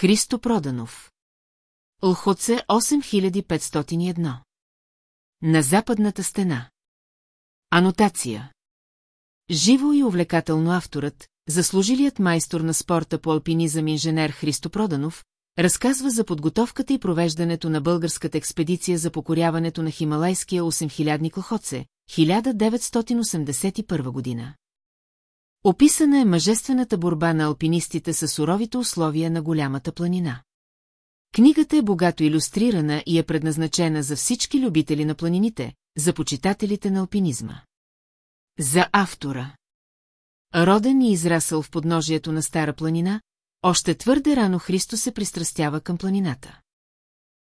Христо Проданов. Лхоце 8501. На западната стена. Анотация. Живо и увлекателно авторът, заслужилият майстор на спорта по алпинизъм инженер Христо Проданов, разказва за подготовката и провеждането на българската експедиция за покоряването на Хималайския 8000 Лхоце, 1981 година. Описана е мъжествената борба на алпинистите с суровите условия на голямата планина. Книгата е богато иллюстрирана и е предназначена за всички любители на планините, за почитателите на алпинизма. За автора Роден и израсъл в подножието на Стара планина, още твърде рано Христо се пристрастява към планината.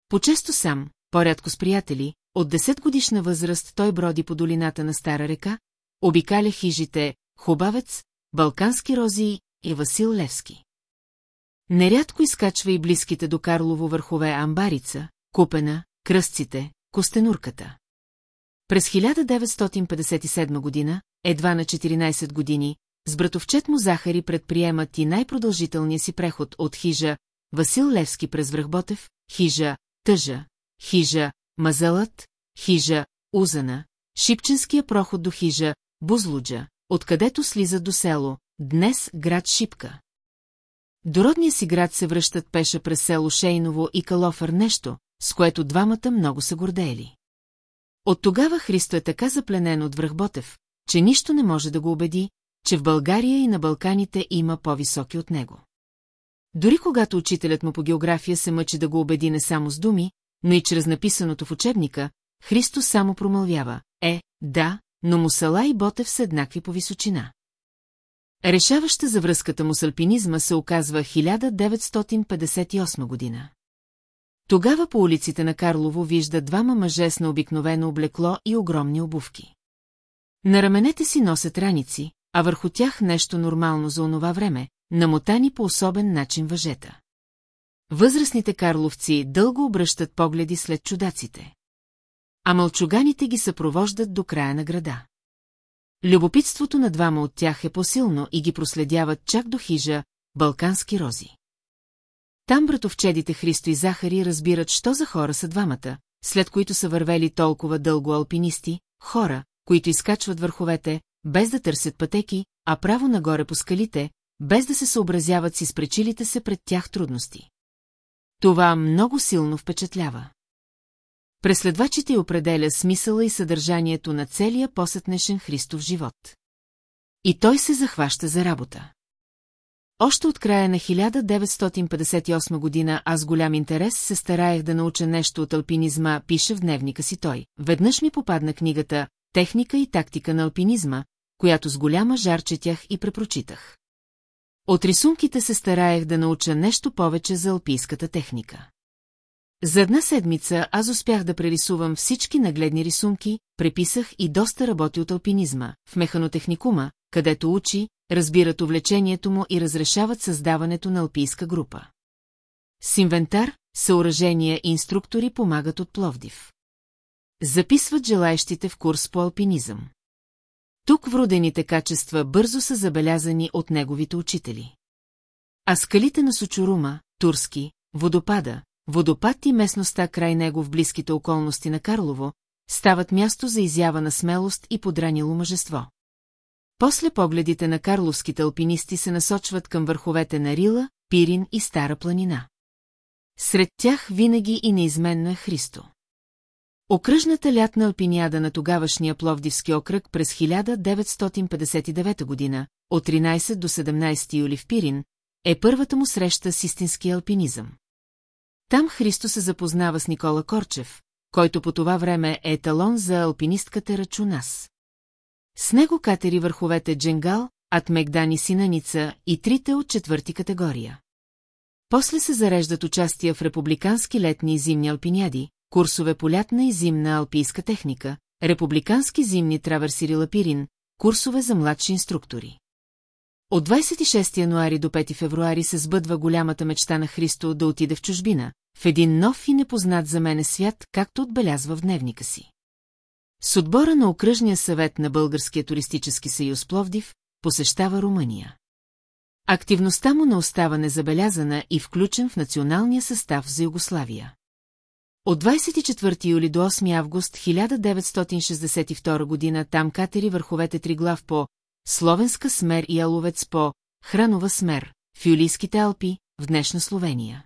Почесто сам, по-рядко с приятели, от 10 годишна възраст той броди по долината на Стара река, обикаля хижите Хубавец, Балкански рози и Васил Левски. Нерядко изкачва и близките до Карлово върхове Амбарица, Купена, Кръстците, Костенурката. През 1957 година, едва на 14 години, с братовчет му Захари предприемат и най-продължителния си преход от хижа Васил Левски през Връхботев, хижа Тъжа, хижа Мазалът, хижа Узана, Шипченския проход до хижа Бузлуджа, откъдето слизат до село, днес град Шипка. До родния си град се връщат пеша през село Шейново и Калофър нещо, с което двамата много са гордеели. От тогава Христо е така запленен от Връхботев, че нищо не може да го убеди, че в България и на Балканите има по-високи от него. Дори когато учителят му по география се мъчи да го убеди не само с думи, но и чрез написаното в учебника, Христо само промълвява. Е, да, но Мусала и Ботев са еднакви по височина. Решаваща за връзката му с алпинизма се оказва 1958 година. Тогава по улиците на Карлово вижда двама мъже с необикновено облекло и огромни обувки. На раменете си носят раници, а върху тях нещо нормално за онова време, намотани по особен начин въжета. Възрастните карловци дълго обръщат погледи след чудаците. А мълчуганите ги съпровождат до края на града. Любопитството на двама от тях е посилно и ги проследяват чак до хижа Балкански рози. Там братовчедите Христо и Захари разбират, що за хора са двамата, след които са вървели толкова дълго алпинисти, хора, които изкачват върховете, без да търсят пътеки, а право нагоре по скалите, без да се съобразяват с изпречилите се пред тях трудности. Това много силно впечатлява. Преследвачите определя смисъла и съдържанието на целия посетнешен Христов живот. И той се захваща за работа. Още от края на 1958 година аз голям интерес се стараех да науча нещо от алпинизма, пише в дневника си той. Веднъж ми попадна книгата «Техника и тактика на алпинизма», която с голяма жар четях и препрочитах. От рисунките се стараех да науча нещо повече за алпийската техника. За една седмица аз успях да прерисувам всички нагледни рисунки, преписах и доста работи от алпинизма, в механотехникума, където учи, разбират увлечението му и разрешават създаването на алпийска група. С инвентар, съоръжения и инструктори помагат от Пловдив. Записват желаещите в курс по алпинизъм. Тук вродените качества бързо са забелязани от неговите учители. А скалите на Сочурума, Турски, водопада, водопад и местността край него в близките околности на Карлово, стават място за изява на смелост и подранило мъжество. После погледите на карловските алпинисти се насочват към върховете на Рила, Пирин и Стара планина. Сред тях винаги и неизменно е Христо. Окръжната лятна алпиниада на тогавашния Пловдивски окръг през 1959 година, от 13 до 17 юли в Пирин, е първата му среща с истински алпинизъм. Там Христо се запознава с Никола Корчев, който по това време е еталон за алпинистката Рачунас. С него катери върховете Дженгал, Атмегдан Синаница и трите от четвърти категория. После се зареждат участия в републикански летни и зимни алпиняди, курсове по лятна и зимна алпийска техника, републикански зимни траверсири Лапирин, курсове за младши инструктори. От 26 януари до 5 февруари се сбъдва голямата мечта на Христо да отиде в чужбина, в един нов и непознат за мене свят, както отбелязва в дневника си. С отбора на Окръжния съвет на Българския туристически съюз Пловдив посещава Румъния. Активността му не остава незабелязана и включен в националния състав за Югославия. От 24 юли до 8 август 1962 година там катери върховете Триглав по Словенска смер и Аловец по Хранова смер в Алпи, в днешна Словения.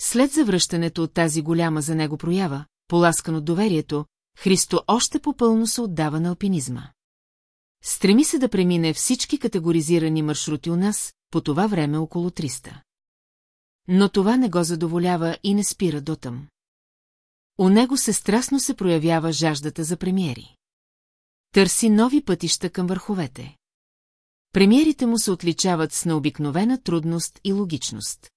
След завръщането от тази голяма за него проява, поласкан от доверието, Христо още попълно се отдава на алпинизма. Стреми се да премине всички категоризирани маршрути у нас, по това време около 300. Но това не го задоволява и не спира дотъм. У него се страстно се проявява жаждата за премиери. Търси нови пътища към върховете. Премиерите му се отличават с необикновена трудност и логичност.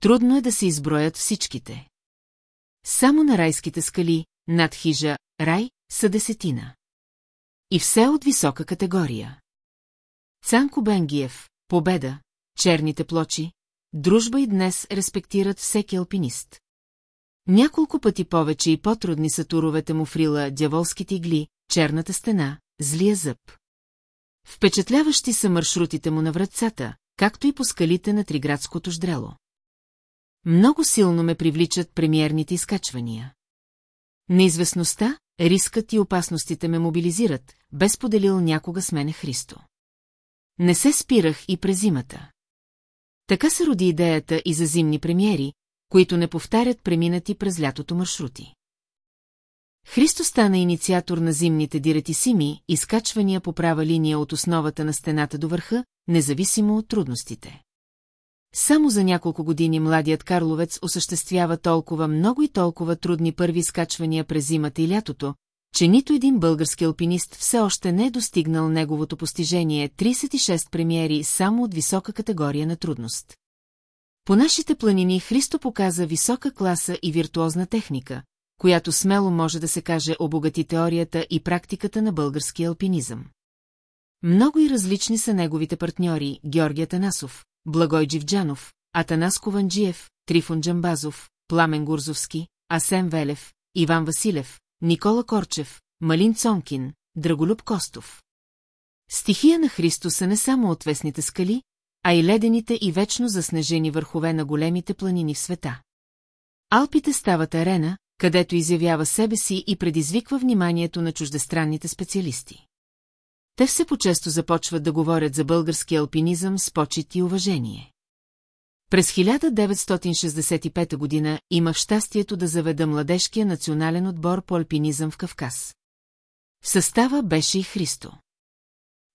Трудно е да се изброят всичките. Само на райските скали, над хижа, рай, са десетина. И все от висока категория. Цанко Бенгиев, победа, черните плочи, дружба и днес респектират всеки алпинист. Няколко пъти повече и по-трудни са туровете му фрила, дяволските игли, черната стена, злия зъб. Впечатляващи са маршрутите му на вратцата, както и по скалите на Триградското ждрело. Много силно ме привличат премиерните изкачвания. Неизвестността, рискът и опасностите ме мобилизират, без поделил някога с мене Христо. Не се спирах и през зимата. Така се роди идеята и за зимни премиери, които не повтарят преминати през лятото маршрути. Христо стана инициатор на зимните диретисими, изкачвания по права линия от основата на стената до върха, независимо от трудностите. Само за няколко години младият Карловец осъществява толкова много и толкова трудни първи скачвания през зимата и лятото, че нито един български алпинист все още не е достигнал неговото постижение 36 премиери само от висока категория на трудност. По нашите планини Христо показа висока класа и виртуозна техника, която смело може да се каже обогати теорията и практиката на българския алпинизъм. Много и различни са неговите партньори Георгия Танасов, Благой Дживджанов, Атанас Кованджиев, Трифон Джамбазов, Пламен Гурзовски, Асен Велев, Иван Василев, Никола Корчев, Малин Цонкин, Драголюб Костов. Стихия на Христо са не само отвесните скали, а и ледените и вечно заснежени върхове на големите планини в света. Алпите стават арена, където изявява себе си и предизвиква вниманието на чуждестранните специалисти. Те все по-често започват да говорят за български алпинизъм с почет и уважение. През 1965 година имах щастието да заведа младежкия национален отбор по алпинизъм в Кавказ. В състава беше и Христо.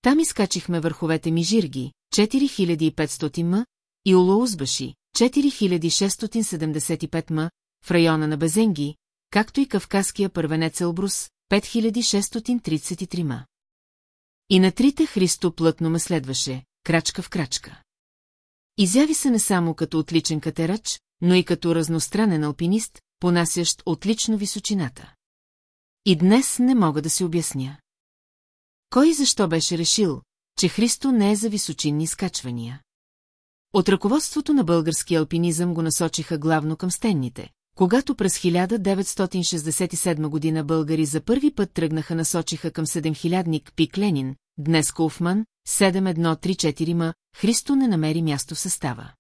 Там изкачихме върховете Мижирги, 4500 м, и Улоузбаши, 4675 м, в района на Безенги, както и кавказския първенец Елбрус, 5633 м. И на трите Христо плътно ме следваше, крачка в крачка. Изяви се не само като отличен катерач, но и като разностранен алпинист, понасящ отлично височината. И днес не мога да си обясня. Кой защо беше решил, че Христо не е за височинни скачвания? От ръководството на български алпинизъм го насочиха главно към стенните, когато през 1967 година българи за първи път тръгнаха насочиха към седемхилядник Пик Ленин, днес Куфман, 7134 ма, Христо не намери място в състава.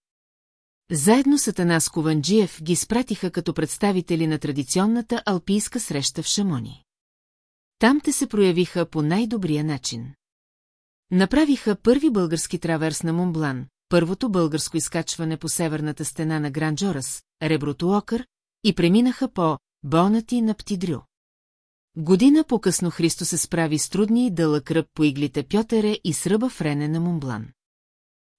Заедно с Атанас Кованджиев ги спратиха като представители на традиционната алпийска среща в Шамони. Там те се проявиха по най-добрия начин. Направиха първи български траверс на Монблан, първото българско изкачване по северната стена на Гран Джорас, реброто Окър, и преминаха по Бонати на Птидрю. Година по-късно Христо се справи с трудния и дълъг ръб по иглите Пьотере и сръба Френе на Монблан.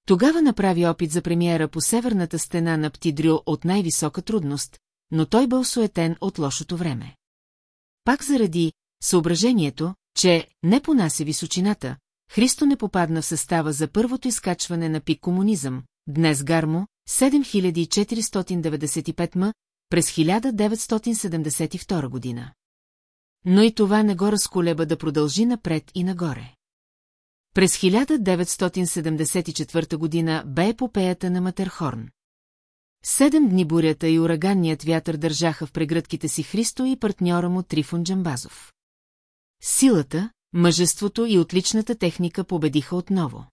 Тогава направи опит за премиера по северната стена на Птидрю от най-висока трудност, но той бил суетен от лошото време. Пак заради съображението, че не понася височината, Христо не попадна в състава за първото изкачване на пик комунизъм, днес Гармо, 7495 м, през 1972 година. Но и това не го разколеба да продължи напред и нагоре. През 1974 година бе епопеята на Матерхорн. Седем дни бурята и ураганният вятър държаха в прегръдките си Христо и партньора му Трифон Джамбазов. Силата, мъжеството и отличната техника победиха отново.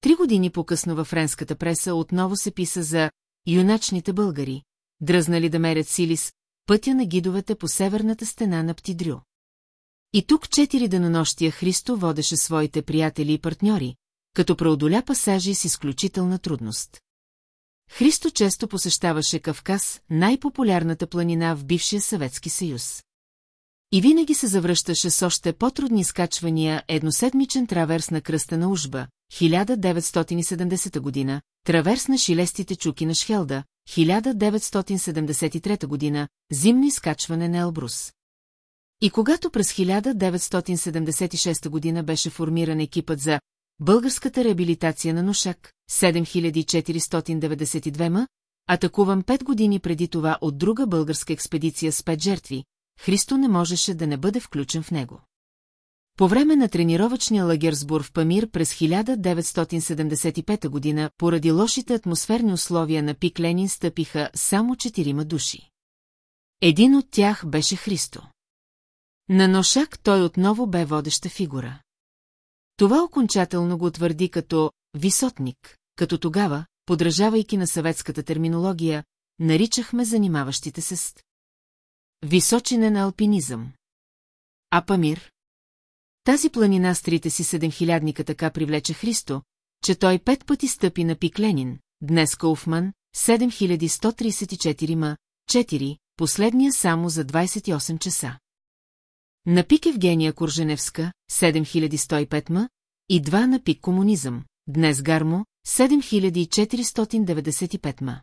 Три години по-късно във френската преса отново се писа за юначните българи, дръзнали да мерят сили с пътя на гидовете по северната стена на Птидрю. И тук четири денонощия Христо водеше своите приятели и партньори, като преодоля пасажи с изключителна трудност. Христо често посещаваше Кавказ, най-популярната планина в бившия Съветски съюз. И винаги се завръщаше с още по-трудни скачвания едноседмичен траверс на кръста на Ужба, 1970 година, траверс на шилестите чуки на Шхелда, 1973 година, зимно изкачване на Елбрус. И когато през 1976 година беше формиран екипът за Българската реабилитация на Ношак, 7492 м, атакуван пет години преди това от друга българска експедиция с пет жертви, Христо не можеше да не бъде включен в него. По време на тренировъчния лагер сбор в Памир през 1975 година, поради лошите атмосферни условия на Пик Ленин стъпиха само четирима души. Един от тях беше Христо. На Ношак той отново бе водеща фигура. Това окончателно го утвърди като «висотник», като тогава, подражавайки на съветската терминология, наричахме занимаващите се с височинен алпинизъм. А Памир? Тази планина с трите си седемхилядника така привлече Христо, че той пет пъти стъпи на пик Ленин, днес Кауфман, 7134 ма, 4, последния само за 28 часа. На пик Евгения Корженевска, 7105 м, и два на пик Комунизъм, днес Гармо, 7495 м.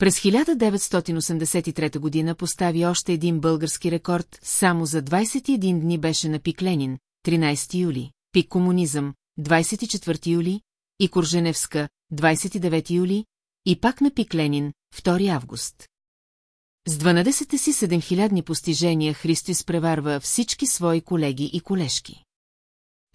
През 1983 година постави още един български рекорд, само за 21 дни беше на пик Ленин, 13 юли, пик Комунизъм, 24 юли, и Корженевска, 29 юли, и пак на пик Ленин, 2 август. С 12-те си седемхилядни постижения Христо изпреварва всички свои колеги и колежки.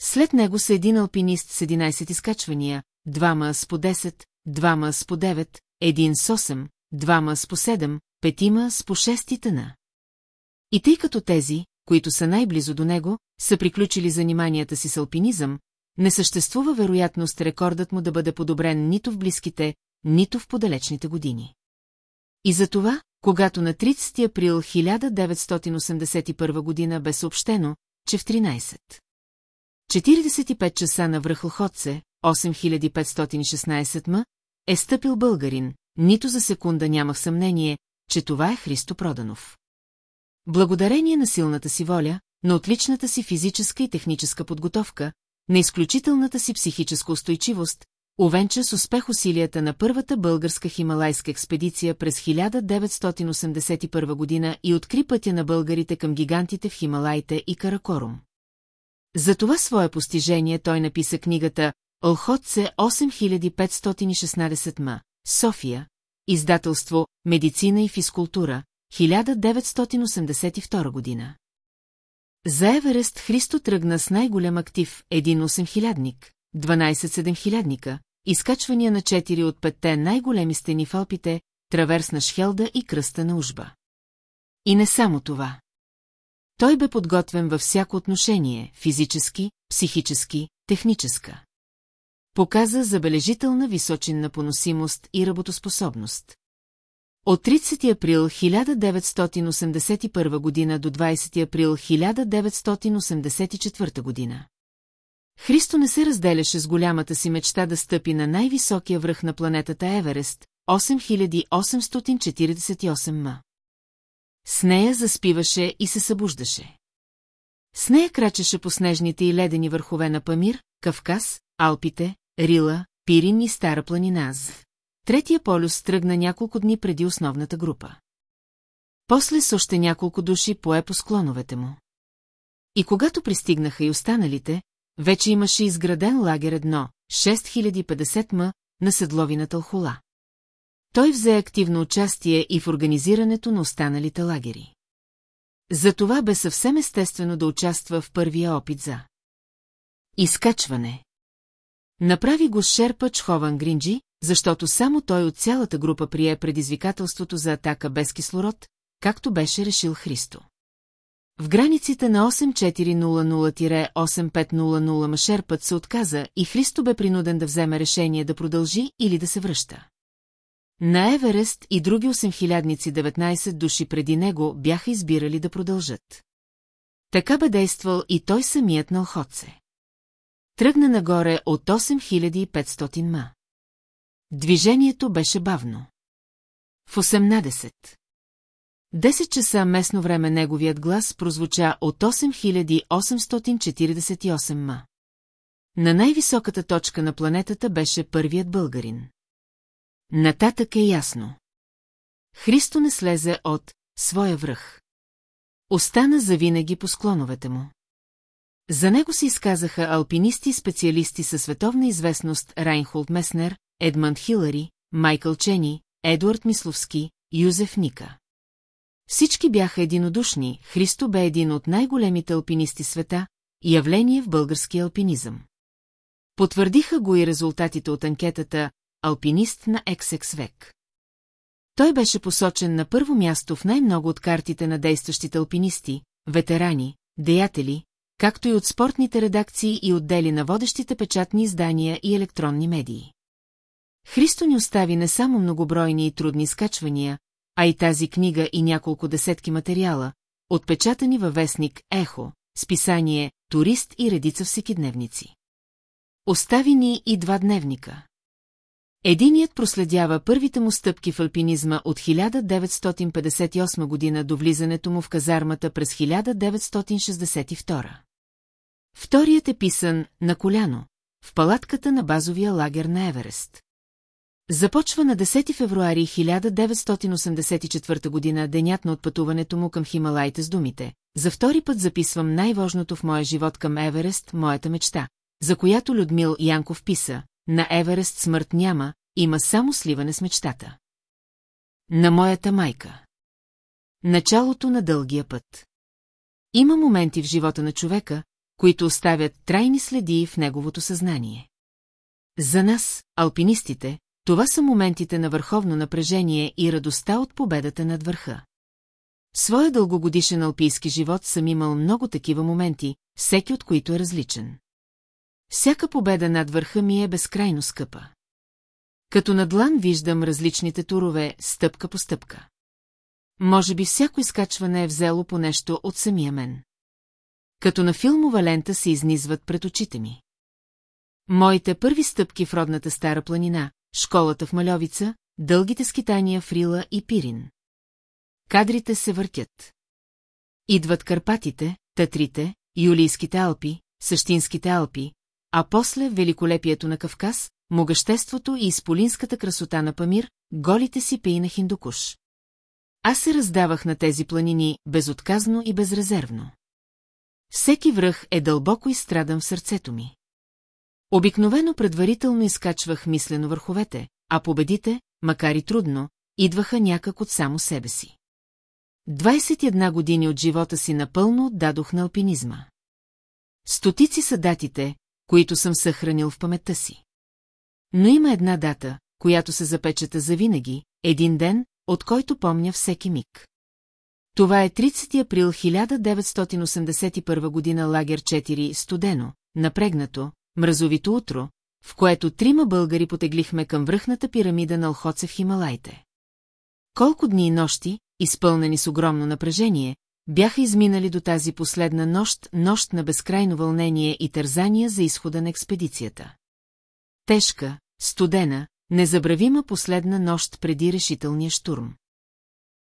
След него са един алпинист с 11 изкачвания, двама с по 10, двама с по 9, един с 8, двама с по 7, петима с по 6 и тъна. И тъй като тези, които са най-близо до него, са приключили заниманията си с алпинизъм, не съществува вероятност рекордът му да бъде подобрен нито в близките, нито в подалечните години. И затова, когато на 30 април 1981 година бе съобщено, че в 13. 45 часа на връхлоходце, 8516 м, е стъпил българин, нито за секунда нямах съмнение, че това е Христо Проданов. Благодарение на силната си воля, на отличната си физическа и техническа подготовка, на изключителната си психическа устойчивост, Овенча с успех усилията на първата българска хималайска експедиция през 1981 година и откри пътя на българите към гигантите в Хималайте и Каракорум. За това свое постижение той написа книгата Олходце 8516 м. София, издателство Медицина и физкултура, 1982 година. За Еверест Христо тръгна с най-голям актив, един 8000-ник, 12 седемхилядника, изкачвания на 4 от петте най-големи стени в Алпите, траверс на Шхелда и кръста на Ужба. И не само това. Той бе подготвен във всяко отношение, физически, психически, техническа. Показа забележителна височинна поносимост и работоспособност. От 30 април 1981 година до 20 април 1984 година. Христо не се разделяше с голямата си мечта да стъпи на най-високия връх на планетата Еверест, 8848 м. С нея заспиваше и се събуждаше. С нея крачеше по снежните и ледени върхове на Памир, Кавказ, Алпите, Рила, Пирин и Стара планина Аз. Третия полюс тръгна няколко дни преди основната група. После с още няколко души пое по склоновете му. И когато пристигнаха и останалите, вече имаше изграден лагер едно, 6050 м, на седловината Алхула. Той взе активно участие и в организирането на останалите лагери. Затова бе съвсем естествено да участва в първия опит за изкачване. Направи го Шерпа Чхован Гринджи, защото само той от цялата група прие предизвикателството за атака без кислород, както беше решил Христо. В границите на 8400-8500 Машерпът се отказа и Христо бе принуден да вземе решение да продължи или да се връща. На Еверест и други 8000-ници 19 души преди него бяха избирали да продължат. Така бе действал и той самият на Охотце. Тръгна нагоре от 8500 ма. Движението беше бавно. В 18. 10 часа местно време неговият глас прозвуча от 8848 ма. На най-високата точка на планетата беше първият българин. Нататък е ясно. Христо не слезе от своя връх. Остана завинаги по склоновете му. За него се изказаха алпинисти специалисти със световна известност Райнхолд Меснер, Едмънд Хилари, Майкъл Чени, Едуард Мисловски, Юзеф Ника. Всички бяха единодушни, Христо бе един от най-големите алпинисти света, явление в българския алпинизъм. Потвърдиха го и резултатите от анкетата «Алпинист на XX век». Той беше посочен на първо място в най-много от картите на действащите алпинисти, ветерани, деятели, както и от спортните редакции и отдели на водещите печатни издания и електронни медии. Христо ни остави не само многобройни и трудни скачвания, а и тази книга и няколко десетки материала, отпечатани във вестник «Ехо», списание «Турист» и редица всекидневници. Остави ни и два дневника. Единият проследява първите му стъпки в алпинизма от 1958 година до влизането му в казармата през 1962. Вторият е писан на коляно, в палатката на базовия лагер на Еверест. Започва на 10 февруари 1984 година денят на отпътуването му към Хималайте с думите. За втори път записвам най-важното в моя живот към Еверест, моята мечта, за която Людмил Янков писа. На Еверест смърт няма, има само сливане с мечтата. На моята майка. Началото на дългия път. Има моменти в живота на човека, които оставят трайни следи в неговото съзнание. За нас, алпинистите, това са моментите на върховно напрежение и радостта от победата над върха. В своя дългогодишен алпийски живот съм имал много такива моменти, всеки от които е различен. Всяка победа над върха ми е безкрайно скъпа. Като на длан виждам различните турове, стъпка по стъпка. Може би всяко изкачване е взело по нещо от самия мен. Като на филмова лента се изнизват пред очите ми. Моите първи стъпки в родната стара планина, школата в Малевица, дългите скитания в Рила и Пирин. Кадрите се въртят. Идват Карпатите, Татрите, Юлийските Алпи, Същинските Алпи, а после великолепието на Кавказ, могъществото и изполинската красота на Памир, голите си пеи на Хиндукуш. Аз се раздавах на тези планини безотказно и безрезервно. Всеки връх е дълбоко изстрадан в сърцето ми. Обикновено предварително изкачвах мислено върховете, а победите, макар и трудно, идваха някак от само себе си. 21 години от живота си напълно отдадох на алпинизма. Стотици са датите, които съм съхранил в паметта си. Но има една дата, която се запечата завинаги, един ден, от който помня всеки миг. Това е 30 април 1981 година лагер 4 студено, напрегнато, мразовито утро, в което трима българи потеглихме към връхната пирамида на Алхоце в Хималайте. Колко дни и нощи, изпълнени с огромно напрежение, бяха изминали до тази последна нощ, нощ на безкрайно вълнение и тързания за изхода на експедицията. Тежка, студена, незабравима последна нощ преди решителния штурм.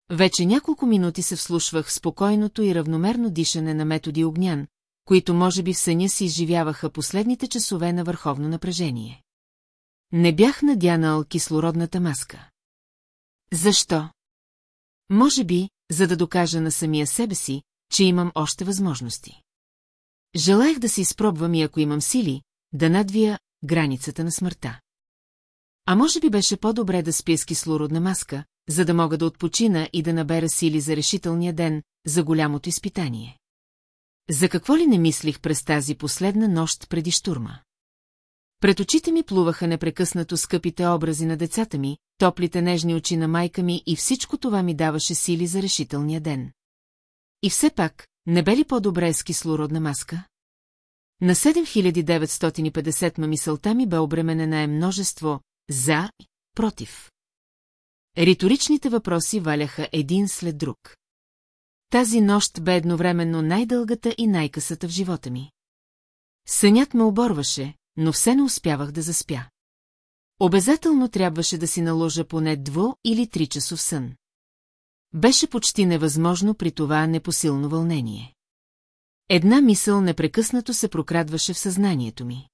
Вече няколко минути се вслушвах в спокойното и равномерно дишане на методи огнян, които може би в съня си изживяваха последните часове на върховно напрежение. Не бях надянал кислородната маска. Защо? Може би, за да докажа на самия себе си, че имам още възможности. Желаях да се изпробвам и ако имам сили, да надвия границата на смъртта. А може би беше по-добре да спя с кислородна маска, за да мога да отпочина и да набера сили за решителния ден, за голямото изпитание. За какво ли не мислих през тази последна нощ преди штурма? Пред очите ми плуваха непрекъснато скъпите образи на децата ми, топлите нежни очи на майка ми и всичко това ми даваше сили за решителния ден. И все пак, не бе ли по-добре с кислородна маска? На 7950 ма мисълта ми бе обременена е множество «за» и «против». Риторичните въпроси валяха един след друг. Тази нощ бе едновременно най-дългата и най-късата в живота ми. Сънят ме оборваше, но все не успявах да заспя. Обязателно трябваше да си наложа поне дво или три часов сън. Беше почти невъзможно при това непосилно вълнение. Една мисъл непрекъснато се прокрадваше в съзнанието ми.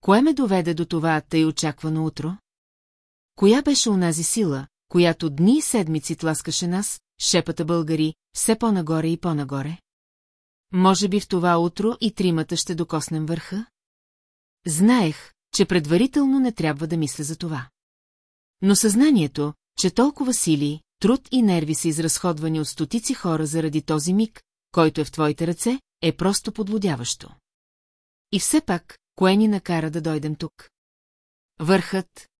Кое ме доведе до това тъй очаквано утро? Коя беше унази сила, която дни и седмици тласкаше нас, шепата българи, все по-нагоре и по-нагоре? Може би в това утро и тримата ще докоснем върха? Знаех, че предварително не трябва да мисля за това. Но съзнанието, че толкова сили, труд и нерви са изразходвани от стотици хора заради този миг, който е в твоите ръце, е просто подлодяващо. И все пак, кое ни накара да дойдем тук? Върхът.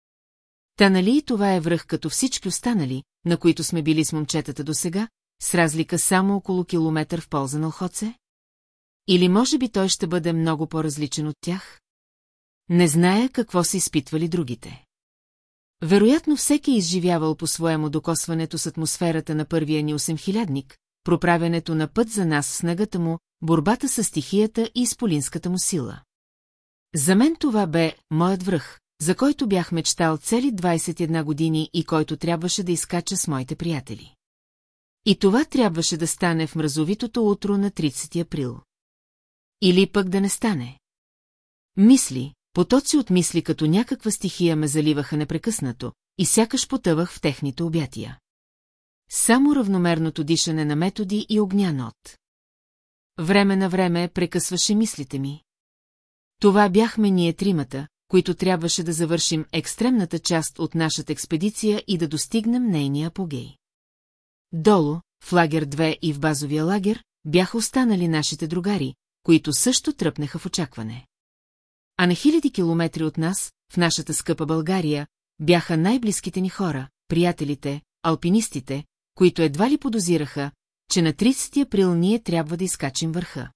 Та нали и това е връх като всички останали, на които сме били с момчетата досега, с разлика само около километър в полза на Охоце? Или може би той ще бъде много по-различен от тях? Не зная какво са изпитвали другите. Вероятно всеки е изживявал по-своему докосването с атмосферата на първия ни осемхилядник, проправянето на път за нас с нагата му, борбата с стихията и изполинската му сила. За мен това бе моят връх, за който бях мечтал цели 21 години и който трябваше да изкача с моите приятели. И това трябваше да стане в мразовитото утро на 30 април. Или пък да не стане. Мисли, потоци от мисли като някаква стихия ме заливаха непрекъснато и сякаш потъвах в техните обятия. Само равномерното дишане на методи и огня нот. Време на време прекъсваше мислите ми. Това бяхме ние тримата, които трябваше да завършим екстремната част от нашата експедиция и да достигнем нейния апогей. Долу, в лагер 2 и в базовия лагер, бяха останали нашите другари, които също тръпнеха в очакване. А на хиляди километри от нас, в нашата скъпа България, бяха най-близките ни хора, приятелите, алпинистите, които едва ли подозираха, че на 30 април ние трябва да изкачим върха.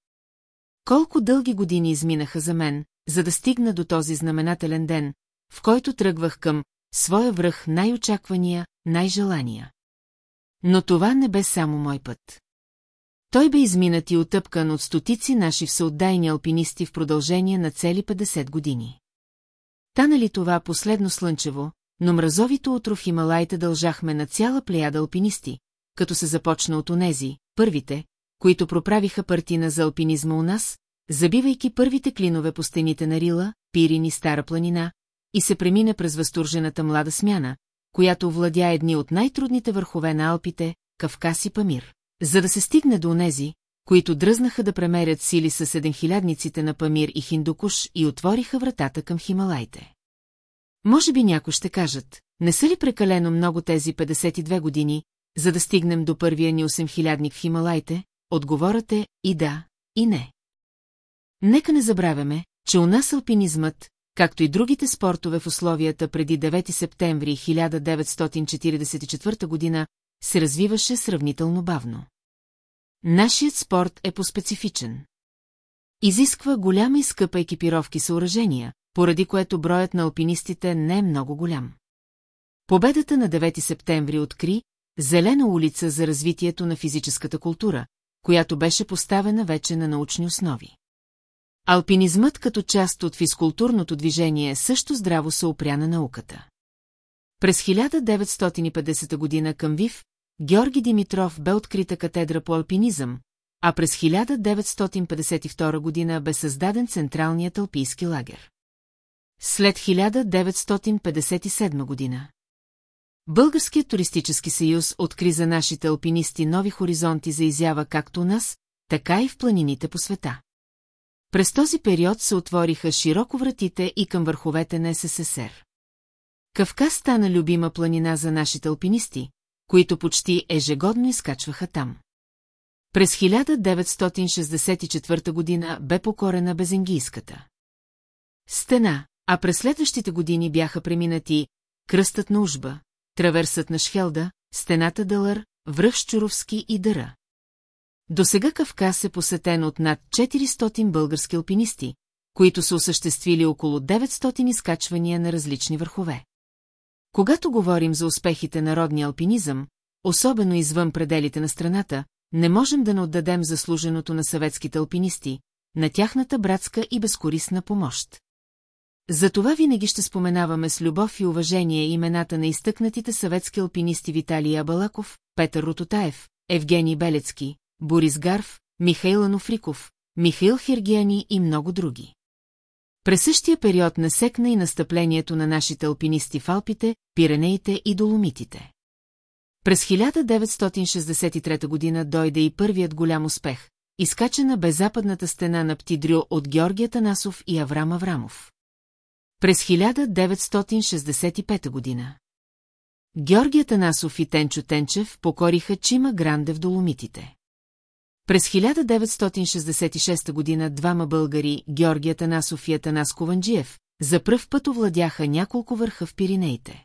Колко дълги години изминаха за мен, за да стигна до този знаменателен ден, в който тръгвах към своя връх най-очаквания, най-желания. Но това не бе само мой път. Той бе изминат и отъпкан от стотици наши всеотдайни алпинисти в продължение на цели 50 години. Та ли това последно слънчево, но мразовито утро в Хималайте дължахме на цяла плеяда алпинисти, като се започна от онези, първите, които проправиха партина за алпинизма у нас, забивайки първите клинове по стените на Рила, Пирин и Стара планина, и се премина през възторжената млада смяна, която владя едни от най-трудните върхове на Алпите, Кавказ и Памир. За да се стигне до онези, които дръзнаха да премерят сили с седенхилядниците на Памир и Хиндукуш и отвориха вратата към Хималайте. Може би някои ще кажат, не са ли прекалено много тези 52 години, за да стигнем до първия ни 8000 в Хималайте? Отговорът е и да, и не. Нека не забравяме, че у нас алпинизмът, както и другите спортове в условията преди 9 септември 1944 година, се развиваше сравнително бавно. Нашият спорт е по-специфичен. Изисква голяма и скъпа екипировки съоръжения, поради което броят на алпинистите не е много голям. Победата на 9 септември откри зелена улица за развитието на физическата култура, която беше поставена вече на научни основи. Алпинизмът като част от физкултурното движение също здраво се опря на науката. През 1950 година към Вив, Георги Димитров бе открита катедра по алпинизъм, а през 1952 година бе създаден Централният алпийски лагер. След 1957 година. Българският туристически съюз откри за нашите алпинисти нови хоризонти за изява както у нас, така и в планините по света. През този период се отвориха широко вратите и към върховете на СССР. Кавказ стана любима планина за нашите алпинисти, които почти ежегодно изкачваха там. През 1964 година бе покорена Безенгийската. Стена, а през следващите години бяха преминати Кръстът на Ужба, Траверсът на Шхелда, Стената Дълър, Връх Щуровски и Дъра. До сега Кавказ е посетен от над 400 български алпинисти, които са осъществили около 900 изкачвания на различни върхове. Когато говорим за успехите на родния алпинизъм, особено извън пределите на страната, не можем да не отдадем заслуженото на съветските алпинисти, на тяхната братска и безкорисна помощ. Затова винаги ще споменаваме с любов и уважение имената на изтъкнатите съветски алпинисти Виталий Абалаков, Петър Рототаев, Евгений Белецки, Борис Гарф, Михаил Анофриков, Михаил Хергияни и много други. През същия период насекна и настъплението на нашите алпинисти в Алпите, Пиренеите и Доломитите. През 1963 година дойде и първият голям успех, изкачена бе западната стена на Птидрю от Георгия Танасов и Аврам Аврамов. През 1965 година. Георгия Танасов и Тенчо Тенчев покориха Чима Гранде в Доломитите. През 1966 година двама българи, Георгия Танасов и Атанас Кованджиев, за пръв път овладяха няколко върха в Пиринеите.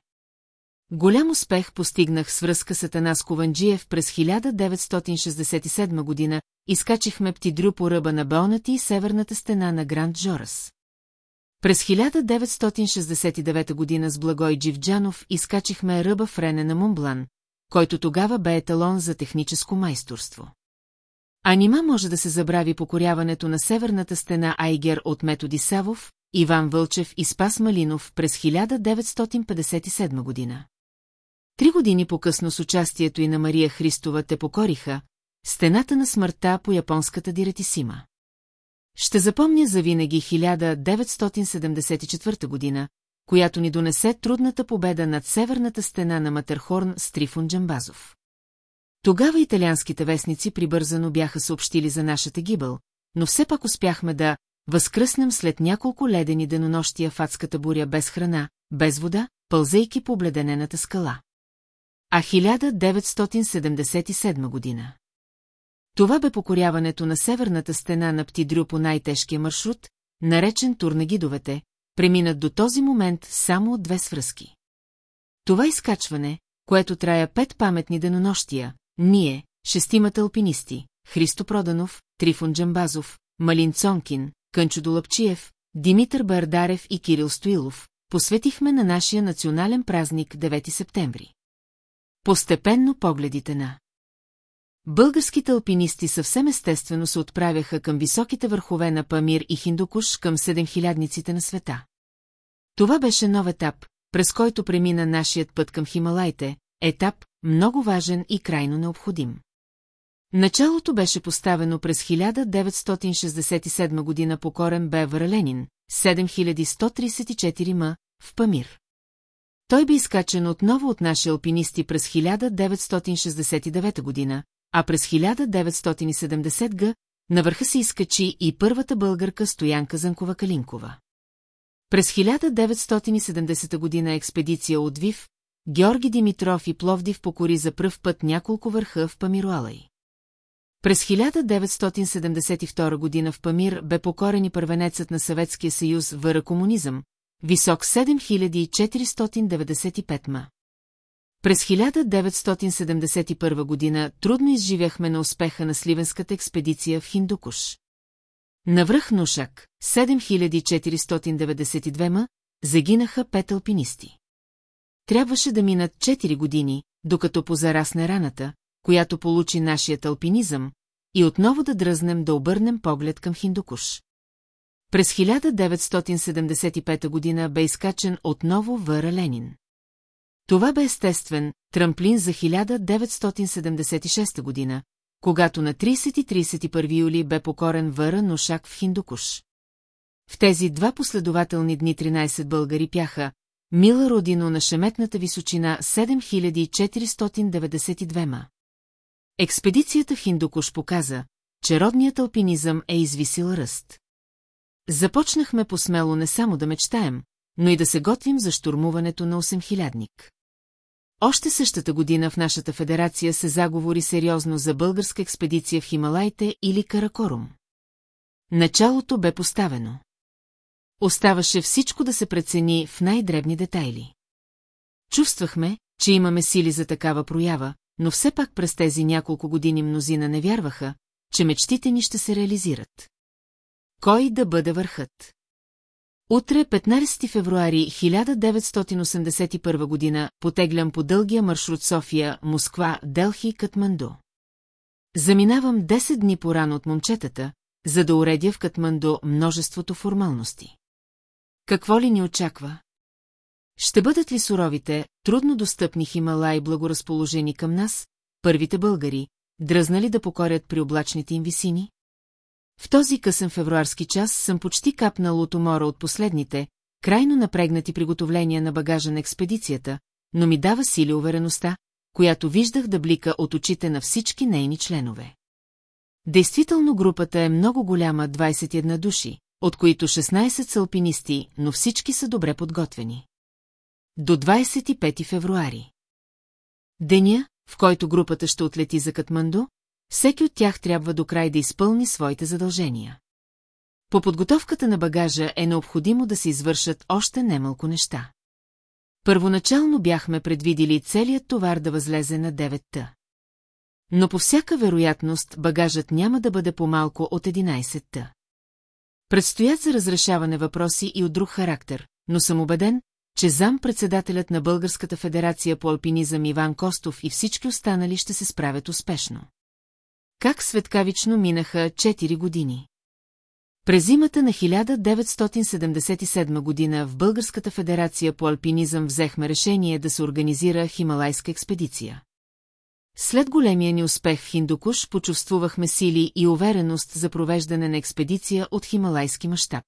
Голям успех постигнах с връзка с Атанас Кованджиев през 1967 година, изкачихме птидрю по ръба на Беонати и северната стена на Гранд Жорас. През 1969 година с Благой Дживджанов изкачихме ръба в Рене на Мумблан, който тогава бе еталон за техническо майсторство. А нима може да се забрави покоряването на северната стена Айгер от Методи Савов, Иван Вълчев и Спас Малинов през 1957 година. Три години по-късно с участието и на Мария Христова те покориха стената на смъртта по японската диретисима. Ще запомня завинаги 1974 година, която ни донесе трудната победа над северната стена на Матерхорн с Трифун Джамбазов. Тогава италианските вестници прибързано бяха съобщили за нашата гибъл, но все пак успяхме да възкръснем след няколко ледени денонощия в адската буря без храна, без вода, пълзейки по обледенената скала. А 1977 година. Това бе покоряването на северната стена на Птидрю по най-тежкия маршрут, наречен тур на гидовете, преминат до този момент само от две свръзки. Това изкачване, което трая пет паметни денонощия, ние, шестимата алпинисти, Христо Проданов, Трифон Джамбазов, Малин Цонкин, Кънчо Долапчиев, Димитър Бардарев и Кирил Стоилов, посветихме на нашия национален празник 9 септември. Постепенно погледите на Българските алпинисти съвсем естествено се отправяха към високите върхове на Памир и Хиндукуш към седемхилядниците на света. Това беше нов етап, през който премина нашият път към Хималайте, етап, много важен и крайно необходим. Началото беше поставено през 1967 година по корен Бевър Ленин, 7134 м, в Памир. Той би изкачен отново от наши алпинисти през 1969 година, а през 1970 г. на върха се изкачи и първата българка Стоянка Занкова-Калинкова. През 1970 година експедиция от Вив, Георги Димитров и Пловдив покори за пръв път няколко върха в Памируалай. През 1972 година в Памир бе покорен и първенецът на Съветския съюз въра комунизъм, висок 7495 ма. През 1971 година трудно изживяхме на успеха на Сливенската експедиция в Хиндукуш. Навръх Нушак, 7492 ма, загинаха пет алпинисти. Трябваше да минат 4 години, докато позарасне раната, която получи нашият алпинизъм, и отново да дръзнем да обърнем поглед към Хиндукуш. През 1975 година бе изкачен отново Въра Ленин. Това бе естествен трамплин за 1976 година, когато на 30-31 юли бе покорен Въра Ношак в Хиндукуш. В тези два последователни дни 13 българи пяха, мила родино на шеметната височина 7492 ма. Експедицията в Хиндукуш показа, че родният алпинизъм е извисил ръст. Започнахме посмело не само да мечтаем, но и да се готвим за штурмуването на 8000-ник. Още същата година в нашата федерация се заговори сериозно за българска експедиция в Хималайте или Каракорум. Началото бе поставено. Оставаше всичко да се прецени в най-дребни детайли. Чувствахме, че имаме сили за такава проява, но все пак през тези няколко години мнозина не вярваха, че мечтите ни ще се реализират. Кой да бъде върхът? Утре, 15 февруари 1981 година, потеглям по дългия маршрут София, Москва, Делхи, Катманду. Заминавам 10 дни по-рано от момчетата, за да уредя в Катманду множеството формалности. Какво ли ни очаква? Ще бъдат ли суровите, трудно достъпни Хималаи благоразположени към нас, първите българи, дръзнали да покорят при облачните им висини? В този късен февруарски час съм почти капнал от умора от последните, крайно напрегнати приготовления на багажа на експедицията, но ми дава сили увереността, която виждах да блика от очите на всички нейни членове. Действително групата е много голяма 21 души, от които 16 са алпинисти, но всички са добре подготвени. До 25 февруари. Деня, в който групата ще отлети за Катманду, всеки от тях трябва до край да изпълни своите задължения. По подготовката на багажа е необходимо да се извършат още немалко неща. Първоначално бяхме предвидили целият товар да възлезе на 9-та. Но по всяка вероятност багажът няма да бъде по-малко от 11-та. Предстоят за разрешаване въпроси и от друг характер, но съм убеден, че зам-председателят на Българската федерация по алпинизъм Иван Костов и всички останали ще се справят успешно. Как светкавично минаха 4 години. През зимата на 1977 година в Българската федерация по алпинизъм взехме решение да се организира хималайска експедиция. След големия ни успех в Хиндукуш почувствувахме сили и увереност за провеждане на експедиция от хималайски мащаб.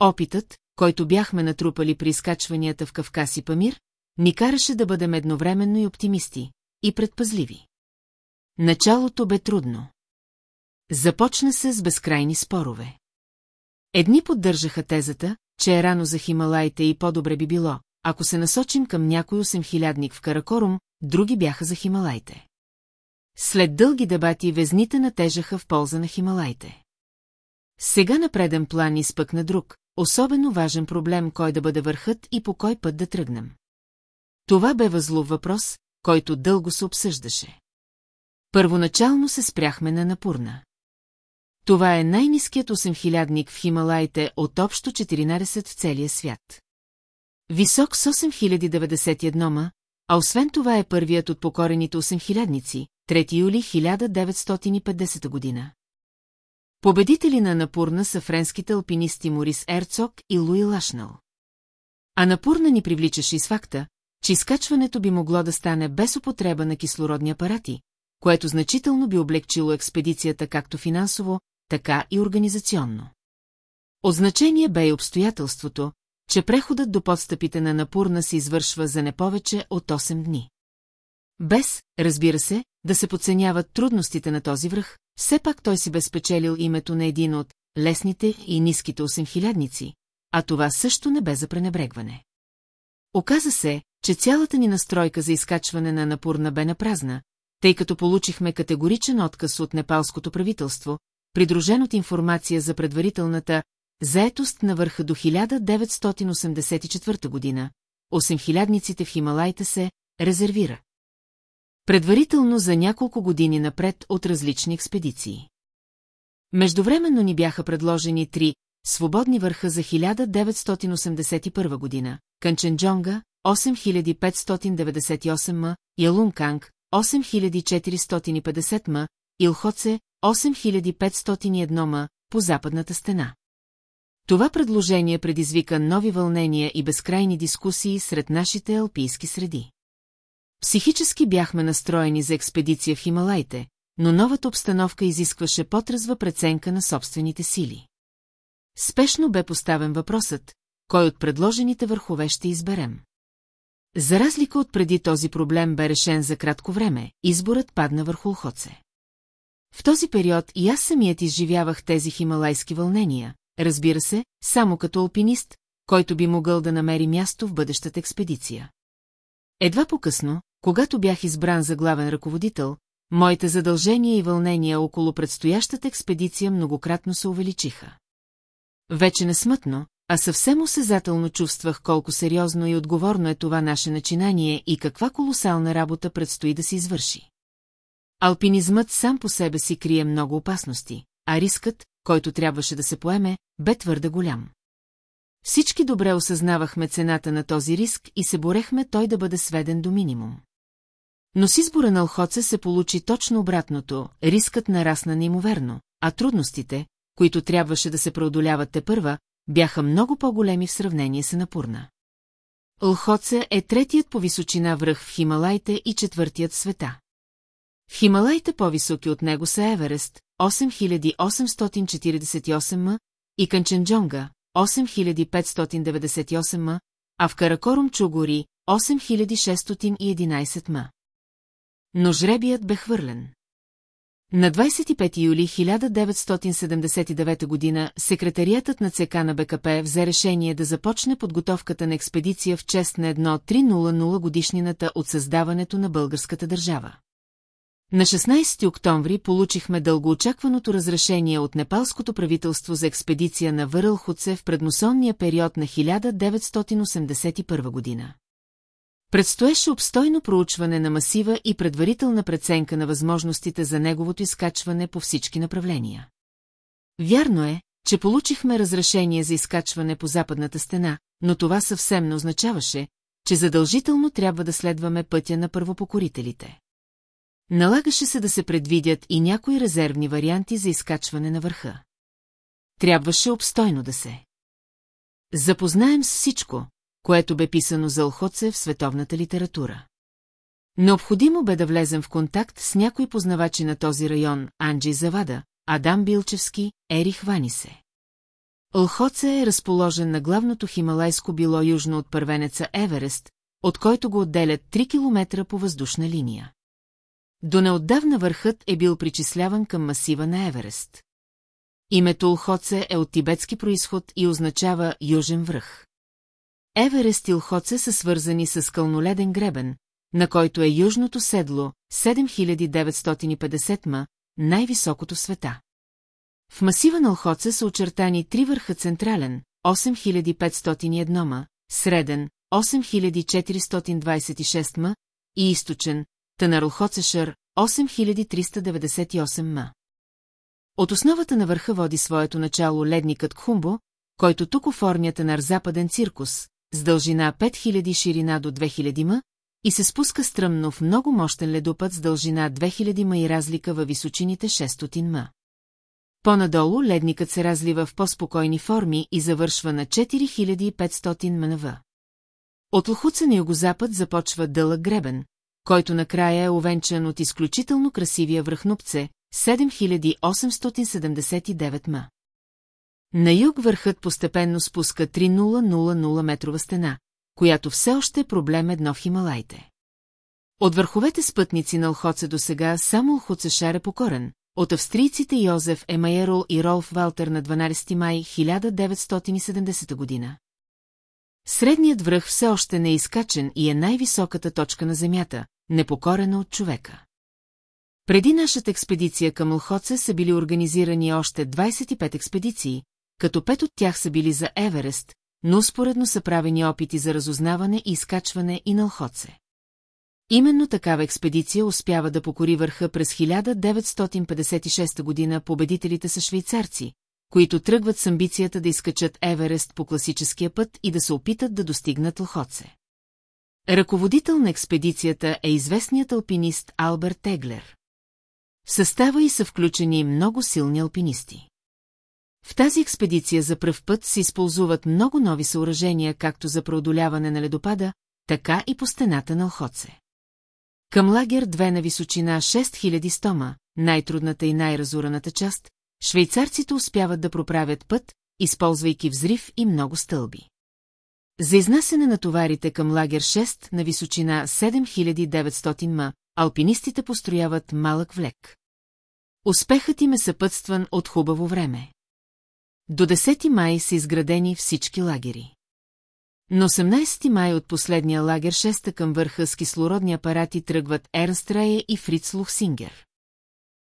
Опитът, който бяхме натрупали при изкачванията в Кавказ и Памир, ни караше да бъдем едновременно и оптимисти, и предпазливи. Началото бе трудно. Започна се с безкрайни спорове. Едни поддържаха тезата, че е рано за Хималайте и по-добре би било, ако се насочим към някой осемхилядник в Каракорум, други бяха за Хималайте. След дълги дебати везните натежаха в полза на Хималайте. Сега на преден план изпъкна друг, особено важен проблем кой да бъде върхът и по кой път да тръгнем. Това бе възлов въпрос, който дълго се обсъждаше. Първоначално се спряхме на Напурна. Това е най-низкият 8000-ник в Хималаите от общо 14 в целия свят. Висок с 8091 ма, а освен това е първият от покорените 8000-ници, 3 юли 1950 година. Победители на Напурна са френските алпинисти Морис Ерцог и Луи Лашнал. А Напурна ни привличаше и с факта, че изкачването би могло да стане без употреба на кислородни апарати, което значително би облегчило експедицията както финансово, така и организационно. От значение бе и обстоятелството, че преходът до подстъпите на Напурна се извършва за не повече от 8 дни. Без, разбира се, да се подценяват трудностите на този връх, все пак той си бе спечелил името на един от лесните и ниските осемхилядници, а това също не бе за пренебрегване. Оказа се, че цялата ни настройка за изкачване на Напурна бе напразна, тъй като получихме категоричен отказ от непалското правителство, придружен от информация за предварителната заетост на върха до 1984 година, осемхилядниците в Хималайте се резервира. Предварително за няколко години напред от различни експедиции. Междувременно ни бяха предложени три свободни върха за 1981 година, Канченджонга, 8598 м, Ялунканг, 8450 м, Илхоце, 8501 м, по западната стена. Това предложение предизвика нови вълнения и безкрайни дискусии сред нашите алпийски среди. Психически бяхме настроени за експедиция в Хималайте, но новата обстановка изискваше потрезва преценка на собствените сили. Спешно бе поставен въпросът, кой от предложените върхове ще изберем. За разлика от преди този проблем бе решен за кратко време, изборът падна върху Лхоце. В този период и аз самият изживявах тези хималайски вълнения, разбира се, само като алпинист, който би могъл да намери място в бъдещата експедиция. Едва по-късно, когато бях избран за главен ръководител, моите задължения и вълнения около предстоящата експедиция многократно се увеличиха. Вече не смътно, а съвсем осезателно чувствах колко сериозно и отговорно е това наше начинание и каква колосална работа предстои да се извърши. Алпинизмът сам по себе си крие много опасности, а рискът, който трябваше да се поеме, бе твърде голям. Всички добре осъзнавахме цената на този риск и се борехме той да бъде сведен до минимум. Но с избора на Алхоце се получи точно обратното, рискът нарасна неимоверно, а трудностите, които трябваше да се преодоляват те първа, бяха много по-големи в сравнение с Напурна. Лхоце е третият по височина връх в Хималайте и четвъртият света. В Хималайте по-високи от него са Еверест, 8848 м, и Канченджонга, 8598 м, а в Каракорум Чугори, 8611 м. Но жребият бе хвърлен. На 25 юли 1979 година секретариатът на ЦК на БКП взе решение да започне подготовката на експедиция в чест на едно 300 годишнината от създаването на българската държава. На 16 октомври получихме дългоочакваното разрешение от непалското правителство за експедиция на Върълхуце в предносонния период на 1981 година. Предстоеше обстойно проучване на масива и предварителна преценка на възможностите за неговото изкачване по всички направления. Вярно е, че получихме разрешение за изкачване по западната стена, но това съвсем не означаваше, че задължително трябва да следваме пътя на първопокорителите. Налагаше се да се предвидят и някои резервни варианти за изкачване на върха. Трябваше обстойно да се. Запознаем с всичко, което бе писано за Охоце в световната литература. Необходимо бе да влезем в контакт с някои познавачи на този район, Анджи Завада, Адам Билчевски, Ерих Ванисе. Лхоце е разположен на главното хималайско било южно от първенеца Еверест, от който го отделят 3 км по въздушна линия. До неотдавна върхът е бил причисляван към масива на Еверест. Името Лхоце е от тибетски происход и означава Южен връх. Еверест и Лхоце са свързани с кълноледен гребен, на който е южното седло, 7950 ма, най-високото света. В масива на Лхоце са очертани три върха централен, 8501 ма, среден, 8426 ма и източен, Танарлхоцешър, 8398 ма. От основата на върха води своето начало ледникът Кхумбо, който тук оформя Танар-западен циркус, с дължина 5000 ширина до 2000 м, и се спуска стръмно в много мощен ледопът с дължина 2000 м и разлика във височините 600 м. По-надолу ледникът се разлива в по-спокойни форми и завършва на 4500 мнв. От Лохуца на югозапад започва дълъг гребен, който накрая е овенчан от изключително красивия връхнупце, 7879 м. На юг върхът постепенно спуска 3000 метрова стена, която все още е проблем едно в Хималайте. От върховете спътници на Лхоце до сега само Лхоцешар е покорен, от австрийците Йозеф Емайерол и Ролф Валтер на 12 май 1970 година. Средният връх все още не е изкачен и е най-високата точка на Земята, непокорена от човека. Преди нашата експедиция към Лхоце са били организирани още 25 експедиции, като пет от тях са били за Еверест, но успоредно са правени опити за разузнаване и изкачване и на Лхоце. Именно такава експедиция успява да покори върха през 1956 година победителите са швейцарци, които тръгват с амбицията да изкачат Еверест по класическия път и да се опитат да достигнат Лхоце. Ръководител на експедицията е известният алпинист Алберт Теглер. В състава и са включени много силни алпинисти. В тази експедиция за пръв път се използват много нови съоръжения както за преодоляване на ледопада, така и по стената на Охоце. Към лагер 2 на височина 6000 стома, най-трудната и най-разураната част, швейцарците успяват да проправят път, използвайки взрив и много стълби. За изнасене на товарите към лагер 6 на височина 7900 м, алпинистите построяват малък влек. Успехът им е съпътстван от хубаво време. До 10 май са изградени всички лагери. На 18 май от последния лагер 6 към върха с кислородни апарати тръгват Ернст Рае и Фриц Лухсингер.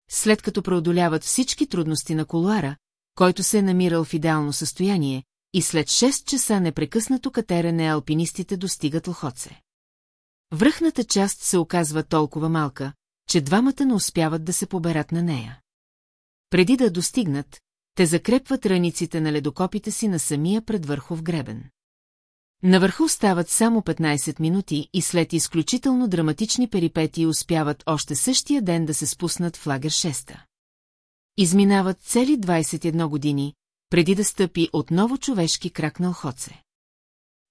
След като преодоляват всички трудности на колуара, който се е намирал в идеално състояние, и след 6 часа непрекъснато катерене алпинистите достигат Лхоце. Връхната част се оказва толкова малка, че двамата не успяват да се поберат на нея. Преди да достигнат, те закрепват раниците на ледокопите си на самия предвърхов гребен. Навърху остават само 15 минути и след изключително драматични перипетии успяват още същия ден да се спуснат в лагер 6. Изминават цели 21 години, преди да стъпи отново човешки крак на Охоце.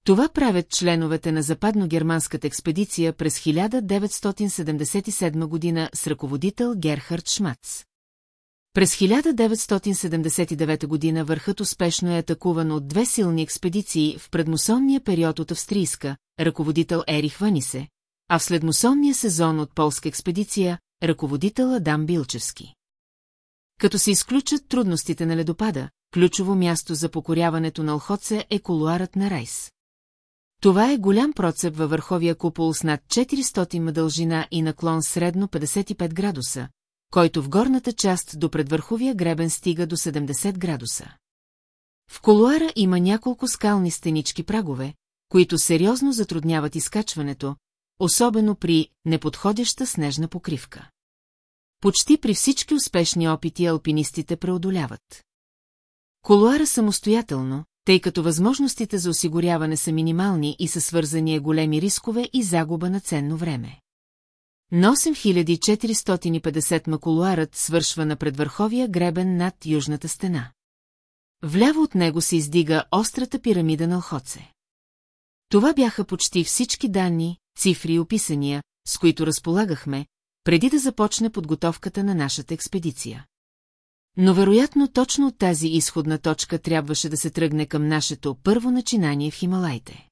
Това правят членовете на западно-германската експедиция през 1977 година с ръководител Герхард Шмац. През 1979 година върхът успешно е атакуван от две силни експедиции в предмусонния период от австрийска, ръководител Ерих Ванисе, а в следмусонния сезон от полска експедиция, ръководител Адам Билчевски. Като се изключат трудностите на ледопада, ключово място за покоряването на Охоце е колуарът на Райс. Това е голям процеп във върховия купол с над 400 ма дължина и наклон средно 55 градуса, който в горната част до предвърховия гребен стига до 70 градуса. В колуара има няколко скални стенички прагове, които сериозно затрудняват изкачването, особено при неподходяща снежна покривка. Почти при всички успешни опити алпинистите преодоляват. Колуара самостоятелно, тъй като възможностите за осигуряване са минимални и са свързани големи рискове и загуба на ценно време. На 8450 макулуарът свършва на предвърховия гребен над южната стена. Вляво от него се издига острата пирамида на Охоце. Това бяха почти всички данни, цифри и описания, с които разполагахме, преди да започне подготовката на нашата експедиция. Но вероятно точно от тази изходна точка трябваше да се тръгне към нашето първо начинание в Хималайте.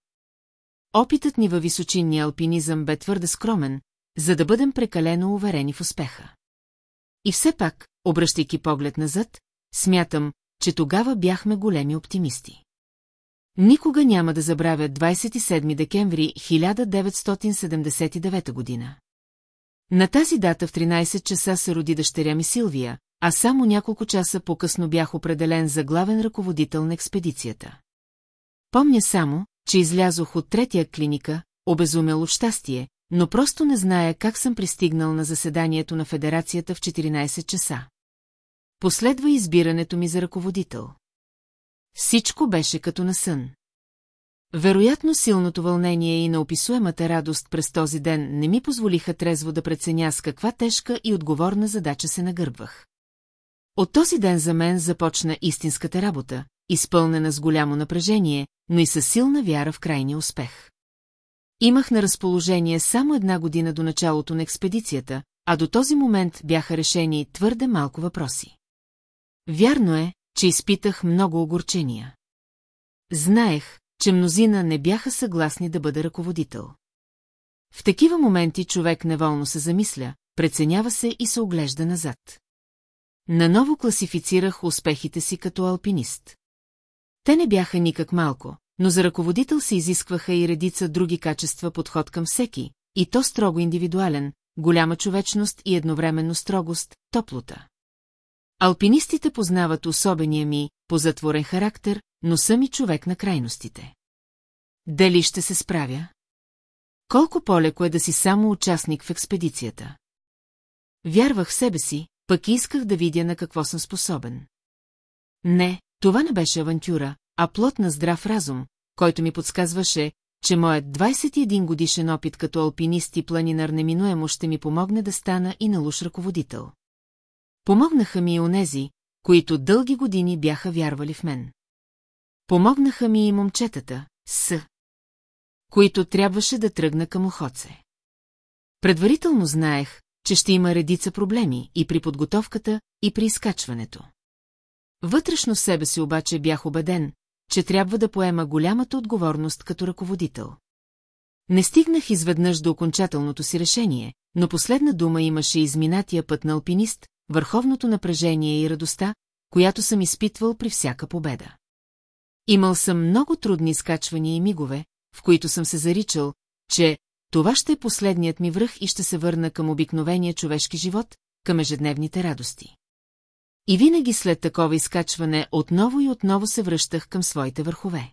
Опитът ни във височинния алпинизъм бе твърде скромен, за да бъдем прекалено уверени в успеха. И все пак, обръщайки поглед назад, смятам, че тогава бяхме големи оптимисти. Никога няма да забравя 27 декември 1979 година. На тази дата в 13 часа се роди дъщеря ми Силвия, а само няколко часа по-късно бях определен за главен ръководител на експедицията. Помня само, че излязох от третия клиника, обезумел от щастие, но просто не зная как съм пристигнал на заседанието на федерацията в 14 часа. Последва избирането ми за ръководител. Всичко беше като на сън. Вероятно силното вълнение и неописуемата радост през този ден не ми позволиха трезво да преценя с каква тежка и отговорна задача се нагърбвах. От този ден за мен започна истинската работа, изпълнена с голямо напрежение, но и със силна вяра в крайния успех. Имах на разположение само една година до началото на експедицията, а до този момент бяха решени твърде малко въпроси. Вярно е, че изпитах много огорчения. Знаех, че мнозина не бяха съгласни да бъда ръководител. В такива моменти човек неволно се замисля, преценява се и се оглежда назад. Наново класифицирах успехите си като алпинист. Те не бяха никак малко, но за ръководител се изискваха и редица други качества подход към всеки, и то строго индивидуален, голяма човечност и едновременно строгост, топлота. Алпинистите познават особения ми, позатворен характер, но съм и човек на крайностите. Дали ще се справя? Колко по-леко е да си само участник в експедицията? Вярвах в себе си, пък исках да видя на какво съм способен. Не, това не беше авантюра, а плод на здрав разум, който ми подсказваше, че моят 21 годишен опит като алпинист и планинар неминуемо ще ми помогне да стана и на луш ръководител. Помогнаха ми и онези, които дълги години бяха вярвали в мен. Помогнаха ми и момчетата, с които трябваше да тръгна към охоце. Предварително знаех, че ще има редица проблеми и при подготовката, и при изкачването. Вътрешно в себе си обаче бях убеден, че трябва да поема голямата отговорност като ръководител. Не стигнах изведнъж до окончателното си решение, но последна дума имаше изминатия път на алпинист, върховното напрежение и радостта, която съм изпитвал при всяка победа. Имал съм много трудни скачвания и мигове, в които съм се заричал, че това ще е последният ми връх и ще се върна към обикновения човешки живот, към ежедневните радости. И винаги след такова изкачване отново и отново се връщах към своите върхове.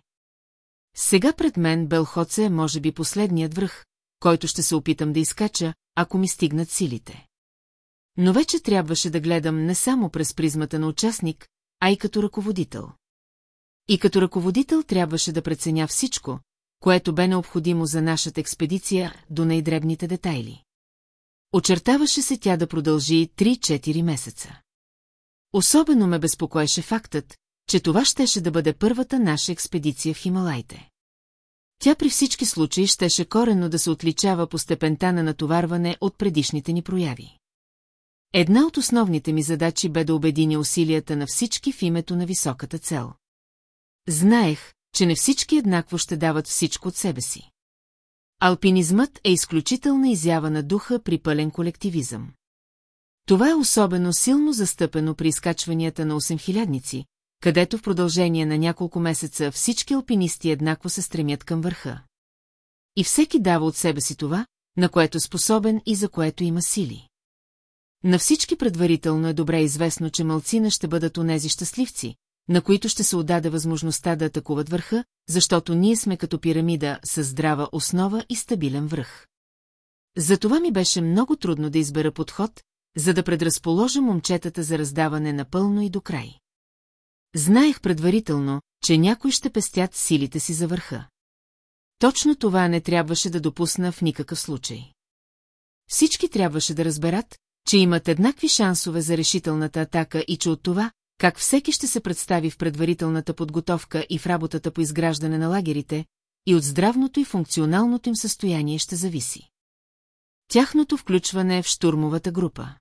Сега пред мен Белхоце е може би последният връх, който ще се опитам да изкача, ако ми стигнат силите. Но вече трябваше да гледам не само през призмата на участник, а и като ръководител. И като ръководител трябваше да преценя всичко, което бе необходимо за нашата експедиция до най-дребните детайли. Очертаваше се тя да продължи 3-4 месеца. Особено ме безпокоеше фактът, че това щеше да бъде първата наша експедиция в Хималайте. Тя при всички случаи щеше коренно да се отличава по степента на натоварване от предишните ни прояви. Една от основните ми задачи бе да обединя усилията на всички в името на високата цел. Знаех, че не всички еднакво ще дават всичко от себе си. Алпинизмът е изключителна изява на духа при пълен колективизъм. Това е особено силно застъпено при изкачванията на 8000-ници, където в продължение на няколко месеца всички алпинисти еднакво се стремят към върха. И всеки дава от себе си това, на което е способен и за което има сили. На всички предварително е добре известно, че мълцина ще бъдат онези щастливци, на които ще се отдаде възможността да атакуват върха, защото ние сме като пирамида с здрава основа и стабилен връх. Затова ми беше много трудно да избера подход, за да предразположа момчетата за раздаване напълно и до край. Знаех предварително, че някои ще пестят силите си за върха. Точно това не трябваше да допусна в никакъв случай. Всички трябваше да разберат, че имат еднакви шансове за решителната атака и че от това, как всеки ще се представи в предварителната подготовка и в работата по изграждане на лагерите, и от здравното и функционалното им състояние ще зависи. Тяхното включване в штурмовата група.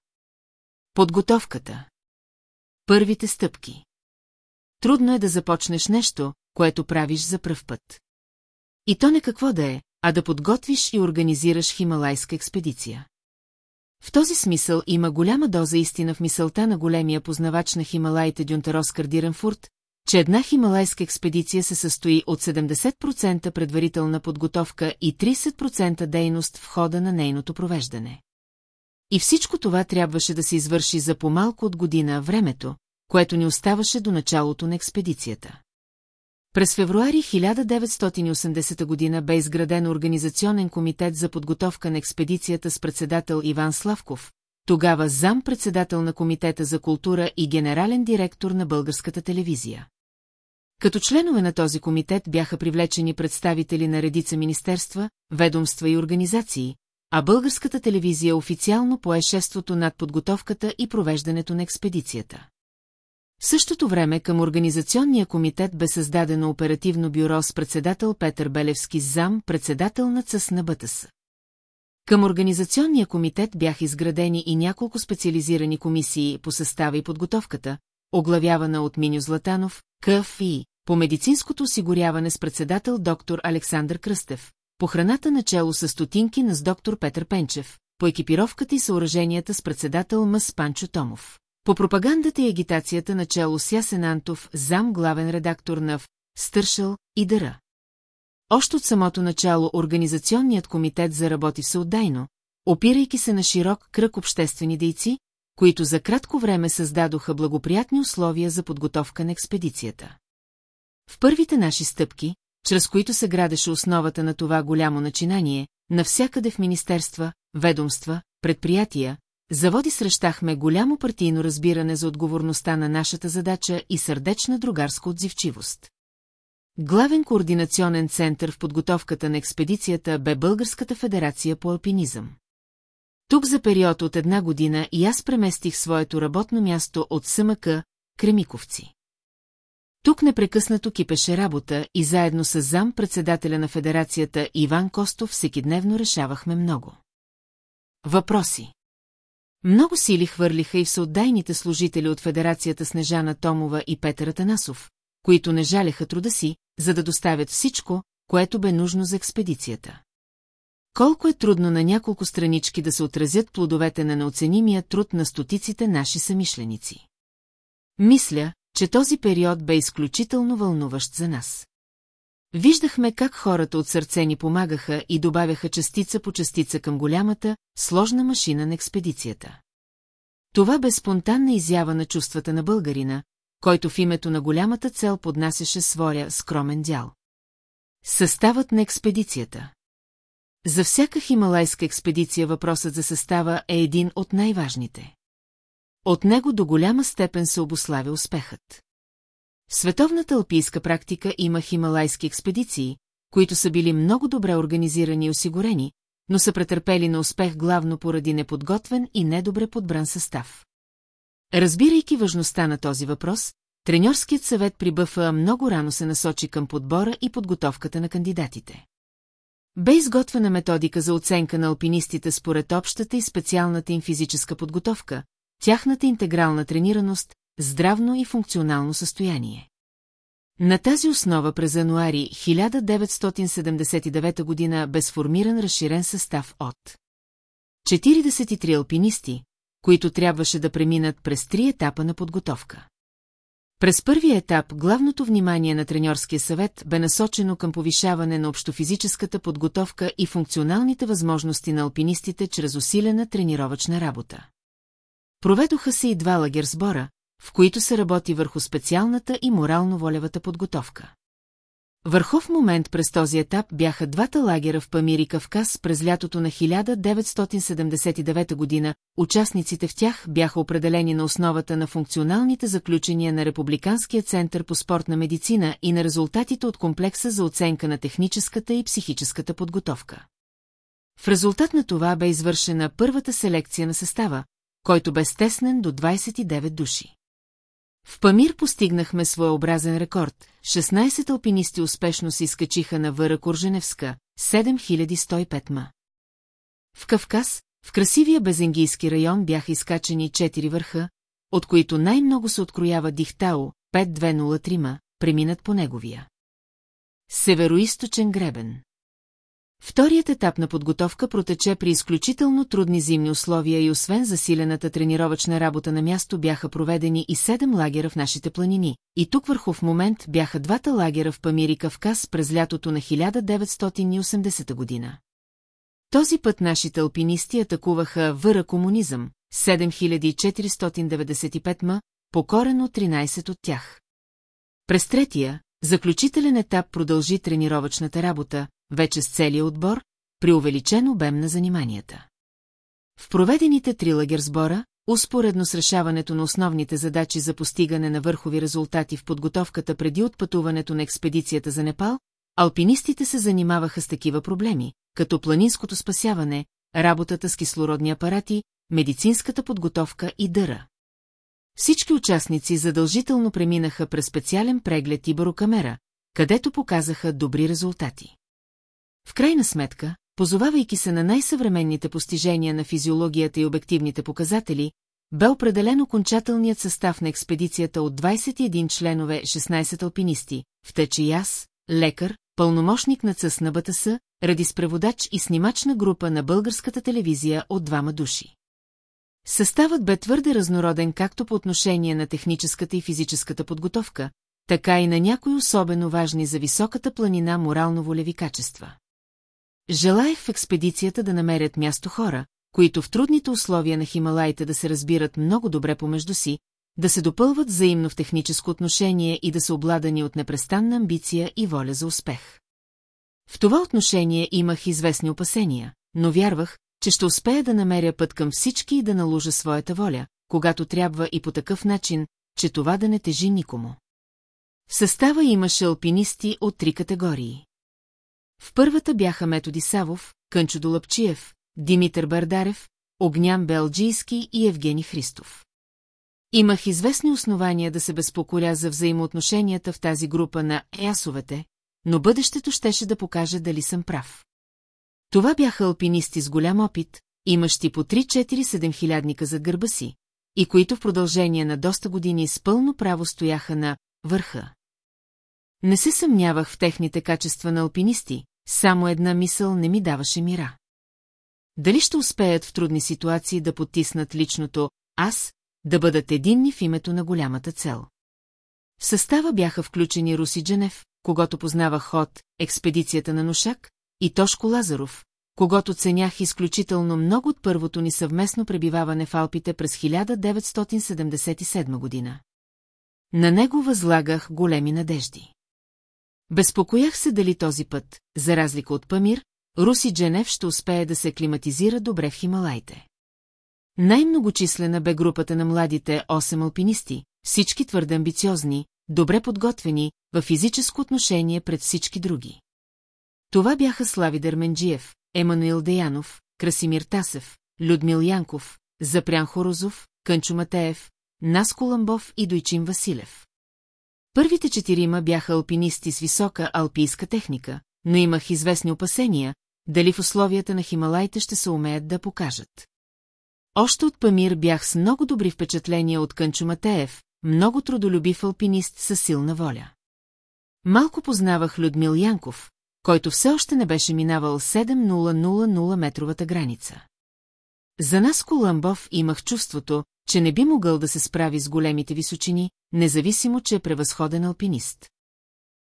Подготовката. Първите стъпки. Трудно е да започнеш нещо, което правиш за пръв път. И то не какво да е, а да подготвиш и организираш хималайска експедиция. В този смисъл има голяма доза истина в мисълта на големия познавач на Хималаите Дюнтерос Кардиренфурт, че една хималайска експедиция се състои от 70% предварителна подготовка и 30% дейност в хода на нейното провеждане. И всичко това трябваше да се извърши за по-малко от година времето, което ни оставаше до началото на експедицията. През февруари 1980 година бе изграден Организационен комитет за подготовка на експедицията с председател Иван Славков, тогава зам-председател на Комитета за култура и генерален директор на българската телевизия. Като членове на този комитет бяха привлечени представители на редица министерства, ведомства и организации, а българската телевизия официално пое шеството над подготовката и провеждането на експедицията. В същото време към Организационния комитет бе създадено оперативно бюро с председател Петър Белевски зам, председател на ЦъС на БТС. Към Организационния комитет бяха изградени и няколко специализирани комисии по състава и подготовката, оглавявана от Миню Златанов, КФИ, по медицинското осигуряване с председател доктор Александър Кръстев, по храната начало с стотинки на с доктор Петър Пенчев, по екипировката и съоръженията с председател Мъс Панчо Томов. По пропагандата и агитацията начало с Ясен Антов, зам главен редактор на В, Стършъл и Дъра. Още от самото начало Организационният комитет заработи всеотдайно, опирайки се на широк кръг обществени дейци, които за кратко време създадоха благоприятни условия за подготовка на експедицията. В първите наши стъпки, чрез които се градеше основата на това голямо начинание, навсякъде в министерства, ведомства, предприятия, заводи срещахме голямо партийно разбиране за отговорността на нашата задача и сърдечна другарска отзивчивост. Главен координационен център в подготовката на експедицията бе Българската федерация по алпинизъм. Тук за период от една година и аз преместих своето работно място от СМК Кремиковци. Тук непрекъснато кипеше работа и заедно с зам председателя на федерацията Иван Костов всекидневно решавахме много. Въпроси много сили хвърлиха и в съотдайните служители от Федерацията Снежана Томова и Петър Атанасов, които не жалеха труда си, за да доставят всичко, което бе нужно за експедицията. Колко е трудно на няколко странички да се отразят плодовете на неоценимия труд на стотиците наши самишленици. Мисля, че този период бе изключително вълнуващ за нас. Виждахме как хората от сърце ни помагаха и добавяха частица по частица към голямата, сложна машина на експедицията. Това бе спонтанна изява на чувствата на българина, който в името на голямата цел поднасяше своя скромен дял. Съставът на експедицията За всяка хималайска експедиция въпросът за състава е един от най-важните. от него до голяма степен се обославя успехът. В световната алпийска практика има хималайски експедиции, които са били много добре организирани и осигурени, но са претърпели на успех главно поради неподготвен и недобре подбран състав. Разбирайки важността на този въпрос, треньорският съвет при БФА много рано се насочи към подбора и подготовката на кандидатите. Бе изготвена методика за оценка на алпинистите според общата и специалната им физическа подготовка, тяхната интегрална тренираност, здравно и функционално състояние. На тази основа през януари 1979 година бе сформиран разширен състав от 43 алпинисти, които трябваше да преминат през три етапа на подготовка. През първия етап главното внимание на треньорския съвет бе насочено към повишаване на общофизическата подготовка и функционалните възможности на алпинистите чрез усилена тренировъчна работа. Проведоха се и два лагер сбора, в които се работи върху специалната и морално-волевата подготовка. Върхов момент през този етап бяха двата лагера в Памир и Кавказ през лятото на 1979 година. Участниците в тях бяха определени на основата на функционалните заключения на Републиканския център по спортна медицина и на резултатите от комплекса за оценка на техническата и психическата подготовка. В резултат на това бе извършена първата селекция на състава, който бе стеснен до 29 души. В Памир постигнахме своеобразен рекорд. 16 алпинисти успешно се изкачиха на Въра Курженевска, 7105 ма. В Кавказ, в красивия Безенгийски район бяха изкачени 4 върха, от които най-много се откроява Дихтао, 5203 ма, преминат по неговия. Североисточен гребен. Вторият етап на подготовка протече при изключително трудни зимни условия и освен засилената тренировъчна работа на място бяха проведени и седем лагера в нашите планини, и тук върху в момент бяха двата лагера в Памир и Кавказ през лятото на 1980 година. Този път нашите алпинисти атакуваха въра комунизъм, 7495 м, покорено 13 от тях. През третия, заключителен етап продължи тренировъчната работа, вече с целия отбор, при увеличен обем на заниманията. В проведените три лагер сбора, успоредно с решаването на основните задачи за постигане на върхови резултати в подготовката преди отпътуването на експедицията за Непал, алпинистите се занимаваха с такива проблеми, като планинското спасяване, работата с кислородни апарати, медицинската подготовка и дъра. Всички участници задължително преминаха през специален преглед и барокамера, където показаха добри резултати. В крайна сметка, позовавайки се на най-съвременните постижения на физиологията и обективните показатели, бе определен окончателният състав на експедицията от 21 членове 16 алпинисти, в и аз, лекар, пълномощник на ЦъС на БТС, ради с преводач и снимачна група на българската телевизия от двама души. Съставът бе твърде разнороден както по отношение на техническата и физическата подготовка, така и на някои особено важни за високата планина морално-волеви качества. Желаях в експедицията да намерят място хора, които в трудните условия на Хималаите да се разбират много добре помежду си, да се допълват взаимно в техническо отношение и да са обладани от непрестанна амбиция и воля за успех. В това отношение имах известни опасения, но вярвах, че ще успея да намеря път към всички и да наложа своята воля, когато трябва и по такъв начин, че това да не тежи никому. В състава имаше алпинисти от три категории. В първата бяха Методи Савов, Кънчо Долъпчиев, Димитър Бардарев, Огнян Белджийски и Евгений Христов. Имах известни основания да се безпокоя за взаимоотношенията в тази група на ясовете, но бъдещето щеше да покаже дали съм прав. Това бяха алпинисти с голям опит, имащи по 3-4-7 хилядника за гърба си, и които в продължение на доста години с пълно право стояха на върха. Не се съмнявах в техните качества на алпинисти, само една мисъл не ми даваше мира. Дали ще успеят в трудни ситуации да потиснат личното «аз», да бъдат единни в името на голямата цел. В състава бяха включени Руси Дженев, когато познавах ход, експедицията на Нушак, и Тошко Лазаров, когато ценях изключително много от първото ни съвместно пребиваване в Алпите през 1977 година. На него възлагах големи надежди. Безпокоях се дали този път, за разлика от Памир, Руси Дженев ще успее да се климатизира добре в Хималайте. Най-многочислена бе групата на младите 8 алпинисти, всички твърде амбициозни, добре подготвени, във физическо отношение пред всички други. Това бяха Слави Дърменджиев, Емануил Деянов, Красимир Тасев, Людмил Янков, Запрян Хорозов, Кънчо Матеев, Наско Ламбов и Дойчин Василев. Първите четирима бяха алпинисти с висока алпийска техника, но имах известни опасения, дали в условията на Хималайте ще се умеят да покажат. Още от Памир бях с много добри впечатления от Кънчо Матеев, много трудолюбив алпинист със силна воля. Малко познавах Людмил Янков, който все още не беше минавал 7000 метровата граница. За нас Коламбов имах чувството, че не би могъл да се справи с големите височини, независимо, че е превъзходен алпинист.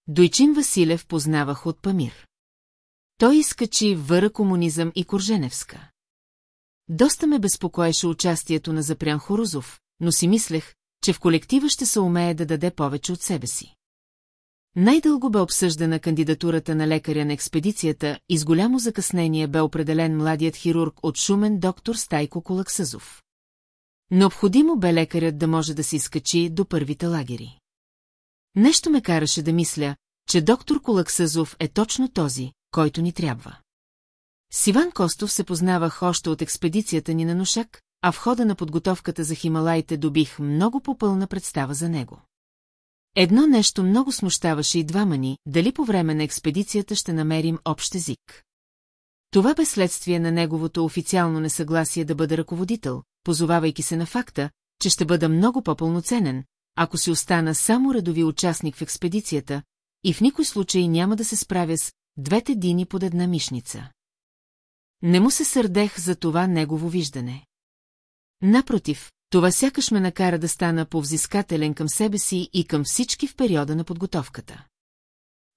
Дойчин Василев познавах от Памир. Той изкачи въра комунизъм и Корженевска. Доста ме безпокоеше участието на Запрян Хорузов, но си мислех, че в колектива ще се умее да даде повече от себе си. Най-дълго бе обсъждана кандидатурата на лекаря на експедицията и с голямо закъснение бе определен младият хирург от Шумен доктор Стайко Колаксъзов. Необходимо бе лекарят да може да се изкачи до първите лагери. Нещо ме караше да мисля, че доктор Колаксъзов е точно този, който ни трябва. С Иван Костов се познавах още от експедицията ни на Нушак, а в хода на подготовката за Хималайте добих много попълна представа за него. Едно нещо много смущаваше и двама ни, дали по време на експедицията ще намерим общ език. Това бе следствие на неговото официално несъгласие да бъде ръководител, позовавайки се на факта, че ще бъда много по-пълноценен, ако си остана само редови участник в експедицията, и в никой случай няма да се справя с двете дини под една мишница. Не му се сърдех за това негово виждане. Напротив, това сякаш ме накара да стана повзискателен към себе си и към всички в периода на подготовката.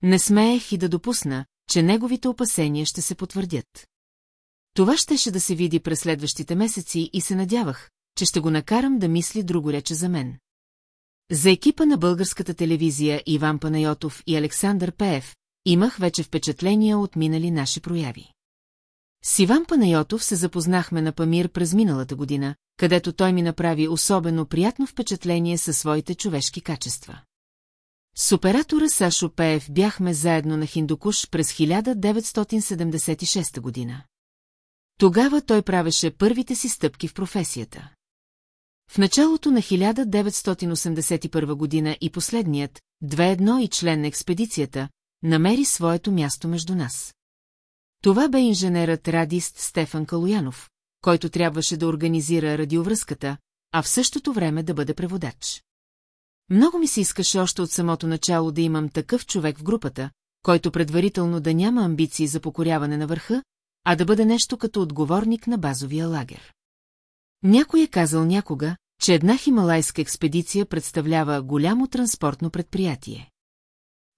Не смеех и да допусна, че неговите опасения ще се потвърдят. Това щеше да се види през следващите месеци и се надявах, че ще го накарам да мисли друго рече за мен. За екипа на българската телевизия Иван Панайотов и Александър Пеев имах вече впечатления от минали наши прояви. С Иван Панайотов се запознахме на Памир през миналата година, където той ми направи особено приятно впечатление със своите човешки качества. С оператора Сашо Пеев бяхме заедно на Хиндукуш през 1976 година. Тогава той правеше първите си стъпки в професията. В началото на 1981 година и последният, 2-1 и член на експедицията, намери своето място между нас. Това бе инженерът радист Стефан Калуянов, който трябваше да организира радиовръзката, а в същото време да бъде преводач. Много ми се искаше още от самото начало да имам такъв човек в групата, който предварително да няма амбиции за покоряване на върха, а да бъде нещо като отговорник на базовия лагер. Някой е казал някога, че една хималайска експедиция представлява голямо транспортно предприятие.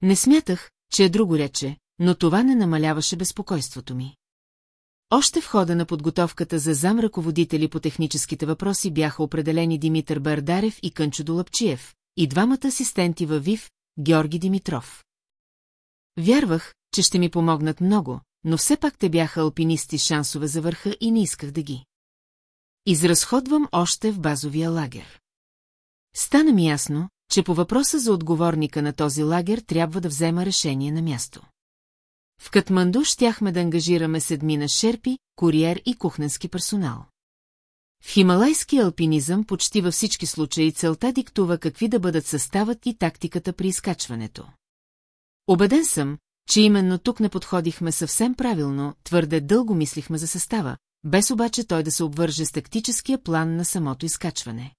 Не смятах, че е друго рече, но това не намаляваше безпокойството ми. Още в хода на подготовката за зам ръководители по техническите въпроси бяха определени Димитър Бардарев и Кънчо Долапчиев, и двамата асистенти във ВИВ, Георги Димитров. Вярвах, че ще ми помогнат много, но все пак те бяха алпинисти шансове за върха и не исках да ги. Изразходвам още в базовия лагер. Стана ми ясно, че по въпроса за отговорника на този лагер трябва да взема решение на място. В Катманду щяхме да ангажираме седмина шерпи, куриер и кухненски персонал. В хималайски алпинизъм почти във всички случаи целта диктува какви да бъдат съставът и тактиката при изкачването. Обеден съм, че именно тук не подходихме съвсем правилно, твърде дълго мислихме за състава, без обаче той да се обвърже с тактическия план на самото изкачване.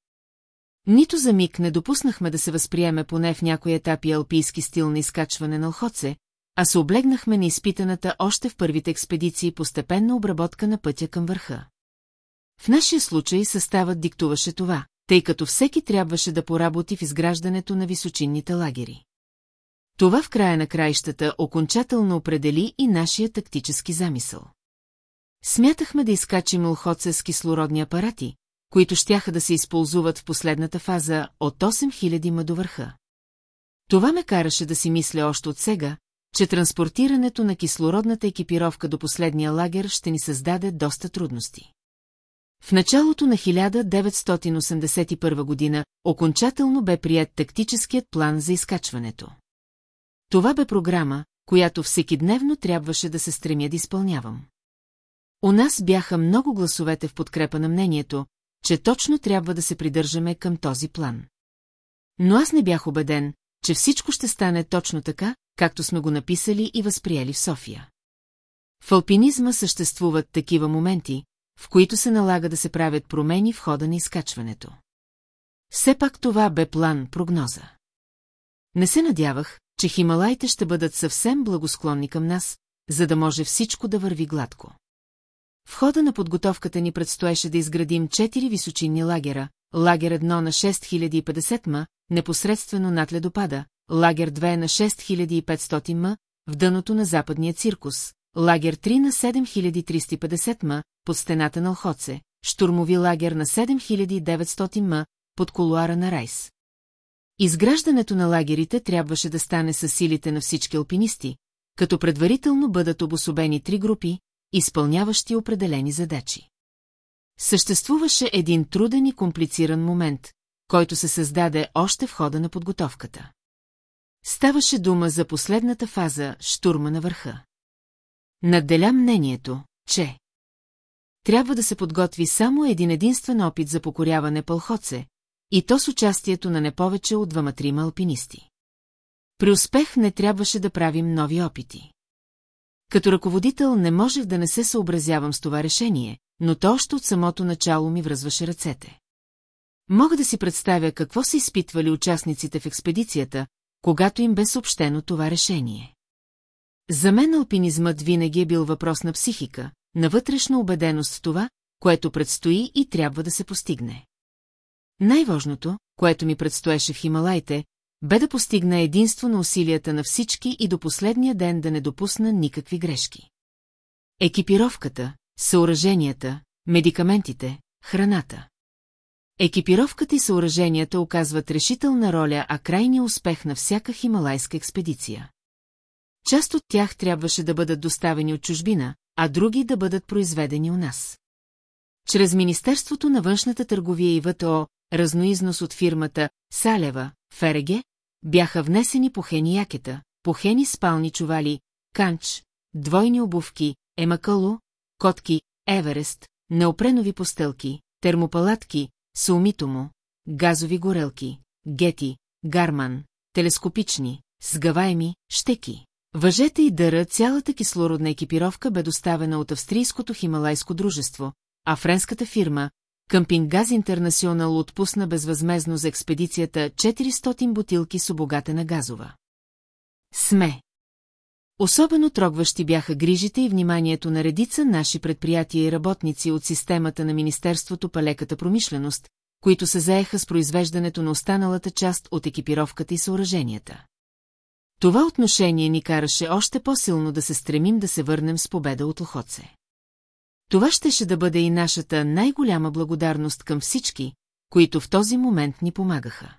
Нито за миг не допуснахме да се възприеме поне в някои етапи алпийски стил на изкачване на лхоце, а се облегнахме на изпитаната още в първите експедиции постепенна обработка на пътя към върха. В нашия случай съставът диктуваше това, тъй като всеки трябваше да поработи в изграждането на височинните лагери. Това в края на краищата окончателно определи и нашия тактически замисъл. Смятахме да изкачим лхоца с кислородни апарати, които щяха да се използват в последната фаза от 8000 ма до върха. Това ме караше да си мисля още от сега, че транспортирането на кислородната екипировка до последния лагер ще ни създаде доста трудности. В началото на 1981 година окончателно бе прият тактическият план за изкачването. Това бе програма, която всекидневно трябваше да се стремя да изпълнявам. У нас бяха много гласовете в подкрепа на мнението, че точно трябва да се придържаме към този план. Но аз не бях убеден, че всичко ще стане точно така, както сме го написали и възприели в София. В алпинизма съществуват такива моменти, в които се налага да се правят промени в хода на изкачването. Все пак това бе план, прогноза. Не се надявах, че Хималайте ще бъдат съвсем благосклонни към нас, за да може всичко да върви гладко. В хода на подготовката ни предстоеше да изградим четири височинни лагера, лагер 1 на 6050 м, непосредствено над ледопада, лагер 2 на 6500 м, в дъното на западния циркус, лагер 3 на 7350 м, под стената на Охоце, штурмови лагер на 7900 м, под колуара на Райс. Изграждането на лагерите трябваше да стане с силите на всички алпинисти, като предварително бъдат обособени три групи, изпълняващи определени задачи. Съществуваше един труден и комплициран момент, който се създаде още в хода на подготовката. Ставаше дума за последната фаза – штурма на върха. Надделя мнението, че трябва да се подготви само един единствен опит за покоряване Пълхоце, и то с участието на не повече от двама-трима алпинисти. При успех не трябваше да правим нови опити. Като ръководител не можех да не се съобразявам с това решение, но то още от самото начало ми връзваше ръцете. Мога да си представя какво са изпитвали участниците в експедицията, когато им бе съобщено това решение. За мен алпинизмът винаги е бил въпрос на психика, на вътрешна убеденост в това, което предстои и трябва да се постигне. Най-важното, което ми предстоеше в Хималайте, бе да постигна единство на усилията на всички и до последния ден да не допусна никакви грешки. Екипировката, съоръженията, медикаментите, храната. Екипировката и съоръженията оказват решителна роля, а крайния успех на всяка хималайска експедиция. Част от тях трябваше да бъдат доставени от чужбина, а други да бъдат произведени у нас. Чрез Министерството на външната търговия и ВТО, разноизнос от фирмата Салева, Фереге, бяха внесени похени якета, похени спални чували, канч, двойни обувки, емакало, котки, еверест, неопренови постелки, термопалатки, саумитомо, газови горелки, гети, гарман, телескопични, сгъваеми, щеки. Въжете и дъра цялата кислородна екипировка бе доставена от австрийското хималайско дружество, а френската фирма, Къмпинг Газ Интернационал отпусна безвъзмезно за експедицията 400 бутилки с обогатена газова. Сме. Особено трогващи бяха грижите и вниманието на редица наши предприятия и работници от системата на Министерството по леката промишленост, които се заеха с произвеждането на останалата част от екипировката и съоръженията. Това отношение ни караше още по-силно да се стремим да се върнем с победа от Охоце. Това щеше да бъде и нашата най-голяма благодарност към всички, които в този момент ни помагаха.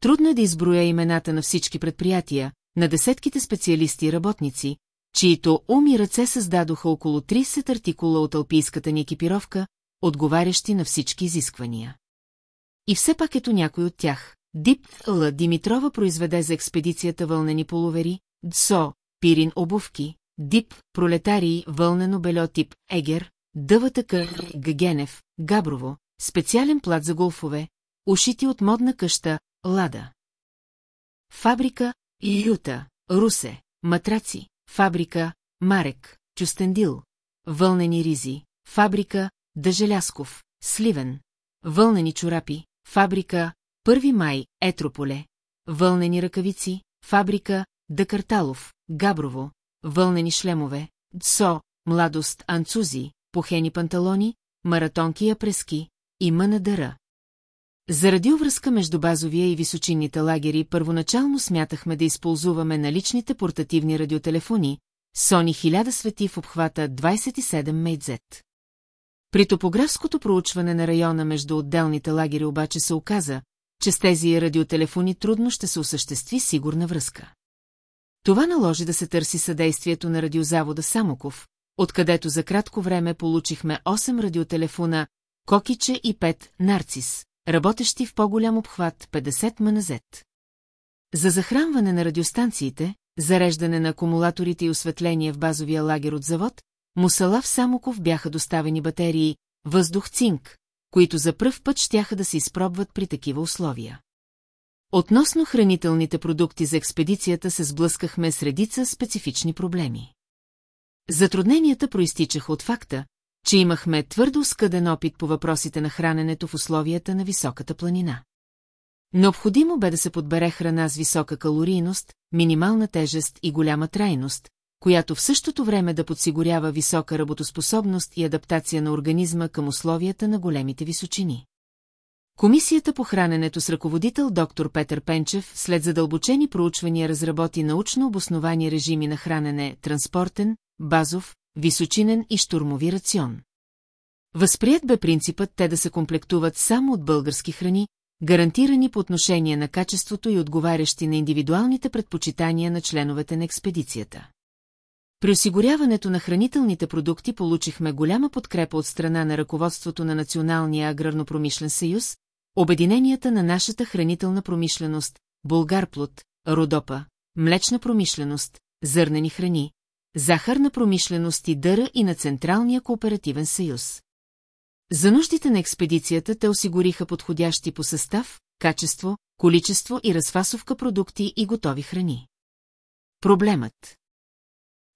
Трудно е да изброя имената на всички предприятия, на десетките специалисти и работници, чието ум и ръце създадоха около 30 артикула от алпийската ни екипировка, отговарящи на всички изисквания. И все пак ето някой от тях. Дип Л. Димитрова произведе за експедицията вълнени половери, ДСО, пирин обувки, Дип, пролетарии, вълнено бельо тип, Егер, ДВТК, Гагенев, Габрово, специален плат за голфове, ушити от модна къща, Лада. Фабрика, Юта, Русе, матраци, фабрика, Марек, Чустендил, вълнени ризи, фабрика, Дъжелясков, Сливен, вълнени чорапи, фабрика, Първи май, Етрополе, вълнени ръкавици, фабрика, Дъкарталов, Габрово, вълнени шлемове, дсо, младост, анцузи, похени панталони, маратонки и апрески и мънадъра. Заради увръзка между базовия и височинните лагери първоначално смятахме да използваме наличните портативни радиотелефони, Сони 1000 свети в обхвата 27 мейдзет. При топографското проучване на района между отделните лагери обаче се оказа, че с тези радиотелефони трудно ще се осъществи сигурна връзка. Това наложи да се търси съдействието на радиозавода Самоков, откъдето за кратко време получихме 8 радиотелефона Кокиче и пет Нарцис, работещи в по-голям обхват 50 маназет. За захранване на радиостанциите, зареждане на акумулаторите и осветление в базовия лагер от завод, Мусала в Самоков бяха доставени батерии въздух-цинк, които за пръв път щяха да се изпробват при такива условия. Относно хранителните продукти за експедицията се сблъскахме с редица специфични проблеми. Затрудненията проистичаха от факта, че имахме твърдо скъден опит по въпросите на храненето в условията на високата планина. Необходимо бе да се подбере храна с висока калорийност, минимална тежест и голяма трайност, която в същото време да подсигурява висока работоспособност и адаптация на организма към условията на големите височини. Комисията по храненето с ръководител доктор Петър Пенчев след задълбочени проучвания разработи научно обосновани режими на хранене транспортен, базов, височинен и штурмови рацион. Възприят бе принципът те да се комплектуват само от български храни, гарантирани по отношение на качеството и отговарящи на индивидуалните предпочитания на членовете на експедицията. При осигуряването на хранителните продукти получихме голяма подкрепа от страна на ръководството на Националния аграрно-промишлен съюз, обединенията на нашата хранителна промишленост, Булгарплод, Родопа, млечна промишленост, зърнени храни, захарна промишленост и дъра и на Централния кооперативен съюз. За нуждите на експедицията те осигуриха подходящи по състав, качество, количество и разфасовка продукти и готови храни. Проблемът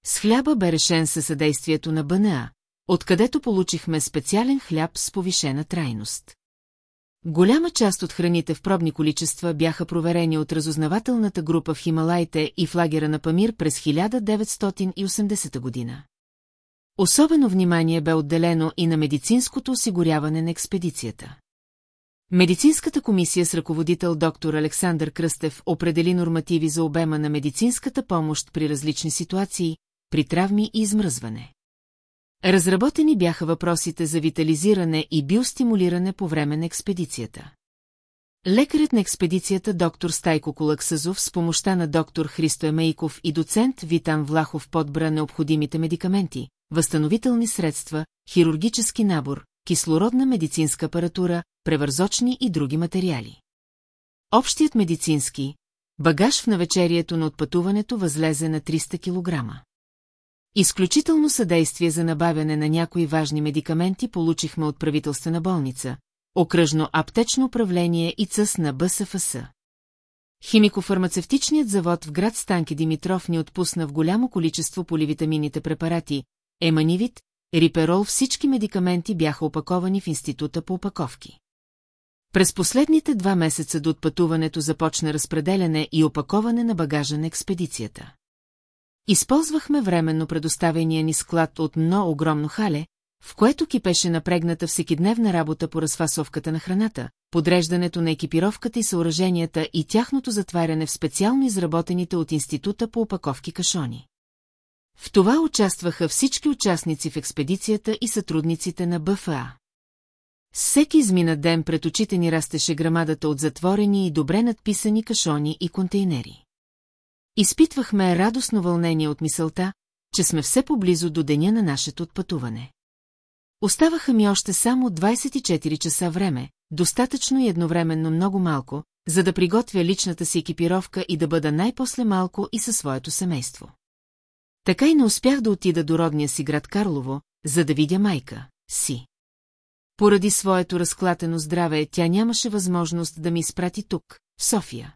С хляба бе решен със съдействието на БНА, откъдето получихме специален хляб с повишена трайност. Голяма част от храните в пробни количества бяха проверени от разузнавателната група в Хималайте и в лагера на Памир през 1980 година. Особено внимание бе отделено и на медицинското осигуряване на експедицията. Медицинската комисия с ръководител доктор Александър Кръстев определи нормативи за обема на медицинската помощ при различни ситуации, при травми и измръзване. Разработени бяха въпросите за витализиране и биостимулиране по време на експедицията. Лекарят на експедицията доктор Стайко Колаксазов с помощта на доктор Христо Емейков и доцент Витан Влахов подбра необходимите медикаменти, възстановителни средства, хирургически набор, кислородна медицинска апаратура, превързочни и други материали. Общият медицински багаж в навечерието на отпътуването възлезе на 300 кг. Изключително съдействие за набавяне на някои важни медикаменти получихме от правителствена болница, окръжно аптечно управление и цъс на БСФС. Химико-фармацевтичният завод в град Станки Димитров ни отпусна в голямо количество поливитаминните препарати, еманивит, риперол всички медикаменти бяха опаковани в института по опаковки. През последните два месеца до отпътуването започна разпределяне и опаковане на багажа на експедицията. Използвахме временно предоставения ни склад от но огромно хале, в което кипеше напрегната всекидневна работа по разфасовката на храната, подреждането на екипировката и съоръженията и тяхното затваряне в специално изработените от Института по опаковки кашони. В това участваха всички участници в експедицията и сътрудниците на БФА. Всеки измина ден пред очите ни растеше грамадата от затворени и добре надписани кашони и контейнери. Изпитвахме радостно вълнение от мисълта, че сме все поблизо до деня на нашето отпътуване. Оставаха ми още само 24 часа време, достатъчно и едновременно много малко, за да приготвя личната си екипировка и да бъда най-после малко и със своето семейство. Така и не успях да отида до родния си град Карлово, за да видя майка си. Поради своето разклатено здраве, тя нямаше възможност да ми изпрати тук, в София.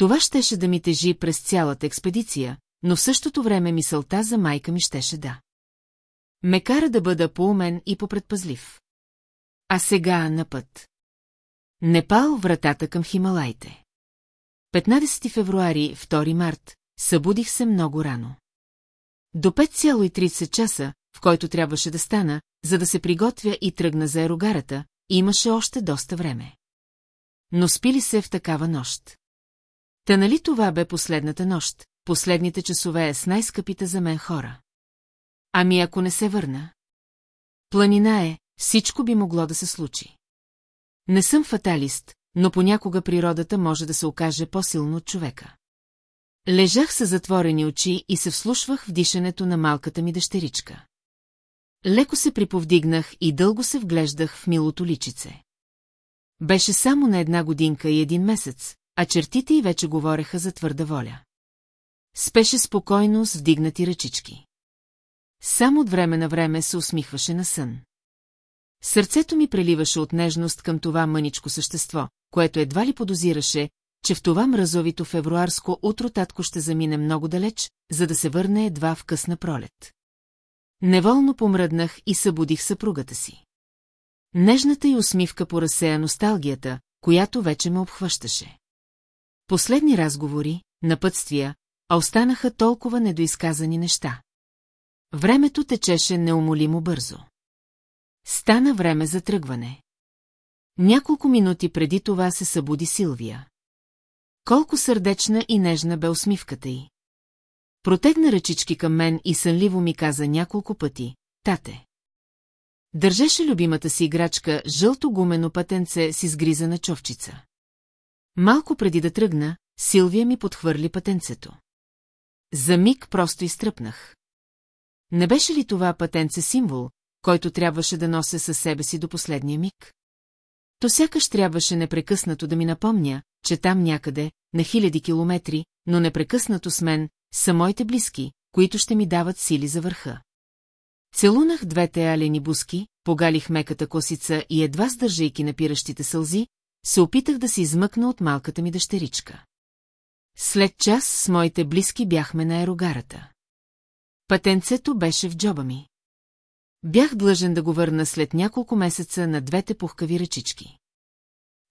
Това щеше да ми тежи през цялата експедиция, но в същото време мисълта за майка ми щеше да. Ме кара да бъда по-умен и попредпазлив. А сега на път. Непал вратата към Хималайте. 15 февруари, 2 март, събудих се много рано. До 5,30 часа, в който трябваше да стана, за да се приготвя и тръгна за ерогарата, имаше още доста време. Но спили се в такава нощ. Та нали това бе последната нощ, последните часове с най-скъпите за мен хора? Ами ако не се върна? Планина е, всичко би могло да се случи. Не съм фаталист, но понякога природата може да се окаже по-силно от човека. Лежах с затворени очи и се вслушвах в дишането на малката ми дъщеричка. Леко се приповдигнах и дълго се вглеждах в милото личице. Беше само на една годинка и един месец, а чертите й вече говореха за твърда воля. Спеше спокойно с вдигнати ръчички. Само от време на време се усмихваше на сън. Сърцето ми преливаше от нежност към това мъничко същество, което едва ли подозираше, че в това мразовито февруарско утро татко ще замине много далеч, за да се върне едва в късна пролет. Неволно помръднах и събудих съпругата си. Нежната й усмивка поразсея носталгията, която вече ме обхващаше. Последни разговори, напътствия, а останаха толкова недоизказани неща. Времето течеше неумолимо бързо. Стана време за тръгване. Няколко минути преди това се събуди Силвия. Колко сърдечна и нежна бе усмивката й. Протегна ръчички към мен и сънливо ми каза няколко пъти, тате. Държеше любимата си играчка жълто гумено пътенце с изгризана човчица. Малко преди да тръгна, Силвия ми подхвърли пътенцето. За миг просто изтръпнах. Не беше ли това пътенце символ, който трябваше да нося със себе си до последния миг? То сякаш трябваше непрекъснато да ми напомня, че там някъде, на хиляди километри, но непрекъснато с мен, са моите близки, които ще ми дават сили за върха. Целунах двете алени буски, погалих меката косица и едва сдържайки напиращите сълзи, се опитах да се измъкна от малката ми дъщеричка. След час с моите близки бяхме на аерогарата. Патенцето беше в джоба ми. Бях длъжен да го върна след няколко месеца на двете пухкави ръчички.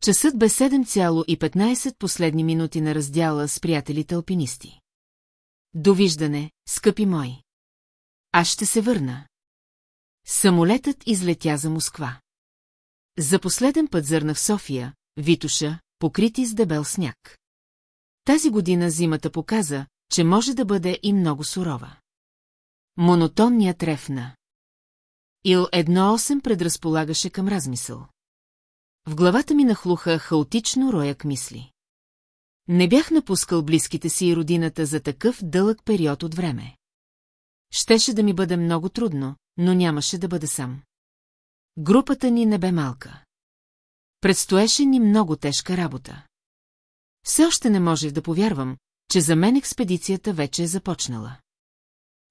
Часът бе 7,15 последни минути на раздяла с приятелите алпинисти. Довиждане, скъпи мои. Аз ще се върна. Самолетът излетя за Москва. За последен път зърнах София, Витуша, покрити с дебел сняг. Тази година зимата показа, че може да бъде и много сурова. Монотонният рефна. Ил 1.8 предразполагаше към размисъл. В главата ми нахлуха хаотично рояк мисли. Не бях напускал близките си и родината за такъв дълъг период от време. Щеше да ми бъде много трудно, но нямаше да бъда сам. Групата ни не бе малка. Предстоеше ни много тежка работа. Все още не можех да повярвам, че за мен експедицията вече е започнала.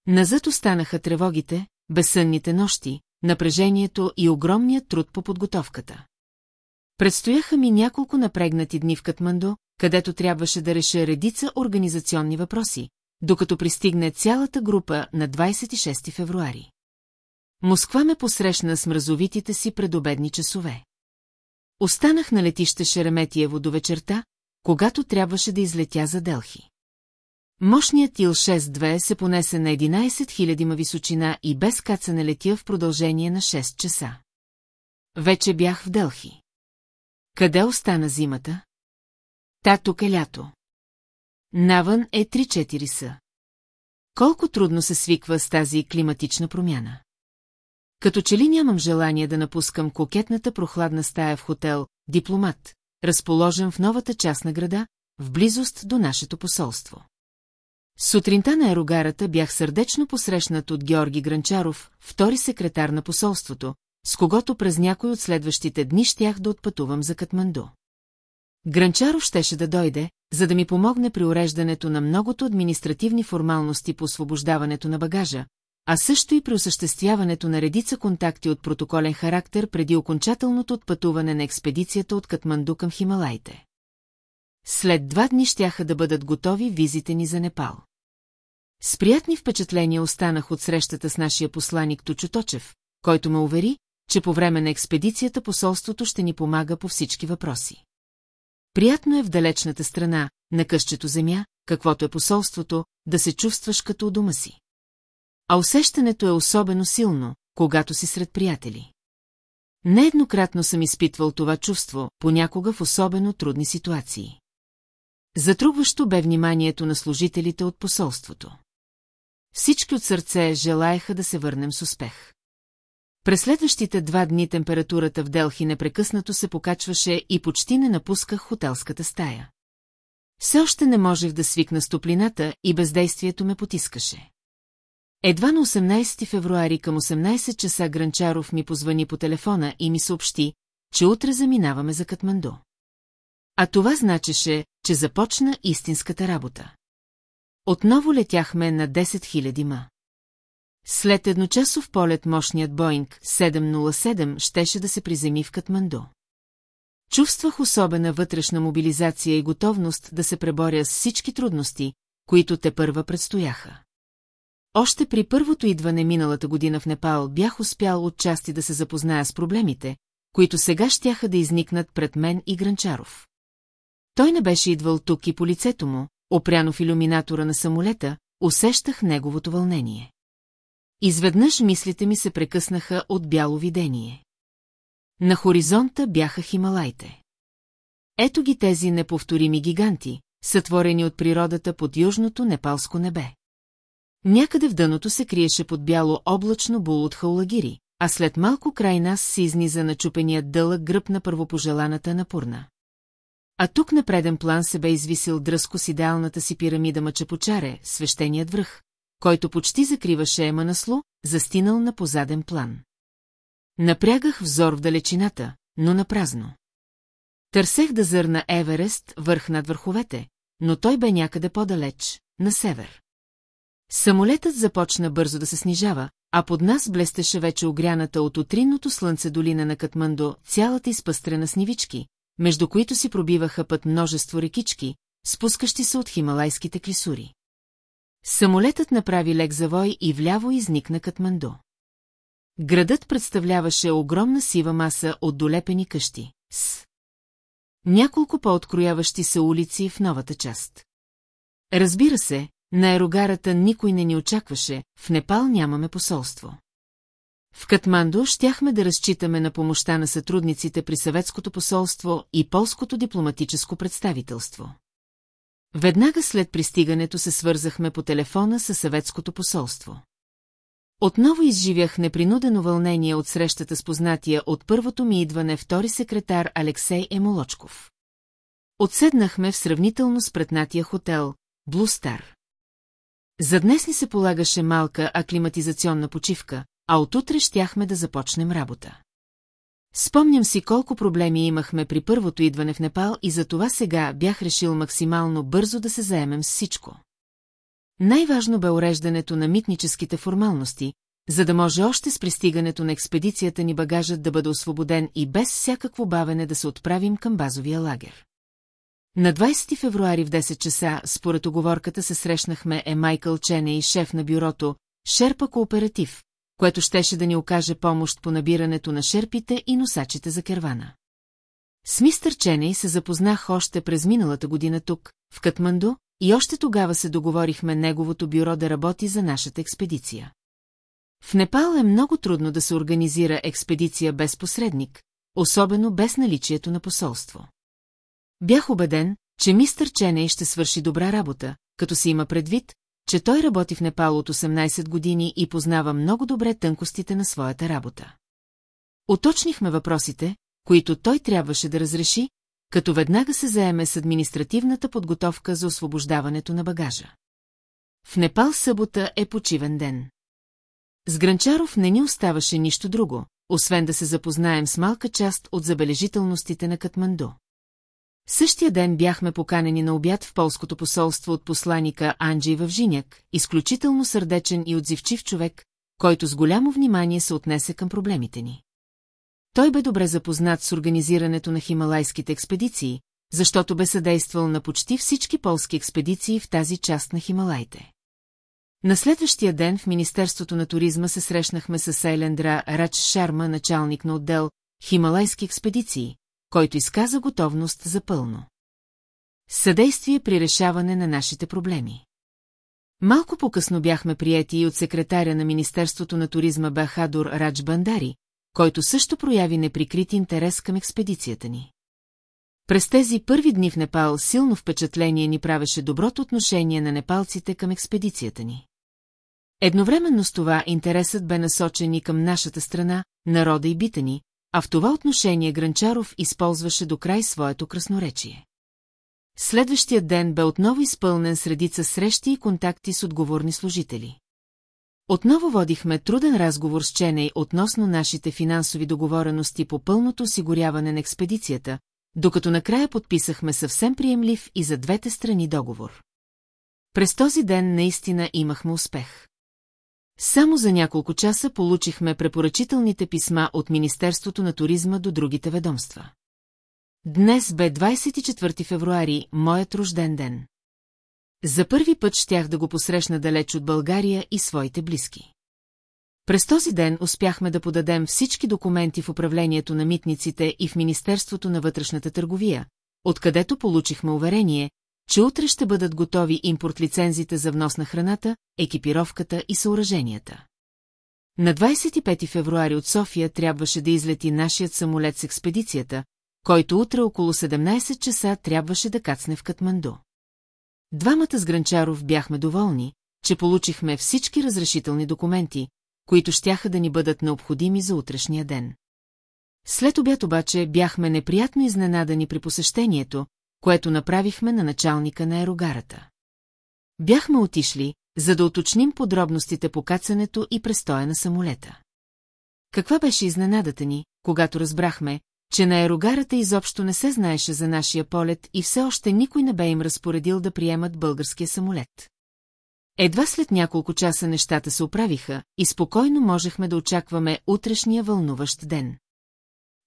Назад останаха тревогите, безсънните нощи, напрежението и огромният труд по подготовката. Предстояха ми няколко напрегнати дни в Катмандо, където трябваше да реша редица организационни въпроси, докато пристигне цялата група на 26 февруари. Москва ме посрещна с мразовитите си предобедни часове. Останах на летище Шереметиево до вечерта, когато трябваше да излетя за Делхи. Мощният Ил-6-2 се понесе на 11 000 ма височина и без кацане летя в продължение на 6 часа. Вече бях в Делхи. Къде остана зимата? Та тук е лято. Навън е 3-4 са. Колко трудно се свиква с тази климатична промяна. Като че ли нямам желание да напускам кокетната прохладна стая в хотел «Дипломат», разположен в новата част на града, в близост до нашето посолство. Сутринта на ерогарата бях сърдечно посрещнат от Георги Гранчаров, втори секретар на посолството, с когото през някой от следващите дни щях да отпътувам за Катманду. Гранчаров щеше да дойде, за да ми помогне при уреждането на многото административни формалности по освобождаването на багажа, а също и при осъществяването на редица контакти от протоколен характер преди окончателното отпътуване на експедицията от Катманду към Хималайте. След два дни щяха да бъдат готови визите ни за Непал. С приятни впечатления останах от срещата с нашия посланик Точоточев, който ме увери, че по време на експедицията посолството ще ни помага по всички въпроси. Приятно е в далечната страна, на къщето земя, каквото е посолството, да се чувстваш като у дома си. А усещането е особено силно, когато си сред приятели. Нееднократно съм изпитвал това чувство, понякога в особено трудни ситуации. Затрубващо бе вниманието на служителите от посолството. Всички от сърце желаяха да се върнем с успех. През следващите два дни температурата в Делхи непрекъснато се покачваше и почти не напусках хотелската стая. Все още не можех да свикна с топлината и бездействието ме потискаше. Едва на 18 февруари към 18 часа Гранчаров ми позвани по телефона и ми съобщи, че утре заминаваме за Катманду. А това значеше, че започна истинската работа. Отново летяхме на 10 000 ма. След едночасов полет мощният Боинг 707 щеше да се приземи в Катманду. Чувствах особена вътрешна мобилизация и готовност да се преборя с всички трудности, които те първа предстояха. Още при първото идване миналата година в Непал бях успял отчасти да се запозная с проблемите, които сега щяха да изникнат пред мен и Гранчаров. Той не беше идвал тук и по лицето му, опряно в иллюминатора на самолета, усещах неговото вълнение. Изведнъж мислите ми се прекъснаха от бяло видение. На хоризонта бяха Хималайте. Ето ги тези неповторими гиганти, сътворени от природата под южното непалско небе. Някъде в дъното се криеше под бяло облачно бул от хаулагири, а след малко край нас се изниза начупеният дълъг гръб на първопожеланата напурна. А тук на преден план се бе извисил дръско с идеалната си пирамида Мачапочаре, свещеният връх, който почти закриваше Еманасло, застинал на позаден план. Напрягах взор в далечината, но на празно. Търсех да зърна Еверест върх над върховете, но той бе някъде по-далеч, на север. Самолетът започна бързо да се снижава, а под нас блестеше вече огряната от утринното слънце долина на Катмандо, цялата изпъстрена с нивички, между които си пробиваха път множество рекички, спускащи се от хималайските клисури. Самолетът направи лек завой и вляво изникна Катмандо. Градът представляваше огромна сива маса от долепени къщи, с няколко по-открояващи се улици в новата част. Разбира се, на аерогарата никой не ни очакваше, в Непал нямаме посолство. В Катманду щяхме да разчитаме на помощта на сътрудниците при съветското посолство и полското дипломатическо представителство. Веднага след пристигането се свързахме по телефона със съветското посолство. Отново изживях непринудено вълнение от срещата с познатия от първото ми идване втори секретар Алексей Емолочков. Отседнахме в сравнително спретнатия хотел Блустар. За днес ни се полагаше малка аклиматизационна почивка, а отутре щяхме да започнем работа. Спомням си колко проблеми имахме при първото идване в Непал и за това сега бях решил максимално бързо да се заемем с всичко. Най-важно бе уреждането на митническите формалности, за да може още с пристигането на експедицията ни багажът да бъде освободен и без всякакво бавене да се отправим към базовия лагер. На 20 февруари в 10 часа, според оговорката се срещнахме е Майкъл Чене и шеф на бюрото Шерпа Кооператив, което щеше да ни окаже помощ по набирането на шерпите и носачите за кервана. С мистър Ченей се запознах още през миналата година тук, в Катманду, и още тогава се договорихме неговото бюро да работи за нашата експедиция. В Непал е много трудно да се организира експедиция без посредник, особено без наличието на посолство. Бях убеден, че мистър Ченей ще свърши добра работа, като се има предвид, че той работи в Непал от 18 години и познава много добре тънкостите на своята работа. Оточнихме въпросите, които той трябваше да разреши, като веднага се заеме с административната подготовка за освобождаването на багажа. В Непал събота е почивен ден. С Гранчаров не ни оставаше нищо друго, освен да се запознаем с малка част от забележителностите на Катманду. Същия ден бяхме поканени на обяд в полското посолство от посланика Анджей Въвжиняк, изключително сърдечен и отзивчив човек, който с голямо внимание се отнесе към проблемите ни. Той бе добре запознат с организирането на хималайските експедиции, защото бе съдействал на почти всички полски експедиции в тази част на Хималайте. На следващия ден в Министерството на туризма се срещнахме с Сайлендра Рач Шарма, началник на отдел Хималайски експедиции, който изказа готовност за пълно. Съдействие при решаване на нашите проблеми. Малко по-късно бяхме приети и от секретаря на Министерството на туризма Бахадур Радж Бандари, който също прояви неприкрит интерес към експедицията ни. През тези първи дни в Непал силно впечатление ни правеше доброто отношение на непалците към експедицията ни. Едновременно с това интересът бе насочен и към нашата страна, народа и бита ни, а в това отношение Гранчаров използваше до край своето красноречие. Следващия ден бе отново изпълнен с редица срещи и контакти с отговорни служители. Отново водихме труден разговор с Ченей относно нашите финансови договорености по пълното осигуряване на експедицията, докато накрая подписахме съвсем приемлив и за двете страни договор. През този ден наистина имахме успех. Само за няколко часа получихме препоръчителните писма от Министерството на туризма до другите ведомства. Днес бе 24 февруари, моят рожден ден. За първи път щях да го посрещна далеч от България и своите близки. През този ден успяхме да подадем всички документи в управлението на митниците и в Министерството на вътрешната търговия, откъдето получихме уверение, че утре ще бъдат готови импорт лицензите за внос на храната, екипировката и съоръженията. На 25 февруари от София трябваше да излети нашият самолет с експедицията, който утре около 17 часа трябваше да кацне в Катманду. Двамата с Гранчаров бяхме доволни, че получихме всички разрешителни документи, които щяха да ни бъдат необходими за утрешния ден. След обяд обаче бяхме неприятно изненадани при посещението, което направихме на началника на аерогарата. Бяхме отишли, за да уточним подробностите по кацането и престоя на самолета. Каква беше изненадата ни, когато разбрахме, че на аерогарата изобщо не се знаеше за нашия полет и все още никой не бе им разпоредил да приемат българския самолет. Едва след няколко часа нещата се оправиха и спокойно можехме да очакваме утрешния вълнуващ ден.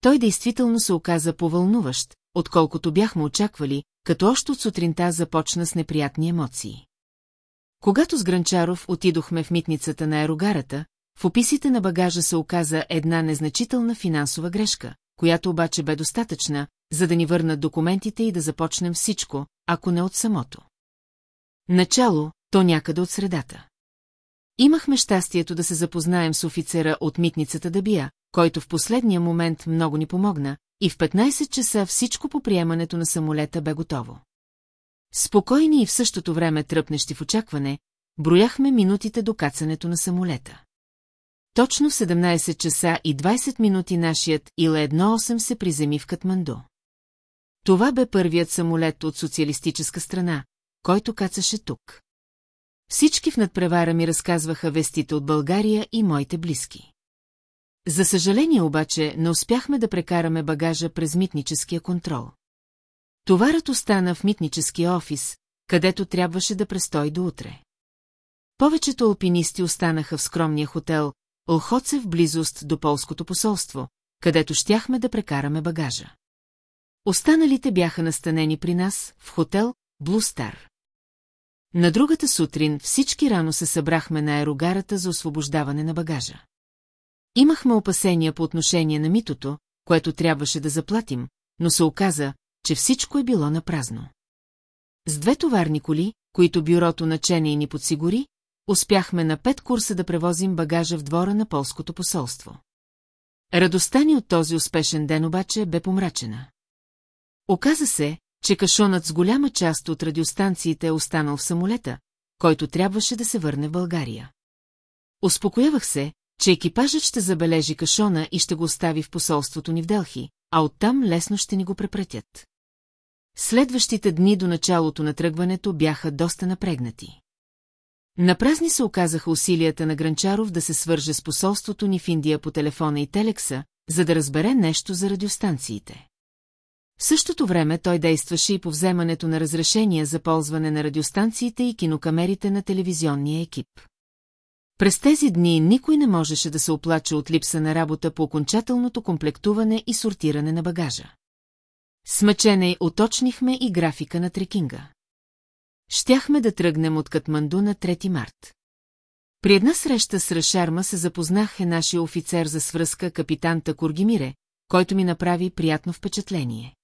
Той действително се оказа повълнуващ, отколкото бяхме очаквали, като още от сутринта започна с неприятни емоции. Когато с Гранчаров отидохме в митницата на аерогарата, в описите на багажа се оказа една незначителна финансова грешка, която обаче бе достатъчна, за да ни върнат документите и да започнем всичко, ако не от самото. Начало, то някъде от средата. Имахме щастието да се запознаем с офицера от митницата Дабия, който в последния момент много ни помогна, и в 15 часа всичко по приемането на самолета бе готово. Спокойни и в същото време тръпнещи в очакване, брояхме минутите до кацането на самолета. Точно в 17 часа и 20 минути нашият Ил-18 се приземи в Катманду. Това бе първият самолет от социалистическа страна, който кацаше тук. Всички в надпревара ми разказваха вестите от България и моите близки. За съжаление обаче не успяхме да прекараме багажа през митническия контрол. Товарът остана в митническия офис, където трябваше да престой до утре. Повечето алпинисти останаха в скромния хотел Олхоце в близост до полското посолство, където щяхме да прекараме багажа. Останалите бяха настанени при нас в хотел Блустар. На другата сутрин всички рано се събрахме на аерогарата за освобождаване на багажа. Имахме опасения по отношение на митото, което трябваше да заплатим, но се оказа, че всичко е било на празно. С две товарни коли, които бюрото на Чене ни подсигури, успяхме на пет курса да превозим багажа в двора на полското посолство. Радостта ни от този успешен ден обаче бе помрачена. Оказа се, че кашонът с голяма част от радиостанциите е останал в самолета, който трябваше да се върне в България. Успокоявах се, че екипажът ще забележи кашона и ще го остави в посолството ни в Делхи, а оттам лесно ще ни го препратят. Следващите дни до началото на тръгването бяха доста напрегнати. Напразни се оказаха усилията на Гранчаров да се свърже с посолството ни в Индия по телефона и телекса, за да разбере нещо за радиостанциите. В същото време той действаше и по вземането на разрешения за ползване на радиостанциите и кинокамерите на телевизионния екип. През тези дни никой не можеше да се оплаче от липса на работа по окончателното комплектуване и сортиране на багажа. Смъчене уточнихме и графика на трекинга. Щяхме да тръгнем от Катманду на 3 март. При една среща с Рашарма се запознах е нашия офицер за свръзка капитан Такургимире, който ми направи приятно впечатление.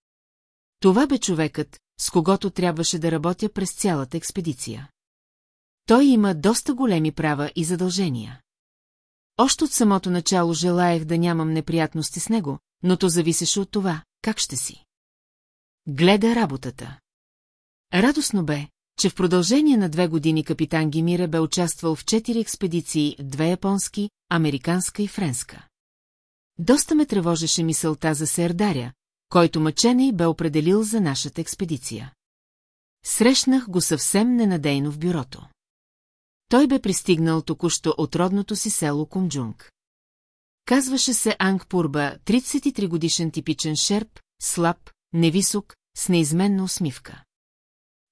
Това бе човекът, с когото трябваше да работя през цялата експедиция. Той има доста големи права и задължения. Още от самото начало желаях да нямам неприятности с него, но то зависеше от това, как ще си. Гледа работата. Радостно бе, че в продължение на две години капитан Гимире бе участвал в четири експедиции, две японски, американска и френска. Доста ме тревожеше мисълта за Сердаря, който мъчене и бе определил за нашата експедиция. Срещнах го съвсем ненадейно в бюрото. Той бе пристигнал току-що от родното си село Кумджунг. Казваше се Анг Пурба, 33 годишен типичен шерп, слаб, невисок, с неизменна усмивка.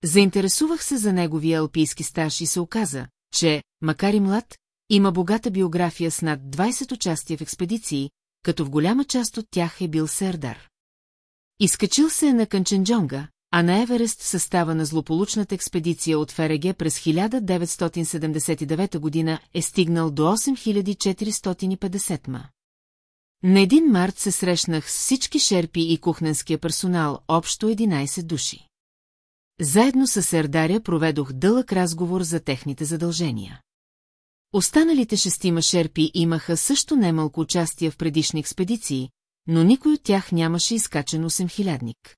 Заинтересувах се за неговия алпийски стаж и се оказа, че, макар и млад, има богата биография с над 20 участия в експедиции, като в голяма част от тях е бил Сердар. Изкачил се е на Канченджонга, а на Еверест в състава на злополучната експедиция от Фереге през 1979 година е стигнал до 8450 ма. На един март се срещнах с всички шерпи и кухненския персонал, общо 11 души. Заедно с Сердаря проведох дълъг разговор за техните задължения. Останалите шестима шерпи имаха също немалко участие в предишни експедиции, но никой от тях нямаше изкачен осемхилядник.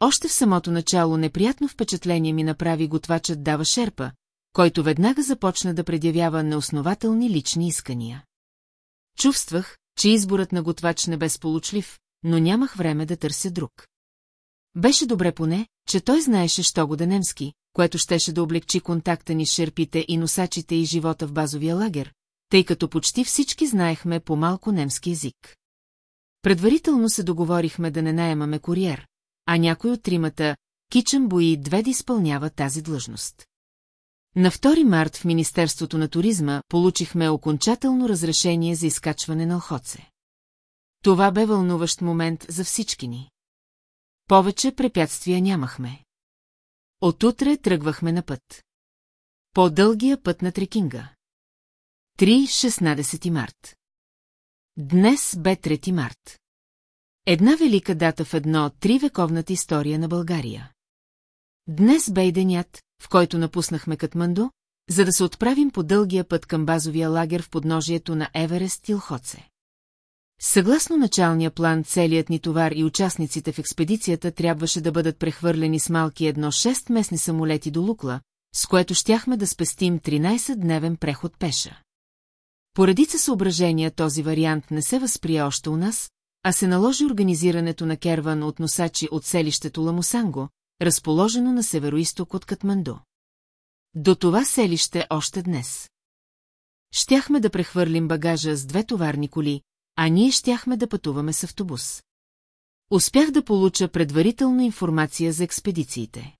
Още в самото начало неприятно впечатление ми направи готвачът Дава Шерпа, който веднага започна да предявява неоснователни лични искания. Чувствах, че изборът на готвач не бе сполучлив, но нямах време да търся друг. Беше добре поне, че той знаеше що го да немски, което щеше да облегчи контакта ни с шерпите и носачите и живота в базовия лагер, тъй като почти всички знаехме по-малко немски език. Предварително се договорихме да не наемаме куриер, а някой от тримата, Кичен Бои, две да изпълнява тази длъжност. На 2 март в Министерството на туризма получихме окончателно разрешение за изкачване на Охоце. Това бе вълнуващ момент за всички ни. Повече препятствия нямахме. Отутре тръгвахме на път. По-дългия път на трекинга. 3-16 март. Днес бе 3 март. Една велика дата в едно три вековната история на България. Днес бе и денят, в който напуснахме Катманду, за да се отправим по дългия път към базовия лагер в подножието на Еверест и Лхоце. Съгласно началния план, целият ни товар и участниците в експедицията трябваше да бъдат прехвърлени с малки едно 6 местни самолети до Лукла, с което щяхме да спестим 13-дневен преход пеша. Поредица съображения този вариант не се възприе още у нас, а се наложи организирането на керван от носачи от селището Ламусанго, разположено на североисток от Катманду. До това селище още днес. Щяхме да прехвърлим багажа с две товарни коли, а ние щяхме да пътуваме с автобус. Успях да получа предварителна информация за експедициите.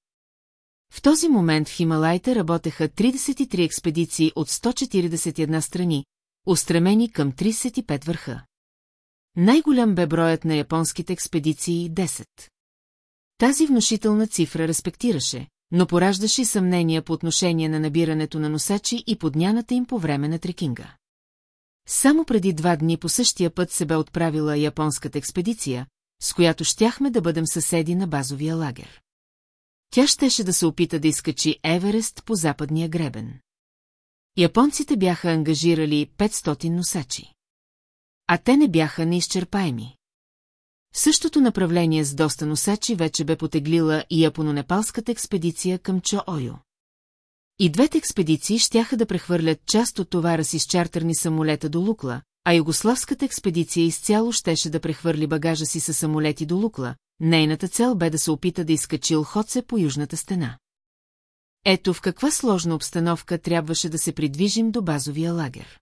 В този момент в Хималайте работеха 33 експедиции от 141 страни, устремени към 35 върха. Най-голям бе броят на японските експедиции 10. Тази внушителна цифра респектираше, но пораждаше съмнения по отношение на набирането на носачи и подняната им по време на трекинга. Само преди два дни по същия път се бе отправила японската експедиция, с която щяхме да бъдем съседи на базовия лагер. Тя щеше да се опита да изкачи Еверест по западния гребен. Японците бяха ангажирали 500 носачи. А те не бяха неизчерпаеми. Същото направление с доста носачи вече бе потеглила и япононепалската експедиция към Чо-Ойо. И двете експедиции щяха да прехвърлят част от товара си с чартърни самолета до Лукла, а югославската експедиция изцяло щеше да прехвърли багажа си със самолети до Лукла, нейната цел бе да се опита да изкачи Лхоце по южната стена. Ето в каква сложна обстановка трябваше да се придвижим до базовия лагер.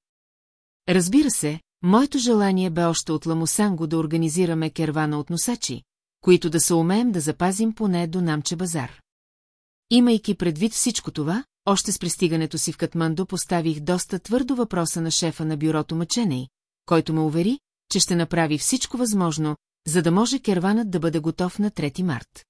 Разбира се, моето желание бе още от Ламусанго да организираме кервана от носачи, които да се умеем да запазим поне до Намче базар. Имайки предвид всичко това, още с пристигането си в Катманду поставих доста твърдо въпроса на шефа на бюрото Мъченей, който ме увери, че ще направи всичко възможно, за да може керванът да бъде готов на 3 март.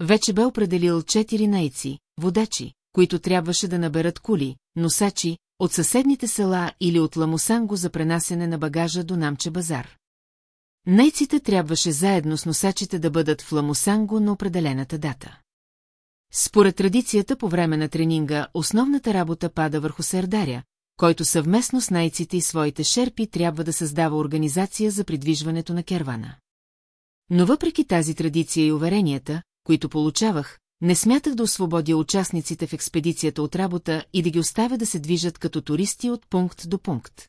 Вече бе определил четири найци, водачи, които трябваше да наберат кули, носачи, от съседните села или от Ламусанго за пренасене на багажа до Намче базар. Найците трябваше заедно с носачите да бъдат в Ламусанго на определената дата. Според традицията по време на тренинга, основната работа пада върху Сердаря, който съвместно с найците и своите шерпи трябва да създава организация за придвижването на кервана. Но въпреки тази традиция и уверенията, които получавах, не смятах да освободя участниците в експедицията от работа и да ги оставя да се движат като туристи от пункт до пункт.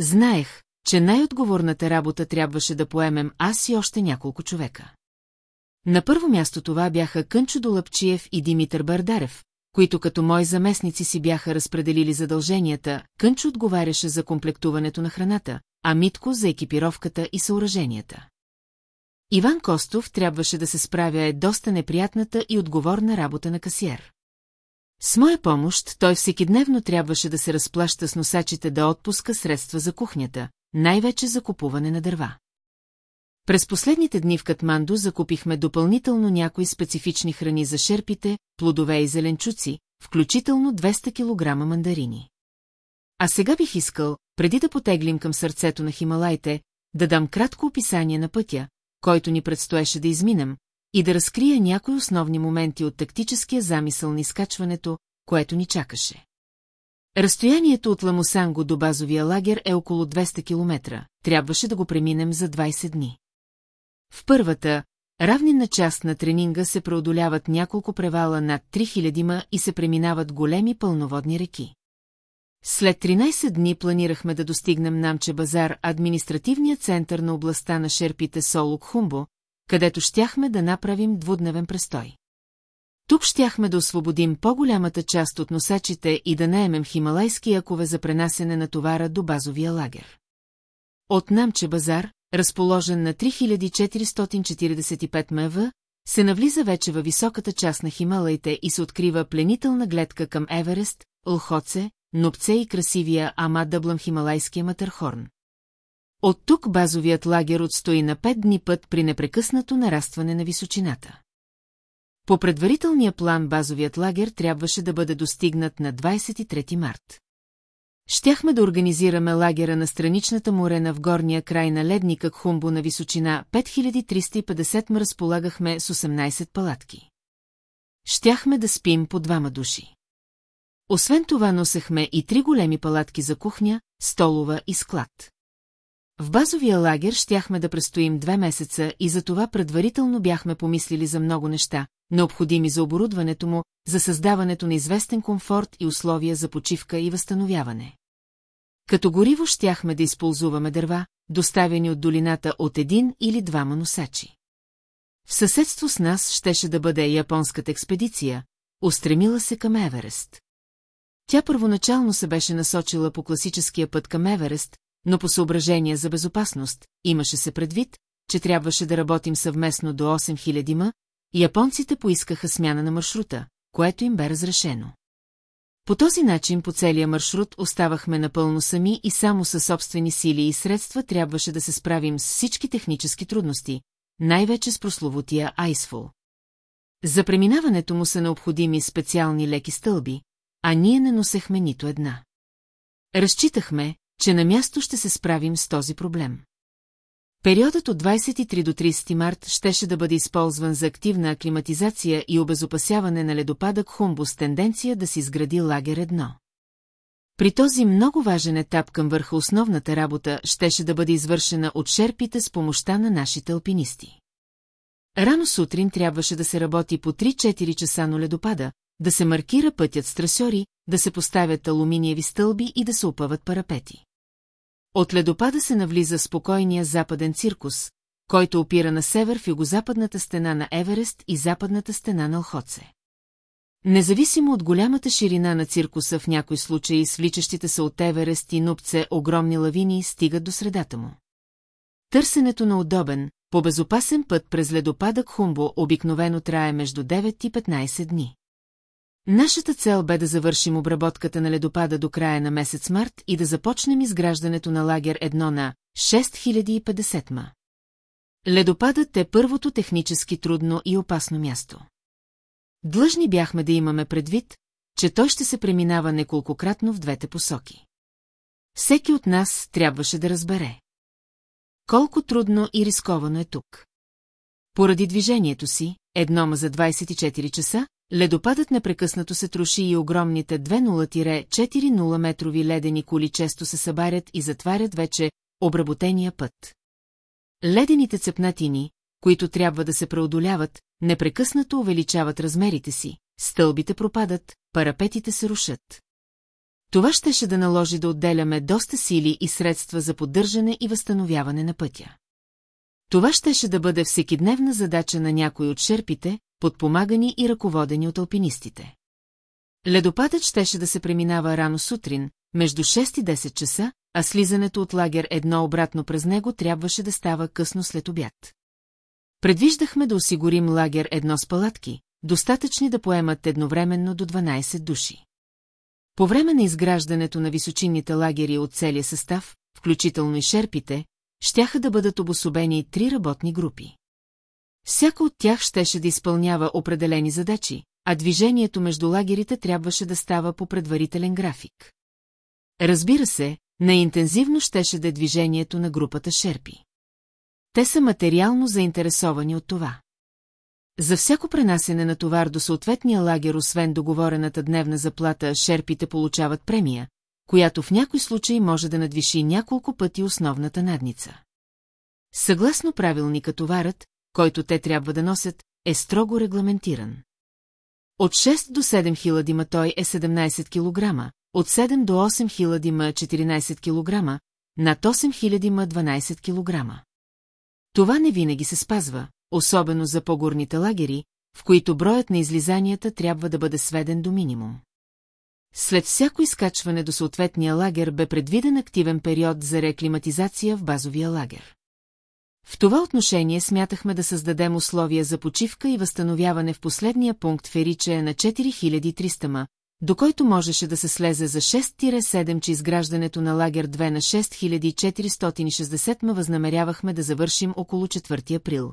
Знаех, че най-отговорната работа трябваше да поемем аз и още няколко човека. На първо място това бяха Кънчо Долъпчиев и Димитър Бардарев, които като мои заместници си бяха разпределили задълженията, Кънч отговаряше за комплектуването на храната, а Митко за екипировката и съоръженията. Иван Костов трябваше да се справя е доста неприятната и отговорна работа на касиер. С моя помощ той всекидневно трябваше да се разплаща с носачите да отпуска средства за кухнята, най-вече за купуване на дърва. През последните дни в Катманду закупихме допълнително някои специфични храни за шерпите, плодове и зеленчуци, включително 200 кг мандарини. А сега бих искал, преди да потеглим към сърцето на Хималайте, да дам кратко описание на пътя, който ни предстоеше да изминем, и да разкрия някои основни моменти от тактическия замисъл на изкачването, което ни чакаше. Разстоянието от Ламосанго до базовия лагер е около 200 км, трябваше да го преминем за 20 дни. В първата, равнинна част на тренинга се преодоляват няколко превала над 3000 ма и се преминават големи пълноводни реки. След 13 дни планирахме да достигнем Намче базар, административния център на областта на шерпите Солук Хумбо, където щяхме да направим двудневен престой. Тук щяхме да освободим по-голямата част от носачите и да наемем хималайски якове за пренасене на товара до базовия лагер. От Намче базар, разположен на 3445 МВ, се навлиза вече във високата част на Хималайте и се открива пленителна гледка към Еверест, Лхоце, Нопце и красивия Ама Дъблъм Хималайския Матърхорн. От тук базовият лагер отстои на 5 дни път при непрекъснато нарастване на височината. По предварителния план базовият лагер трябваше да бъде достигнат на 23 март. Щяхме да организираме лагера на страничната морена в горния край на ледника Хумбо на височина 5350 м разполагахме с 18 палатки. Щяхме да спим по двама души. Освен това носехме и три големи палатки за кухня, столова и склад. В базовия лагер щяхме да престоим две месеца и за това предварително бяхме помислили за много неща, необходими за оборудването му, за създаването на известен комфорт и условия за почивка и възстановяване. Като гориво щяхме да използваме дърва, доставени от долината от един или двама носачи. В съседство с нас щеше да бъде японската експедиция, устремила се към Еверест. Тя първоначално се беше насочила по класическия път към Еверест, но по съображение за безопасност, имаше се предвид, че трябваше да работим съвместно до 8000 ма, японците поискаха смяна на маршрута, което им бе разрешено. По този начин по целия маршрут оставахме напълно сами и само със собствени сили и средства трябваше да се справим с всички технически трудности, най-вече с прословутия Айсфул. За преминаването му са необходими специални леки стълби, а ние не носехме нито една. Разчитахме, че на място ще се справим с този проблем. Периодът от 23 до 30 март щеше да бъде използван за активна аклиматизация и обезопасяване на ледопадък Хумбо с тенденция да си изгради лагер едно. При този много важен етап към върха основната работа щеше да бъде извършена от шерпите с помощта на нашите алпинисти. Рано сутрин трябваше да се работи по 3-4 часа на ледопада, да се маркира пътят с трасьори, да се поставят алуминиеви стълби и да се опъват парапети. От ледопада се навлиза спокойния западен циркус, който опира на север в югозападната стена на Еверест и западната стена на Охоце. Независимо от голямата ширина на циркуса в някои случаи свличащите се от Еверест и Нупце огромни лавини стигат до средата му. Търсенето на удобен, по безопасен път през ледопадък Хумбо обикновено трае между 9 и 15 дни. Нашата цел бе да завършим обработката на ледопада до края на месец март и да започнем изграждането на лагер едно на 6050 ма. Ледопадът е първото технически трудно и опасно място. Длъжни бяхме да имаме предвид, че той ще се преминава неколкократно в двете посоки. Всеки от нас трябваше да разбере. Колко трудно и рисковано е тук. Поради движението си, еднома за 24 часа, Ледопадът непрекъснато се троши и огромните 2-0-4-0 метрови ледени кули често се събарят и затварят вече обработения път. Ледените цепнатини, които трябва да се преодоляват, непрекъснато увеличават размерите си, стълбите пропадат, парапетите се рушат. Това щеше да наложи да отделяме доста сили и средства за поддържане и възстановяване на пътя. Това щеше да бъде всекидневна задача на някой от шерпите, подпомагани и ръководени от алпинистите. Ледопадът щеше да се преминава рано сутрин, между 6 и 10 часа, а слизането от лагер едно обратно през него трябваше да става късно след обяд. Предвиждахме да осигурим лагер едно с палатки, достатъчни да поемат едновременно до 12 души. По време на изграждането на височинните лагери от целия състав, включително и шерпите, щяха да бъдат обособени три работни групи. Всяка от тях щеше да изпълнява определени задачи, а движението между лагерите трябваше да става по предварителен график. Разбира се, най-интензивно щеше да е движението на групата шерпи. Те са материално заинтересовани от това. За всяко пренасене на товар до съответния лагер, освен договорената дневна заплата, шерпите получават премия, която в някой случай може да надвиши няколко пъти основната надница. Съгласно правилника товарът, който те трябва да носят, е строго регламентиран. От 6 до 7 хиляди ма той е 17 кг, от 7 до 8 хиляди ма 14 кг, над 8 хиляди ма 12 кг. Това не винаги се спазва, особено за по-горните лагери, в които броят на излизанията трябва да бъде сведен до минимум. След всяко изкачване до съответния лагер бе предвиден активен период за реклиматизация в базовия лагер. В това отношение смятахме да създадем условия за почивка и възстановяване в последния пункт в Ериче на 4300 ма, до който можеше да се слезе за 6-7, че изграждането на лагер 2 на 6460 ма възнамерявахме да завършим около 4 април.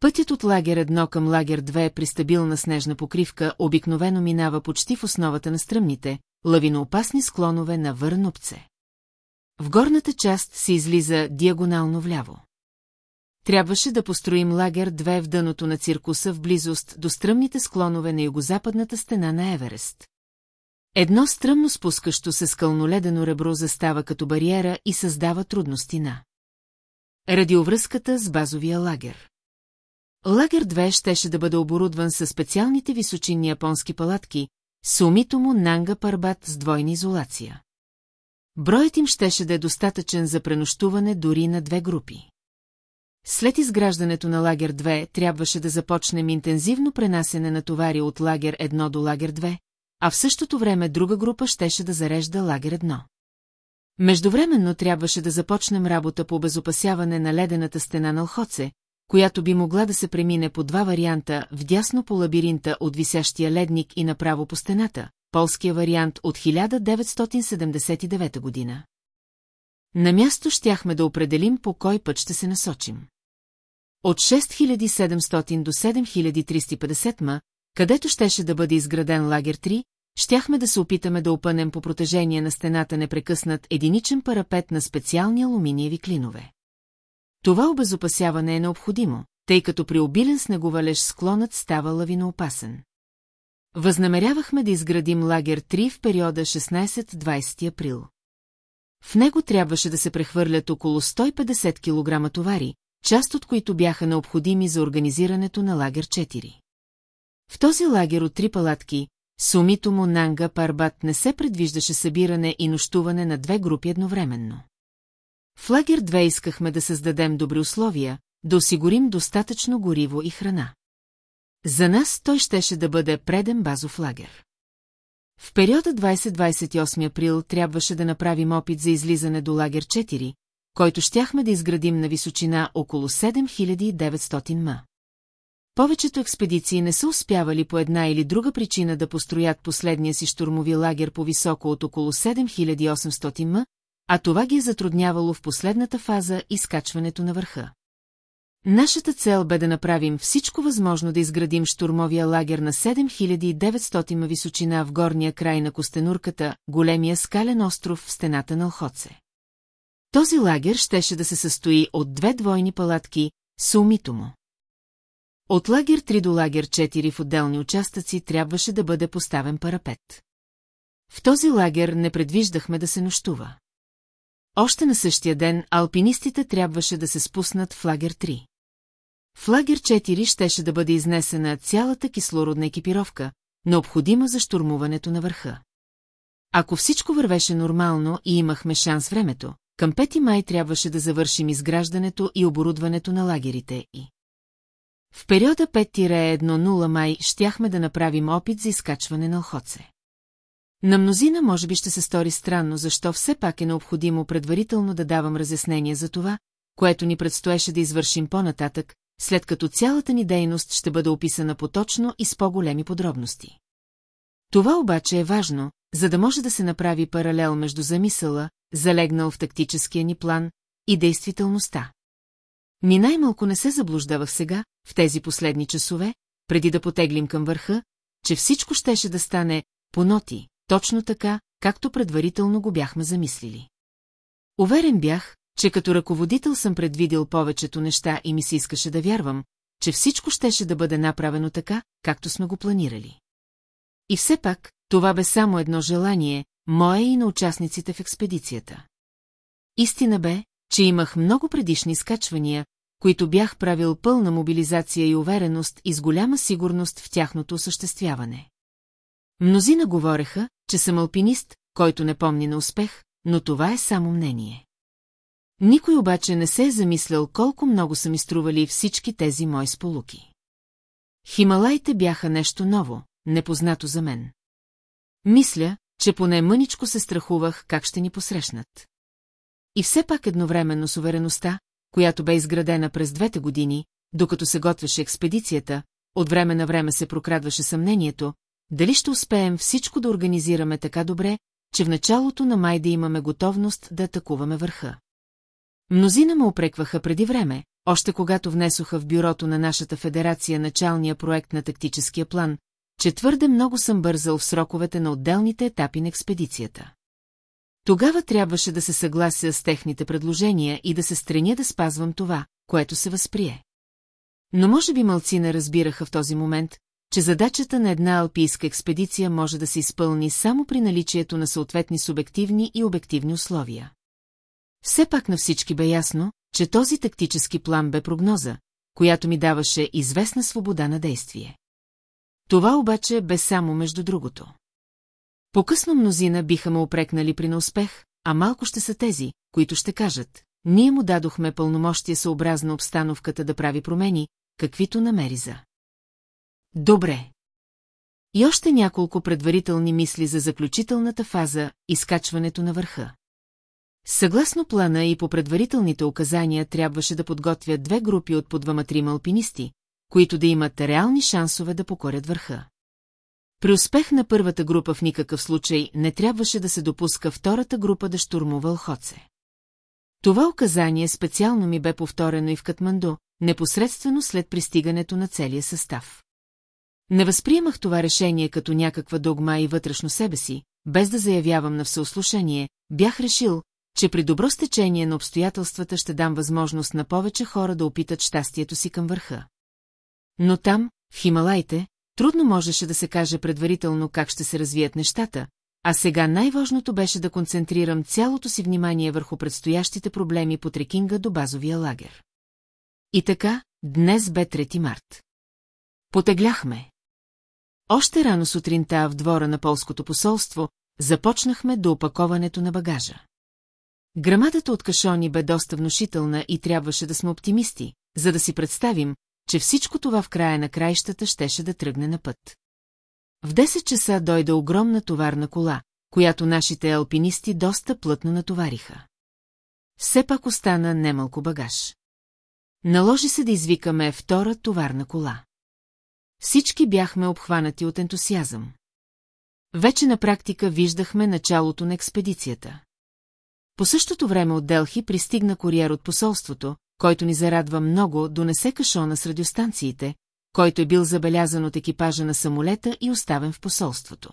Пътят от лагер 1 към лагер 2 при стабилна снежна покривка обикновено минава почти в основата на стръмните, лавиноопасни склонове на Върнопце. В горната част се излиза диагонално вляво. Трябваше да построим лагер 2 в дъното на циркуса в близост до стръмните склонове на югозападната стена на Еверест. Едно стръмно спускащо се скълноледено ребро застава като бариера и създава трудности на радиовръзката с базовия лагер. Лагер 2 щеше да бъде оборудван със специалните височинни японски палатки, Сумитомо Нанга Парбат с двойна изолация. Броят им щеше да е достатъчен за пренощуване дори на две групи. След изграждането на лагер 2 трябваше да започнем интензивно пренасене на товари от лагер 1 до лагер 2, а в същото време друга група щеше да зарежда лагер 1. Междувременно трябваше да започнем работа по обезопасяване на ледената стена на Лхоце, която би могла да се премине по два варианта, вдясно по лабиринта от висящия ледник и направо по стената, полския вариант от 1979 година. На място щяхме да определим по кой път ще се насочим. От 6700 до 7350 ма, където щеше да бъде изграден лагер 3, щяхме да се опитаме да опънем по протежение на стената непрекъснат единичен парапет на специални алуминиеви клинове. Това обезопасяване е необходимо, тъй като при обилен снеговалеж склонът става лавиноопасен. Възнамерявахме да изградим лагер 3 в периода 16-20 април. В него трябваше да се прехвърлят около 150 кг товари, част от които бяха необходими за организирането на лагер 4. В този лагер от три палатки, Сумито му Нанга Парбат не се предвиждаше събиране и нощуване на две групи едновременно. В лагер 2 искахме да създадем добри условия, да осигурим достатъчно гориво и храна. За нас той щеше да бъде преден базов лагер. В периода 20-28 април трябваше да направим опит за излизане до лагер 4, който щяхме да изградим на височина около 7900 м. Повечето експедиции не са успявали по една или друга причина да построят последния си штурмови лагер по-високо от около 7800 м, а това ги е затруднявало в последната фаза изкачването на върха. Нашата цел бе да направим всичко възможно да изградим штурмовия лагер на 7900 м височина в горния край на Костенурката, големия скален остров в стената на Охоце. Този лагер щеше да се състои от две двойни палатки, сумито му. От лагер 3 до лагер 4 в отделни участъци трябваше да бъде поставен парапет. В този лагер не предвиждахме да се нощува. Още на същия ден алпинистите трябваше да се спуснат в лагер 3. В лагер 4 щеше да бъде изнесена цялата кислородна екипировка, необходима за штурмуването на върха. Ако всичко вървеше нормално и имахме шанс времето, към 5 май трябваше да завършим изграждането и оборудването на лагерите и... В периода 5-1-0 май щяхме да направим опит за изкачване на Охоце. На мнозина може би ще се стори странно, защо все пак е необходимо предварително да давам разяснение за това, което ни предстоеше да извършим по-нататък, след като цялата ни дейност ще бъде описана поточно и с по-големи подробности. Това обаче е важно, за да може да се направи паралел между замисъла, залегнал в тактическия ни план, и действителността. Ни най-малко не се заблуждавах сега, в тези последни часове, преди да потеглим към върха, че всичко щеше да стане по ноти, точно така, както предварително го бяхме замислили. Уверен бях, че като ръководител съм предвидил повечето неща и ми се искаше да вярвам, че всичко щеше да бъде направено така, както сме го планирали. И все пак, това бе само едно желание, мое и на участниците в експедицията. Истина бе, че имах много предишни скачвания, които бях правил пълна мобилизация и увереност и с голяма сигурност в тяхното осъществяване. Мнозина говореха, че съм алпинист, който не помни на успех, но това е само мнение. Никой обаче не се е замислял колко много са ми стрували всички тези мои сполуки. Хималайте бяха нещо ново, непознато за мен. Мисля, че поне мъничко се страхувах как ще ни посрещнат. И все пак едновременно с увереността, която бе изградена през двете години, докато се готвеше експедицията, от време на време се прокрадваше съмнението, дали ще успеем всичко да организираме така добре, че в началото на май да имаме готовност да атакуваме върха. Мнозина ме опрекваха преди време, още когато внесоха в бюрото на нашата федерация началния проект на тактическия план, че твърде много съм бързал в сроковете на отделните етапи на експедицията. Тогава трябваше да се съглася с техните предложения и да се стреня да спазвам това, което се възприе. Но може би мълци не разбираха в този момент, че задачата на една алпийска експедиция може да се изпълни само при наличието на съответни субективни и обективни условия. Все пак на всички бе ясно, че този тактически план бе прогноза, която ми даваше известна свобода на действие. Това обаче бе само между другото. По-късно мнозина биха ме опрекнали при неуспех, а малко ще са тези, които ще кажат, ние му дадохме пълномощие съобразно обстановката да прави промени, каквито намери за. Добре. И още няколко предварителни мисли за заключителната фаза – изкачването на върха. Съгласно плана и по предварителните указания трябваше да подготвят две групи от по двама-трима алпинисти, които да имат реални шансове да покорят върха. При успех на първата група в никакъв случай не трябваше да се допуска втората група да штурмува Лхоце. Това указание специално ми бе повторено и в Катманду, непосредствено след пристигането на целия състав. Не възприемах това решение като някаква догма и вътрешно себе си, без да заявявам на всеослушание, бях решил, че при добро стечение на обстоятелствата ще дам възможност на повече хора да опитат щастието си към върха. Но там, в Хималайте, трудно можеше да се каже предварително как ще се развият нещата, а сега най-важното беше да концентрирам цялото си внимание върху предстоящите проблеми по трекинга до базовия лагер. И така, днес бе 3 март. Потегляхме. Още рано сутринта в двора на полското посолство започнахме до опаковането на багажа. Грамадата от кашони бе доста внушителна и трябваше да сме оптимисти, за да си представим, че всичко това в края на краищата щеше да тръгне на път. В 10 часа дойде огромна товарна кола, която нашите алпинисти доста плътно натовариха. Все пак остана немалко багаж. Наложи се да извикаме втора товарна кола. Всички бяхме обхванати от ентусиазъм. Вече на практика виждахме началото на експедицията. По същото време от Делхи пристигна куриер от посолството, който ни зарадва много, донесе кашона с радиостанциите, който е бил забелязан от екипажа на самолета и оставен в посолството.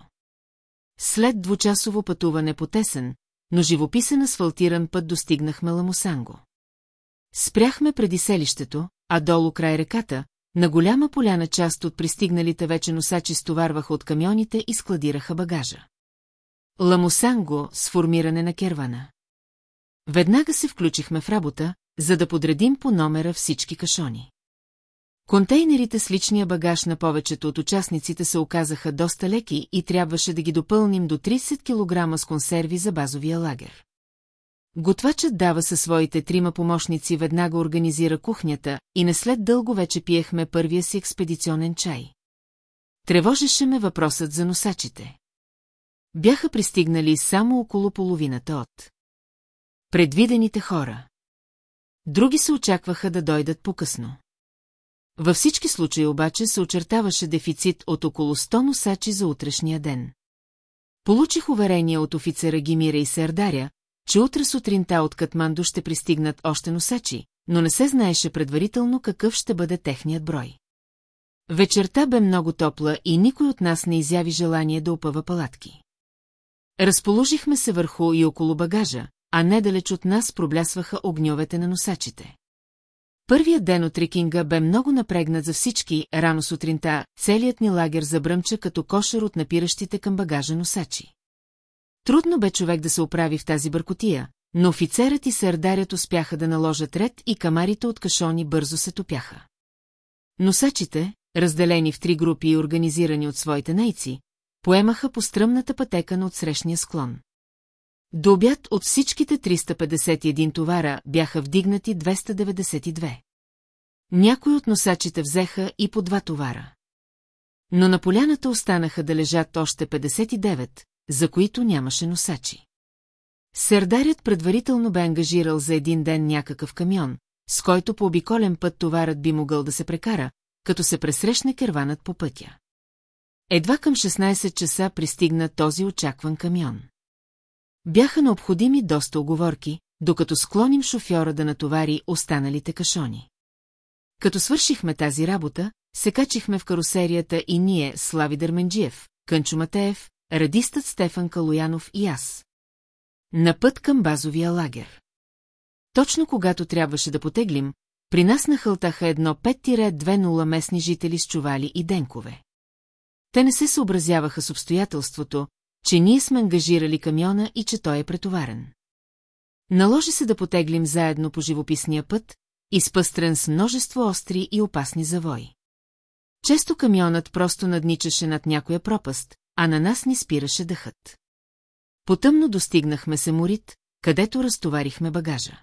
След двучасово пътуване по тесен, но живописен асфалтиран път достигнахме Ламосанго. Спряхме преди селището, а долу край реката, на голяма поляна част от пристигналите вече носачи стоварваха от камионите и складираха багажа. Ламосанго с формиране на кервана. Веднага се включихме в работа, за да подредим по номера всички кашони. Контейнерите с личния багаж на повечето от участниците се оказаха доста леки и трябваше да ги допълним до 30 кг с консерви за базовия лагер. Готвачът дава със своите трима помощници веднага организира кухнята и не след дълго вече пиехме първия си експедиционен чай. Тревожеше ме въпросът за носачите. Бяха пристигнали само около половината от предвидените хора. Други се очакваха да дойдат по-късно. Във всички случаи обаче се очертаваше дефицит от около 100 носачи за утрешния ден. Получих уверение от офицера Гимира и Сердаря, че утре сутринта от Катманду ще пристигнат още носачи, но не се знаеше предварително какъв ще бъде техният брой. Вечерта бе много топла и никой от нас не изяви желание да опъва палатки. Разположихме се върху и около багажа, а недалеч от нас проблясваха огньовете на носачите. Първият ден от трекинга бе много напрегнат за всички, рано сутринта, целият ни лагер забръмча като кошер от напиращите към багажа носачи. Трудно бе човек да се оправи в тази бъркотия, но офицерът и сърдарят успяха да наложат ред и камарите от кашони бързо се топяха. Носачите, разделени в три групи и организирани от своите найци, поемаха по стръмната пътека на отсрещния склон. До обяд от всичките 351 товара бяха вдигнати 292. Някои от носачите взеха и по два товара. Но на поляната останаха да лежат още 59, за които нямаше носачи. Сърдарят предварително бе ангажирал за един ден някакъв камион, с който по обиколен път товарът би могъл да се прекара, като се пресрещне керванът по пътя. Едва към 16 часа пристигна този очакван камион. Бяха необходими доста оговорки, докато склоним шофьора да натовари останалите кашони. Като свършихме тази работа, се качихме в карусерията и ние, Слави Дърменджиев, Кънчо Матеев, радистът Стефан Калоянов и аз. На път към базовия лагер. Точно когато трябваше да потеглим, при нас нахълтаха едно 5-2-0 местни жители с чували и денкове. Те не се съобразяваха с обстоятелството, че ние сме ангажирали камиона и че той е претоварен. Наложи се да потеглим заедно по живописния път, изпъстрен с множество остри и опасни завои. Често камионът просто надничаше над някоя пропаст, а на нас ни спираше дъхът. Потъмно достигнахме се Морит, където разтоварихме багажа.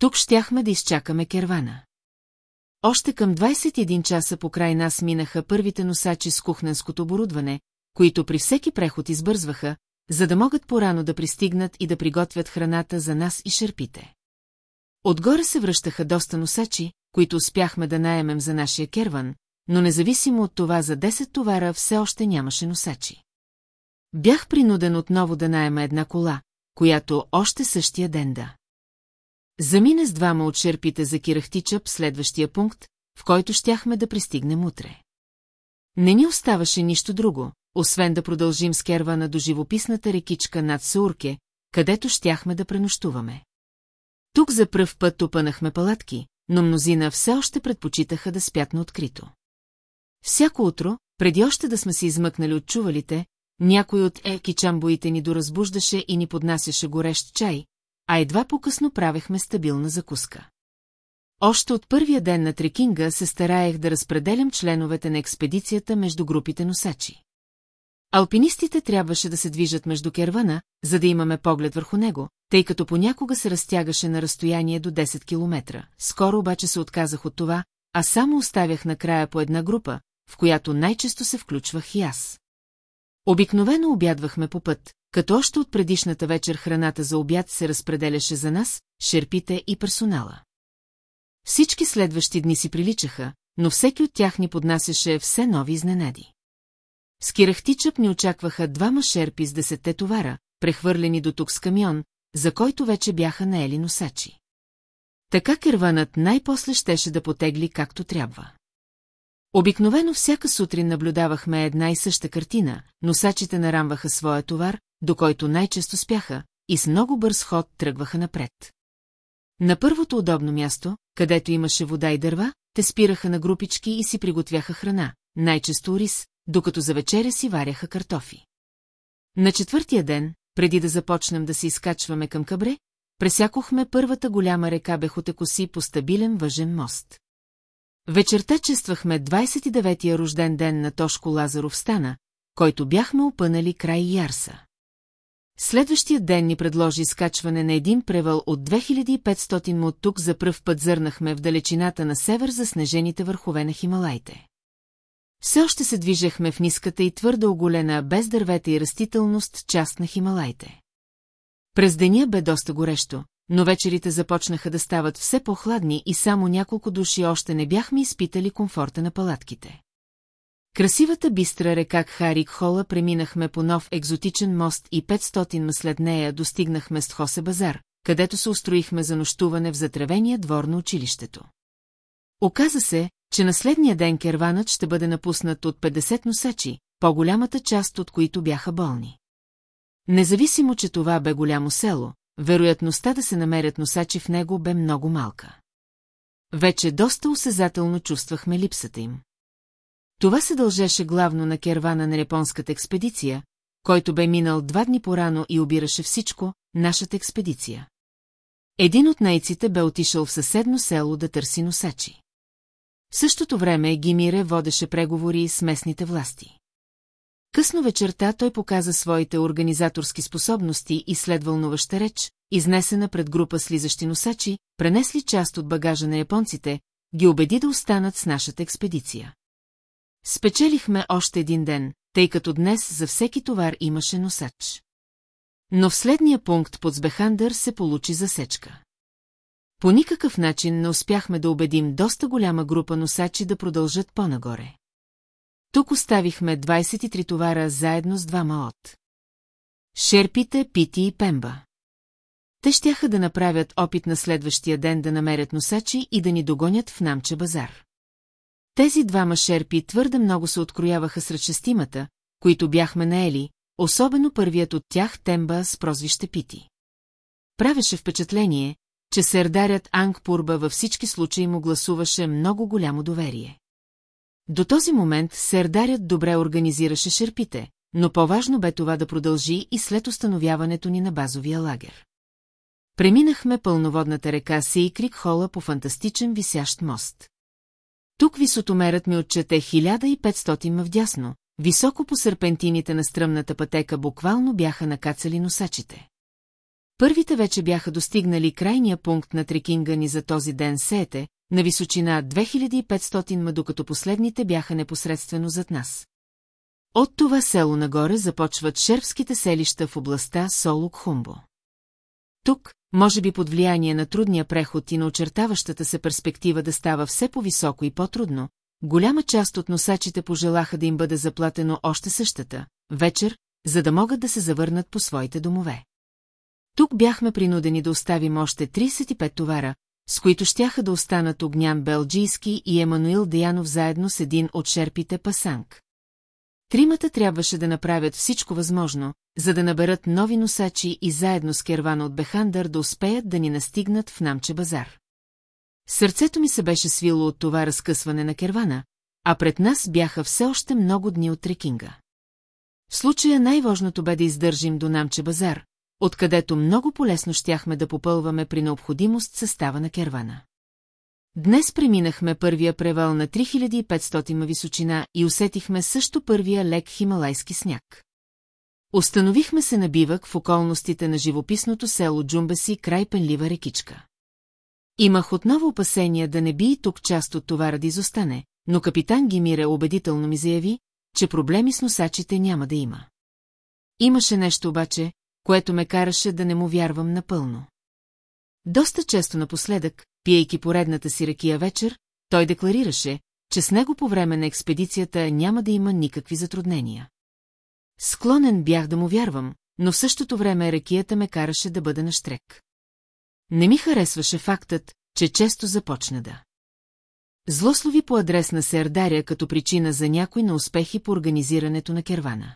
Тук щяхме да изчакаме кервана. Още към 21 часа по край нас минаха първите носачи с кухненското оборудване, които при всеки преход избързваха, за да могат порано да пристигнат и да приготвят храната за нас и шерпите. Отгоре се връщаха доста носачи, които успяхме да наемем за нашия керван, но независимо от това за 10 товара все още нямаше носачи. Бях принуден отново да наема една кола, която още същия ден да. Замине с двама от шерпите за Кирахтичъп следващия пункт, в който щяхме да пристигнем утре. Не ни оставаше нищо друго, освен да продължим с кервана до живописната рекичка над Саурке, където щяхме да пренощуваме. Тук за пръв път опънахме палатки, но мнозина все още предпочитаха да спят на открито. Всяко утро, преди още да сме се измъкнали от чувалите, някой от еки чамбоите ни доразбуждаше и ни поднасяше горещ чай, а едва по-късно правехме стабилна закуска. Още от първия ден на трекинга се стараех да разпределям членовете на експедицията между групите носачи. Алпинистите трябваше да се движат между кервана, за да имаме поглед върху него, тъй като понякога се разтягаше на разстояние до 10 километра. Скоро обаче се отказах от това, а само оставях накрая по една група, в която най-често се включвах и аз. Обикновено обядвахме по път, като още от предишната вечер храната за обяд се разпределяше за нас, шерпите и персонала. Всички следващи дни си приличаха, но всеки от тях ни поднасяше все нови изненади. С кирахтичъп ни очакваха двама шерпи с десетте товара, прехвърлени до тук с камион, за който вече бяха наели носачи. Така керванът най-после щеше да потегли както трябва. Обикновено всяка сутрин наблюдавахме една и съща картина, носачите нарамваха своя товар, до който най-често спяха, и с много бърз ход тръгваха напред. На първото удобно място, където имаше вода и дърва, те спираха на групички и си приготвяха храна, най-често рис, докато за вечеря си варяха картофи. На четвъртия ден, преди да започнем да се изкачваме към Кабре, пресякохме първата голяма река Бехотекоси по стабилен въжен мост. Вечерта чествахме 29-я рожден ден на Тошко Лазаров стана, който бяхме опънали край Ярса. Следващия ден ни предложи изкачване на един превал от 2500 му от тук за пръв път зърнахме в далечината на север за снежените върхове на Хималайте. Все още се движехме в ниската и твърдо оголена, без дървета и растителност, част на Хималайте. През деня бе доста горещо, но вечерите започнаха да стават все по-хладни и само няколко души още не бяхме изпитали комфорта на палатките. Красивата бистра река Харик Хола преминахме по нов екзотичен мост и 500 ма след нея достигнахме с Хосе базар, където се устроихме за нощуване в затревения двор на училището. Оказа се, че на следния ден керванът ще бъде напуснат от 50 носачи, по-голямата част от които бяха болни. Независимо, че това бе голямо село, вероятността да се намерят носачи в него бе много малка. Вече доста осезателно чувствахме липсата им. Това се дължеше главно на кервана на японската експедиция, който бе минал два дни порано и обираше всичко, нашата експедиция. Един от найците бе отишъл в съседно село да търси носачи. В същото време Гимире водеше преговори с местните власти. Късно вечерта той показа своите организаторски способности и след вълнуваща реч, изнесена пред група слизащи носачи, пренесли част от багажа на японците, ги убеди да останат с нашата експедиция. Спечелихме още един ден, тъй като днес за всеки товар имаше носач. Но в следния пункт под Сбехандър се получи засечка. По никакъв начин не успяхме да убедим доста голяма група носачи да продължат по-нагоре. Тук оставихме 23 товара заедно с двама от. Шерпите, Пити и Пемба. Те щяха да направят опит на следващия ден да намерят носачи и да ни догонят в Намче базар. Тези двама шерпи твърде много се открояваха сред шестимата, които бяхме наели, особено първият от тях Темба с прозвище Пити. Правеше впечатление, че сердарят Ангпурба във всички случаи му гласуваше много голямо доверие. До този момент сердарят добре организираше шерпите, но по-важно бе това да продължи и след установяването ни на базовия лагер. Преминахме пълноводната река Сейкрик Хола по фантастичен висящ мост. Тук висотомерът ми отчете 1500 ма вдясно, високо по серпентините на стръмната пътека буквално бяха накацали носачите. Първите вече бяха достигнали крайния пункт на трекинга ни за този ден Сеете, на височина 2500 ма, докато последните бяха непосредствено зад нас. От това село нагоре започват шерпските селища в областта Солук-Хумбо. Тук, може би под влияние на трудния преход и на очертаващата се перспектива да става все по-високо и по-трудно, голяма част от носачите пожелаха да им бъде заплатено още същата, вечер, за да могат да се завърнат по своите домове. Тук бяхме принудени да оставим още 35 товара, с които щяха да останат Огнян Белджийски и Емануил Деянов заедно с един от шерпите Пасанг. Тримата трябваше да направят всичко възможно, за да наберат нови носачи и заедно с кервана от Бехандър да успеят да ни настигнат в Намче базар. Сърцето ми се беше свило от това разкъсване на кервана, а пред нас бяха все още много дни от трекинга. В случая най-важното бе да издържим до Намче базар, откъдето много полесно щяхме да попълваме при необходимост състава на кервана. Днес преминахме първия превал на 3500 височина и усетихме също първия лек хималайски сняг. Установихме се на бивък в околностите на живописното село Джумбаси край пенлива рекичка. Имах отново опасения да не би и тук част от товара да изостане, но капитан Гимире убедително ми заяви, че проблеми с носачите няма да има. Имаше нещо обаче, което ме караше да не му вярвам напълно. Доста често напоследък, пиейки поредната си ракия вечер, той декларираше, че с него по време на експедицията няма да има никакви затруднения. Склонен бях да му вярвам, но в същото време ракията ме караше да бъда на штрек. Не ми харесваше фактът, че често започна да. Злослови по адрес на Сердаря като причина за някой на успехи по организирането на кервана.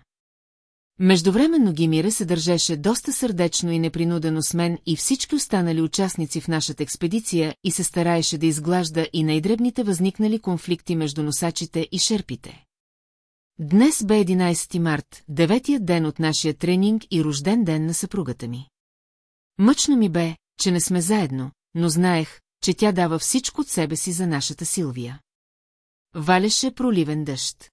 Междувременно Гимире се държеше доста сърдечно и непринудено с мен и всички останали участници в нашата експедиция и се стараеше да изглажда и най-дребните възникнали конфликти между носачите и шерпите. Днес бе 11 март, деветият ден от нашия тренинг и рожден ден на съпругата ми. Мъчно ми бе, че не сме заедно, но знаех, че тя дава всичко от себе си за нашата Силвия. Валеше проливен дъжд.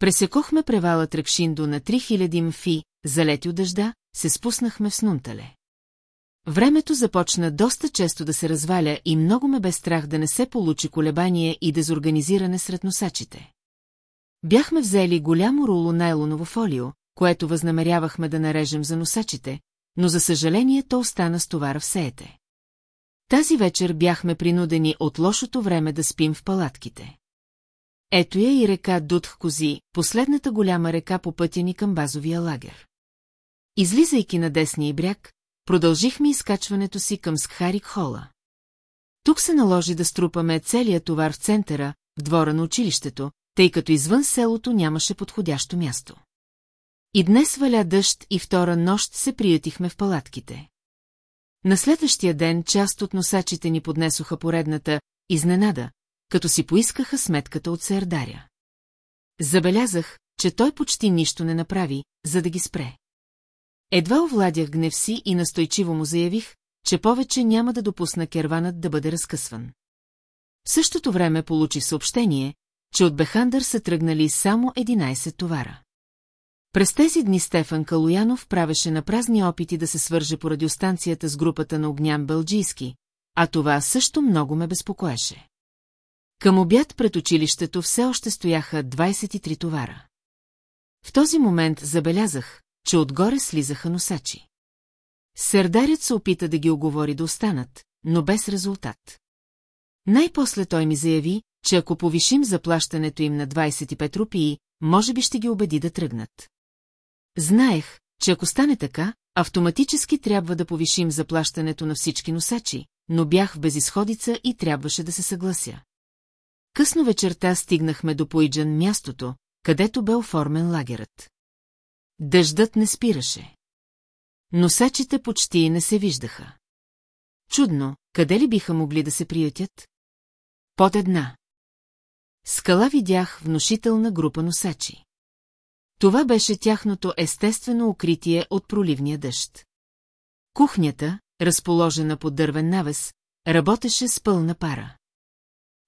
Пресекохме превала Трекшиндо на 3000 мфи, залети от дъжда, се спуснахме в Снунтале. Времето започна доста често да се разваля и много ме бе страх да не се получи колебание и дезорганизиране сред носачите. Бяхме взели голямо руло найлоново фолио, което възнамерявахме да нарежем за носачите, но за съжаление то остана с товара в сеете. Тази вечер бяхме принудени от лошото време да спим в палатките. Ето я и река Дудх Кози, последната голяма река по пътя ни към базовия лагер. Излизайки на десния бряг, продължихме изкачването си към Скхарик Хола. Тук се наложи да струпаме целият товар в центъра, в двора на училището, тъй като извън селото нямаше подходящо място. И днес валя дъжд и втора нощ се приютихме в палатките. На следващия ден част от носачите ни поднесоха поредната изненада, като си поискаха сметката от Сердаря. Забелязах, че той почти нищо не направи, за да ги спре. Едва овладях гнев си и настойчиво му заявих, че повече няма да допусна керванът да бъде разкъсван. В същото време получих съобщение, че от Бехандър са тръгнали само 11 товара. През тези дни Стефан Калуянов правеше на празни опити да се свърже по радиостанцията с групата на Огнян Бълджийски, а това също много ме безпокоеше. Към обяд пред училището все още стояха 23 товара. В този момент забелязах, че отгоре слизаха носачи. Сърдарят се опита да ги оговори да останат, но без резултат. Най-после той ми заяви, че ако повишим заплащането им на 25 рупии, може би ще ги убеди да тръгнат. Знаех, че ако стане така, автоматически трябва да повишим заплащането на всички носачи, но бях в безисходица и трябваше да се съглася. Късно вечерта стигнахме до Поиджан мястото, където бе оформен лагерът. Дъждът не спираше. Носачите почти не се виждаха. Чудно, къде ли биха могли да се приютят? Под една. Скала видях внушителна група носачи. Това беше тяхното естествено укритие от проливния дъжд. Кухнята, разположена под дървен навес, работеше с пълна пара.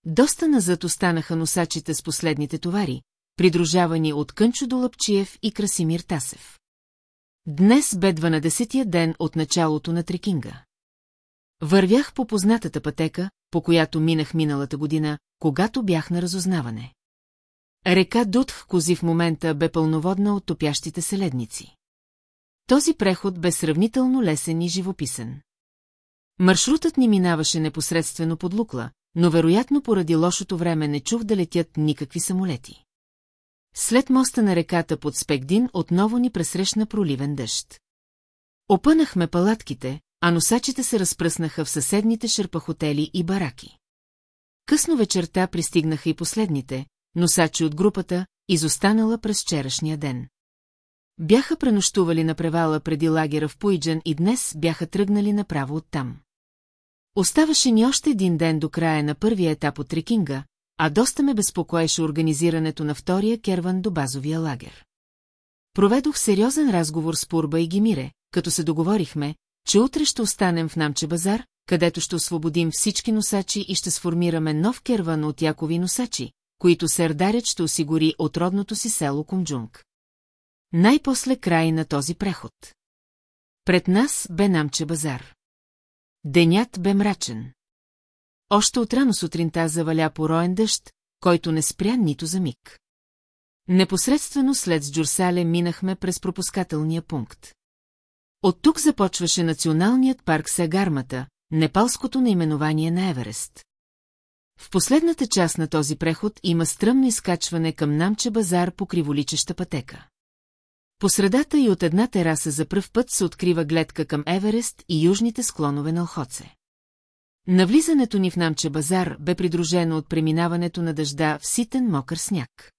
Доста назад останаха носачите с последните товари, придружавани от Кънчо Долъпчиев и Красимир Тасев. Днес бе 12-тия ден от началото на трекинга. Вървях по познатата пътека, по която минах миналата година, когато бях на разузнаване. Река Дудх Кози в момента бе пълноводна от топящите селедници. Този преход бе сравнително лесен и живописен. Маршрутът ни минаваше непосредствено под Лукла, но вероятно поради лошото време не чух да летят никакви самолети. След моста на реката под Спекдин отново ни пресрещна проливен дъжд. Опънахме палатките, а носачите се разпръснаха в съседните шерпахотели и бараки. Късно вечерта пристигнаха и последните, носачи от групата, изостанала през вчерашния ден. Бяха пренощували на превала преди лагера в Пуиджан и днес бяха тръгнали направо оттам. Оставаше ни още един ден до края на първия етап от трекинга, а доста ме безпокоеше организирането на втория керван до базовия лагер. Проведох сериозен разговор с Пурба и Гимире, като се договорихме, че утре ще останем в Намче базар, където ще освободим всички носачи и ще сформираме нов керван от якови носачи, които Сердарят ще осигури от родното си село Кумджунг. Най-после край на този преход. Пред нас бе Намче базар. Денят бе мрачен. Още отрано сутринта заваля пороен дъжд, който не спря нито за миг. Непосредствено след Джурсале минахме през пропускателния пункт. От тук започваше националният парк Сагармата, непалското наименование на Еверест. В последната част на този преход има стръмно изкачване към Намче базар по криволичеща пътека. По средата и от една тераса за пръв път се открива гледка към Еверест и южните склонове на Охоце. Навлизането ни в Намче базар бе придружено от преминаването на дъжда в ситен мокър сняг.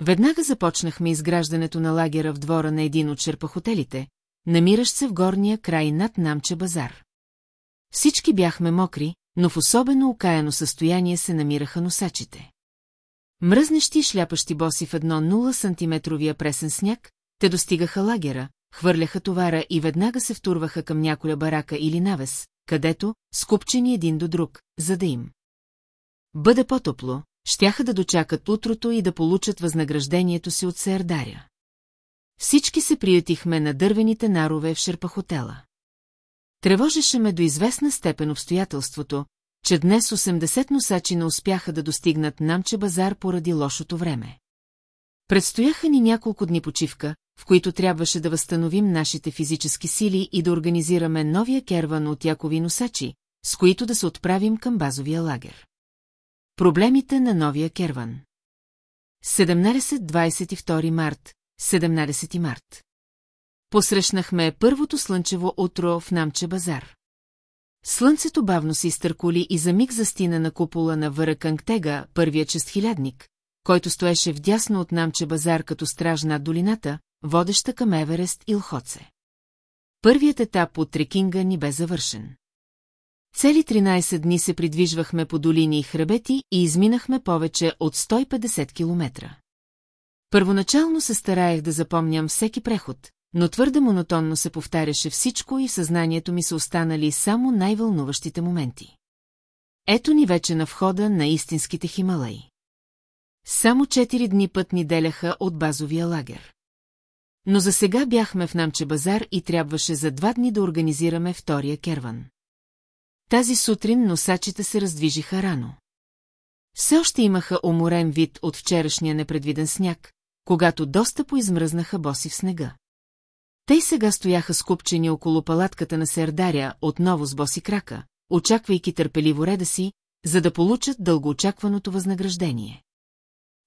Веднага започнахме изграждането на лагера в двора на един от шерпахотелите, намиращ се в горния край над Намче базар. Всички бяхме мокри, но в особено окаяно състояние се намираха носачите. Мръзнещи и шляпащи боси в едно 0 сантиметровия пресен сняг, те достигаха лагера, хвърляха товара и веднага се втурваха към няколя барака или навес, където, скупчени един до друг, за да им. Бъде по-топло, щяха да дочакат утрото и да получат възнаграждението си от Сердаря. Всички се приютихме на дървените нарове в Шерпахотела. Тревожеше ме до известна степен обстоятелството, че днес 80 носачи не успяха да достигнат Намче базар поради лошото време. Предстояха ни няколко дни почивка, в които трябваше да възстановим нашите физически сили и да организираме новия керван от якови носачи, с които да се отправим към базовия лагер. Проблемите на новия керван 17-22 март, 17 март Посрещнахме първото слънчево утро в Намче базар. Слънцето бавно се изтърколи и за миг застина на купола на Въракангтега, първия честхилядник, който стоеше вдясно от Намче базар като страж над долината, водеща към Еверест и Лхоце. Първият етап от трекинга ни бе завършен. Цели 13 дни се придвижвахме по долини и хребети и изминахме повече от 150 километра. Първоначално се стараех да запомням всеки преход, но твърде монотонно се повтаряше всичко и в съзнанието ми са останали само най-вълнуващите моменти. Ето ни вече на входа на истинските Хималаи. Само четири дни път ни деляха от базовия лагер. Но за сега бяхме в Намче базар и трябваше за два дни да организираме втория керван. Тази сутрин носачите се раздвижиха рано. Все още имаха уморен вид от вчерашния непредвиден сняг, когато доста поизмръзнаха боси в снега. Те сега стояха скупчени около палатката на Сердаря, отново с боси крака, очаквайки търпеливо реда си, за да получат дългоочакваното възнаграждение.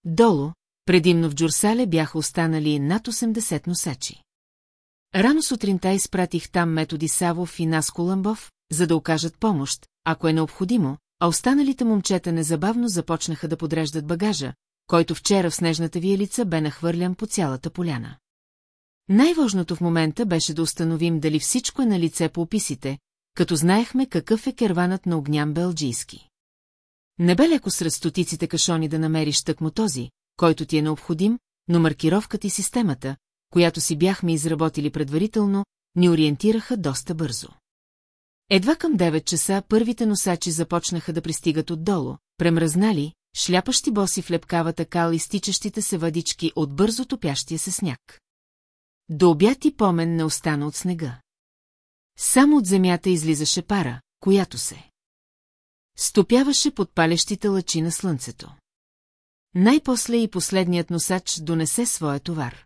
Долу, предимно в Джурсале бяха останали над 80 носачи. Рано сутринта изпратих там методи Савов и Наско Ламбов, за да окажат помощ, ако е необходимо, а останалите момчета незабавно започнаха да подреждат багажа, който вчера в снежната виелица бе нахвърлян по цялата поляна. Най-важното в момента беше да установим дали всичко е на лице по описите, като знаехме какъв е керванът на огнян белджийски. Не бе леко сред стотиците кашони да намериш тъкмо този, който ти е необходим, но маркировката и системата, която си бяхме изработили предварително, ни ориентираха доста бързо. Едва към 9 часа първите носачи започнаха да пристигат отдолу, премръзнали, шляпащи боси в лепкавата кал и стичащите се въдички от бързо топящия се сняг. До обяд и помен не остана от снега. Само от земята излизаше пара, която се стопяваше под палещите лъчи на слънцето. Най-после и последният носач донесе своя товар.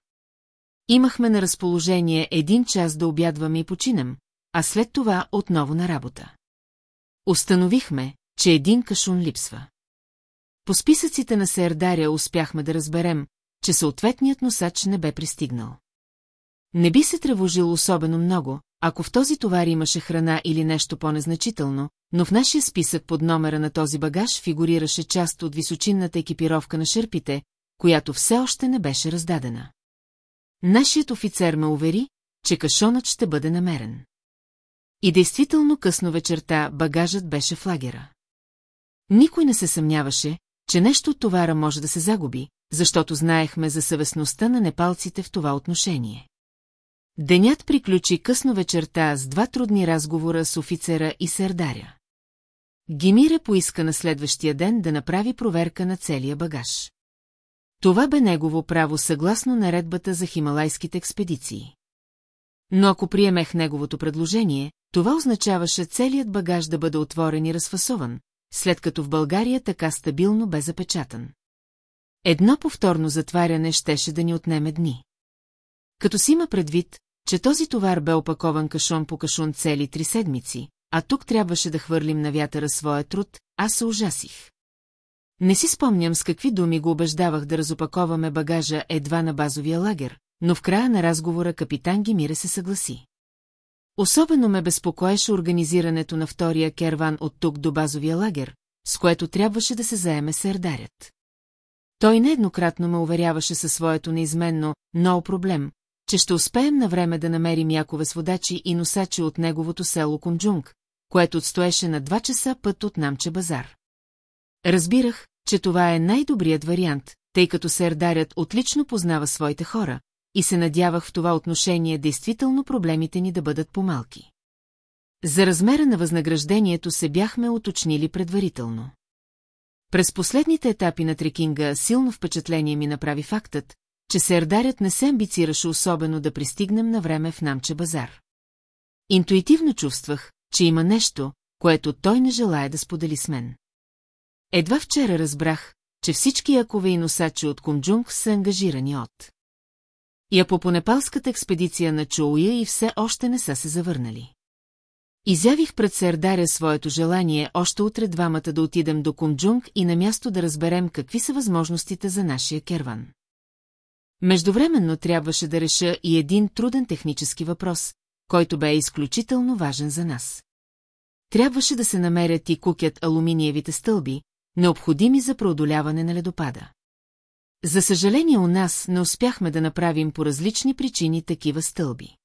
Имахме на разположение един час да обядваме и починем, а след това отново на работа. Установихме, че един кашун липсва. По списъците на Сердаря успяхме да разберем, че съответният носач не бе пристигнал. Не би се тревожил особено много, ако в този товар имаше храна или нещо по-незначително, но в нашия списък под номера на този багаж фигурираше част от височинната екипировка на шерпите, която все още не беше раздадена. Нашият офицер ме увери, че кашонът ще бъде намерен. И действително късно вечерта багажът беше в лагера. Никой не се съмняваше, че нещо от товара може да се загуби, защото знаехме за съвестността на непалците в това отношение. Денят приключи късно вечерта с два трудни разговора с офицера и сердаря. Гимире поиска на следващия ден да направи проверка на целия багаж. Това бе негово право съгласно наредбата за хималайските експедиции. Но ако приемех неговото предложение, това означаваше целият багаж да бъде отворен и разфасован, след като в България така стабилно бе запечатан. Едно повторно затваряне щеше да ни отнеме дни. Като си има предвид, че този товар бе опакован кашон по кашон цели три седмици, а тук трябваше да хвърлим на вятъра своя труд, аз се ужасих. Не си спомням с какви думи го убеждавах да разопаковаме багажа едва на базовия лагер, но в края на разговора капитан Гимире се съгласи. Особено ме безпокоеше организирането на втория керван от тук до базовия лагер, с което трябваше да се заеме сердарят. Той нееднократно ме уверяваше със своето неизменно, но проблем, че ще успеем на време да намерим якове с водачи и носачи от неговото село Кунджунг, което отстоеше на два часа път от Намче базар. Разбирах, че това е най-добрият вариант, тъй като сердарят отлично познава своите хора, и се надявах в това отношение действително проблемите ни да бъдат по-малки. За размера на възнаграждението се бяхме уточнили предварително. През последните етапи на трекинга силно впечатление ми направи фактът, че сердарят не се амбицираше особено да пристигнем на време в Намче базар. Интуитивно чувствах, че има нещо, което той не желая да сподели с мен. Едва вчера разбрах, че всички якове и носачи от Кумджунг са ангажирани от. Я по понепалската експедиция на Чоуя и все още не са се завърнали. Изявих пред Сердаря своето желание още утре двамата да отидем до Кумджунг и на място да разберем какви са възможностите за нашия керван. Междувременно трябваше да реша и един труден технически въпрос, който бе изключително важен за нас. Трябваше да се намерят и кукят алуминиевите стълби, необходими за преодоляване на ледопада. За съжаление у нас не успяхме да направим по различни причини такива стълби.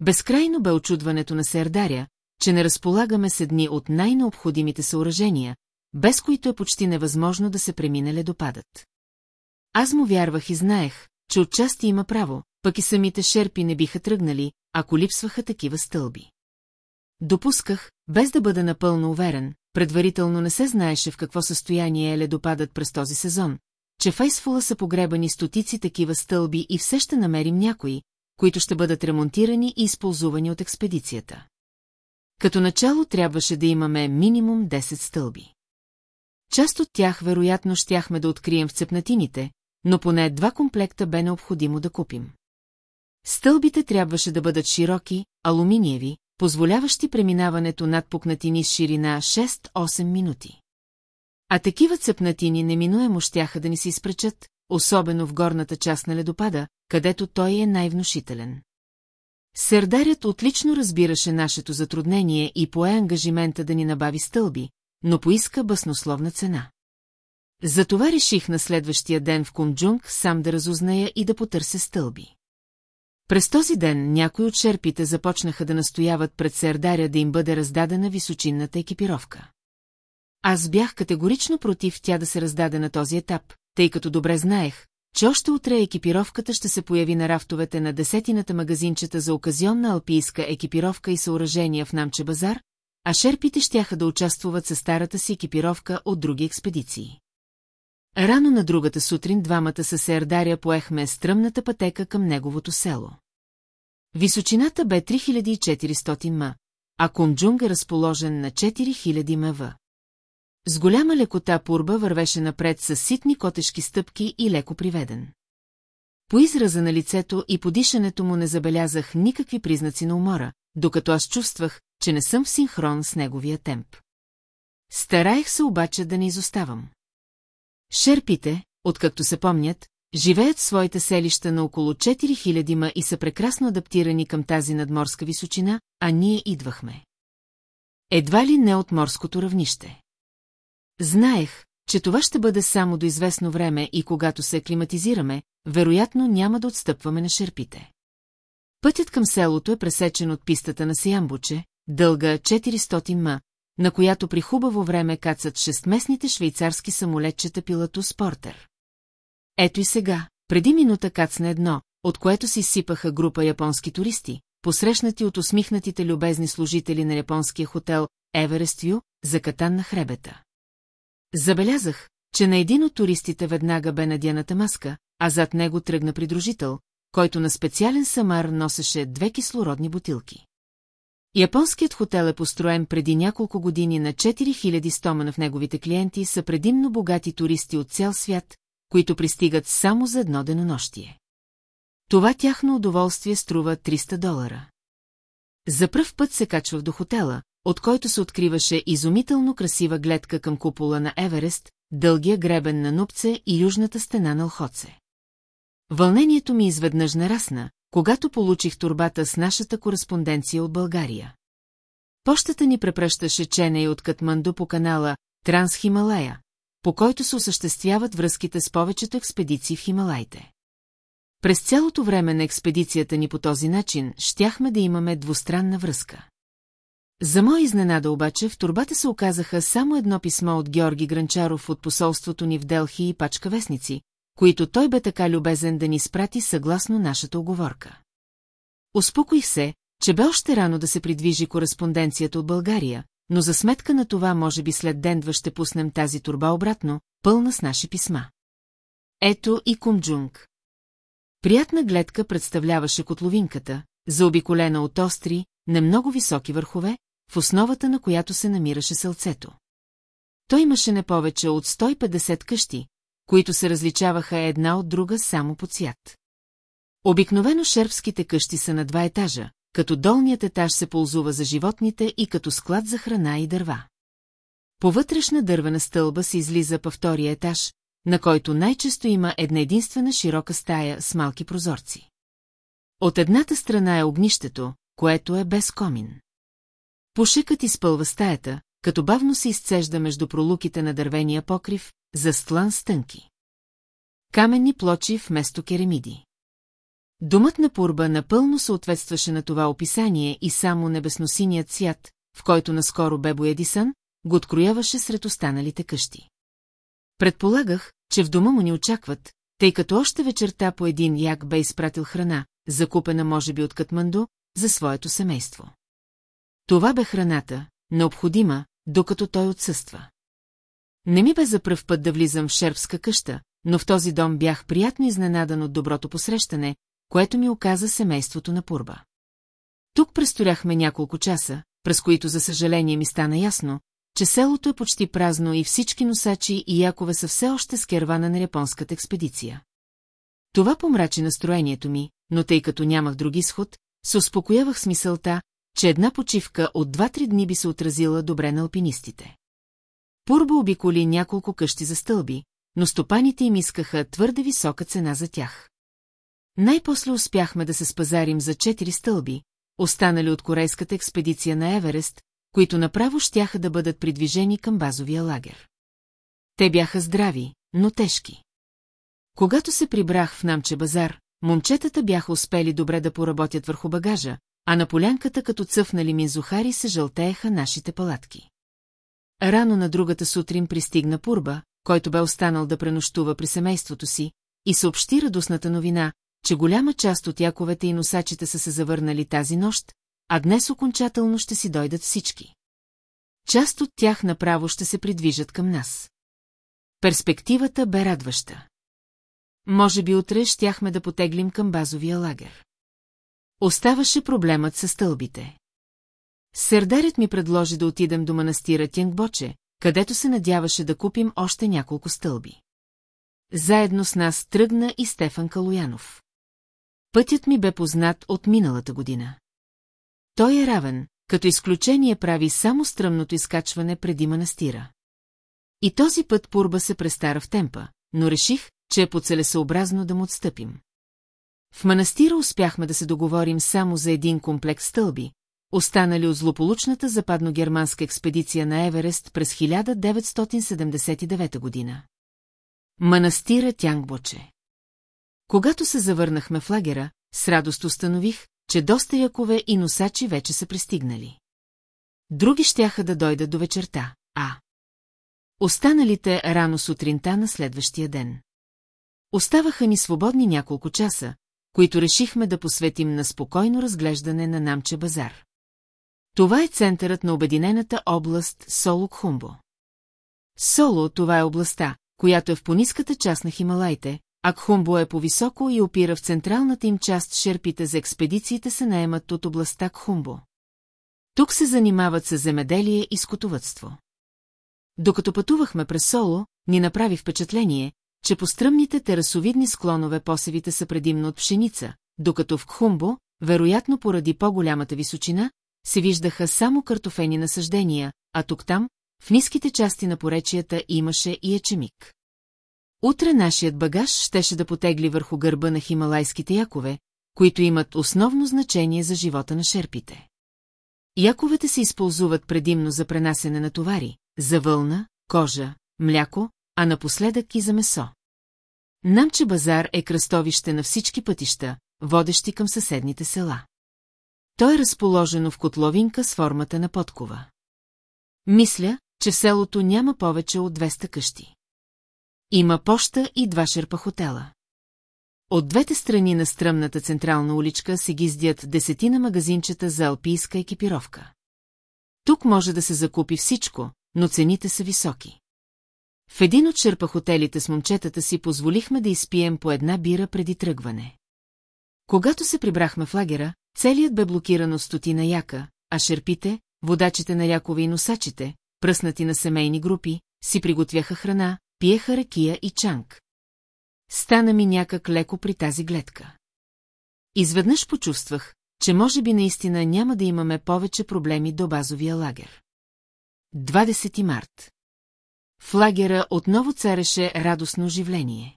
Безкрайно бе очудването на Сердаря, че не разполагаме с едни от най-необходимите съоръжения, без които е почти невъзможно да се премине ледопадът. Аз му вярвах и знаех, че отчасти има право, пък и самите шерпи не биха тръгнали, ако липсваха такива стълби. Допусках, без да бъда напълно уверен, предварително не се знаеше в какво състояние е ледопадът през този сезон, че в Айсфула са погребани стотици такива стълби и все ще намерим някои, които ще бъдат ремонтирани и използвани от експедицията. Като начало трябваше да имаме минимум 10 стълби. Част от тях вероятно щяхме да открием в цепнатините, но поне два комплекта бе необходимо да купим. Стълбите трябваше да бъдат широки, алуминиеви, позволяващи преминаването над пукнатини с ширина 6-8 минути. А такива цепнатини неминуемо щяха да ни се изпречат, особено в горната част на ледопада, където той е най-внушителен. Сердарят отлично разбираше нашето затруднение и пое ангажимента да ни набави стълби, но поиска баснословна цена. Затова реших на следващия ден в Кунджунг сам да разузная и да потърся стълби. През този ден някои от шерпите започнаха да настояват пред Сердаря да им бъде раздадена височинната екипировка. Аз бях категорично против тя да се раздаде на този етап, тъй като добре знаех, че още утре екипировката ще се появи на рафтовете на десетината магазинчета за оказионна алпийска екипировка и съоръжения в Намче базар, а шерпите щяха да участвуват със старата си екипировка от други експедиции. Рано на другата сутрин двамата със Сердаря поехме стръмната пътека към неговото село. Височината бе 3400 м, а Кумджунг е разположен на 4000 мв. С голяма лекота Пурба вървеше напред с ситни котешки стъпки и леко приведен. По израза на лицето и подишането му не забелязах никакви признаци на умора, докато аз чувствах, че не съм в синхрон с неговия темп. Стараех се обаче да не изоставам. Шерпите, откакто се помнят, живеят в своите селища на около 4000 ма и са прекрасно адаптирани към тази надморска височина, а ние идвахме. Едва ли не от морското равнище. Знаех, че това ще бъде само до известно време и когато се аклиматизираме, вероятно няма да отстъпваме на шерпите. Пътят към селото е пресечен от пистата на Сиямбуче, дълга 400 м, на която при хубаво време кацат шестместните швейцарски самолетчета пилато Спортер. Ето и сега, преди минута кацна едно, от което си сипаха група японски туристи, посрещнати от усмихнатите любезни служители на японския хотел Еверест Ю, закатан на хребета. Забелязах, че на един от туристите веднага бе надяната маска, а зад него тръгна придружител, който на специален самар носеше две кислородни бутилки. Японският хотел е построен преди няколко години на 4000 стомана в неговите клиенти са предимно богати туристи от цял свят, които пристигат само за едно денонощие. Това тяхно удоволствие струва 300 долара. За пръв път се качвах до хотела, от който се откриваше изумително красива гледка към купола на Еверест, дългия гребен на Нупце и южната стена на Охоце. Вълнението ми изведнъж нарасна, когато получих турбата с нашата кореспонденция от България. Пощата ни препръщаше Ченей от Катманду по канала Трансхималая, по който се осъществяват връзките с повечето експедиции в Хималайте. През цялото време на експедицията ни по този начин щяхме да имаме двустранна връзка. За моя изненада обаче в турбата се оказаха само едно писмо от Георги Гранчаров от посолството ни в Делхи и пачка вестници, които той бе така любезен да ни спрати съгласно нашата оговорка. Успокоих се, че бе още рано да се придвижи кореспонденцията от България, но за сметка на това може би след ден-два ще пуснем тази турба обратно, пълна с наши писма. Ето и Кумджунг. Приятна гледка представляваше котловинката, заобиколена от остри, немного високи върхове, в основата на която се намираше сълцето. той имаше не повече от 150 къщи, които се различаваха една от друга само по цвят. Обикновено шерпските къщи са на два етажа, като долният етаж се ползува за животните и като склад за храна и дърва. По вътрешна дървена стълба се излиза по втория етаж, на който най-често има една единствена широка стая с малки прозорци. От едната страна е огнището, което е без комин. Пушекът изпълва стаята, като бавно се изцежда между пролуките на дървения покрив, застлан с тънки. Каменни плочи вместо керамиди. Думът на Пурба напълно съответстваше на това описание и само небесносиният цвят, в който наскоро бе Боядисън, го открояваше сред останалите къщи. Предполагах, че в дома му ни очакват, тъй като още вечерта по един як бе изпратил храна, закупена може би от Катманду, за своето семейство. Това бе храната, необходима, докато той отсъства. Не ми бе за пръв път да влизам в шерпска къща, но в този дом бях приятно изненадан от доброто посрещане, което ми оказа семейството на Пурба. Тук престоряхме няколко часа, през които за съжаление ми стана ясно, че селото е почти празно и всички носачи и якове са все още с кервана на японската експедиция. Това помрачи настроението ми, но тъй като нямах друг изход, се успокоявах с мисълта, че една почивка от два-три дни би се отразила добре на алпинистите. Пурба обиколи няколко къщи за стълби, но стопаните им искаха твърде висока цена за тях. Най-после успяхме да се спазарим за четири стълби, останали от корейската експедиция на Еверест, които направо щяха да бъдат придвижени към базовия лагер. Те бяха здрави, но тежки. Когато се прибрах в Намче базар, момчетата бяха успели добре да поработят върху багажа, а на полянката като цъфнали минзухари се жълтееха нашите палатки. Рано на другата сутрин пристигна Пурба, който бе останал да пренощува при семейството си, и съобщи радостната новина, че голяма част от яковете и носачите са се завърнали тази нощ, а днес окончателно ще си дойдат всички. Част от тях направо ще се придвижат към нас. Перспективата бе радваща. Може би утре щяхме да потеглим към базовия лагер. Оставаше проблемът с стълбите. Сердарят ми предложи да отидем до манастира Тянгбоче, където се надяваше да купим още няколко стълби. Заедно с нас тръгна и Стефан Калоянов. Пътят ми бе познат от миналата година. Той е равен, като изключение прави само стръмното изкачване преди манастира. И този път Пурба се престара в темпа, но реших, че е поцелесъобразно да му отстъпим. В манастира успяхме да се договорим само за един комплекс стълби, останали от злополучната западногерманска експедиция на Еверест през 1979 година. Манастира Тянгбоче Когато се завърнахме в лагера, с радост установих, че доста якове и носачи вече са пристигнали. Други щяха да дойдат до вечерта, а... Останалите рано сутринта на следващия ден. Оставаха ни свободни няколко часа, които решихме да посветим на спокойно разглеждане на Намче базар. Това е центърът на обединената област Соло-Кхумбо. Соло това е областта, която е в пониската част на Хималайте, а Кхумбо е по-високо и опира в централната им част шерпите за експедициите се наемат от областта Кхумбо. Тук се занимават с земеделие и скотовътство. Докато пътувахме през Соло, ни направи впечатление, че по стръмните терасовидни склонове посевите са предимно от пшеница, докато в Кхумбо, вероятно поради по-голямата височина, се виждаха само картофени насъждения, а тук-там, в ниските части на поречията имаше и ечемик. Утре нашият багаж щеше да потегли върху гърба на хималайските якове, които имат основно значение за живота на шерпите. Яковете се използват предимно за пренасене на товари, за вълна, кожа, мляко, а напоследък и за месо. Намче базар е кръстовище на всички пътища, водещи към съседните села. Той е разположено в котловинка с формата на подкова. Мисля, че в селото няма повече от 200 къщи. Има поща и два шерпа-хотела. От двете страни на стръмната централна уличка се гиздят десетина магазинчета за алпийска екипировка. Тук може да се закупи всичко, но цените са високи. В един от шерпа-хотелите с момчетата си позволихме да изпием по една бира преди тръгване. Когато се прибрахме в лагера, целият бе блокиран от стотина яка, а шерпите, водачите на рякове и носачите, пръснати на семейни групи, си приготвяха храна, пиеха ракия и чанг. Стана ми някак леко при тази гледка. Изведнъж почувствах, че може би наистина няма да имаме повече проблеми до базовия лагер. 20 март В лагера отново цареше радостно оживление.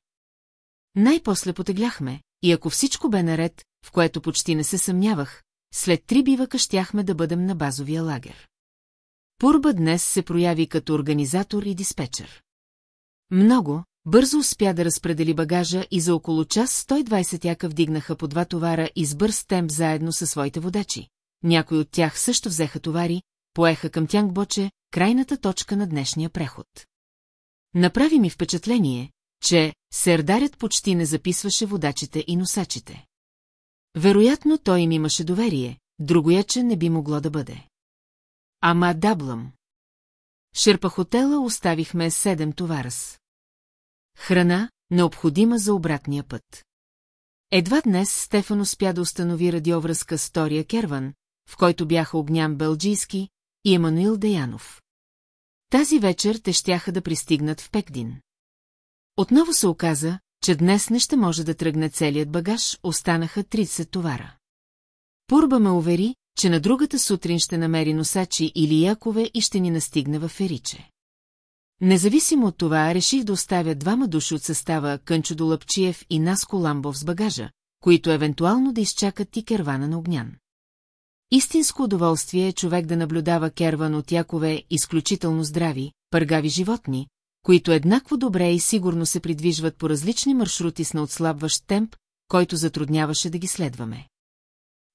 Най-после потегляхме, и ако всичко бе наред, в което почти не се съмнявах, след три бивака щяхме да бъдем на базовия лагер. Пурба днес се прояви като организатор и диспетчер. Много, бързо успя да разпредели багажа и за около час 120 яка вдигнаха по два товара и с бърз темп заедно със своите водачи. Някои от тях също взеха товари, поеха към Тянгбоче, крайната точка на днешния преход. Направи ми впечатление, че сердарят почти не записваше водачите и носачите. Вероятно той им имаше доверие, другояче не би могло да бъде. Ама даблам. Шерпа хотела оставихме седем товарас. Храна, необходима за обратния път. Едва днес Стефан успя да установи радиовръзка с втория керван, в който бяха Огнян Белджийски и Емануил Деянов. Тази вечер те щяха да пристигнат в Пекдин. Отново се оказа, че днес не ще може да тръгне целият багаж, останаха 30 товара. Пурба ме увери, че на другата сутрин ще намери носачи или якове и ще ни настигне в Фериче. Независимо от това, реших да оставя двама души от състава Кънчо Долъпчиев и Наско Ламбов с багажа, които евентуално да изчакат и кервана на огнян. Истинско удоволствие е човек да наблюдава керван от якове изключително здрави, пъргави животни, които еднакво добре и сигурно се придвижват по различни маршрути с неотслабващ темп, който затрудняваше да ги следваме.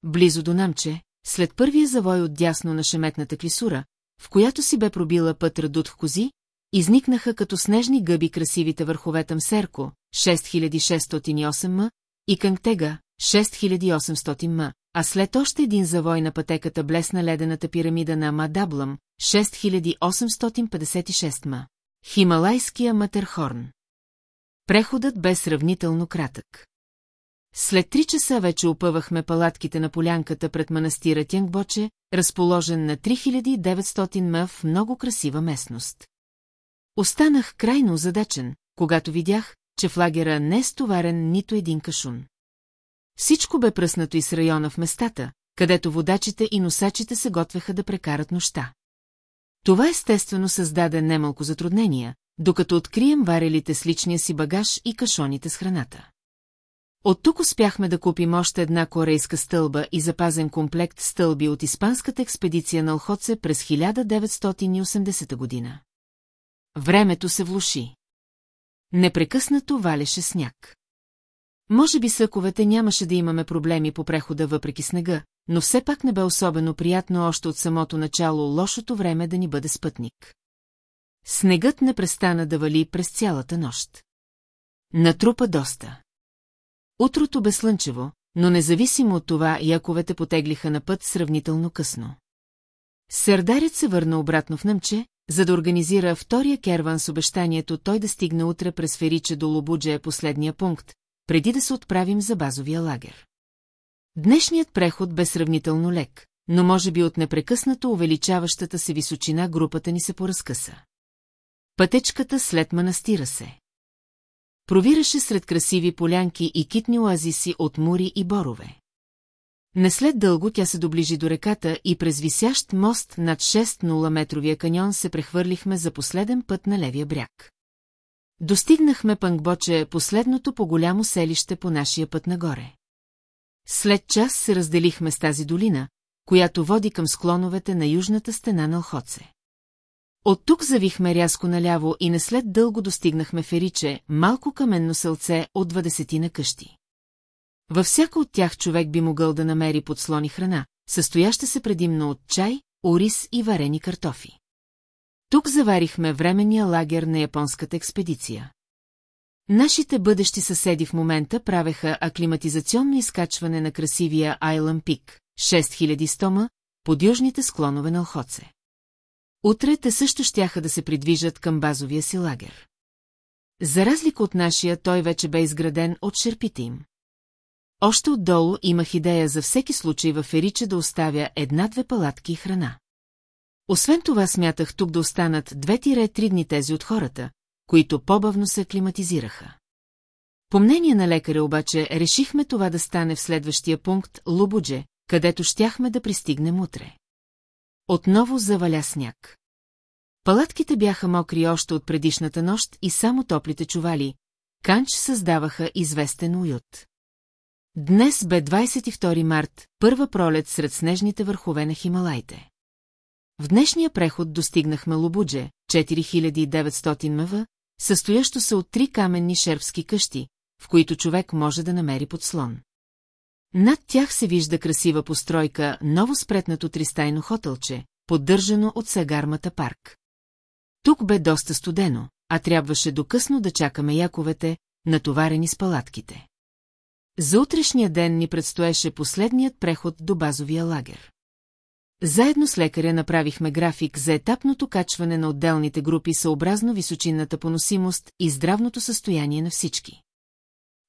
Близо до намче, след първия завой от дясно на шеметната клисура, в която си бе пробила път Радут в кози, изникнаха като снежни гъби красивите върхове Серко, 6608 м, и Кангтега, 6800 м, а след още един завой на пътеката блесна ледената пирамида на Мадаблам, 6856 м. Хималайския Матерхорн. Преходът бе сравнително кратък. След три часа вече опъвахме палатките на полянката пред манастира Тянгбоче, разположен на 3900 м в много красива местност. Останах крайно задачен, когато видях, че в лагера не е стоварен нито един кашун. Всичко бе пръснато и с района в местата, където водачите и носачите се готвеха да прекарат нощта. Това естествено създаде немалко затруднения, докато открием варелите с личния си багаж и кашоните с храната. От тук успяхме да купим още една корейска стълба и запазен комплект стълби от испанската експедиция на Алхоце през 1980 година. Времето се влуши. Непрекъснато валеше сняг. Може би съковете нямаше да имаме проблеми по прехода въпреки снега, но все пак не бе особено приятно още от самото начало лошото време да ни бъде спътник. Снегът не престана да вали през цялата нощ. Натрупа доста. Утрото бе слънчево, но независимо от това, яковете потеглиха на път сравнително късно. Сърдарят се върна обратно в Нъмче, за да организира втория керван с обещанието той да стигне утре през Фериче до Лобудже е последния пункт, преди да се отправим за базовия лагер. Днешният преход бе сравнително лек, но може би от непрекъснато увеличаващата се височина групата ни се поразкъса. Пътечката след манастира се. Провираше сред красиви полянки и китни оазиси от мури и борове. Не след дълго тя се доближи до реката и през висящ мост над 6-0-метровия каньон се прехвърлихме за последен път на левия бряг. Достигнахме Пангбоче, последното по-голямо селище по нашия път нагоре. След час се разделихме с тази долина, която води към склоновете на южната стена на Охоце. От тук завихме рязко наляво и не след дълго достигнахме Фериче, малко каменно селце от двадесетина къщи. Във всяка от тях човек би могъл да намери подслони храна, състояща се предимно от чай, ориз и варени картофи. Тук заварихме временния лагер на японската експедиция. Нашите бъдещи съседи в момента правеха аклиматизационно изкачване на красивия Айлън Пик, 6000 стома, под южните склонове на Охоце. Утре те също щяха да се придвижат към базовия си лагер. За разлика от нашия, той вече бе изграден от шерпите им. Още отдолу имах идея за всеки случай в Ериче да оставя една-две палатки и храна. Освен това смятах тук да останат две-три дни тези от хората, които по-бавно се аклиматизираха. По мнение на лекаря обаче решихме това да стане в следващия пункт Лубудже, където щяхме да пристигнем утре. Отново заваля сняг. Палатките бяха мокри още от предишната нощ и само топлите чували, канч създаваха известен уют. Днес бе 22 март, първа пролет сред снежните върхове на Хималайте. В днешния преход достигнахме Лобудже, 4900 мв, състоящо се от три каменни шерпски къщи, в които човек може да намери подслон. Над тях се вижда красива постройка, ново спретнато тристайно хотелче, поддържано от Сагармата парк. Тук бе доста студено, а трябваше докъсно да чакаме яковете, натоварени с палатките. За утрешния ден ни предстоеше последният преход до базовия лагер. Заедно с лекаря направихме график за етапното качване на отделните групи съобразно височинната поносимост и здравното състояние на всички.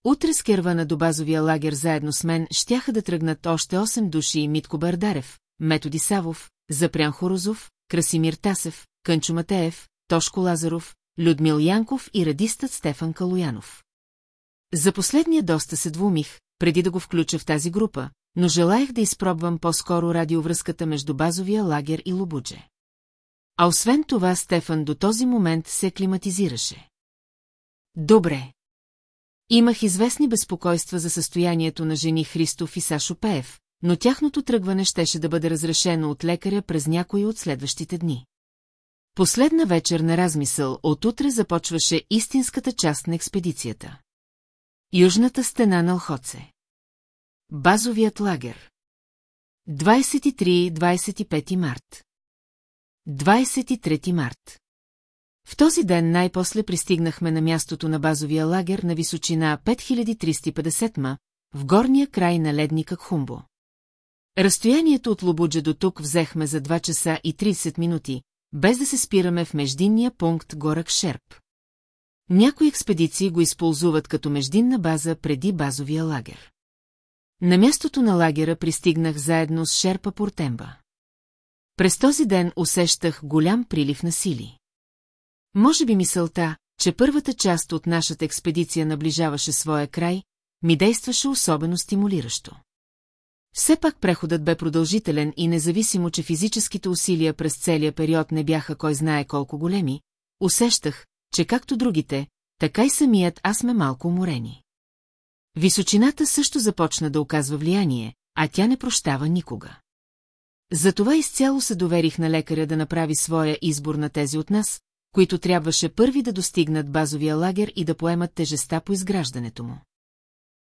Утре с кервана до базовия лагер заедно с мен щяха да тръгнат още 8 души Митко Бардарев, Методи Савов, Запрян Хорозов, Красимир Тасев, Кънчо Матеев, Тошко Лазаров, Людмил Янков и радистът Стефан Калоянов. За последния доста се двумих, преди да го включа в тази група, но желаях да изпробвам по-скоро радиовръзката между базовия лагер и Лобудже. А освен това Стефан до този момент се климатизираше. Добре. Имах известни безпокойства за състоянието на жени Христов и Сашо Пеев, но тяхното тръгване щеше да бъде разрешено от лекаря през някои от следващите дни. Последна вечер на размисъл, от утре започваше истинската част на експедицията. Южната стена на Охоце. Базовият лагер. 23-25 март. 23 март. В този ден най-после пристигнахме на мястото на базовия лагер на височина 5350 ма, в горния край на ледника Кхумбо. Разстоянието от Лобуджа до тук взехме за 2 часа и 30 минути, без да се спираме в междинния пункт Горък Шерп. Някои експедиции го използват като междинна база преди базовия лагер. На мястото на лагера пристигнах заедно с Шерпа Портемба. През този ден усещах голям прилив на сили. Може би мисълта, че първата част от нашата експедиция наближаваше своя край, ми действаше особено стимулиращо. Все пак преходът бе продължителен и независимо, че физическите усилия през целия период не бяха кой знае колко големи, усещах, че както другите, така и самият аз сме малко уморени. Височината също започна да оказва влияние, а тя не прощава никога. Затова изцяло се доверих на лекаря да направи своя избор на тези от нас, които трябваше първи да достигнат базовия лагер и да поемат тежеста по изграждането му.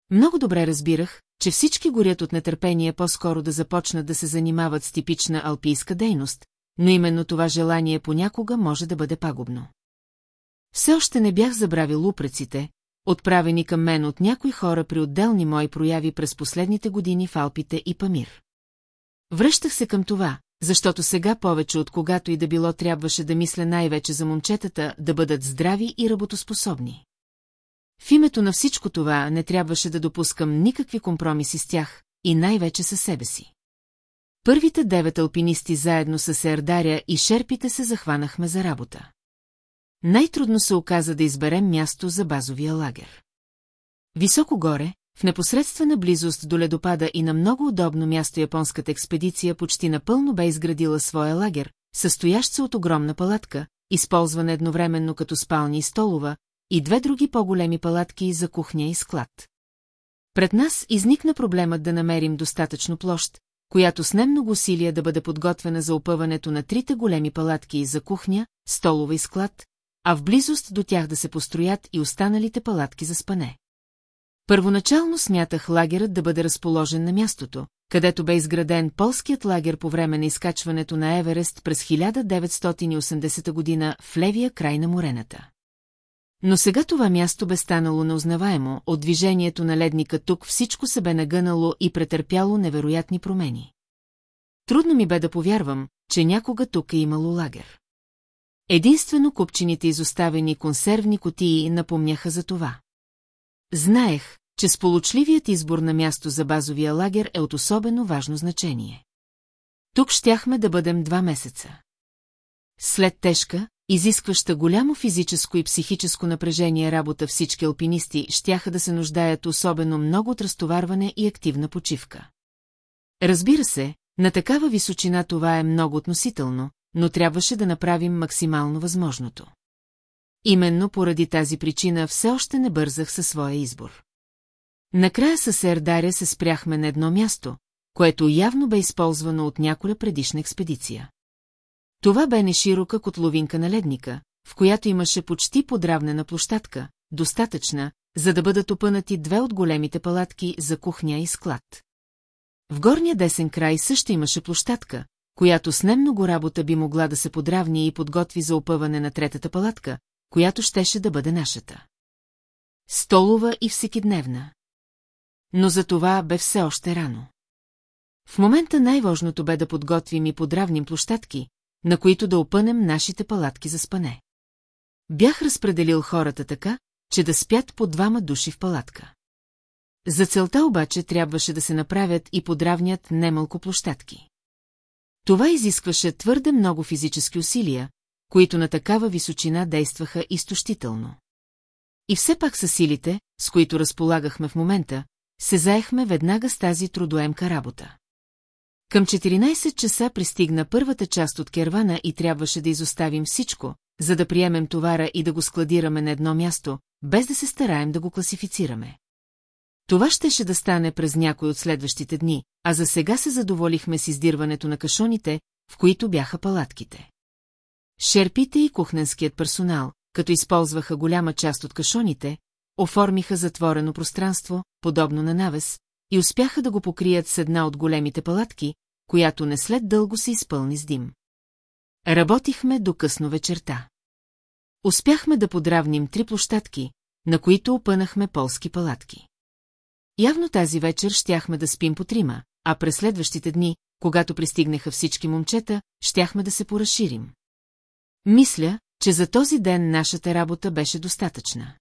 Много добре разбирах, че всички горят от нетърпение по-скоро да започнат да се занимават с типична алпийска дейност, но именно това желание понякога може да бъде пагубно. Все още не бях забравил упреците, отправени към мен от някои хора при отделни мои прояви през последните години в Алпите и Памир. Връщах се към това, защото сега повече от когато и да било трябваше да мисля най-вече за момчетата да бъдат здрави и работоспособни. В името на всичко това не трябваше да допускам никакви компромиси с тях и най-вече със себе си. Първите девет алпинисти заедно с Ердаря и шерпите се захванахме за работа. Най-трудно се оказа да изберем място за базовия лагер. Високо горе, в непосредствена близост до ледопада и на много удобно място японската експедиция почти напълно бе изградила своя лагер, състоящ се от огромна палатка, използвана едновременно като спални и столова, и две други по-големи палатки за кухня и склад. Пред нас изникна проблемът да намерим достатъчно площ, която с немного усилия да бъде подготвена за опъването на трите големи палатки за кухня, столова и склад, а в близост до тях да се построят и останалите палатки за спане. Първоначално смятах лагерът да бъде разположен на мястото, където бе изграден полският лагер по време на изкачването на Еверест през 1980 година в левия край на морената. Но сега това място бе станало неузнаваемо, от движението на ледника тук всичко се бе нагънало и претърпяло невероятни промени. Трудно ми бе да повярвам, че някога тук е имало лагер. Единствено купчините изоставени консервни котии напомняха за това. Знаех, че сполучливият избор на място за базовия лагер е от особено важно значение. Тук щяхме да бъдем два месеца. След тежка, изискваща голямо физическо и психическо напрежение работа всички алпинисти щяха да се нуждаят особено много от разтоварване и активна почивка. Разбира се, на такава височина това е много относително, но трябваше да направим максимално възможното. Именно поради тази причина все още не бързах със своя избор. Накрая със Сердаря се спряхме на едно място, което явно бе използвано от няколя предишна експедиция. Това бе не широка котловинка на ледника, в която имаше почти подравнена площадка, достатъчна, за да бъдат опънати две от големите палатки за кухня и склад. В горния десен край също имаше площадка, която с немного работа би могла да се подравни и подготви за опъване на третата палатка, която щеше да бъде нашата. Столова и всекидневна. Но за това бе все още рано. В момента най-важното бе да подготвим и подравним площадки, на които да опънем нашите палатки за спане. Бях разпределил хората така, че да спят по двама души в палатка. За целта обаче трябваше да се направят и подравнят немалко площадки. Това изискваше твърде много физически усилия, които на такава височина действаха изтощително. И все пак са силите, с които разполагахме в момента, се заехме веднага с тази трудоемка работа. Към 14 часа пристигна първата част от кервана и трябваше да изоставим всичко, за да приемем товара и да го складираме на едно място, без да се стараем да го класифицираме. Това щеше да стане през някой от следващите дни, а за сега се задоволихме с издирването на кашоните, в които бяха палатките. Шерпите и кухненският персонал, като използваха голяма част от кашоните, оформиха затворено пространство, подобно на навес, и успяха да го покрият с една от големите палатки, която не след дълго се изпълни с дим. Работихме до късно вечерта. Успяхме да подравним три площадки, на които опънахме полски палатки. Явно тази вечер щяхме да спим по трима, а през следващите дни, когато пристигнаха всички момчета, щяхме да се поразширим. Мисля, че за този ден нашата работа беше достатъчна.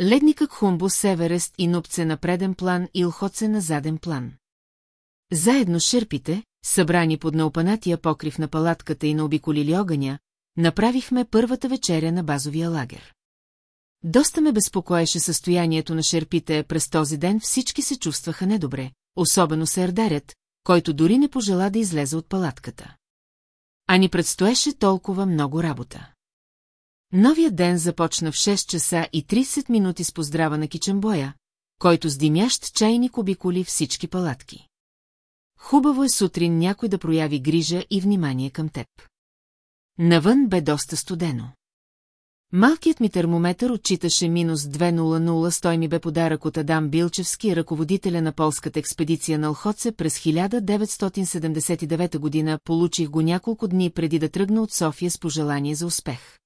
Ледникът Хумбо Северест и Нупце на преден план и Лхоце на заден план. Заедно шерпите, събрани под наопанатия покрив на палатката и наобиколили огъня, направихме първата вечеря на базовия лагер. Доста ме безпокоеше състоянието на шерпите, през този ден всички се чувстваха недобре, особено Сердарят, който дори не пожела да излезе от палатката. А ни предстоеше толкова много работа. Новия ден започна в 6 часа и 30 минути с поздрава на кичембоя, който с димящ чайник обиколи всички палатки. Хубаво е сутрин някой да прояви грижа и внимание към теб. Навън бе доста студено. Малкият ми термометър отчиташе минус 200, стой ми бе подарък от Адам Билчевски, ръководителя на полската експедиция на Алхоце през 1979 година, получих го няколко дни преди да тръгна от София с пожелание за успех.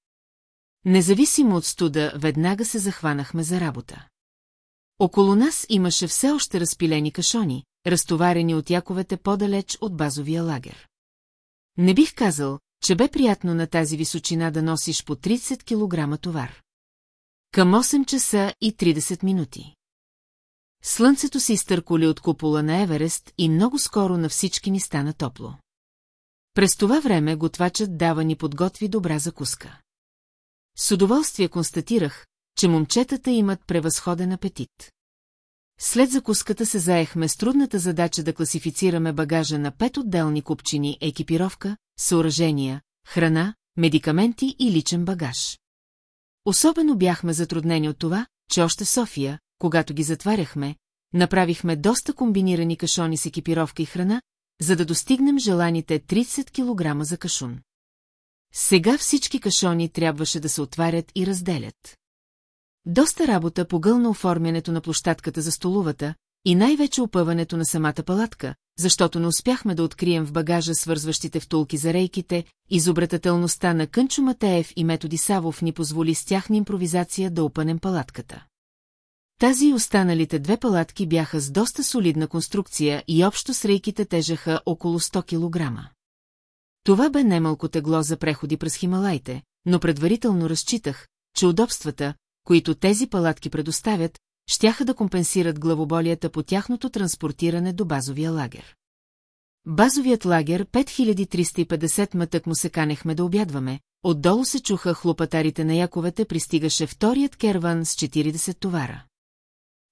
Независимо от студа, веднага се захванахме за работа. Около нас имаше все още разпилени кашони, разтоварени от яковете по-далеч от базовия лагер. Не бих казал, че бе приятно на тази височина да носиш по 30 кг товар. Към 8 часа и 30 минути. Слънцето се изтърколи от купола на Еверест и много скоро на всички ни стана топло. През това време готвачът дава ни подготви добра закуска. С удоволствие констатирах, че момчетата имат превъзходен апетит. След закуската се заехме с трудната задача да класифицираме багажа на пет отделни купчини екипировка, съоръжения, храна, медикаменти и личен багаж. Особено бяхме затруднени от това, че още в София, когато ги затваряхме, направихме доста комбинирани кашони с екипировка и храна, за да достигнем желаните 30 кг за кашун. Сега всички кашони трябваше да се отварят и разделят. Доста работа погълна оформянето на площадката за столовата и най-вече опъването на самата палатка, защото не успяхме да открием в багажа свързващите втулки за рейките, изобретателността на Кънчо Матеев и Методи Савов ни позволи с тяхна импровизация да опънем палатката. Тази и останалите две палатки бяха с доста солидна конструкция и общо с рейките тежаха около 100 кг. Това бе немалко тегло за преходи през Хималайте, но предварително разчитах, че удобствата, които тези палатки предоставят, щяха да компенсират главоболията по тяхното транспортиране до базовия лагер. Базовият лагер 5350 мътък му се канехме да обядваме, отдолу се чуха хлопатарите на яковете, пристигаше вторият керван с 40 товара.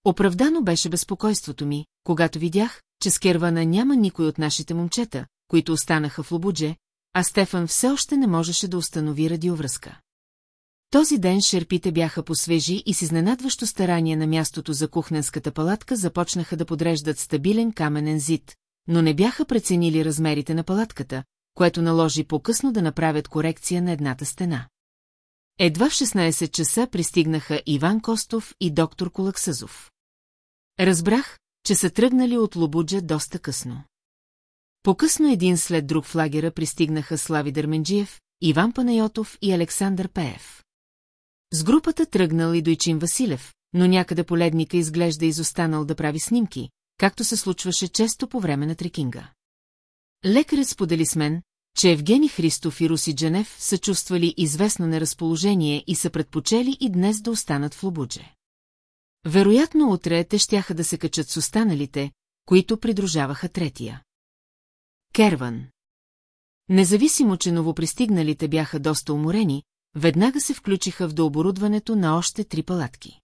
Оправдано беше безпокойството ми, когато видях, че с кервана няма никой от нашите момчета, които останаха в Лобудже, а Стефан все още не можеше да установи радиовръзка. Този ден шерпите бяха посвежи и с изненадващо старание на мястото за кухненската палатка започнаха да подреждат стабилен каменен зид, но не бяха преценили размерите на палатката, което наложи по-късно да направят корекция на едната стена. Едва в 16 часа пристигнаха Иван Костов и доктор Колаксъзов. Разбрах, че са тръгнали от Лобуджа доста късно. По-късно един след друг в лагера пристигнаха Слави Дърменджиев, Иван Панайотов и Александър Пеев. С групата тръгнал и Дойчин Василев, но някъде поледника изглежда изостанал да прави снимки, както се случваше често по време на трекинга. Лекарят сподели с мен, че Евгений Христов и Руси Дженев са чувствали известно неразположение и са предпочели и днес да останат в Лобудже. Вероятно утре те щяха да се качат с останалите, които придружаваха третия. Керван Независимо, че новопристигналите бяха доста уморени, веднага се включиха в дооборудването на още три палатки.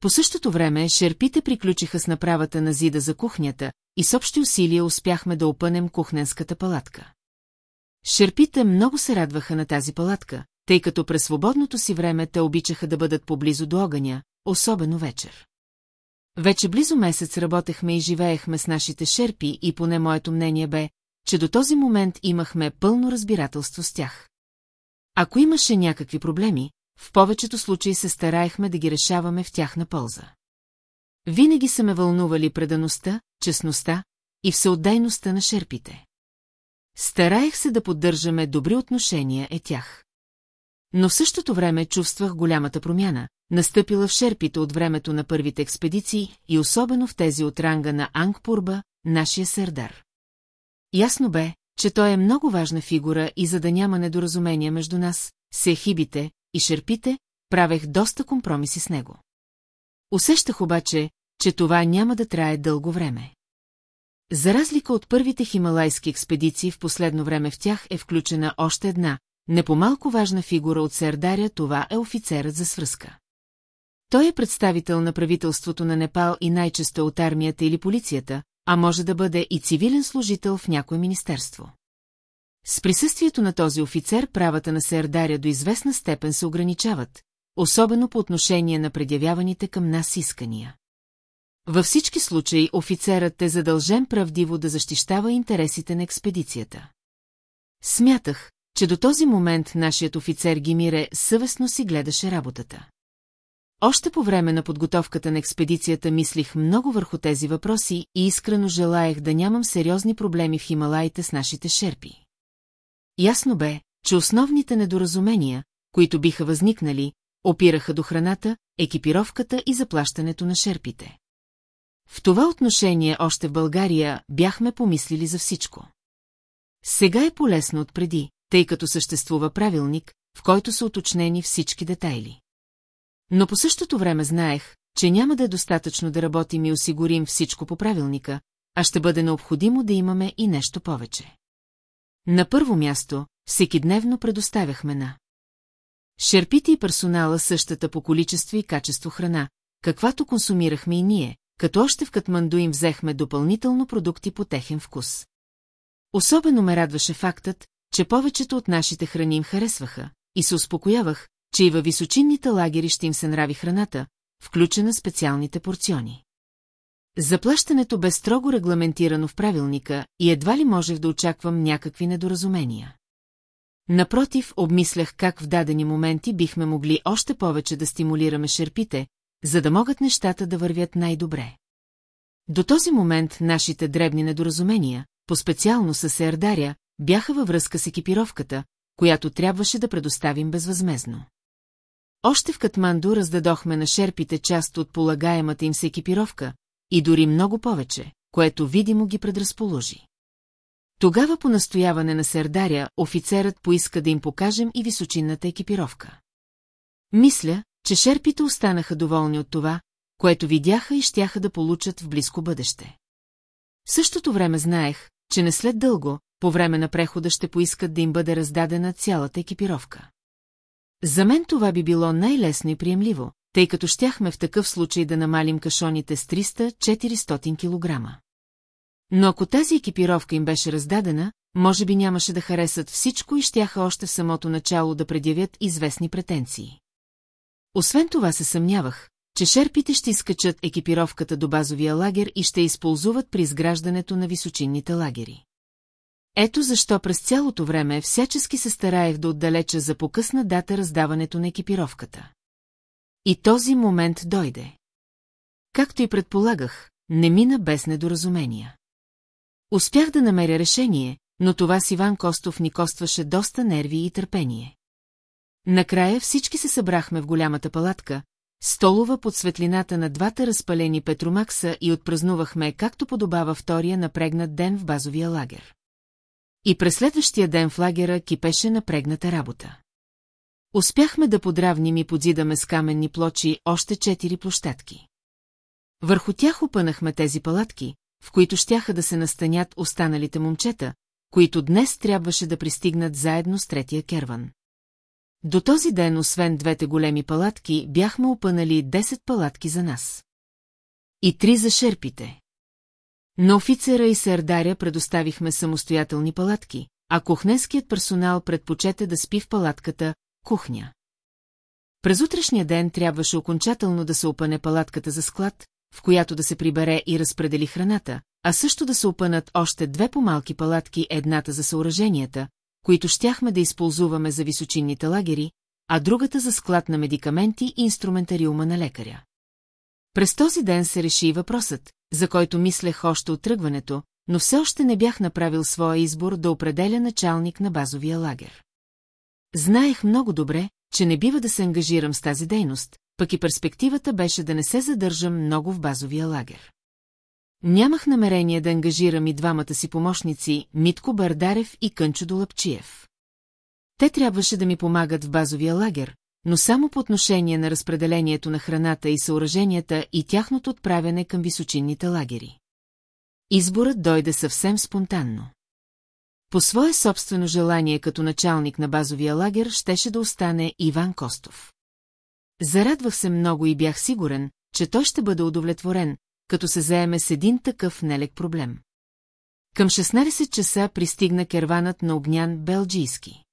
По същото време шерпите приключиха с направата на зида за кухнята и с общи усилия успяхме да опънем кухненската палатка. Шерпите много се радваха на тази палатка, тъй като през свободното си време те обичаха да бъдат поблизо до огъня, особено вечер. Вече близо месец работехме и живеехме с нашите шерпи и поне моето мнение бе, че до този момент имахме пълно разбирателство с тях. Ако имаше някакви проблеми, в повечето случаи се стараехме да ги решаваме в тяхна полза. Винаги са ме вълнували предаността, честността и всеотдайността на шерпите. Стараех се да поддържаме добри отношения е тях. Но в същото време чувствах голямата промяна, настъпила в шерпите от времето на първите експедиции и особено в тези от ранга на Ангпурба, нашия сърдар. Ясно бе, че той е много важна фигура и за да няма недоразумения между нас, сехибите и шерпите, правех доста компромиси с него. Усещах обаче, че това няма да трае дълго време. За разлика от първите хималайски експедиции в последно време в тях е включена още една, не по-малко важна фигура от Сердаря, това е офицерът за свръзка. Той е представител на правителството на Непал и най-често от армията или полицията, а може да бъде и цивилен служител в някое министерство. С присъствието на този офицер правата на Сердаря до известна степен се ограничават, особено по отношение на предявяваните към нас искания. Във всички случаи офицерът е задължен правдиво да защищава интересите на експедицията. Смятах, че до този момент нашият офицер Гимире съвестно си гледаше работата. Още по време на подготовката на експедицията мислих много върху тези въпроси и искрено желаях да нямам сериозни проблеми в Хималаите с нашите шерпи. Ясно бе, че основните недоразумения, които биха възникнали, опираха до храната, екипировката и заплащането на шерпите. В това отношение още в България бяхме помислили за всичко. Сега е полезно от преди, тъй като съществува правилник, в който са уточнени всички детайли. Но по същото време знаех, че няма да е достатъчно да работим и осигурим всичко по правилника, а ще бъде необходимо да имаме и нещо повече. На първо място, всеки дневно предоставяхме на Шерпите и персонала същата по количество и качество храна, каквато консумирахме и ние, като още в Катманду им взехме допълнително продукти по техен вкус. Особено ме радваше фактът, че повечето от нашите храни им харесваха, и се успокоявах, че и във височинните лагери ще им се нрави храната, включена специалните порциони. Заплащането бе строго регламентирано в правилника и едва ли можех да очаквам някакви недоразумения. Напротив, обмислях как в дадени моменти бихме могли още повече да стимулираме шерпите, за да могат нещата да вървят най-добре. До този момент нашите дребни недоразумения, по-специално с Ердаря, бяха във връзка с екипировката, която трябваше да предоставим безвъзмезно. Още в Катманду раздадохме на шерпите част от полагаемата им се екипировка и дори много повече, което видимо ги предразположи. Тогава по настояване на Сердаря, офицерът поиска да им покажем и височинната екипировка. Мисля, че шерпите останаха доволни от това, което видяха и щяха да получат в близко бъдеще. В същото време знаех, че не след дълго, по време на прехода ще поискат да им бъде раздадена цялата екипировка. За мен това би било най-лесно и приемливо, тъй като щяхме в такъв случай да намалим кашоните с 300-400 кг. Но ако тази екипировка им беше раздадена, може би нямаше да харесат всичко и щяха още в самото начало да предявят известни претенции. Освен това се съмнявах, че шерпите ще изкачат екипировката до базовия лагер и ще използват при изграждането на височинните лагери. Ето защо през цялото време всячески се стараех да отдалеча за покъсна дата раздаването на екипировката. И този момент дойде. Както и предполагах, не мина без недоразумения. Успях да намеря решение, но това с Иван Костов ни костваше доста нерви и търпение. Накрая всички се събрахме в голямата палатка, столова под светлината на двата разпалени Петромакса и отпразнувахме както подобава втория напрегнат ден в базовия лагер. И през следващия ден в лагера кипеше напрегната работа. Успяхме да подравним и подзидаме с каменни плочи още четири площадки. Върху тях опънахме тези палатки, в които щяха да се настанят останалите момчета, които днес трябваше да пристигнат заедно с третия керван. До този ден, освен двете големи палатки, бяхме опънали 10 палатки за нас. И три за шерпите. На офицера и сердаря предоставихме самостоятелни палатки, а кухненският персонал предпочете да спи в палатката кухня. През утрешния ден трябваше окончателно да се опъне палатката за склад, в която да се прибере и разпредели храната, а също да се опънат още две по-малки палатки, едната за съоръженията, които щяхме да използваме за височинните лагери, а другата за склад на медикаменти и инструментариума на лекаря. През този ден се реши и въпросът, за който мислех още от тръгването, но все още не бях направил своя избор да определя началник на базовия лагер. Знаех много добре, че не бива да се ангажирам с тази дейност, пък и перспективата беше да не се задържам много в базовия лагер. Нямах намерение да ангажирам и двамата си помощници, Митко Бардарев и Кънчо Долапчиев. Те трябваше да ми помагат в базовия лагер, но само по отношение на разпределението на храната и съоръженията и тяхното отправяне към височинните лагери. Изборът дойде съвсем спонтанно. По свое собствено желание като началник на базовия лагер щеше да остане Иван Костов. Зарадвах се много и бях сигурен, че той ще бъде удовлетворен, като се заеме с един такъв нелек проблем. Към 16 часа пристигна керванът на Огнян Белджийски.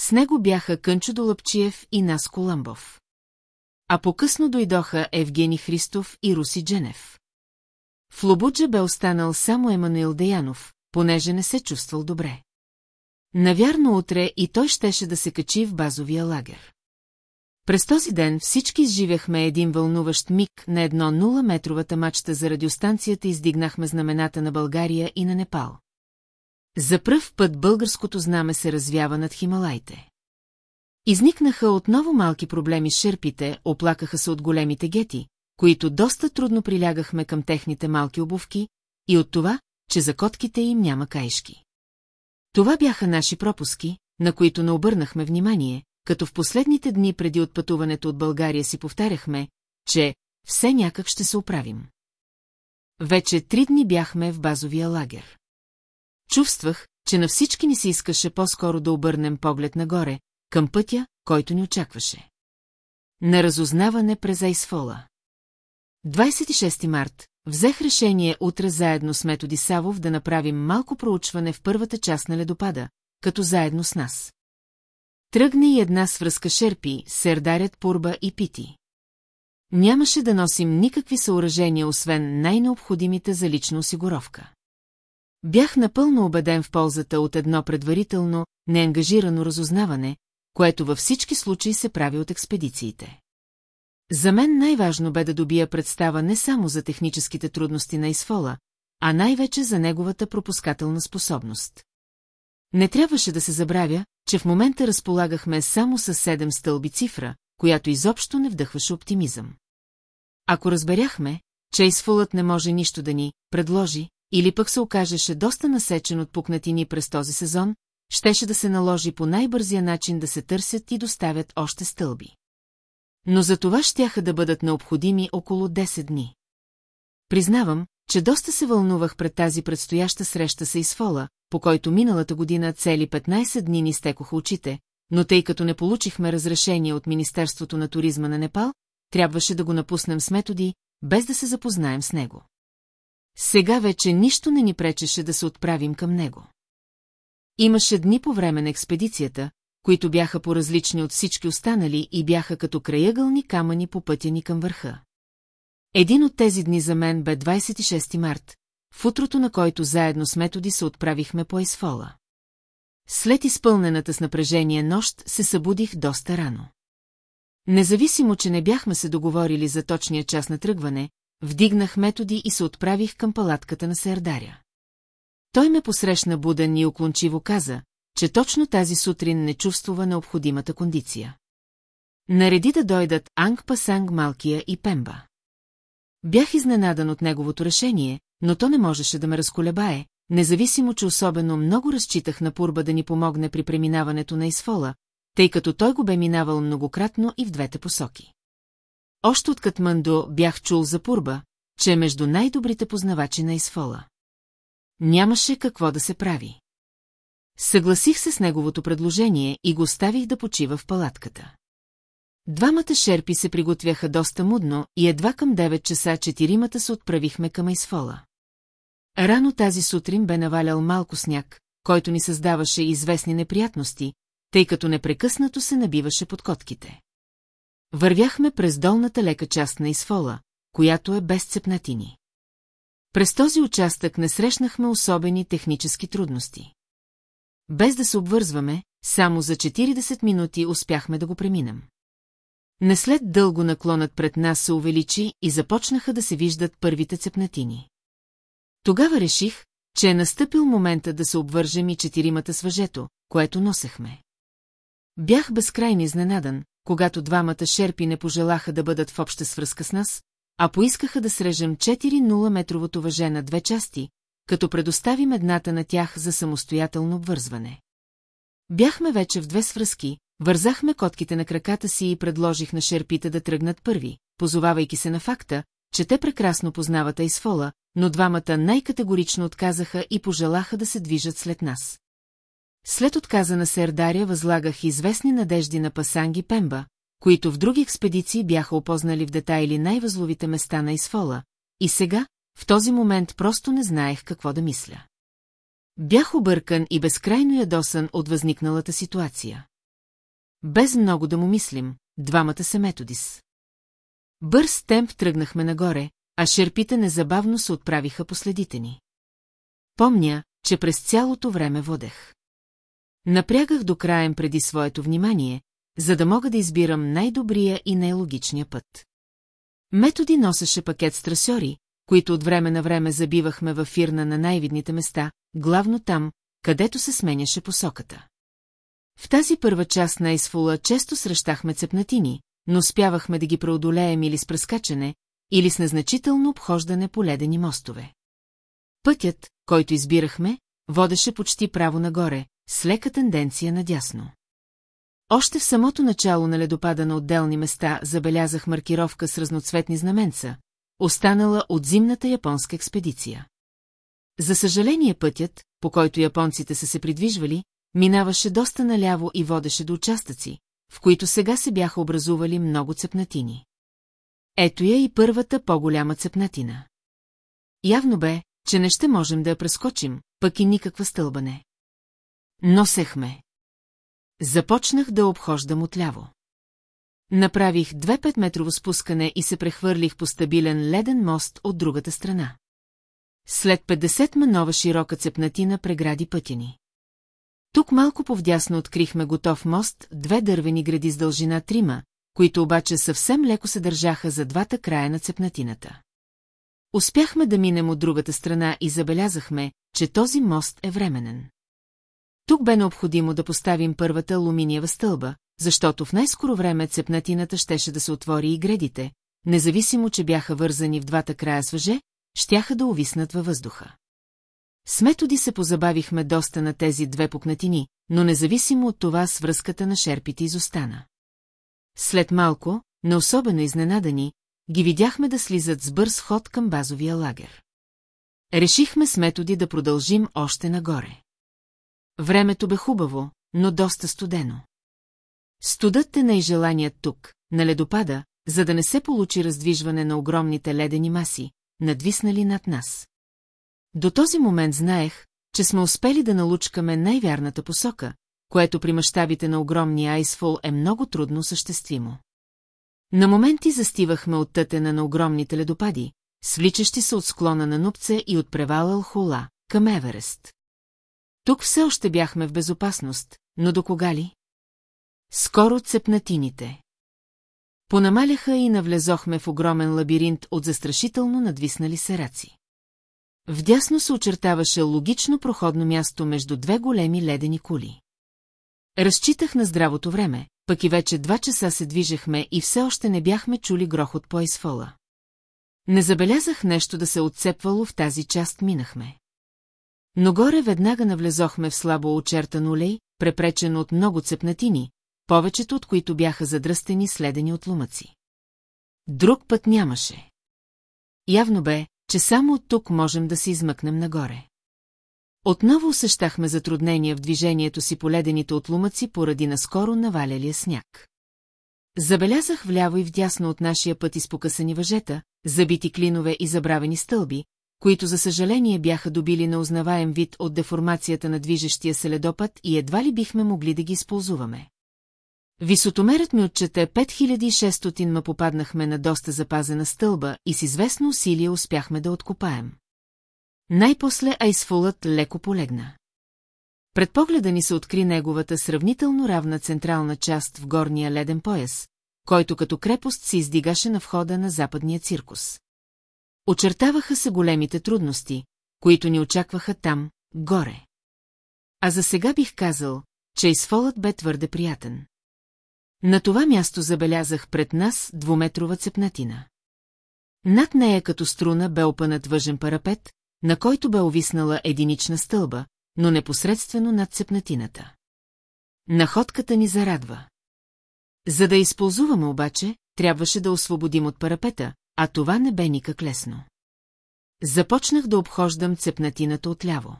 С него бяха Кънчо Долъпчиев и Наско Ламбов. А по-късно дойдоха Евгений Христов и Руси Дженев. В Лобуджа бе останал само Емануил Деянов, понеже не се чувствал добре. Навярно утре и той щеше да се качи в базовия лагер. През този ден всички изживяхме един вълнуващ миг на едно 0-метровата мачта за радиостанцията издигнахме знамената на България и на Непал. За пръв път българското знаме се развява над Хималайте. Изникнаха отново малки проблеми шерпите, оплакаха се от големите гети, които доста трудно прилягахме към техните малки обувки, и от това, че за котките им няма каишки. Това бяха наши пропуски, на които не обърнахме внимание, като в последните дни преди отпътуването от България си повтаряхме, че все някак ще се оправим. Вече три дни бяхме в базовия лагер. Чувствах, че на всички ни се искаше по-скоро да обърнем поглед нагоре, към пътя, който ни очакваше. На разузнаване през Айсфола. 26 март, взех решение утре заедно с Методи Савов да направим малко проучване в първата част на ледопада, като заедно с нас. Тръгне и една свръзка шерпи, сердарят Пурба и Пити. Нямаше да носим никакви съоръжения, освен най-необходимите за лична осигуровка. Бях напълно убеден в ползата от едно предварително, неангажирано разузнаване, което във всички случаи се прави от експедициите. За мен най-важно бе да добия представа не само за техническите трудности на Исфола, а най-вече за неговата пропускателна способност. Не трябваше да се забравя, че в момента разполагахме само с седем стълби цифра, която изобщо не вдъхваше оптимизъм. Ако разберяхме, че Исфолът не може нищо да ни предложи, или пък се окажеше доста насечен от пукнатини през този сезон, щеше да се наложи по най-бързия начин да се търсят и доставят още стълби. Но за това щяха да бъдат необходими около 10 дни. Признавам, че доста се вълнувах пред тази предстояща среща с Исфола, по който миналата година цели 15 дни ни стекоха очите, но тъй като не получихме разрешение от Министерството на туризма на Непал, трябваше да го напуснем с методи, без да се запознаем с него. Сега вече нищо не ни пречеше да се отправим към него. Имаше дни по време на експедицията, които бяха по-различни от всички останали и бяха като краягълни камъни по пътя ни към върха. Един от тези дни за мен бе 26 март, в утрото на който заедно с методи се отправихме по Есфола. След изпълнената с напрежение нощ се събудих доста рано. Независимо, че не бяхме се договорили за точния час на тръгване, вдигнах методи и се отправих към палатката на Сердаря. Той ме посрещна буден и оклончиво каза, че точно тази сутрин не чувствува необходимата кондиция. Нареди да дойдат Анг Пасанг Малкия и Пемба. Бях изненадан от неговото решение, но то не можеше да ме разколебае, независимо, че особено много разчитах на Пурба да ни помогне при преминаването на Исфола, тъй като той го бе минавал многократно и в двете посоки. Още от Катмандо бях чул за Пурба, че е между най-добрите познавачи на Исфола. Нямаше какво да се прави. Съгласих се с неговото предложение и го оставих да почива в палатката. Двамата шерпи се приготвяха доста мудно и едва към 9 часа четиримата се отправихме към Айсфола. Рано тази сутрин бе навалял малко сняг, който ни създаваше известни неприятности, тъй като непрекъснато се набиваше под котките. Вървяхме през долната лека част на Исфола, която е без цепнатини. През този участък не срещнахме особени технически трудности. Без да се обвързваме, само за 40 минути успяхме да го преминем. Не след дълго наклонът пред нас се увеличи и започнаха да се виждат първите цепнатини. Тогава реших, че е настъпил момента да се обвържем и четиримата с въжето, което носехме. Бях безкрайно изненадан, когато двамата шерпи не пожелаха да бъдат в обща свръзка с нас, а поискаха да срежем 4-0-метровото въже на две части, като предоставим едната на тях за самостоятелно обвързване. Бяхме вече в две свръзки, вързахме котките на краката си и предложих на шерпите да тръгнат първи, позовавайки се на факта, че те прекрасно познават Айсфола, но двамата най-категорично отказаха и пожелаха да се движат след нас. След отказа на Сердаря възлагах известни надежди на Пасанги Пемба, които в други експедиции бяха опознали в детайли най-възловите места на Исфола, и сега, в този момент просто не знаех какво да мисля. Бях объркан и безкрайно ядосан от възникналата ситуация. Без много да му мислим, двамата са методис. Бърз темп тръгнахме нагоре, а шерпите незабавно се отправиха последите ни. Помня, че през цялото време водех. Напрягах до краем преди своето внимание, за да мога да избирам най-добрия и най-логичния път. Методи носеше пакет с трасьори, които от време на време забивахме във фирна на най-видните места, главно там, където се сменяше посоката. В тази първа част на Ейсфула често срещахме цепнатини, но успявахме да ги преодолеем или с прескачане, или с незначително обхождане по ледени мостове. Пътят, който избирахме, водеше почти право нагоре, с лека тенденция надясно. Още в самото начало на ледопада на отделни места забелязах маркировка с разноцветни знаменца, останала от зимната японска експедиция. За съжаление пътят, по който японците са се придвижвали, минаваше доста наляво и водеше до участъци, в които сега се бяха образували много цепнатини. Ето я и първата по-голяма цепнатина. Явно бе, че не ще можем да я прескочим, пък и никаква стълбане. Носехме. Започнах да обхождам отляво. Направих две петметрово спускане и се прехвърлих по стабилен леден мост от другата страна. След 50 нова широка цепнатина прегради пътя ни. Тук малко повдясно открихме готов мост, две дървени гради с дължина трима, които обаче съвсем леко се държаха за двата края на цепнатината. Успяхме да минем от другата страна и забелязахме, че този мост е временен. Тук бе необходимо да поставим първата алуминиева стълба, защото в най-скоро време цепнатината щеше да се отвори и гредите, независимо, че бяха вързани в двата края с въже, щяха да увиснат във въздуха. С методи се позабавихме доста на тези две пукнатини, но независимо от това свръзката на шерпите изостана. След малко, не особено изненадани, ги видяхме да слизат с бърз ход към базовия лагер. Решихме с методи да продължим още нагоре. Времето бе хубаво, но доста студено. Студът е най-желаният тук, на ледопада, за да не се получи раздвижване на огромните ледени маси, надвиснали над нас. До този момент знаех, че сме успели да налучкаме най-вярната посока, което при мащабите на огромния айсфол е много трудно съществимо. На моменти застивахме от тътена на огромните ледопади, свличащи се от склона на Нупце и от превала Алхула, към Еверест. Тук все още бяхме в безопасност, но до кога ли? Скоро цепнатините. Понамаляха и навлезохме в огромен лабиринт от застрашително надвиснали сераци. Вдясно се очертаваше логично проходно място между две големи ледени кули. Разчитах на здравото време, пък и вече два часа се движехме и все още не бяхме чули грохот по айсфола. Не забелязах нещо да се отцепвало в тази част минахме. Но горе веднага навлезохме в слабо очертан улей, препречен от много цепнатини, повечето от които бяха задръстени следени от лумъци. Друг път нямаше. Явно бе, че само от тук можем да се измъкнем нагоре. Отново усещахме затруднения в движението си по ледените отлумъци поради наскоро навалялия сняг. Забелязах вляво и вдясно от нашия път изпокъсани въжета, забити клинове и забравени стълби, които за съжаление бяха добили на узнаваем вид от деформацията на движещия се ледопад и едва ли бихме могли да ги използваме. Висотомерът ми отчете 5600 ма попаднахме на доста запазена стълба и с известно усилие успяхме да откопаем. Най-после айсфолът леко полегна. Пред погледа ни се откри неговата сравнително равна централна част в горния леден пояс, който като крепост се издигаше на входа на западния циркус. Очертаваха се големите трудности, които ни очакваха там, горе. А за сега бих казал, че изфолът бе твърде приятен. На това място забелязах пред нас двуметрова цепнатина. Над нея като струна бе опънат въжен парапет, на който бе овиснала единична стълба, но непосредствено над цепнатината. Находката ни зарадва. За да използваме обаче, трябваше да освободим от парапета, а това не бе никак лесно. Започнах да обхождам цепнатината отляво.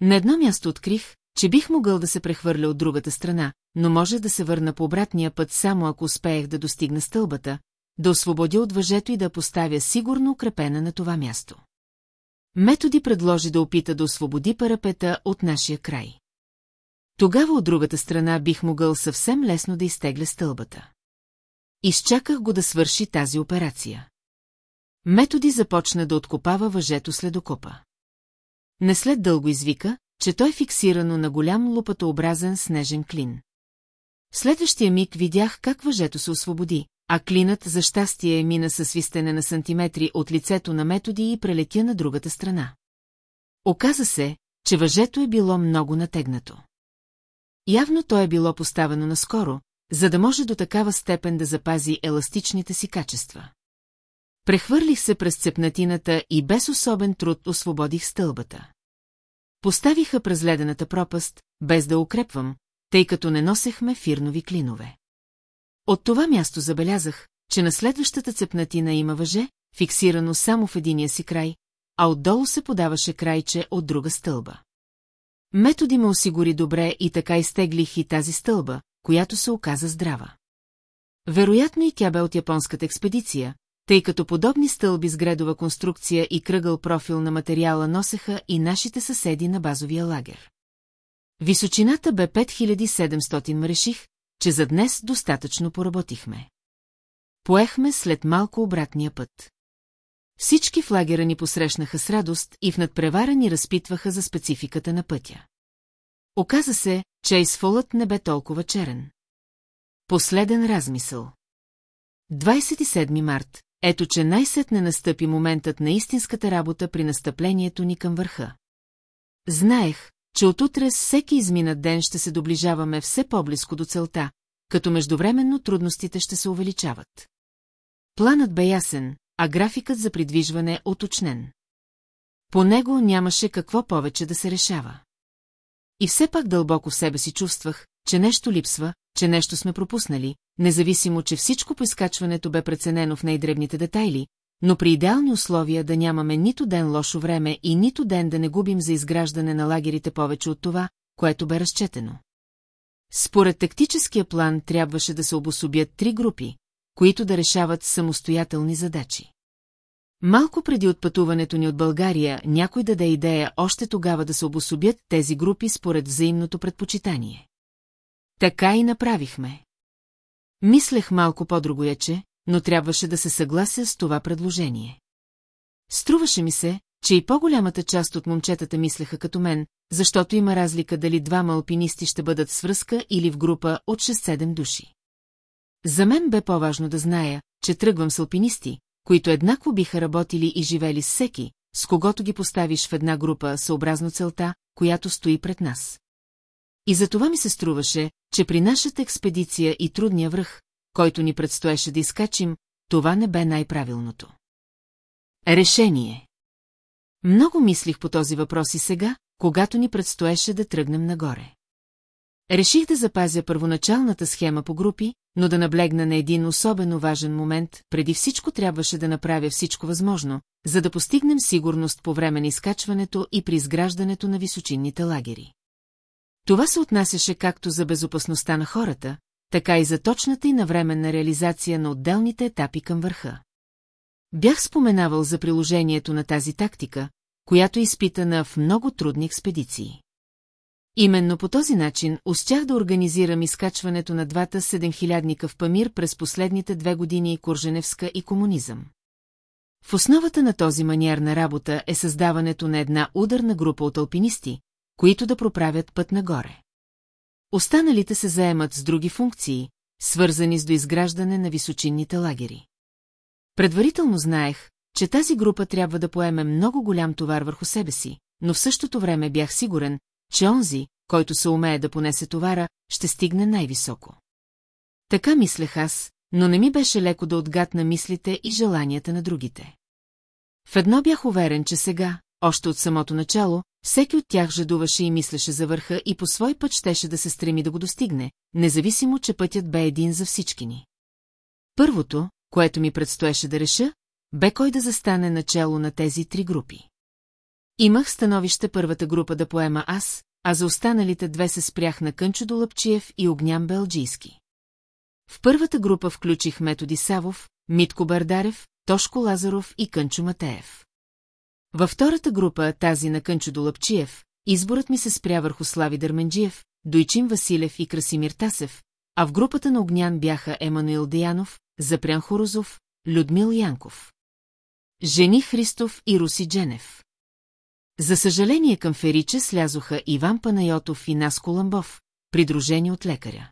На едно място открих, че бих могъл да се прехвърля от другата страна, но може да се върна по обратния път само ако успеех да достигна стълбата, да освободя от въжето и да поставя сигурно укрепена на това място. Методи предложи да опита да освободи парапета от нашия край. Тогава от другата страна бих могъл съвсем лесно да изтегля стълбата. Изчаках го да свърши тази операция. Методи започна да откопава въжето след окопа. Не след дълго извика, че той е фиксирано на голям лопатообразен снежен клин. В следващия миг видях как въжето се освободи, а клинът за щастие мина със свистене на сантиметри от лицето на методи и прелетя на другата страна. Оказа се, че въжето е било много натегнато. Явно то е било поставено наскоро, за да може до такава степен да запази еластичните си качества. Прехвърлих се през цепнатината и без особен труд освободих стълбата. Поставиха през ледената пропаст, без да укрепвам, тъй като не носехме фирнови клинове. От това място забелязах, че на следващата цепнатина има въже, фиксирано само в единия си край, а отдолу се подаваше крайче от друга стълба. Методи ме осигури добре и така изтеглих и тази стълба, която се оказа здрава. Вероятно и тя бе от японската експедиция, тъй като подобни стълби с гредова конструкция и кръгъл профил на материала носеха и нашите съседи на базовия лагер. Височината бе 5700 м реших, че за днес достатъчно поработихме. Поехме след малко обратния път. Всички в лагера ни посрещнаха с радост и в надпревара ни разпитваха за спецификата на пътя. Оказа се, че изфолът не бе толкова черен. Последен размисъл. 27 март, ето че най-сетне настъпи моментът на истинската работа при настъплението ни към върха. Знаех, че отутре с всеки изминат ден ще се доближаваме все по-близко до целта, като междувременно трудностите ще се увеличават. Планът бе ясен, а графикът за придвижване уточнен. По него нямаше какво повече да се решава. И все пак дълбоко в себе си чувствах, че нещо липсва, че нещо сме пропуснали, независимо, че всичко по изкачването бе преценено в най-дребните детайли, но при идеални условия да нямаме нито ден лошо време и нито ден да не губим за изграждане на лагерите повече от това, което бе разчетено. Според тактическия план трябваше да се обособят три групи, които да решават самостоятелни задачи. Малко преди отпътуването ни от България, някой даде идея още тогава да се обособят тези групи според взаимното предпочитание. Така и направихме. Мислех малко по-другояче, но трябваше да се съглася с това предложение. Струваше ми се, че и по-голямата част от момчетата мислеха като мен, защото има разлика дали двама алпинисти ще бъдат с връзка или в група от 6-7 души. За мен бе по-важно да зная, че тръгвам с алпинисти, които еднакво биха работили и живели с всеки, с когото ги поставиш в една група съобразно целта, която стои пред нас. И за това ми се струваше, че при нашата експедиция и трудния връх, който ни предстоеше да изкачим, това не бе най-правилното. Решение Много мислих по този въпрос и сега, когато ни предстоеше да тръгнем нагоре. Реших да запазя първоначалната схема по групи, но да наблегна на един особено важен момент, преди всичко трябваше да направя всичко възможно, за да постигнем сигурност по време на изкачването и при изграждането на височинните лагери. Това се отнасяше както за безопасността на хората, така и за точната и навременна реализация на отделните етапи към върха. Бях споменавал за приложението на тази тактика, която изпитана в много трудни експедиции. Именно по този начин успях да организирам изкачването на двата седемхилядника в Памир през последните две години Курженевска и комунизъм. В основата на този маниер на работа е създаването на една ударна група от алпинисти, които да проправят път нагоре. Останалите се заемат с други функции, свързани с доизграждане на височинните лагери. Предварително знаех, че тази група трябва да поеме много голям товар върху себе си, но в същото време бях сигурен, че онзи, който се умее да понесе товара, ще стигне най-високо. Така мислех аз, но не ми беше леко да отгадна мислите и желанията на другите. В едно бях уверен, че сега, още от самото начало, всеки от тях жадуваше и мислеше за върха и по свой път щеше да се стреми да го достигне, независимо, че пътят бе един за всички ни. Първото, което ми предстоеше да реша, бе кой да застане начало на тези три групи. Имах становище първата група да поема аз, а за останалите две се спрях на Кънчо Долъпчиев и Огнян Белджийски. В първата група включих Методи Савов, Митко Бардарев, Тошко Лазаров и Кънчо Матеев. Във втората група, тази на Кънчо Долъпчиев, изборът ми се спря върху Слави Дърменджиев, Дойчин Василев и Красимир Тасев, а в групата на Огнян бяха Емануил Деянов, Запрян Хорозов, Людмил Янков. Жени Христов и Руси Дженев. За съжаление към Фериче слязоха Иван Панайотов и Наско Ламбов, придружени от лекаря.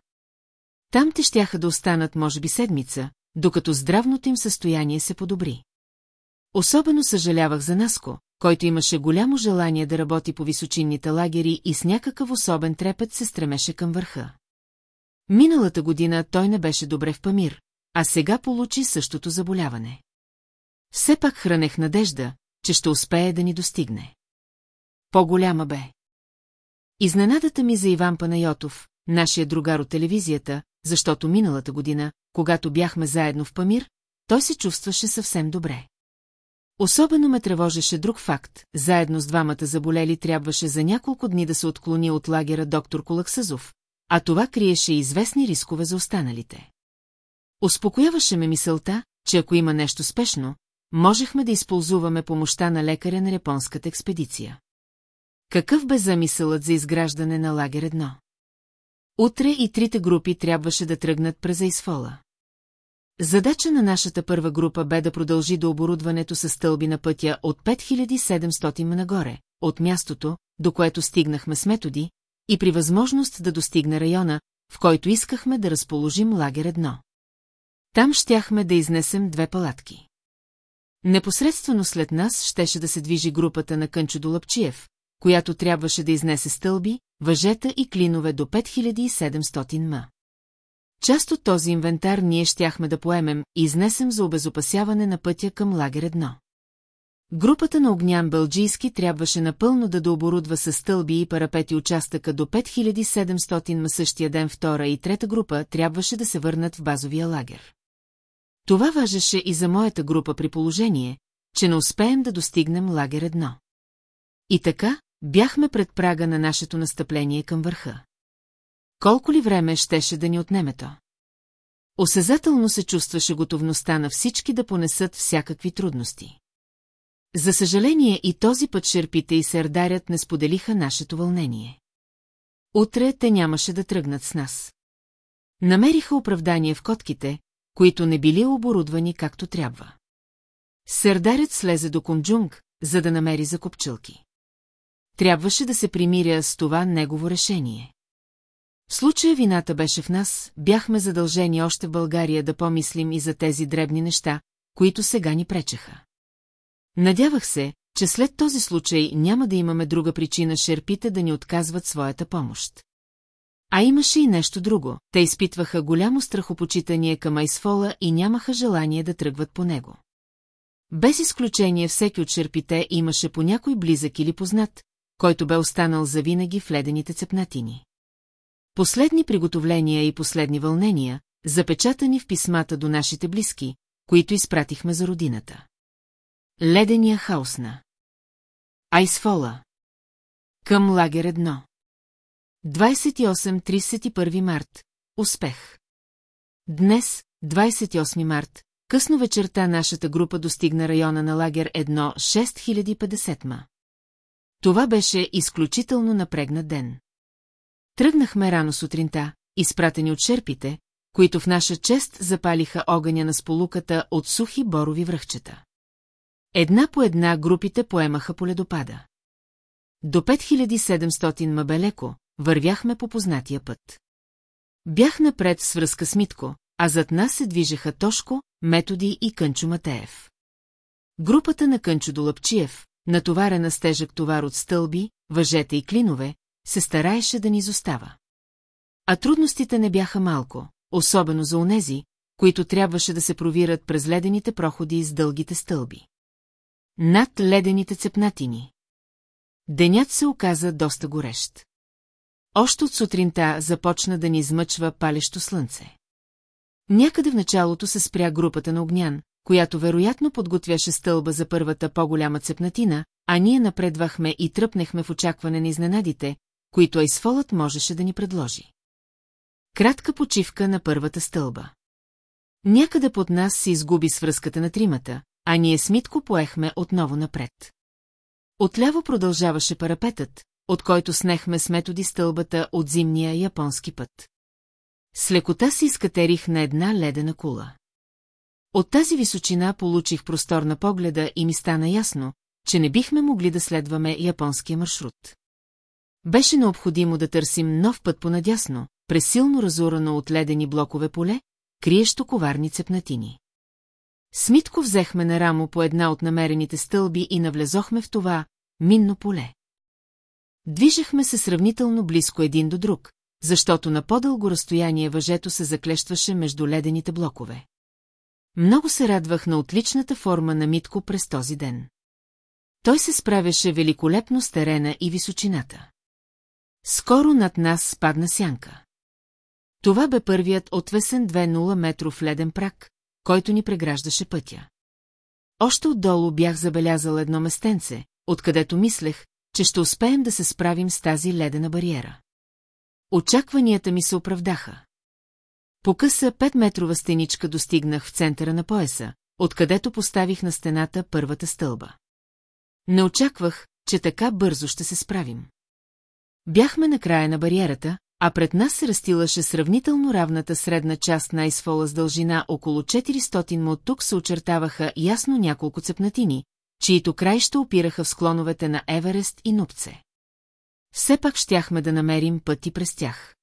Там те щяха да останат може би седмица, докато здравното им състояние се подобри. Особено съжалявах за Наско, който имаше голямо желание да работи по височинните лагери и с някакъв особен трепет се стремеше към върха. Миналата година той не беше добре в Памир, а сега получи същото заболяване. Все пак хранех надежда, че ще успее да ни достигне. По-голяма бе. Изненадата ми за Иван Панайотов, нашия другар от телевизията, защото миналата година, когато бяхме заедно в Памир, той се чувстваше съвсем добре. Особено ме тревожеше друг факт. Заедно с двамата заболели трябваше за няколко дни да се отклони от лагера доктор Колаксазов, а това криеше известни рискове за останалите. Успокояваше ме мисълта, че ако има нещо спешно, можехме да използваме помощта на лекаря на японската експедиция. Какъв бе замисълът за изграждане на лагер едно? Утре и трите групи трябваше да тръгнат през Айсфола. Задача на нашата първа група бе да продължи до оборудването с стълби на пътя от 5700 нагоре, от мястото, до което стигнахме с методи, и при възможност да достигне района, в който искахме да разположим лагер едно. Там щяхме да изнесем две палатки. Непосредствено след нас щеше да се движи групата на Кънчо Долъпчиев, която трябваше да изнесе стълби, въжета и клинове до 5700 м. Част от този инвентар ние щяхме да поемем и изнесем за обезопасяване на пътя към лагер едно. Групата на Огнян Бълджийски трябваше напълно да дооборудва с стълби и парапети участъка до 5700 м същия ден втора и трета група трябваше да се върнат в базовия лагер. Това важеше и за моята група при положение, че не успеем да достигнем лагер едно. И така, бяхме пред прага на нашето настъпление към върха. Колко ли време щеше да ни отнеме то? Осезателно се чувстваше готовността на всички да понесат всякакви трудности. За съжаление и този път шерпите и сърдарят не споделиха нашето вълнение. Утре те нямаше да тръгнат с нас. Намериха оправдание в котките, които не били оборудвани както трябва. Сърдарят слезе до Кунджунг, за да намери закопчилки. Трябваше да се примиря с това негово решение. В случая вината беше в нас, бяхме задължени още в България да помислим и за тези дребни неща, които сега ни пречеха. Надявах се, че след този случай няма да имаме друга причина шерпите да ни отказват своята помощ. А имаше и нещо друго. Те изпитваха голямо страхопочитание към Айсфола и нямаха желание да тръгват по него. Без изключение всеки от шерпите имаше по някой близък или познат, който бе останал завинаги в ледените цепнатини. Последни приготовления и последни вълнения, запечатани в писмата до нашите близки, които изпратихме за родината. Ледения хаосна. Айсфола. Към лагер едно. 28-31 март. Успех. Днес, 28 март, късно вечерта нашата група достигна района на лагер 1 6050 ма. Това беше изключително напрегнат ден. Тръгнахме рано сутринта, изпратени от шерпите, които в наша чест запалиха огъня на сполуката от сухи борови връхчета. Една по една групите поемаха по ледопада. До 5700 мабелеко вървяхме по познатия път. Бях напред с връзка с Митко, а зад нас се движеха Тошко, Методи и Кънчо Матеев. Групата на Кънчо Долъпчиев, натоварена с тежък товар от стълби, въжета и клинове, се стараеше да ни изостава. А трудностите не бяха малко, особено за онези, които трябваше да се провират през ледените проходи с дългите стълби. Над ледените цепнатини. Денят се оказа доста горещ. Още от сутринта започна да ни измъчва палещо слънце. Някъде в началото се спря групата на огнян, която вероятно подготвяше стълба за първата по-голяма цепнатина, а ние напредвахме и тръпнехме в очакване на изненадите, които Айсфолът можеше да ни предложи. Кратка почивка на първата стълба. Някъде под нас се изгуби свръзката на тримата, а ние с Митко поехме отново напред. Отляво продължаваше парапетът, от който снехме с методи стълбата от зимния японски път. С лекота се изкатерих на една ледена кула. От тази височина получих простор на погледа и ми стана ясно, че не бихме могли да следваме японския маршрут. Беше необходимо да търсим нов път понадясно, през силно разурано от ледени блокове поле, криещо коварни цепнатини. Смитко взехме на рамо по една от намерените стълби и навлезохме в това минно поле. Движехме се сравнително близко един до друг, защото на по-дълго разстояние въжето се заклещваше между ледените блокове. Много се радвах на отличната форма на Митко през този ден. Той се справяше великолепно с терена и височината. Скоро над нас спадна сянка. Това бе първият отвесен 2-0 метров леден прак, който ни преграждаше пътя. Още отдолу бях забелязал едно местенце, откъдето мислех, че ще успеем да се справим с тази ледена бариера. Очакванията ми се оправдаха. По къса 5-метрова стеничка достигнах в центъра на пояса, откъдето поставих на стената първата стълба. Не очаквах, че така бързо ще се справим. Бяхме на края на бариерата, а пред нас се растилаше сравнително равната средна част на Айсфола с дължина около 400 му от тук се очертаваха ясно няколко цепнатини, чието краища опираха в склоновете на Еверест и Нупце. Все пак щяхме да намерим пъти през тях.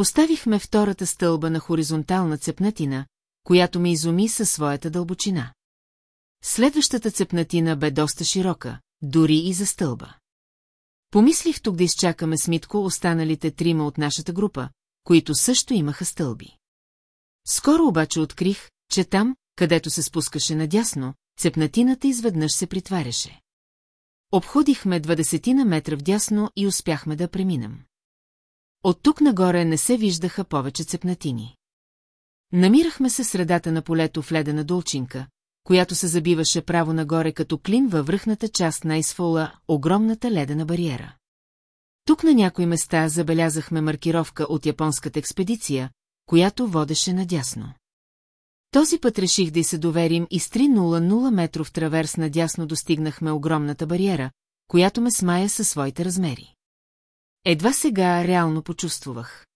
Поставихме втората стълба на хоризонтална цепнатина, която ме изуми със своята дълбочина. Следващата цепнатина бе доста широка, дори и за стълба. Помислих тук да изчакаме с Митко останалите трима от нашата група, които също имаха стълби. Скоро обаче открих, че там, където се спускаше надясно, цепнатината изведнъж се притваряше. Обходихме 20 на метра вдясно и успяхме да преминем. От тук нагоре не се виждаха повече цепнатини. Намирахме се средата на полето в ледена долчинка, която се забиваше право нагоре като клин във връхната част на изфола, огромната ледена бариера. Тук на някои места забелязахме маркировка от японската експедиция, която водеше надясно. Този път реших да й се доверим и с 300 метров траверс надясно достигнахме огромната бариера, която ме смая със своите размери. Едва сега реално почувствах.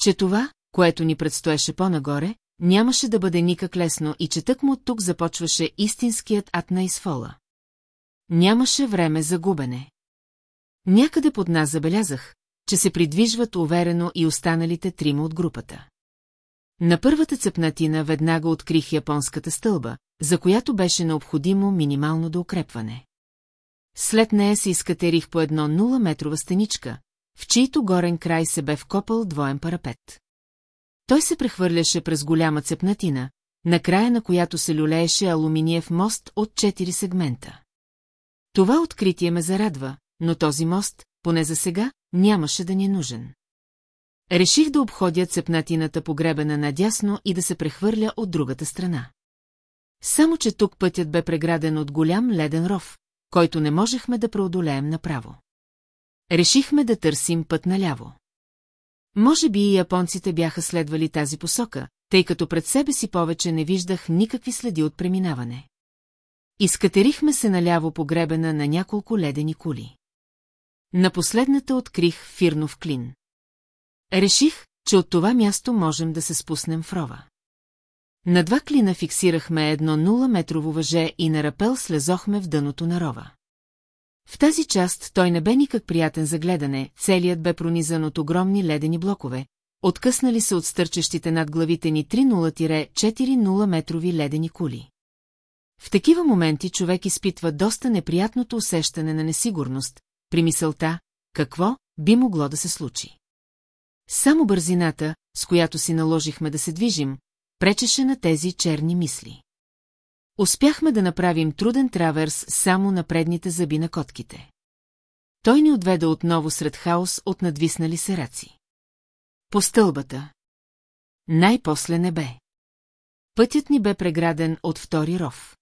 Че това, което ни предстоеше по-нагоре, нямаше да бъде никак лесно и че тък му от тук започваше истинският ад на изфола. Нямаше време за губене. Някъде под нас забелязах, че се придвижват уверено и останалите трима от групата. На първата цепнатина веднага открих японската стълба, за която беше необходимо минимално до укрепване. След нея се изкатерих по едно 0-метрова стеничка, в чийто горен край се бе вкопал двоен парапет. Той се прехвърляше през голяма цепнатина, на края на която се люлееше алуминиев мост от четири сегмента. Това откритие ме зарадва, но този мост, поне за сега, нямаше да ни е нужен. Реших да обходя цепнатината погребена надясно и да се прехвърля от другата страна. Само, че тук пътят бе преграден от голям леден ров, който не можехме да преодолеем направо. Решихме да търсим път наляво. Може би и японците бяха следвали тази посока, тъй като пред себе си повече не виждах никакви следи от преминаване. Изкатерихме се наляво погребена на няколко ледени кули. На последната открих фирнов клин. Реших, че от това място можем да се спуснем в рова. На два клина фиксирахме едно 0-метрово въже и на рапел слезохме в дъното на рова. В тази част той не бе никак приятен за гледане, целият бе пронизан от огромни ледени блокове, откъснали се от стърчещите над главите ни 3-0-4-0 метрови ледени кули. В такива моменти човек изпитва доста неприятното усещане на несигурност, при мисълта, какво би могло да се случи. Само бързината, с която си наложихме да се движим, пречеше на тези черни мисли. Успяхме да направим труден траверс само на предните зъби на котките. Той ни отведа отново сред хаос от надвиснали сераци. По стълбата. Най-после не бе. Пътят ни бе преграден от втори ров.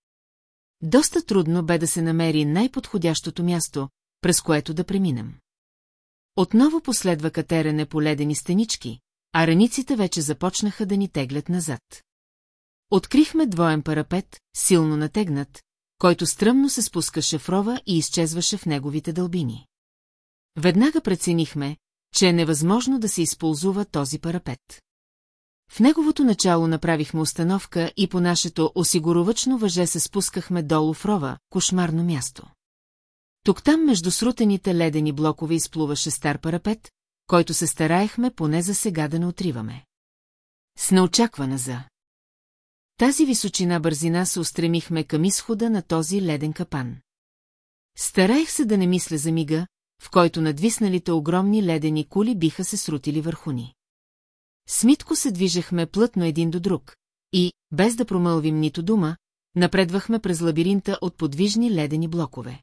Доста трудно бе да се намери най-подходящото място, през което да преминем. Отново последва катерене по ледени стенички, а раниците вече започнаха да ни теглят назад. Открихме двоен парапет, силно натегнат, който стръмно се спускаше в рова и изчезваше в неговите дълбини. Веднага преценихме, че е невъзможно да се използва този парапет. В неговото начало направихме установка и по нашето осигуровачно въже се спускахме долу в рова, кошмарно място. Тук-там между срутените ледени блокове изплуваше стар парапет, който се стараехме поне за сега да не отриваме. С неочаквана за. Тази височина бързина се устремихме към изхода на този леден капан. Стараех се да не мисля за мига, в който надвисналите огромни ледени кули биха се срутили върху ни. Смитко се движехме плътно един до друг и, без да промълвим нито дума, напредвахме през лабиринта от подвижни ледени блокове.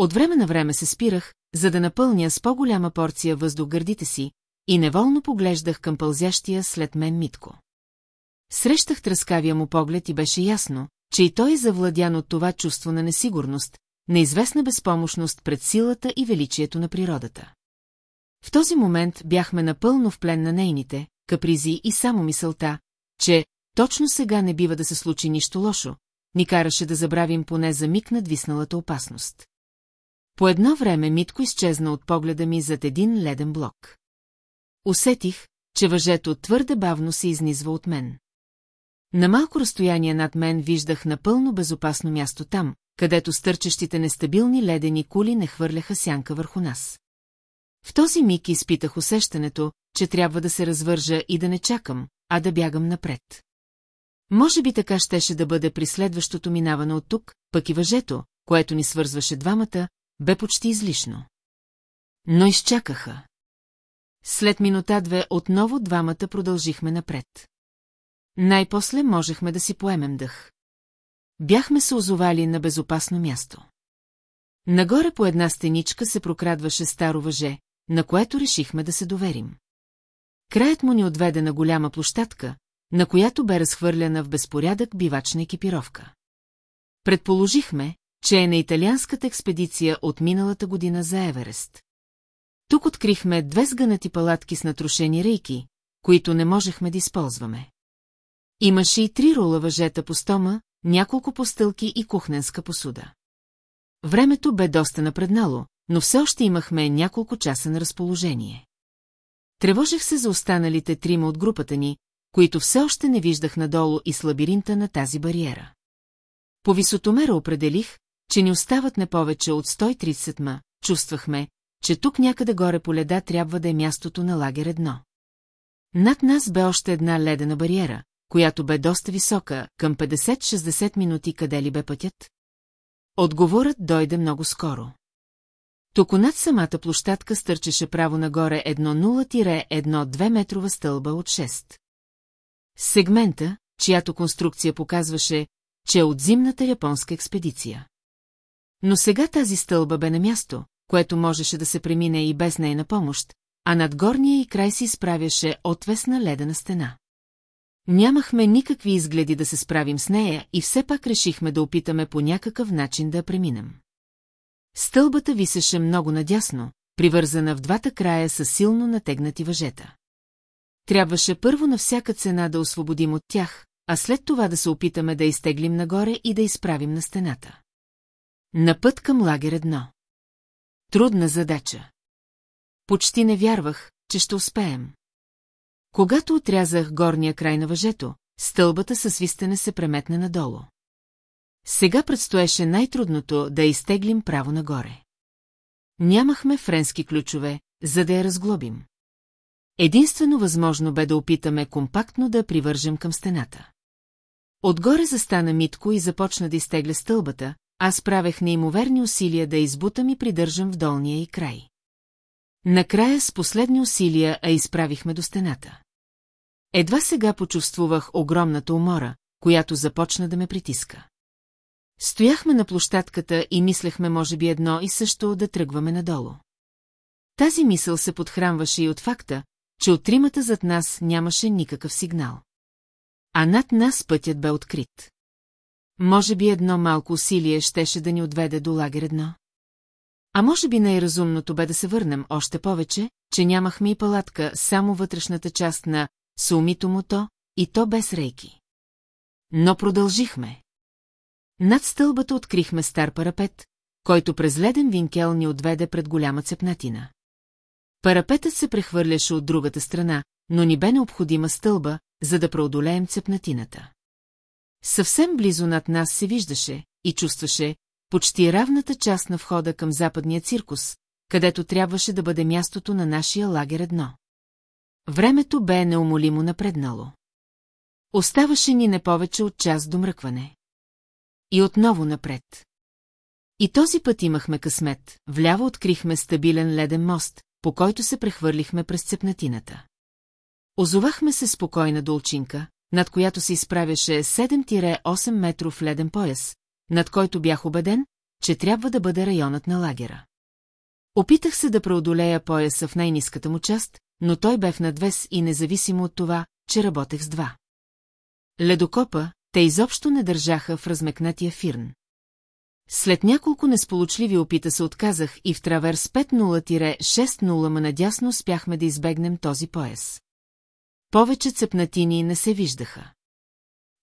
От време на време се спирах, за да напълня с по-голяма порция въздух гърдите си, и неволно поглеждах към пълзящия след мен Митко. Срещах тръскавия му поглед и беше ясно, че и той е завладян от това чувство на несигурност, на известна безпомощност пред силата и величието на природата. В този момент бяхме напълно в плен на нейните, капризи и само мисълта, че точно сега не бива да се случи нищо лошо, ни караше да забравим поне за миг надвисналата опасност. По едно време Митко изчезна от погледа ми зад един леден блок. Усетих, че въжето твърде бавно се изнизва от мен. На малко разстояние над мен виждах напълно безопасно място там, където стърчещите нестабилни ледени кули не хвърляха сянка върху нас. В този миг изпитах усещането, че трябва да се развържа и да не чакам, а да бягам напред. Може би така щеше да бъде при следващото минаване от тук, пък и въжето, което ни свързваше двамата, бе почти излишно. Но изчакаха. След минута-две отново двамата продължихме напред. Най-после можехме да си поемем дъх. Бяхме се озовали на безопасно място. Нагоре по една стеничка се прокрадваше старо въже, на което решихме да се доверим. Краят му ни отведе на голяма площадка, на която бе разхвърляна в безпорядък бивачна екипировка. Предположихме, че е на италианската експедиция от миналата година за Еверест. Тук открихме две сгънати палатки с натрушени рейки, които не можехме да използваме. Имаше и три рула въжета по стома, няколко постълки и кухненска посуда. Времето бе доста напреднало, но все още имахме няколко часа на разположение. Тревожех се за останалите трима от групата ни, които все още не виждах надолу и с лабиринта на тази бариера. По висотомера определих, че ни остават не повече от 130 ма, чувствахме, че тук някъде горе по леда трябва да е мястото на лагер едно. Над нас бе още една ледена бариера, която бе доста висока, към 50-60 минути къде ли бе пътят? Отговорът дойде много скоро. Токо над самата площадка стърчеше право нагоре едно 0-1-2 метрова стълба от 6. Сегмента, чиято конструкция показваше, че е от зимната японска експедиция. Но сега тази стълба бе на място, което можеше да се премине и без нейна помощ, а над горния и край си изправяше отвесна ледена стена. Нямахме никакви изгледи да се справим с нея и все пак решихме да опитаме по някакъв начин да я преминем. Стълбата висеше много надясно, привързана в двата края с силно натегнати въжета. Трябваше първо на всяка цена да освободим от тях, а след това да се опитаме да изтеглим нагоре и да изправим на стената. На път към лагер едно. Трудна задача. Почти не вярвах, че ще успеем. Когато отрязах горния край на въжето, стълбата със свистене се преметна надолу. Сега предстоеше най-трудното да изтеглим право нагоре. Нямахме френски ключове, за да я разглобим. Единствено възможно бе да опитаме компактно да привържем към стената. Отгоре застана Митко и започна да изтегля стълбата, аз правех неимоверни усилия да избутам и придържам в долния и край. Накрая с последни усилия а изправихме до стената. Едва сега почувствувах огромната умора, която започна да ме притиска. Стояхме на площадката и мислехме може би едно и също да тръгваме надолу. Тази мисъл се подхранваше и от факта, че от тримата зад нас нямаше никакъв сигнал. А над нас пътят бе открит. Може би едно малко усилие щеше да ни отведе до лагер едно. А може би най-разумното бе да се върнем още повече, че нямахме и палатка, само вътрешната част на Саумито и то без рейки. Но продължихме. Над стълбата открихме стар парапет, който през леден винкел ни отведе пред голяма цепнатина. Парапетът се прехвърляше от другата страна, но ни бе необходима стълба, за да преодолеем цепнатината. Съвсем близо над нас се виждаше и чувстваше почти равната част на входа към западния циркус, където трябваше да бъде мястото на нашия лагер едно. Времето бе неумолимо напреднало. Оставаше ни не повече от час до мръкване. И отново напред. И този път имахме късмет, вляво открихме стабилен леден мост, по който се прехвърлихме през цепнатината. Озовахме се спокойна долчинка, над която се изправяше 7-8 метров леден пояс, над който бях убеден, че трябва да бъде районът на лагера. Опитах се да преодолея пояса в най-низката му част, но той бе в надвес и независимо от това, че работех с два. Ледокопа, те изобщо не държаха в размекнатия фирн. След няколко несполучливи опита се отказах и в траверс 5-0-6-0 ма надясно успяхме да избегнем този пояс. Повече цепнатини не се виждаха.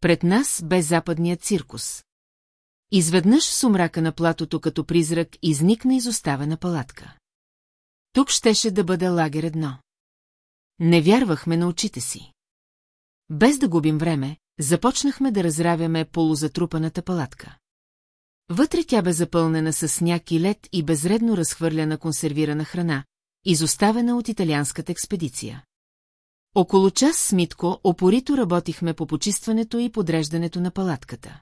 Пред нас бе западният циркус. Изведнъж сумрака на платото като призрак изникна изоставена палатка. Тук щеше да бъде лагер едно. Не вярвахме на очите си. Без да губим време, започнахме да разравяме полузатрупаната палатка. Вътре тя бе запълнена с сняг и лед и безредно разхвърляна консервирана храна, изоставена от италианската експедиция. Около час с Митко опорито работихме по почистването и подреждането на палатката.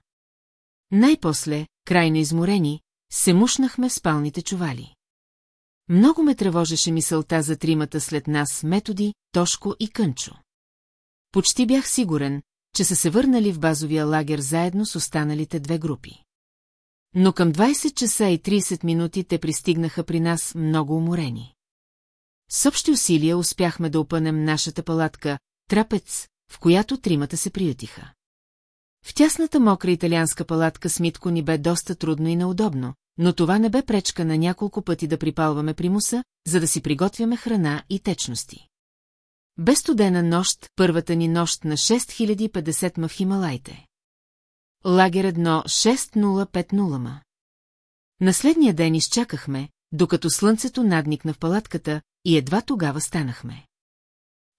Най-после, крайно изморени, се мушнахме в спалните чували. Много ме тревожеше мисълта за тримата след нас методи, Тошко и Кънчо. Почти бях сигурен, че са се върнали в базовия лагер заедно с останалите две групи. Но към 20 часа и 30 минути те пристигнаха при нас много уморени. С общи усилия успяхме да опънем нашата палатка, трапец, в която тримата се приютиха. В тясната мокра италианска палатка с Митко ни бе доста трудно и неудобно, но това не бе пречка на няколко пъти да припалваме примуса, за да си приготвяме храна и течности. Без студена нощ, първата ни нощ на 6050 ма в Хималайте. Лагер 1 6050 ма. На следния ден изчакахме, докато слънцето надникна в палатката и едва тогава станахме.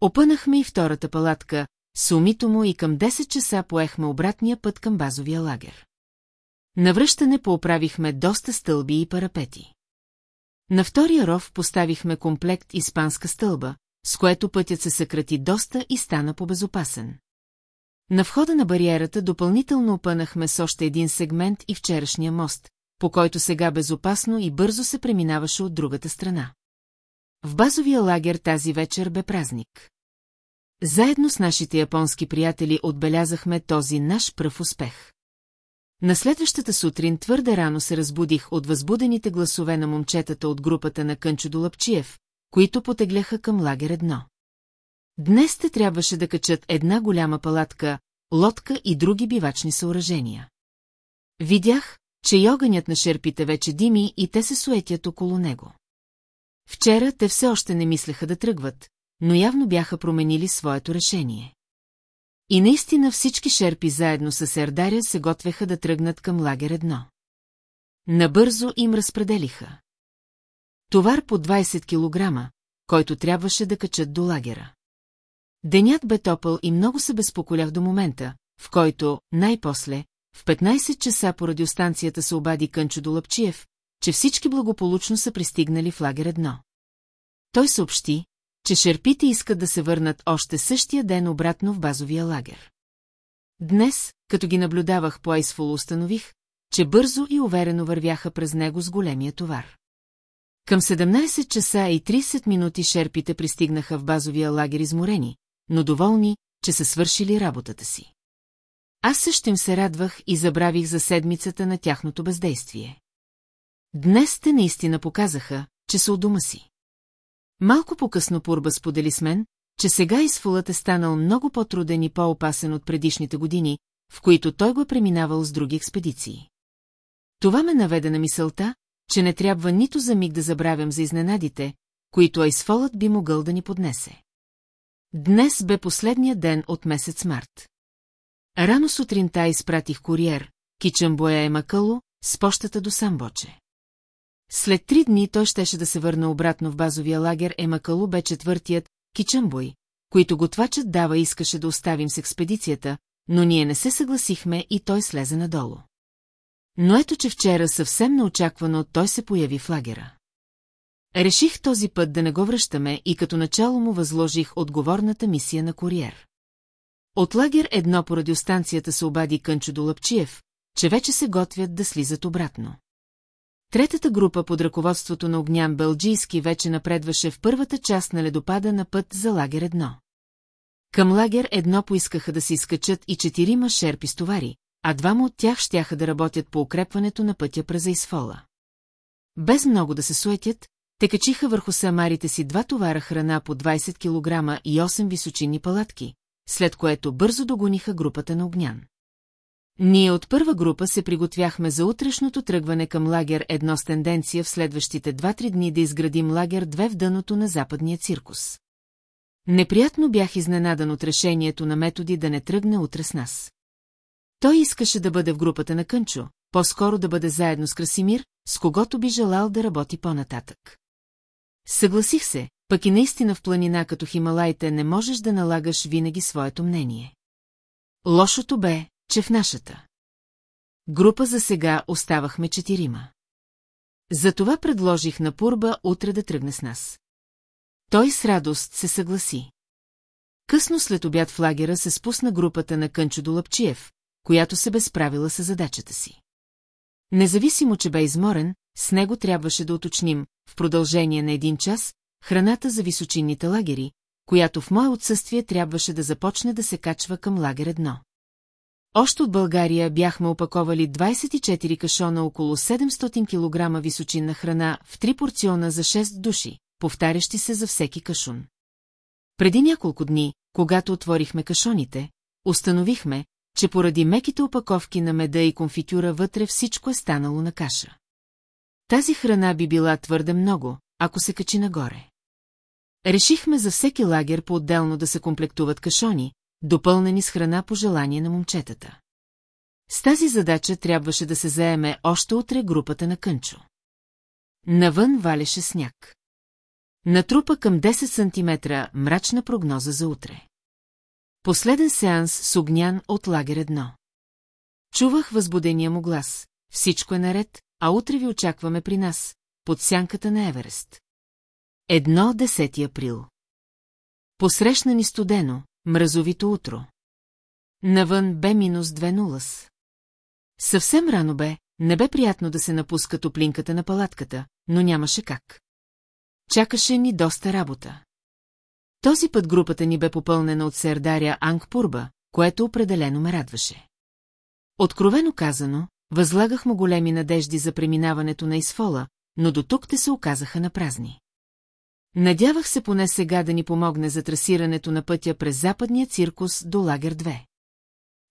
Опънахме и втората палатка, с умито му и към 10 часа поехме обратния път към базовия лагер. Навръщане пооправихме доста стълби и парапети. На втория ров поставихме комплект испанска стълба, с което пътят се съкрати доста и стана по-безопасен. На входа на бариерата допълнително опънахме с още един сегмент и вчерашния мост, по който сега безопасно и бързо се преминаваше от другата страна. В базовия лагер тази вечер бе празник. Заедно с нашите японски приятели отбелязахме този наш пръв успех. На следващата сутрин твърде рано се разбудих от възбудените гласове на момчетата от групата на Кънчо Долапчиев, които потегляха към лагер едно. Днес те трябваше да качат една голяма палатка, лодка и други бивачни съоръжения. Видях, че и огънят на шерпите вече дими и те се суетят около него. Вчера те все още не мислеха да тръгват, но явно бяха променили своето решение. И наистина всички шерпи заедно с Ердаря се готвеха да тръгнат към лагер едно. Набързо им разпределиха. Товар по 20 кг, който трябваше да качат до лагера. Денят бе топъл и много се безпоколях до момента, в който, най-после, в 15 часа по радиостанцията се обади Кънчо Долапчиев, че всички благополучно са пристигнали в лагер едно. Той съобщи, че шерпите искат да се върнат още същия ден обратно в базовия лагер. Днес, като ги наблюдавах по Айсфол, установих, че бързо и уверено вървяха през него с големия товар. Към 17 часа и 30 минути шерпите пристигнаха в базовия лагер изморени, но доволни, че са свършили работата си. Аз също им се радвах и забравих за седмицата на тяхното бездействие. Днес те наистина показаха, че са у дома си. Малко по-късно Пурба сподели с мен, че сега изфулът е станал много по-труден и по-опасен от предишните години, в които той го е преминавал с други експедиции. Това ме наведе на мисълта, че не трябва нито за миг да забравям за изненадите, които Айсфолът би могъл да ни поднесе. Днес бе последния ден от месец март. Рано сутринта изпратих куриер, Кичамбоя е Макало, с пощата до Самбоче. След три дни той щеше да се върне обратно в базовия лагер Емакалу бе четвъртият Кичамбой, които готвачът дава искаше да оставим с експедицията, но ние не се съгласихме и той слезе надолу. Но ето, че вчера съвсем неочаквано той се появи в лагера. Реших този път да не го връщаме и като начало му възложих отговорната мисия на куриер. От лагер едно по радиостанцията се обади Кънчо Долапчиев, че вече се готвят да слизат обратно. Третата група под ръководството на Огнян Белджийски вече напредваше в първата част на ледопада на път за лагер едно. Към лагер едно поискаха да се изкачат и четирима шерпи с товари, а двама от тях щяха да работят по укрепването на пътя през Айсфола. Без много да се суетят, те качиха върху самарите си два товара храна по 20 кг и 8 височинни палатки, след което бързо догониха групата на Огнян. Ние от първа група се приготвяхме за утрешното тръгване към лагер едно с тенденция в следващите 2-3 дни да изградим лагер две в дъното на западния циркус. Неприятно бях изненадан от решението на методи да не тръгне утре с нас. Той искаше да бъде в групата на Кънчо, по-скоро да бъде заедно с Красимир, с когото би желал да работи по-нататък. Съгласих се, пък и наистина в планина като Хималайте не можеш да налагаш винаги своето мнение. Лошото бе, че в нашата. Група за сега оставахме четирима. Затова предложих на Пурба утре да тръгне с нас. Той с радост се съгласи. Късно след обяд в лагера се спусна групата на Кънчо Долапчиев, която се безправила с задачата си. Независимо, че бе изморен, с него трябваше да уточним, в продължение на един час, храната за височинните лагери, която в мое отсъствие трябваше да започне да се качва към лагер едно. Още от България бяхме опаковали 24 кашона около 700 кг височинна храна в три порциона за 6 души, повтарящи се за всеки кашун. Преди няколко дни, когато отворихме кашоните, установихме, че поради меките опаковки на меда и конфитюра вътре всичко е станало на каша. Тази храна би била твърде много, ако се качи нагоре. Решихме за всеки лагер по-отделно да се комплектуват кашони, допълнени с храна по желание на момчетата. С тази задача трябваше да се заеме още утре групата на Кънчо. Навън валеше сняг. Натрупа към 10 см мрачна прогноза за утре. Последен сеанс с огнян от лагер едно. Чувах възбудения му глас. Всичко е наред, а утре ви очакваме при нас, под сянката на Еверест. Едно 10 април. Посрещна ни студено, мразовито утро. Навън бе минус две нулас. Съвсем рано бе, не бе приятно да се напуска топлинката на палатката, но нямаше как. Чакаше ни доста работа. Този път групата ни бе попълнена от сердаря Ангпурба, което определено ме радваше. Откровено казано, възлагах му големи надежди за преминаването на Исфола, но до тук те се оказаха на празни. Надявах се поне сега да ни помогне за трасирането на пътя през западния циркус до лагер 2.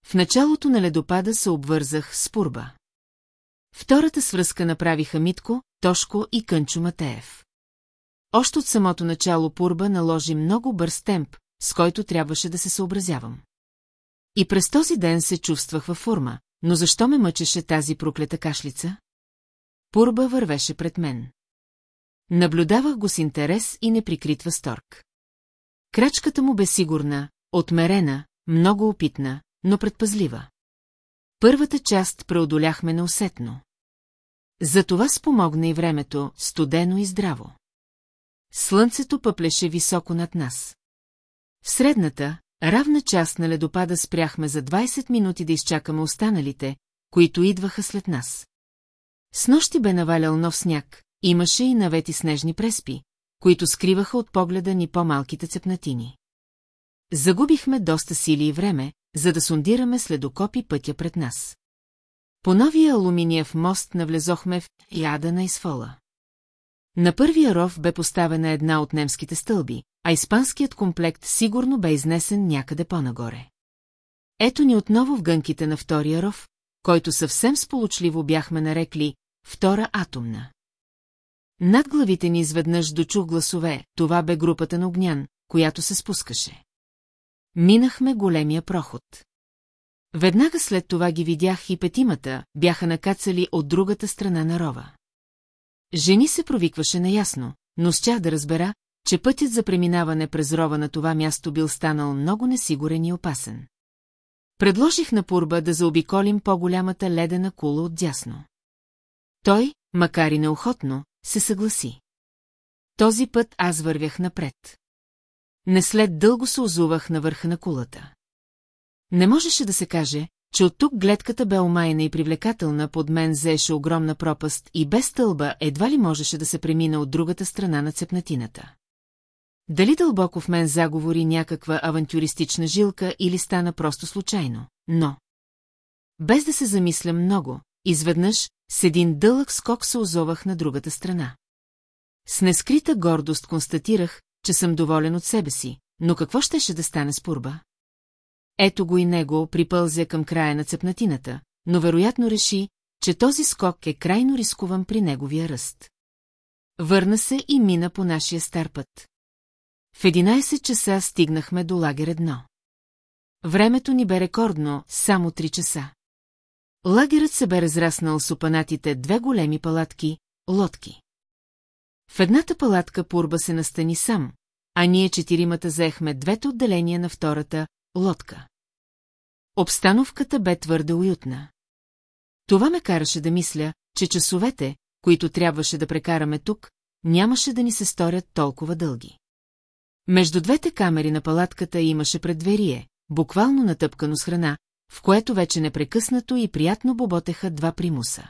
В началото на ледопада се обвързах с Пурба. Втората свръзка направиха Митко, Тошко и Кънчо Матеев. Още от самото начало Пурба наложи много бърз темп, с който трябваше да се съобразявам. И през този ден се чувствах във форма, но защо ме мъчеше тази проклета кашлица? Пурба вървеше пред мен. Наблюдавах го с интерес и неприкрит възторг. Крачката му бе сигурна, отмерена, много опитна, но предпазлива. Първата част преодоляхме неусетно. За това спомогна и времето, студено и здраво. Слънцето пъплеше високо над нас. В средната, равна част на ледопада спряхме за 20 минути да изчакаме останалите, които идваха след нас. С нощи бе навалял нов сняг, имаше и навети снежни преспи, които скриваха от погледа ни по-малките цепнатини. Загубихме доста сили и време, за да сондираме следокопи пътя пред нас. По новия алуминиев мост навлезохме в яда на изфола. На първия ров бе поставена една от немските стълби, а испанският комплект сигурно бе изнесен някъде по-нагоре. Ето ни отново в гънките на втория ров, който съвсем сполучливо бяхме нарекли «втора атомна». Над главите ни изведнъж дочух гласове, това бе групата на огнян, която се спускаше. Минахме големия проход. Веднага след това ги видях и петимата, бяха накацали от другата страна на рова. Жени се провикваше наясно, но щях да разбера, че пътят за преминаване през рова на това място бил станал много несигурен и опасен. Предложих на Пурба да заобиколим по-голямата ледена кула от дясно. Той, макар и неохотно, се съгласи. Този път аз вървях напред. Не след дълго се озувах на върха на кулата. Не можеше да се каже, че от тук гледката бе омайна и привлекателна, под мен заеше огромна пропаст и без стълба едва ли можеше да се премина от другата страна на цепнатината. Дали дълбоко в мен заговори някаква авантюристична жилка или стана просто случайно, но... Без да се замисля много, изведнъж, с един дълъг скок се озовах на другата страна. С нескрита гордост констатирах, че съм доволен от себе си, но какво щеше да стане с пурба? Ето го и него припълзя към края на цепнатината, но вероятно реши, че този скок е крайно рискуван при неговия ръст. Върна се и мина по нашия стар път. В 11 часа стигнахме до лагер едно. Времето ни бе рекордно, само 3 часа. Лагерът се бе разраснал с опанатите две големи палатки, лодки. В едната палатка Пурба се настани сам, а ние четиримата заехме двете отделения на втората, лодка. Обстановката бе твърде уютна. Това ме караше да мисля, че часовете, които трябваше да прекараме тук, нямаше да ни се сторят толкова дълги. Между двете камери на палатката имаше предверие, буквално натъпкано с храна, в което вече непрекъснато и приятно боботеха два примуса.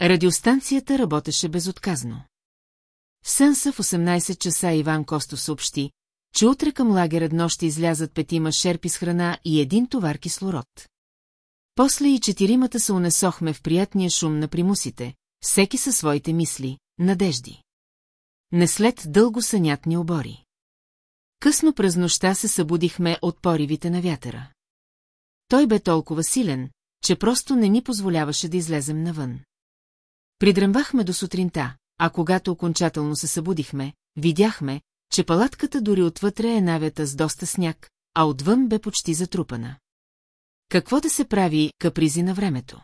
Радиостанцията работеше безотказно. В Сънса в 18 часа Иван Костов съобщи, че утре към лагер едно ще излязат петима шерпи с храна и един товар кислород. После и четиримата се унесохме в приятния шум на примусите, всеки със своите мисли, надежди. Не след дълго сънятни обори. Късно през нощта се събудихме от поривите на вятъра. Той бе толкова силен, че просто не ни позволяваше да излезем навън. Придръмвахме до сутринта, а когато окончателно се събудихме, видяхме, че палатката дори отвътре е навята с доста сняг, а отвън бе почти затрупана. Какво да се прави капризи на времето?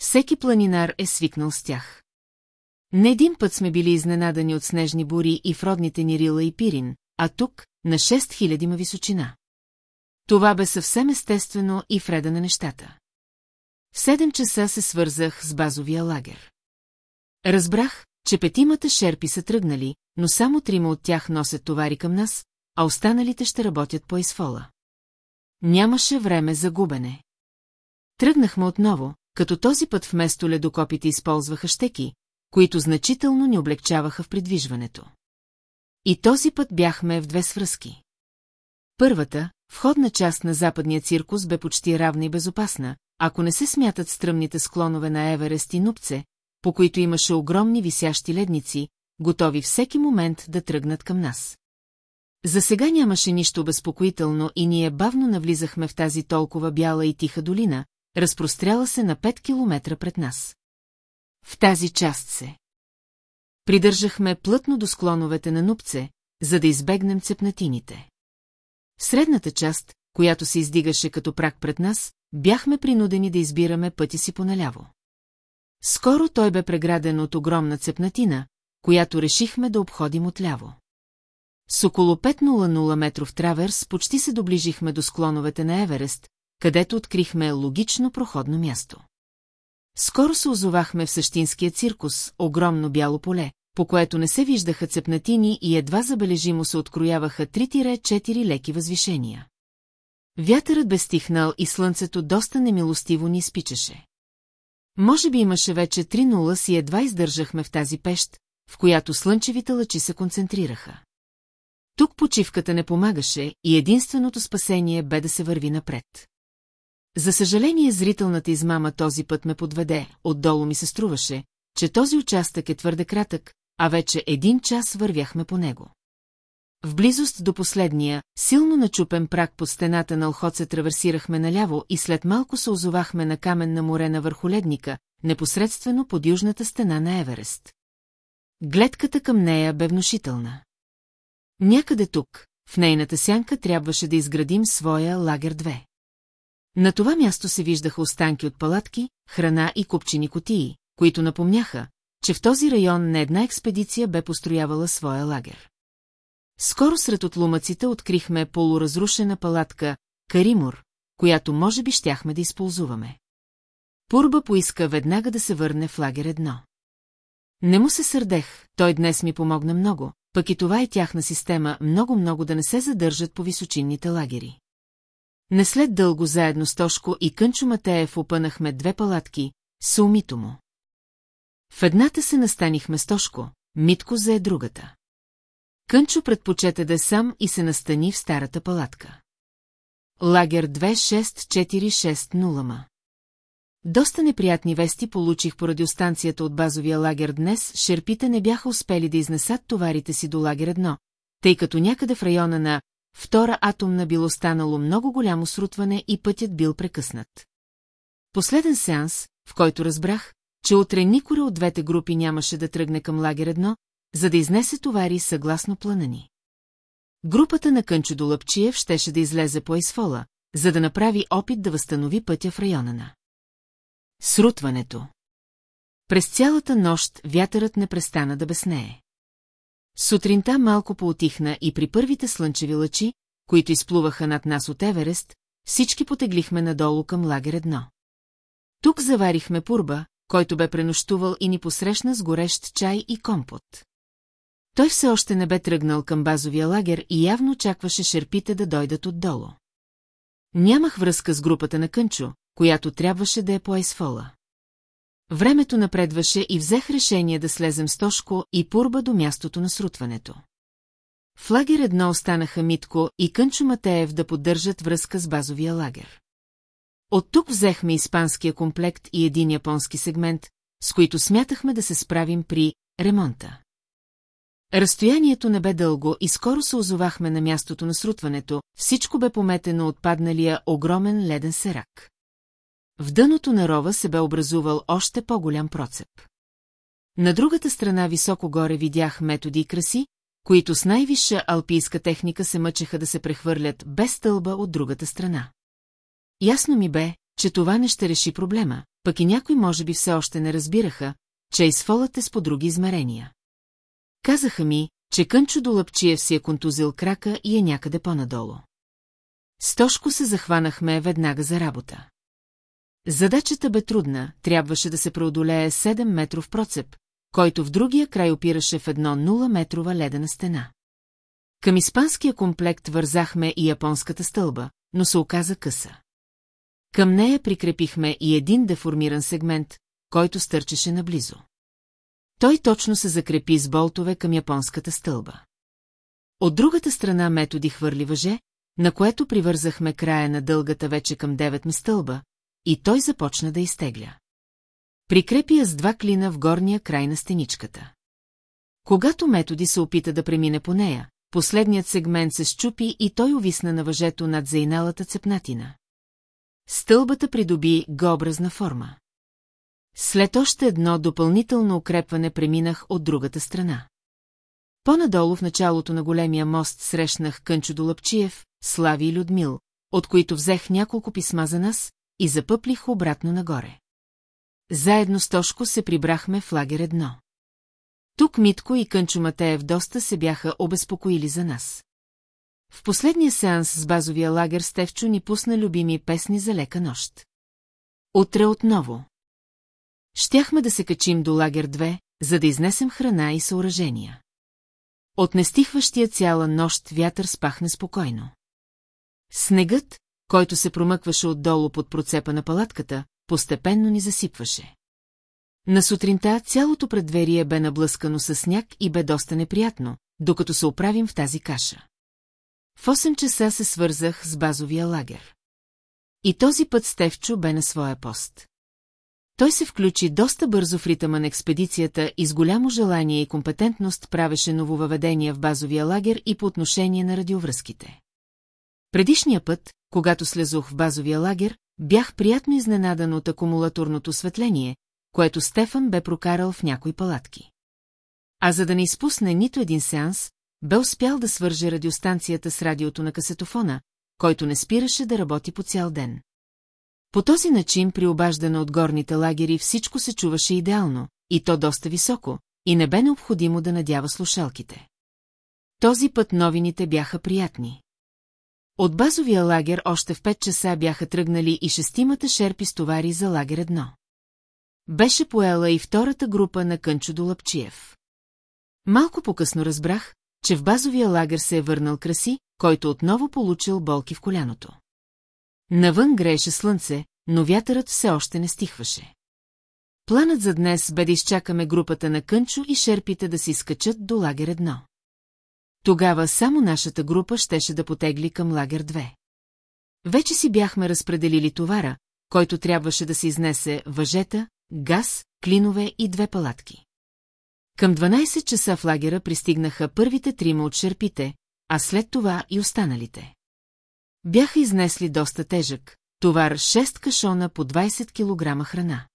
Всеки планинар е свикнал с тях. Не един път сме били изненадани от снежни бури и в родните ни Рила и Пирин, а тук, на 6000 ма височина. Това бе съвсем естествено и вреда на нещата. В 7 часа се свързах с базовия лагер. Разбрах, че петимата шерпи са тръгнали, но само трима от тях носят товари към нас, а останалите ще работят по изфола. Нямаше време за губене. Тръгнахме отново, като този път вместо ледокопите използваха щеки, които значително ни облегчаваха в придвижването. И този път бяхме в две свръзки. Първата, входна част на западния циркус бе почти равна и безопасна, ако не се смятат стръмните склонове на Еверест и Нупце, по които имаше огромни висящи ледници, готови всеки момент да тръгнат към нас. За сега нямаше нищо безпокоително и ние бавно навлизахме в тази толкова бяла и тиха долина, разпростряла се на 5 километра пред нас. В тази част се. Придържахме плътно до склоновете на нупце, за да избегнем цепнатините. Средната част, която се издигаше като прак пред нас, бяхме принудени да избираме пъти си поналяво. Скоро той бе преграден от огромна цепнатина, която решихме да обходим отляво. С около 500 метров траверс почти се доближихме до склоновете на Еверест, където открихме логично проходно място. Скоро се озовахме в същинския циркус, огромно бяло поле, по което не се виждаха цепнатини и едва забележимо се открояваха три-четири леки възвишения. Вятърът бе стихнал и слънцето доста немилостиво ни спичаше. Може би имаше вече три нула си едва издържахме в тази пещ, в която слънчевите лъчи се концентрираха. Тук почивката не помагаше и единственото спасение бе да се върви напред. За съжаление, зрителната измама този път ме подведе, отдолу ми се струваше, че този участък е твърде кратък, а вече един час вървяхме по него. В близост до последния, силно начупен прак под стената на Охоце траверсирахме наляво и след малко се озовахме на каменна морена върху ледника, непосредствено под южната стена на Еверест. Гледката към нея бе внушителна. Някъде тук, в нейната сянка трябваше да изградим своя лагер 2. На това място се виждаха останки от палатки, храна и купчини котии, които напомняха, че в този район не една експедиция бе построявала своя лагер. Скоро сред отлумъците открихме полуразрушена палатка Каримур, която може би щяхме да използваме. Пурба поиска веднага да се върне в лагер едно. Не му се сърдех, той днес ми помогна много, пък и това е тяхна система много-много да не се задържат по височинните лагери. Не след дълго заедно с Тошко и Кънчо Матеев опънахме две палатки, с умито му. В едната се настанихме с Тошко, Митко зае другата. Кънчо предпочете да е сам и се настани в старата палатка. Лагер 26460 ма. Доста неприятни вести получих по радиостанцията от базовия лагер днес, шерпите не бяха успели да изнесат товарите си до лагер 1, тъй като някъде в района на втора атомна било станало много голямо срутване и пътят бил прекъснат. Последен сеанс, в който разбрах, че утре никора от двете групи нямаше да тръгне към лагер едно, за да изнесе товари съгласно плана ни. Групата на Кънчо до Лъпчиев щеше да излезе по Айсфола, за да направи опит да възстанови пътя в района на. Срутването През цялата нощ вятърът не престана да безнее. Сутринта малко поотихна и при първите слънчеви лъчи, които изплуваха над нас от Еверест, всички потеглихме надолу към лагер едно. Тук заварихме пурба, който бе пренощувал и ни посрещна с горещ чай и компот. Той все още не бе тръгнал към базовия лагер и явно очакваше шерпите да дойдат отдолу. Нямах връзка с групата на Кънчо, която трябваше да е по Айсфола. Времето напредваше и взех решение да слезем с Тошко и Пурба до мястото на срутването. В лагер едно останаха Митко и Кънчо Матеев да поддържат връзка с базовия лагер. От тук взехме испанския комплект и един японски сегмент, с които смятахме да се справим при ремонта. Разстоянието не бе дълго и скоро се озовахме на мястото на срутването, всичко бе пометено от падналия огромен леден серак. В дъното на рова се бе образувал още по-голям процеп. На другата страна високо горе видях методи и краси, които с най-висша алпийска техника се мъчеха да се прехвърлят без стълба от другата страна. Ясно ми бе, че това не ще реши проблема, пък и някой може би все още не разбираха, че изфолът е с по други измерения. Казаха ми, че Кънчо Долъпчиев си е контузил крака и е някъде по-надолу. Стошко се захванахме веднага за работа. Задачата бе трудна, трябваше да се преодолее 7 метров процеп, който в другия край опираше в едно 0 метрова ледена стена. Към испанския комплект вързахме и японската стълба, но се оказа къса. Към нея прикрепихме и един деформиран сегмент, който стърчеше наблизо. Той точно се закрепи с болтове към японската стълба. От другата страна методи хвърли въже, на което привързахме края на дългата вече към 9 ми стълба, и той започна да изтегля. Прикрепи я с два клина в горния край на стеничката. Когато методи се опита да премине по нея, последният сегмент се щупи и той увисна на въжето над зайналата цепнатина. Стълбата придоби гообразна форма. След още едно допълнително укрепване преминах от другата страна. По-надолу в началото на големия мост срещнах Кънчо Долъпчиев, Слави и Людмил, от които взех няколко писма за нас и запъплих обратно нагоре. Заедно с Тошко се прибрахме в лагер едно. Тук Митко и Кънчо Матеев доста се бяха обезпокоили за нас. В последния сеанс с базовия лагер Стевчо ни пусна любими песни за лека нощ. Утре отново. Щяхме да се качим до лагер 2, за да изнесем храна и съоръжения. От нестихващия цяла нощ вятър спахне спокойно. Снегът, който се промъкваше отдолу под процепа на палатката, постепенно ни засипваше. На сутринта цялото предверие бе наблъскано със сняг и бе доста неприятно, докато се оправим в тази каша. В 8 часа се свързах с базовия лагер. И този път Стевчо бе на своя пост. Той се включи доста бързо в ритъма на експедицията и с голямо желание и компетентност правеше нововъведения в базовия лагер и по отношение на радиовръзките. Предишния път, когато слезох в базовия лагер, бях приятно изненадан от акумулаторното осветление, което Стефан бе прокарал в някои палатки. А за да не изпусне нито един сеанс, бе успял да свърже радиостанцията с радиото на касетофона, който не спираше да работи по цял ден. По този начин при обаждане от горните лагери всичко се чуваше идеално, и то доста високо, и не бе необходимо да надява слушалките. Този път новините бяха приятни. От базовия лагер още в 5 часа бяха тръгнали и шестимата шерпи с товари за лагер едно. Беше поела и втората група на Кънчо Долапчиев. Малко по-късно разбрах, че в базовия лагер се е върнал Краси, който отново получил болки в коляното. Навън грееше слънце, но вятърът все още не стихваше. Планът за днес бе да изчакаме групата на Кънчо и шерпите да се изкачат до лагер едно. Тогава само нашата група щеше да потегли към лагер 2. Вече си бяхме разпределили товара, който трябваше да се изнесе въжета, газ, клинове и две палатки. Към 12 часа в лагера пристигнаха първите трима от шерпите, а след това и останалите. Бяха изнесли доста тежък, товар 6 кашона по 20 кг храна.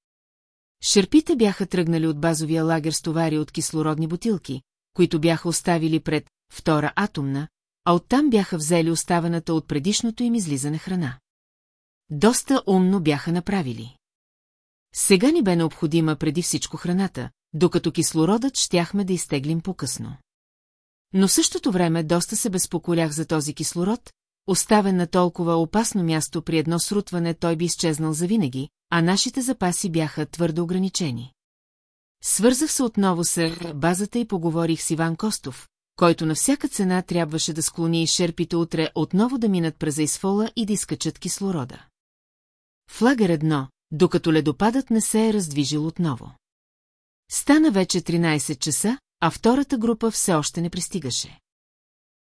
Шерпите бяха тръгнали от базовия лагер с товари от кислородни бутилки, които бяха оставили пред втора атомна, а оттам бяха взели оставената от предишното им излизане храна. Доста умно бяха направили. Сега ни бе необходима преди всичко храната, докато кислородът щяхме да изтеглим по-късно. Но същото време доста се безпоколях за този кислород, оставен на толкова опасно място при едно срутване той би изчезнал завинаги, а нашите запаси бяха твърдо ограничени. Свързах се отново с базата и поговорих с Иван Костов, който на всяка цена трябваше да склони шерпите утре отново да минат през изфола и да изкачат кислорода. Флагер едно, докато ледопадът не се е раздвижил отново. Стана вече 13 часа, а втората група все още не пристигаше.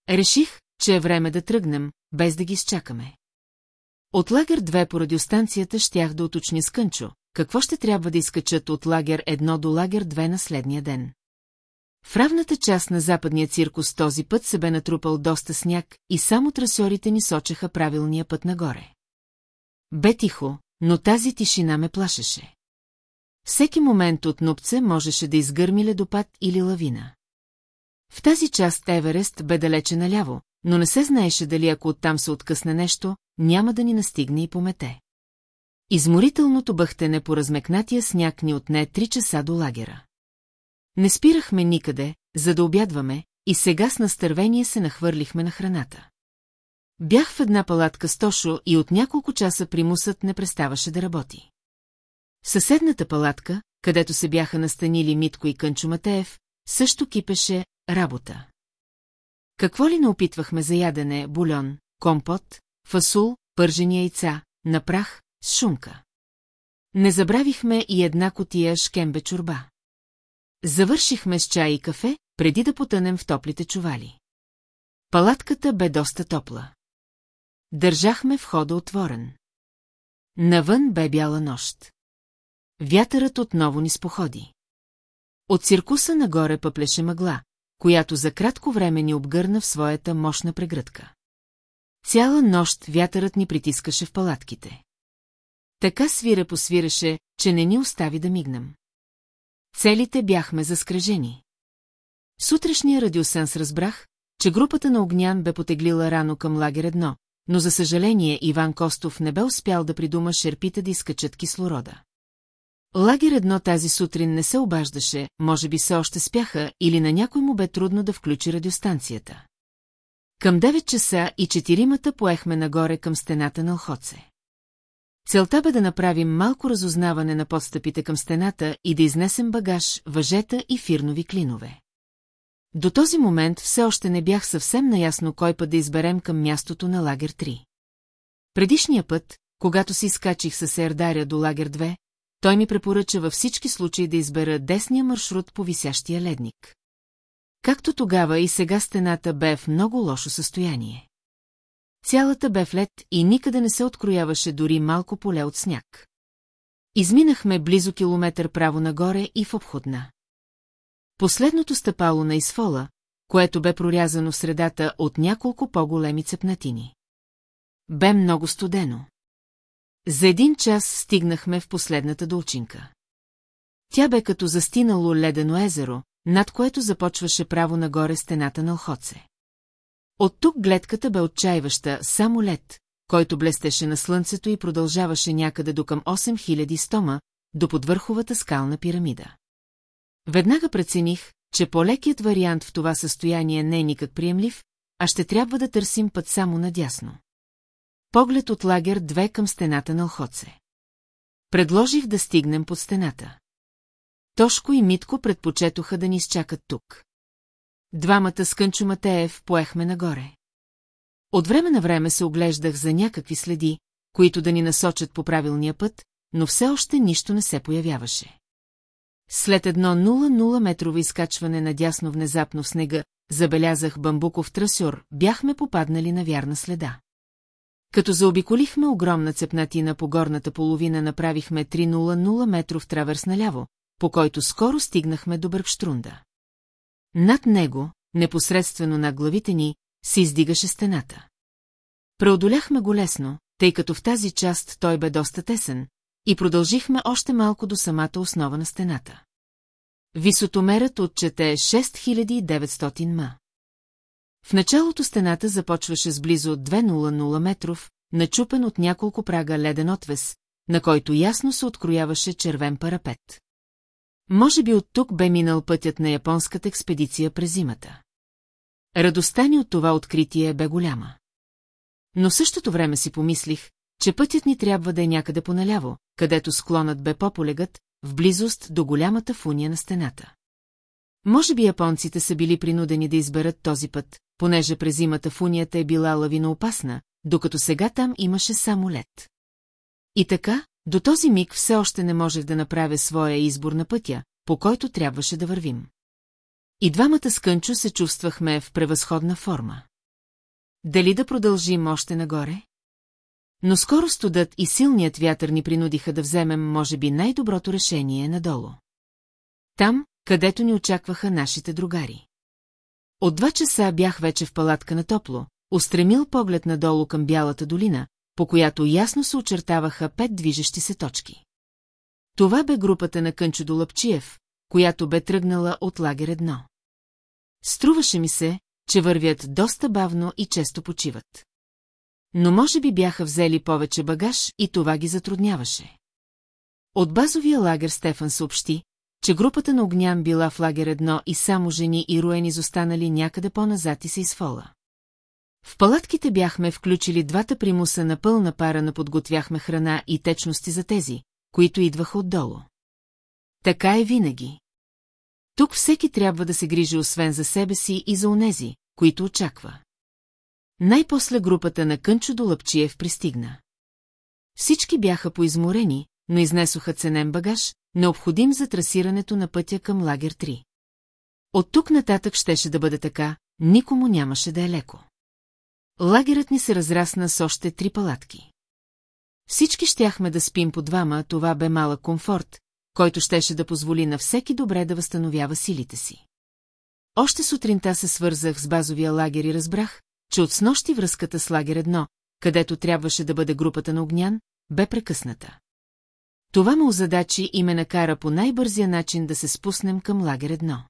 Реших, че е време да тръгнем, без да ги изчакаме. От лагер 2 по радиостанцията щях да уточня с Кънчо, какво ще трябва да изкачат от лагер 1 до лагер 2 на следния ден. В равната част на западния циркус този път се бе натрупал доста сняг и само трасьорите ни сочеха правилния път нагоре. Бе тихо, но тази тишина ме плашеше. Всеки момент от нупце можеше да изгърми ледопад или лавина. В тази част Еверест бе далече наляво, но не се знаеше дали ако оттам се откъсне нещо, няма да ни настигне и помете. Изморителното бъхтене по размекнатия сняг ни отне три часа до лагера. Не спирахме никъде, за да обядваме, и сега с настървение се нахвърлихме на храната. Бях в една палатка с Тошо и от няколко часа примусът не преставаше да работи. Съседната палатка, където се бяха настанили Митко и Кънчо Матеев, също кипеше работа. Какво ли не опитвахме за ядене, бульон, компот, фасул, пържени яйца, на прах, с шумка. Не забравихме и една котия шкембе чурба. Завършихме с чай и кафе, преди да потънем в топлите чували. Палатката бе доста топла. Държахме входа отворен. Навън бе бяла нощ. Вятърът отново ни споходи. От циркуса нагоре пъплеше мъгла, която за кратко време ни обгърна в своята мощна прегръдка. Цяла нощ вятърът ни притискаше в палатките. Така свира посвираше, че не ни остави да мигнем. Целите бяхме заскрежени. Сутрешния радиосенс разбрах, че групата на Огнян бе потеглила рано към лагер едно, но за съжаление Иван Костов не бе успял да придума шерпите да изкачат кислорода. Лагер едно тази сутрин не се обаждаше, може би се още спяха или на някой му бе трудно да включи радиостанцията. Към 9 часа и четиримата поехме нагоре към стената на Охоце. Целта бе да направим малко разузнаване на подстъпите към стената и да изнесем багаж, въжета и фирнови клинове. До този момент все още не бях съвсем наясно кой път да изберем към мястото на лагер 3. Предишния път, когато си изкачих с Ердаря до лагер 2, той ми препоръча във всички случаи да избера десния маршрут по висящия ледник. Както тогава и сега стената бе в много лошо състояние. Цялата бе в лед и никъде не се открояваше дори малко поле от сняг. Изминахме близо километър право нагоре и в обходна. Последното стъпало на изфола, което бе прорязано в средата от няколко по-големи цепнатини. Бе много студено. За един час стигнахме в последната долчинка. Тя бе като застинало ледено езеро, над което започваше право нагоре стената на Охоце. От тук гледката бе отчаиваща само лед, който блестеше на слънцето и продължаваше някъде до към 8000 стома, до подвърховата скална пирамида. Веднага прецених, че по-лекият вариант в това състояние не е никак приемлив, а ще трябва да търсим път само надясно. Поглед от лагер две към стената на Охоце. Предложих да стигнем под стената. Тошко и Митко предпочетоха да ни изчакат тук. Двамата с Кънчо Матеев поехме нагоре. От време на време се оглеждах за някакви следи, които да ни насочат по правилния път, но все още нищо не се появяваше. След едно 0-0 метрово изкачване надясно внезапно в снега, забелязах бамбуков трасюр, бяхме попаднали на вярна следа. Като заобиколихме огромна цепнатина по горната половина, направихме 3-0-0 метров траверс наляво, по който скоро стигнахме до Бъргштрунда. Над него, непосредствено на главите ни, се издигаше стената. Преодоляхме го лесно, тъй като в тази част той бе доста тесен, и продължихме още малко до самата основа на стената. Висотомерът отчете 6900 ма. В началото стената започваше с близо 200 метров, начупен от няколко прага леден отвес, на който ясно се открояваше червен парапет. Може би от тук бе минал пътят на японската експедиция през зимата. Радостта ни от това откритие бе голяма. Но същото време си помислих, че пътят ни трябва да е някъде поналяво, където склонът бе по-полегът, в близост до голямата фуния на стената. Може би японците са били принудени да изберат този път, понеже през зимата фунията е била лавиноопасна, докато сега там имаше само лед. И така, до този миг все още не можех да направя своя избор на пътя, по който трябваше да вървим. И двамата с Кънчо се чувствахме в превъзходна форма. Дали да продължим още нагоре? Но скоро студът и силният вятър ни принудиха да вземем, може би, най-доброто решение надолу. Там, където ни очакваха нашите другари. От два часа бях вече в палатка на топло, устремил поглед надолу към бялата долина, по която ясно се очертаваха пет движещи се точки. Това бе групата на Кънчо Долапчиев, която бе тръгнала от лагер едно. Струваше ми се, че вървят доста бавно и често почиват. Но може би бяха взели повече багаж и това ги затрудняваше. От базовия лагер Стефан съобщи, че групата на Огнян била в лагер едно и само жени и руени изостанали някъде по-назад и се изфола. В палатките бяхме включили двата примуса на пълна пара на подготвяхме храна и течности за тези, които идваха отдолу. Така е винаги. Тук всеки трябва да се грижи освен за себе си и за онези, които очаква. Най-после групата на Кънчо до Лъпчиев пристигна. Всички бяха поизморени, но изнесоха ценен багаж, необходим за трасирането на пътя към лагер 3. От тук нататък щеше да бъде така, никому нямаше да е леко. Лагерът ни се разрасна с още три палатки. Всички щяхме да спим по двама, това бе малък комфорт, който щеше да позволи на всеки добре да възстановява силите си. Още сутринта се свързах с базовия лагер и разбрах, че от снощи връзката с лагер едно, където трябваше да бъде групата на огнян, бе прекъсната. Това ме озадачи и ме накара по най-бързия начин да се спуснем към лагер едно.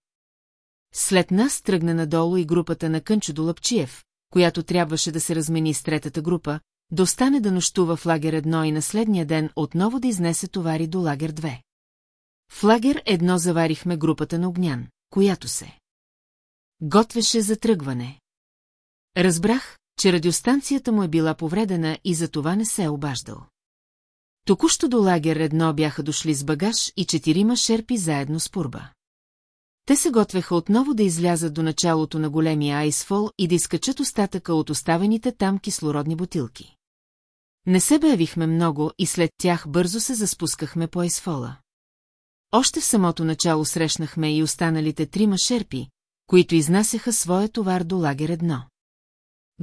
След нас тръгна надолу и групата на Кънчо Долапчиев, която трябваше да се размени с третата група, да остане да нощува в лагер едно и на следния ден отново да изнесе товари до лагер 2. В лагер едно заварихме групата на огнян, която се готвеше за тръгване. Разбрах, че радиостанцията му е била повредена и за това не се е обаждал. Току-що до лагер едно бяха дошли с багаж и четирима шерпи заедно с пурба. Те се готвеха отново да излязат до началото на големия айсфол и да изкачат остатъка от оставените там кислородни бутилки. Не се бавихме много и след тях бързо се заспускахме по айсфола. Още в самото начало срещнахме и останалите трима шерпи, които изнасяха своя товар до лагер едно.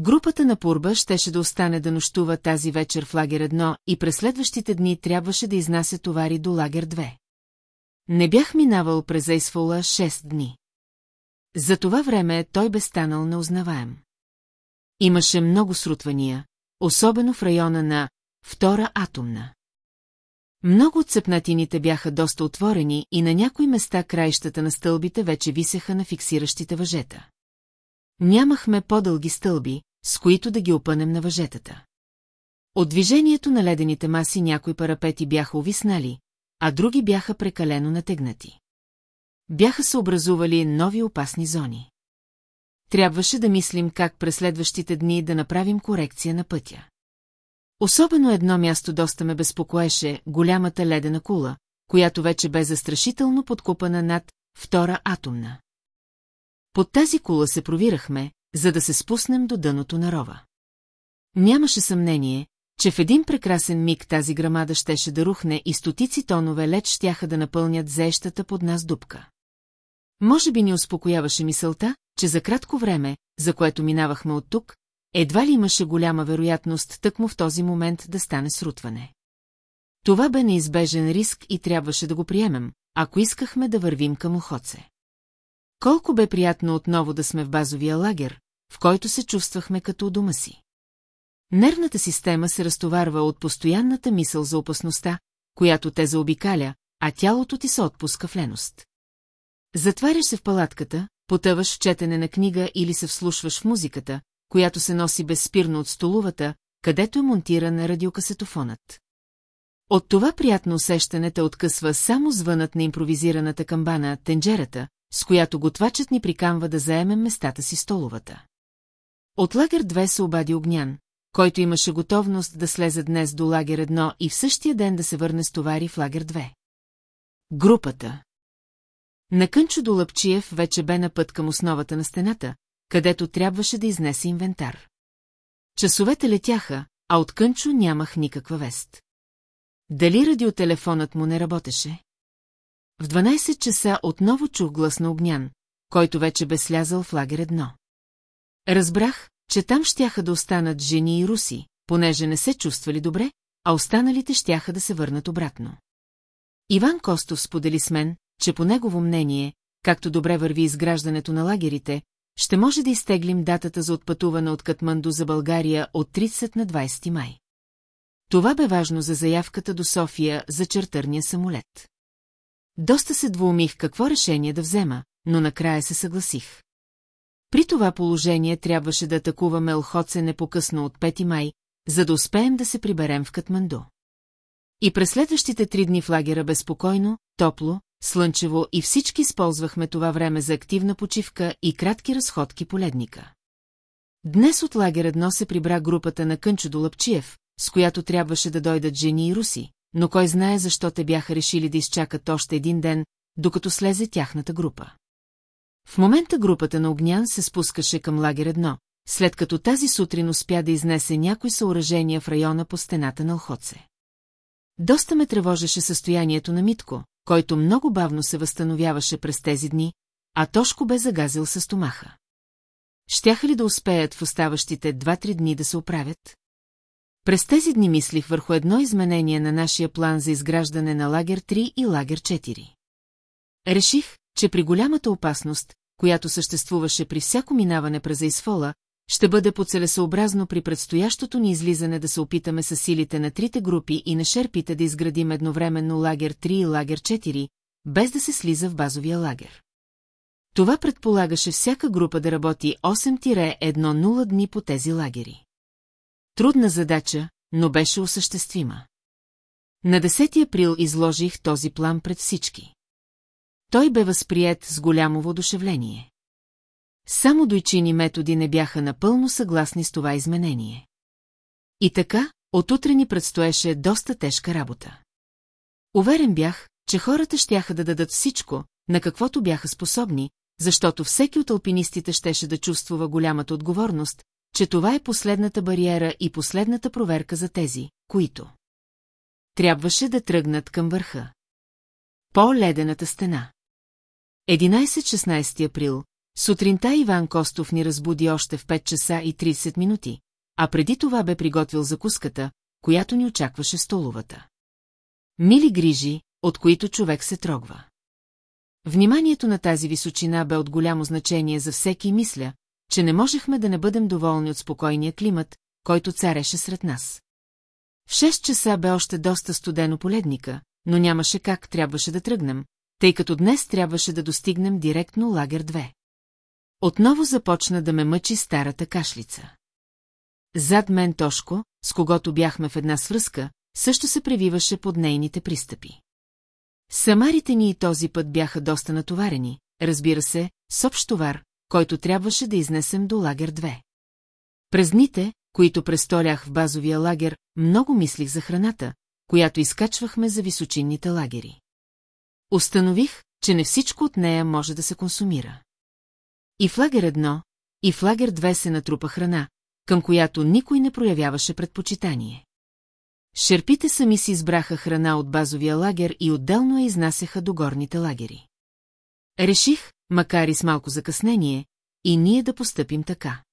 Групата на Пурба щеше да остане да нощува тази вечер в лагер едно и през следващите дни трябваше да изнася товари до лагер 2. Не бях минавал през Ейсфола 6 дни. За това време той бе станал неузнаваем. Имаше много срутвания, особено в района на Втора атомна. Много от цепнатините бяха доста отворени и на някои места краищата на стълбите вече висеха на фиксиращите въжета. Нямахме по-дълги стълби, с които да ги опънем на въжетата. От движението на ледените маси някои парапети бяха увиснали, а други бяха прекалено натегнати. Бяха се образували нови опасни зони. Трябваше да мислим как през следващите дни да направим корекция на пътя. Особено едно място доста ме безпокоеше голямата ледена кула, която вече бе застрашително подкупана над втора атомна. Под тази кула се провирахме, за да се спуснем до дъното на рова. Нямаше съмнение, че в един прекрасен миг тази грамада щеше да рухне и стотици тонове лед щяха да напълнят зещата под нас дупка. Може би ни успокояваше мисълта, че за кратко време, за което минавахме от тук, едва ли имаше голяма вероятност тъкмо в този момент да стане срутване. Това бе неизбежен риск и трябваше да го приемем, ако искахме да вървим към Охоце. Колко бе приятно отново да сме в базовия лагер, в който се чувствахме като у дома си. Нервната система се разтоварва от постоянната мисъл за опасността, която те заобикаля, а тялото ти се отпуска в леност. Затваряш се в палатката, потъваш в четене на книга или се вслушваш в музиката, която се носи безспирно от столовата, където е монтиран радиокасетофонът. От това приятно усещане те откъсва само звънът на импровизираната камбана, тенджерата, с която готвачът ни прикамва да заемем местата си столовата. От лагер 2 се обади Огнян, който имаше готовност да слезе днес до лагер 1 и в същия ден да се върне с товари в лагер 2. Групата На Кънчо до Лъпчиев вече бе на път към основата на стената, където трябваше да изнесе инвентар. Часовете летяха, а от Кънчо нямах никаква вест. Дали радиотелефонът му не работеше? В 12 часа отново чух глас на Огнян, който вече бе слязал в лагер едно. Разбрах, че там щяха да останат жени и руси, понеже не се чувствали добре, а останалите щяха да се върнат обратно. Иван Костов сподели с мен, че по негово мнение, както добре върви изграждането на лагерите, ще може да изтеглим датата за отпътуване от Катманду за България от 30 на 20 май. Това бе важно за заявката до София за чертърния самолет. Доста се двоумих какво решение да взема, но накрая се съгласих. При това положение трябваше да атакуваме Лхоце непокъсно от 5 май, за да успеем да се приберем в Катманду. И през следващите три дни в лагера безпокойно, топло, слънчево и всички използвахме това време за активна почивка и кратки разходки по ледника. Днес от лагер едно се прибра групата на Кънчо Долапчиев, с която трябваше да дойдат жени и руси, но кой знае защо те бяха решили да изчакат още един ден, докато слезе тяхната група. В момента групата на Огнян се спускаше към лагер едно, след като тази сутрин успя да изнесе някои съоръжения в района по стената на Охоце. Доста ме тревожеше състоянието на Митко, който много бавно се възстановяваше през тези дни, а Тошко бе загазил с стомаха. Щяха ли да успеят в оставащите два-три дни да се оправят? През тези дни мислих върху едно изменение на нашия план за изграждане на лагер 3 и лагер 4. Реших, че при голямата опасност, която съществуваше при всяко минаване през Айсфола, ще бъде поцелесообразно при предстоящото ни излизане да се опитаме с силите на трите групи и на шерпите да изградим едновременно лагер 3 и лагер 4, без да се слиза в базовия лагер. Това предполагаше всяка група да работи 8-1-0 дни по тези лагери. Трудна задача, но беше осъществима. На 10 април изложих този план пред всички. Той бе възприят с голямо воодушевление. Само дойчини методи не бяха напълно съгласни с това изменение. И така, отутре ни предстоеше доста тежка работа. Уверен бях, че хората щяха да дадат всичко, на каквото бяха способни, защото всеки от алпинистите щеше да чувствува голямата отговорност, че това е последната бариера и последната проверка за тези, които трябваше да тръгнат към върха. По-ледената стена 11-16 април, сутринта Иван Костов ни разбуди още в 5 часа и 30 минути, а преди това бе приготвил закуската, която ни очакваше столовата. Мили грижи, от които човек се трогва. Вниманието на тази височина бе от голямо значение за всеки мисля, че не можехме да не бъдем доволни от спокойния климат, който цареше сред нас. В 6 часа бе още доста студено поледника, но нямаше как трябваше да тръгнем, тъй като днес трябваше да достигнем директно лагер 2. Отново започна да ме мъчи старата кашлица. Зад мен Тошко, с когото бяхме в една свръзка, също се превиваше под нейните пристъпи. Самарите ни и този път бяха доста натоварени, разбира се, с общ товар, който трябваше да изнесем до лагер 2. През дните, които престолях в базовия лагер, много мислих за храната, която изкачвахме за височинните лагери. Установих, че не всичко от нея може да се консумира. И в лагер едно, и в лагер две се натрупа храна, към която никой не проявяваше предпочитание. Шерпите сами си избраха храна от базовия лагер и отделно я изнасяха до горните лагери. Реших, макар и с малко закъснение, и ние да постъпим така.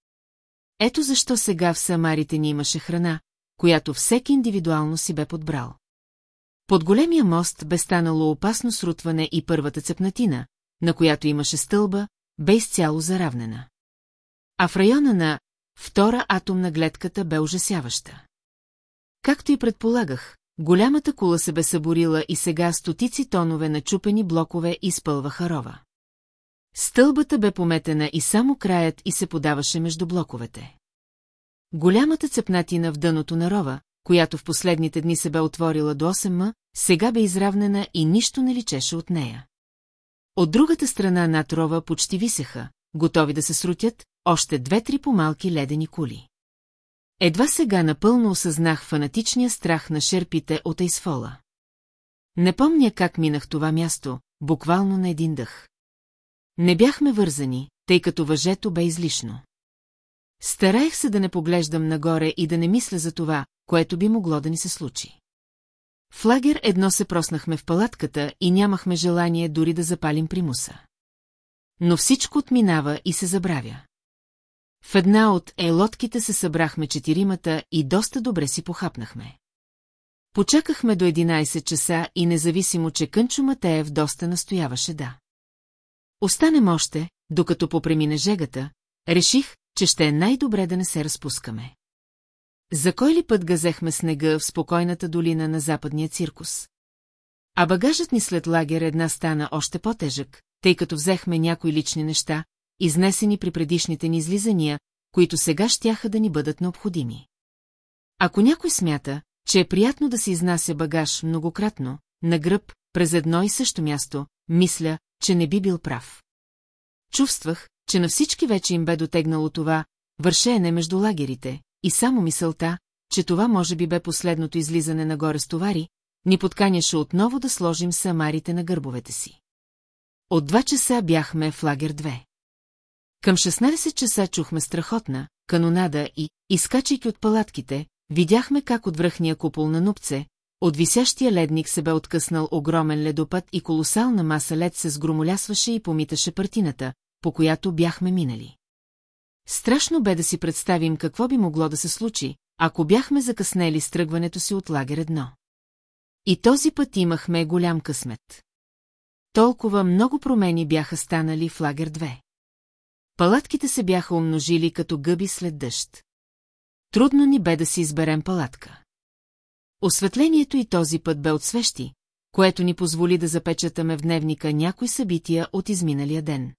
Ето защо сега в Самарите ни имаше храна, която всеки индивидуално си бе подбрал. Под големия мост бе станало опасно срутване и първата цепнатина, на която имаше стълба, бе изцяло заравнена. А в района на втора атомна гледката бе ужасяваща. Както и предполагах, голямата кула се бе съборила и сега стотици тонове на чупени блокове изпълваха рова. Стълбата бе пометена и само краят и се подаваше между блоковете. Голямата цепнатина в дъното на рова, която в последните дни се бе отворила до 8 м, сега бе изравнена и нищо не личеше от нея. От другата страна над рова почти висеха, готови да се срутят, още две-три помалки ледени кули. Едва сега напълно осъзнах фанатичния страх на шерпите от Айсфола. Не помня как минах това място, буквално на един дъх. Не бяхме вързани, тъй като въжето бе излишно. Стараех се да не поглеждам нагоре и да не мисля за това, което би могло да ни се случи. В лагер едно се проснахме в палатката и нямахме желание дори да запалим примуса. Но всичко отминава и се забравя. В една от елотките се събрахме четиримата и доста добре си похапнахме. Почакахме до 11 часа и независимо, че Кънчо Матеев доста настояваше да. Останем още, докато попремине жегата, реших, че ще е най-добре да не се разпускаме. За кой ли път газехме снега в спокойната долина на западния циркус? А багажът ни след лагер една стана още по-тежък, тъй като взехме някои лични неща, изнесени при предишните ни излизания, които сега щяха да ни бъдат необходими. Ако някой смята, че е приятно да се изнася багаж многократно, на гръб, през едно и също място, мисля, че не би бил прав. Чувствах, че на всички вече им бе дотегнало това вършеене между лагерите, и само мисълта, че това може би бе последното излизане нагоре с товари, ни подканяше отново да сложим самарите на гърбовете си. От два часа бяхме в лагер 2. Към 16 часа чухме страхотна, канонада и, изкачайки от палатките, видяхме как от връхния купол на нупце, от висящия ледник се бе откъснал огромен ледопад и колосална маса лед се сгромолясваше и помиташе партината, по която бяхме минали. Страшно бе да си представим какво би могло да се случи, ако бяхме закъснели с тръгването си от лагер едно. И този път имахме голям късмет. Толкова много промени бяха станали в лагер 2. Палатките се бяха умножили като гъби след дъжд. Трудно ни бе да си изберем палатка. Осветлението и този път бе от свещи, което ни позволи да запечатаме в дневника някои събития от изминалия ден.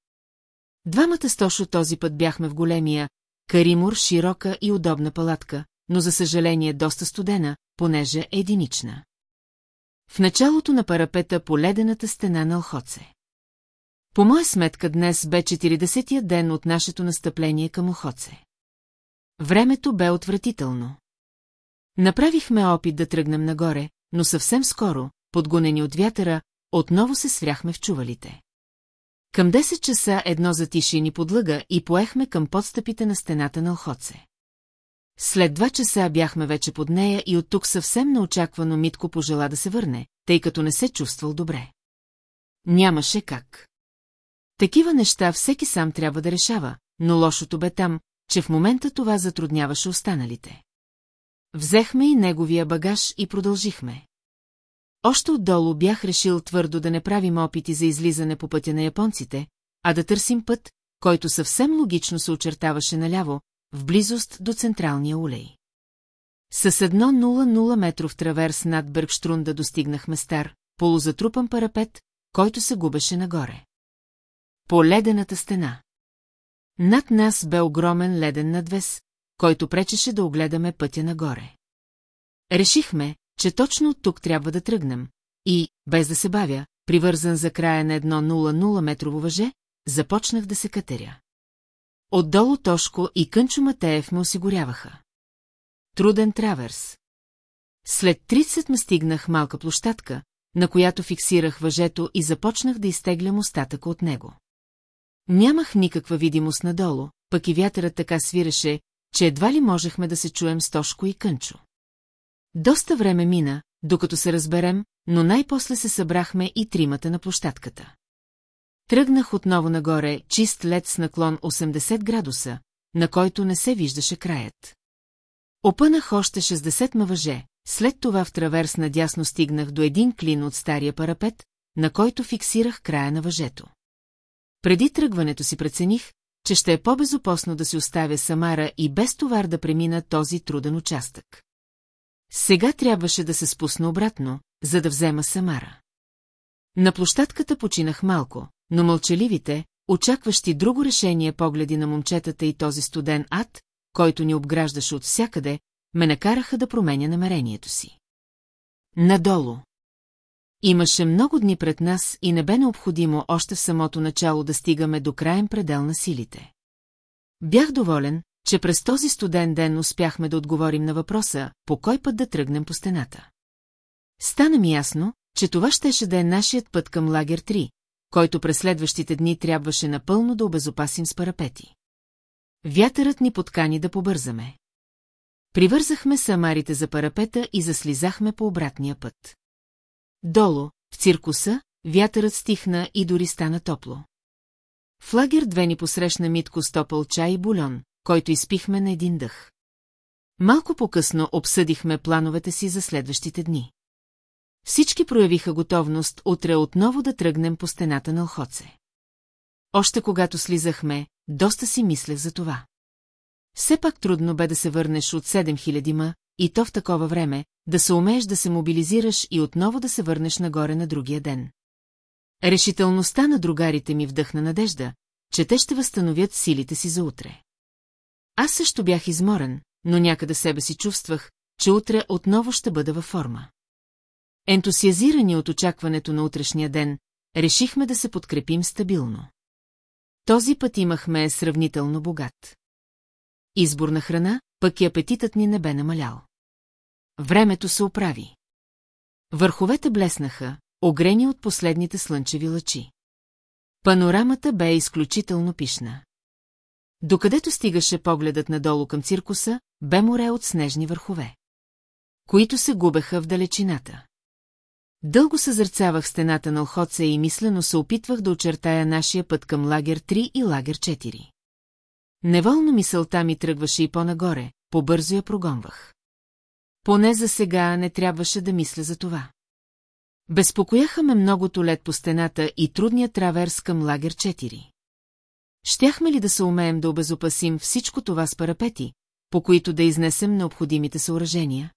Двамата стошо този път бяхме в големия, Каримур широка и удобна палатка, но за съжаление доста студена, понеже е единична. В началото на парапета по ледената стена на Охоце. По моя сметка днес бе 40-я ден от нашето настъпление към Охоце. Времето бе отвратително. Направихме опит да тръгнем нагоре, но съвсем скоро, подгонени от вятъра, отново се свряхме в чувалите. Към 10 часа едно затишие ни подлъга и поехме към подстъпите на стената на Охоце. След два часа бяхме вече под нея и от тук съвсем неочаквано Митко пожела да се върне, тъй като не се чувствал добре. Нямаше как. Такива неща всеки сам трябва да решава, но лошото бе там, че в момента това затрудняваше останалите. Взехме и неговия багаж и продължихме. Още отдолу бях решил твърдо да не правим опити за излизане по пътя на японците, а да търсим път, който съвсем логично се очертаваше наляво, в близост до централния улей. С едно 0-0 метров траверс над Бъргштрунда достигнахме стар, полузатрупан парапет, който се губеше нагоре. По ледената стена. Над нас бе огромен леден надвес, който пречеше да огледаме пътя нагоре. Решихме, че точно от тук трябва да тръгнем, и, без да се бавя, привързан за края на едно 0-0 метрово въже, започнах да се катеря. Отдолу Тошко и Кънчо Матеев ме осигуряваха. Труден траверс. След 30 ме стигнах малка площадка, на която фиксирах въжето и започнах да изтеглям остатъка от него. Нямах никаква видимост надолу, пък и вятърът така свиреше, че едва ли можехме да се чуем с Тошко и Кънчо. Доста време мина, докато се разберем, но най-после се събрахме и тримата на площадката. Тръгнах отново нагоре, чист лед с наклон 80 градуса, на който не се виждаше краят. Опънах още 60 мъже, след това в траверс надясно стигнах до един клин от стария парапет, на който фиксирах края на въжето. Преди тръгването си прецених, че ще е по-безопасно да си оставя Самара и без товар да премина този труден участък. Сега трябваше да се спусна обратно, за да взема Самара. На площадката починах малко, но мълчаливите, очакващи друго решение погледи на момчетата и този студен ад, който ни обграждаше от всякъде, ме накараха да променя намерението си. Надолу. Имаше много дни пред нас и не бе необходимо още в самото начало да стигаме до краен предел на силите. Бях доволен, че през този студен ден успяхме да отговорим на въпроса, по кой път да тръгнем по стената. Стана ми ясно, че това щеше да е нашият път към лагер 3, който през следващите дни трябваше напълно да обезопасим с парапети. Вятърът ни подкани да побързаме. Привързахме самарите за парапета и заслизахме по обратния път. Долу, в циркуса, вятърът стихна и дори стана топло. В лагер две ни посрещна Митко с топъл чай и бульон, който изпихме на един дъх. Малко по-късно обсъдихме плановете си за следващите дни. Всички проявиха готовност утре отново да тръгнем по стената на Охоце. още когато слизахме, доста си мислех за това. Все пак трудно бе да се върнеш от 7000 ма, и то в такова време, да се умееш да се мобилизираш и отново да се върнеш нагоре на другия ден. Решителността на другарите ми вдъхна надежда, че те ще възстановят силите си за утре. Аз също бях изморен, но някъде себе си чувствах, че утре отново ще бъда във форма. Ентусиазирани от очакването на утрешния ден, решихме да се подкрепим стабилно. Този път имахме сравнително богат. Избор на храна, пък и апетитът ни не бе намалял. Времето се оправи. Върховете блеснаха, огрени от последните слънчеви лъчи. Панорамата бе изключително пишна. Докъдето стигаше погледът надолу към циркуса, бе море от снежни върхове, които се губеха в далечината. Дълго съзърцавах стената на Охоце и мислено се опитвах да очертая нашия път към лагер 3 и лагер 4. Неволно мисълта ми тръгваше и по-нагоре, по-бързо я прогонвах. Поне за сега не трябваше да мисля за това. Безпокояха ме многото лед по стената и трудният траверс към лагер 4. Щяхме ли да се умеем да обезопасим всичко това с парапети, по които да изнесем необходимите съоръжения?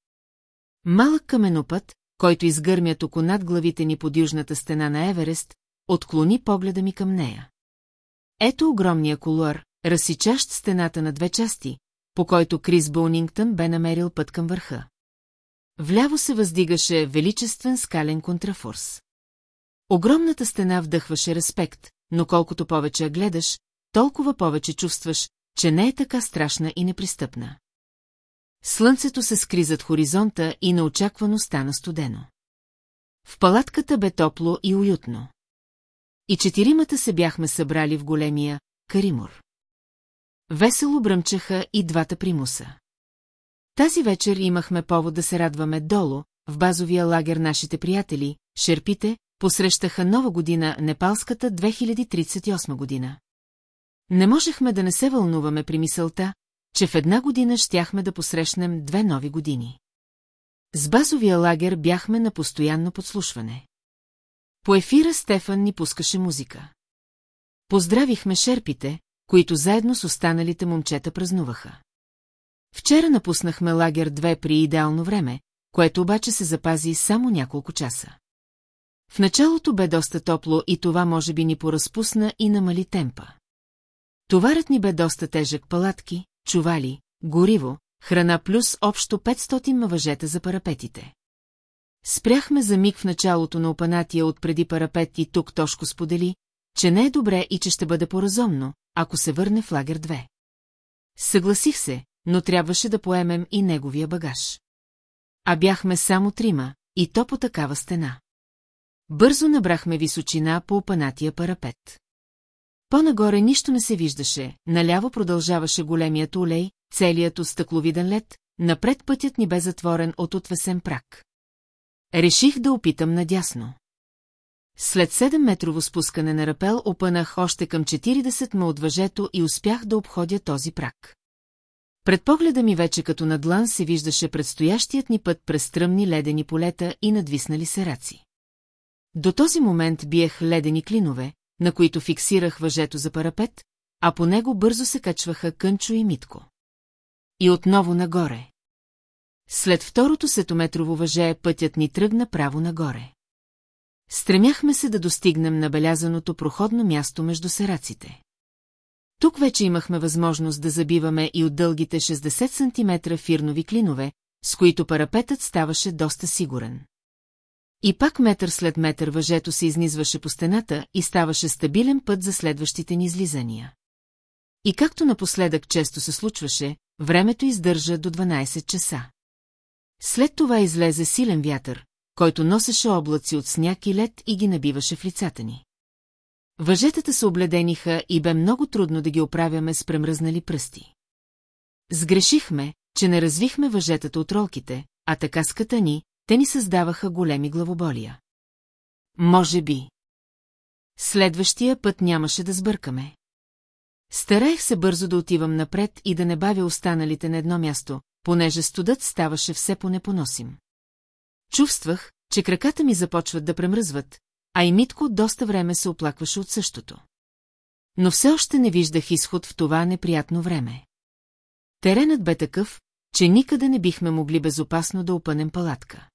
Малък каменопът, който изгърмя токо над главите ни под южната стена на Еверест, отклони погледа ми към нея. Ето огромния колуар, разсичащ стената на две части, по който Крис Боунингтън бе намерил път към върха. Вляво се въздигаше величествен скален контрафорс. Огромната стена вдъхваше респект, но колкото повече я гледаш, толкова повече чувстваш, че не е така страшна и непристъпна. Слънцето се скри зад хоризонта и неочаквано стана студено. В палатката бе топло и уютно. И четиримата се бяхме събрали в големия Каримур. Весело бръмчаха и двата примуса. Тази вечер имахме повод да се радваме долу, в базовия лагер нашите приятели, шерпите, посрещаха нова година, непалската 2038 година. Не можехме да не се вълнуваме при мисълта, че в една година щяхме да посрещнем две нови години. С базовия лагер бяхме на постоянно подслушване. По ефира Стефан ни пускаше музика. Поздравихме шерпите, които заедно с останалите момчета празнуваха. Вчера напуснахме лагер 2 при идеално време, което обаче се запази само няколко часа. В началото бе доста топло и това може би ни поразпусна и намали темпа. Товарът ни бе доста тежък палатки, чували, гориво, храна плюс общо 500 мъжета за парапетите. Спряхме за миг в началото на опанатия от преди парапет и тук Тошко сподели, че не е добре и че ще бъде поразумно, ако се върне в лагер 2. Съгласих се, но трябваше да поемем и неговия багаж. А бяхме само трима, и то по такава стена. Бързо набрахме височина по опанатия парапет. По-нагоре нищо не се виждаше, наляво продължаваше големият улей, целият от стъкловиден лед, напред пътят ни бе затворен от отвесен прак. Реших да опитам надясно. След 7-метрово спускане на рапел опънах още към 40 ма от въжето и успях да обходя този прак. Пред погледа ми вече като на длан се виждаше предстоящият ни път през стръмни ледени полета и надвиснали сераци. До този момент биех ледени клинове, на които фиксирах въжето за парапет, а по него бързо се качваха Кънчо и Митко. И отново нагоре. След второто сетометрово въже пътят ни тръгна право нагоре. Стремяхме се да достигнем набелязаното проходно място между сераците. Тук вече имахме възможност да забиваме и от дългите 60 см фирнови клинове, с които парапетът ставаше доста сигурен. И пак метър след метър въжето се изнизваше по стената и ставаше стабилен път за следващите ни излизания. И както напоследък често се случваше, времето издържа до 12 часа. След това излезе силен вятър, който носеше облаци от сняг и лед и ги набиваше в лицата ни. Въжетата се обледениха и бе много трудно да ги оправяме с премръзнали пръсти. Сгрешихме, че не развихме въжетата от ролките, а така ската ни, те ни създаваха големи главоболия. Може би. Следващия път нямаше да сбъркаме. Стараех се бързо да отивам напред и да не бавя останалите на едно място, понеже студът ставаше все по-непоносим. Чувствах, че краката ми започват да премръзват, а и Митко доста време се оплакваше от същото. но все още не виждах изход в това неприятно време. Теренът бе такъв, че никъде не бихме могли безопасно да опънем палатка.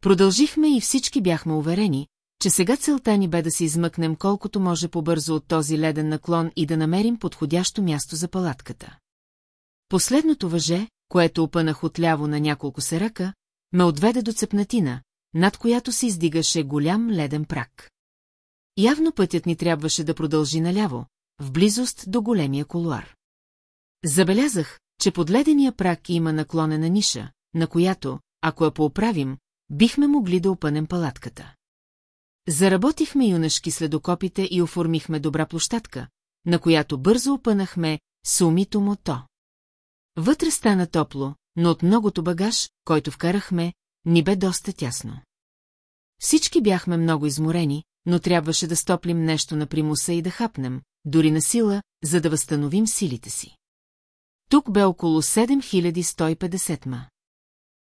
Продължихме и всички бяхме уверени, че сега целта ни бе да се измъкнем колкото може по-бързо от този леден наклон и да намерим подходящо място за палатката. Последното въже, което опънах отляво на няколко серака, ме отведе до цепнатина, над която се издигаше голям леден прак. Явно пътят ни трябваше да продължи наляво, в близост до големия колуар. Забелязах, че под ледения прак има наклонена ниша, на която, ако я поуправим, бихме могли да опънем палатката. Заработихме юнашки следокопите и оформихме добра площадка, на която бързо опънахме сумито мото. Вътре стана топло, но от многото багаж, който вкарахме, ни бе доста тясно. Всички бяхме много изморени, но трябваше да стоплим нещо на примуса и да хапнем, дори на сила, за да възстановим силите си. Тук бе около 7150 ма.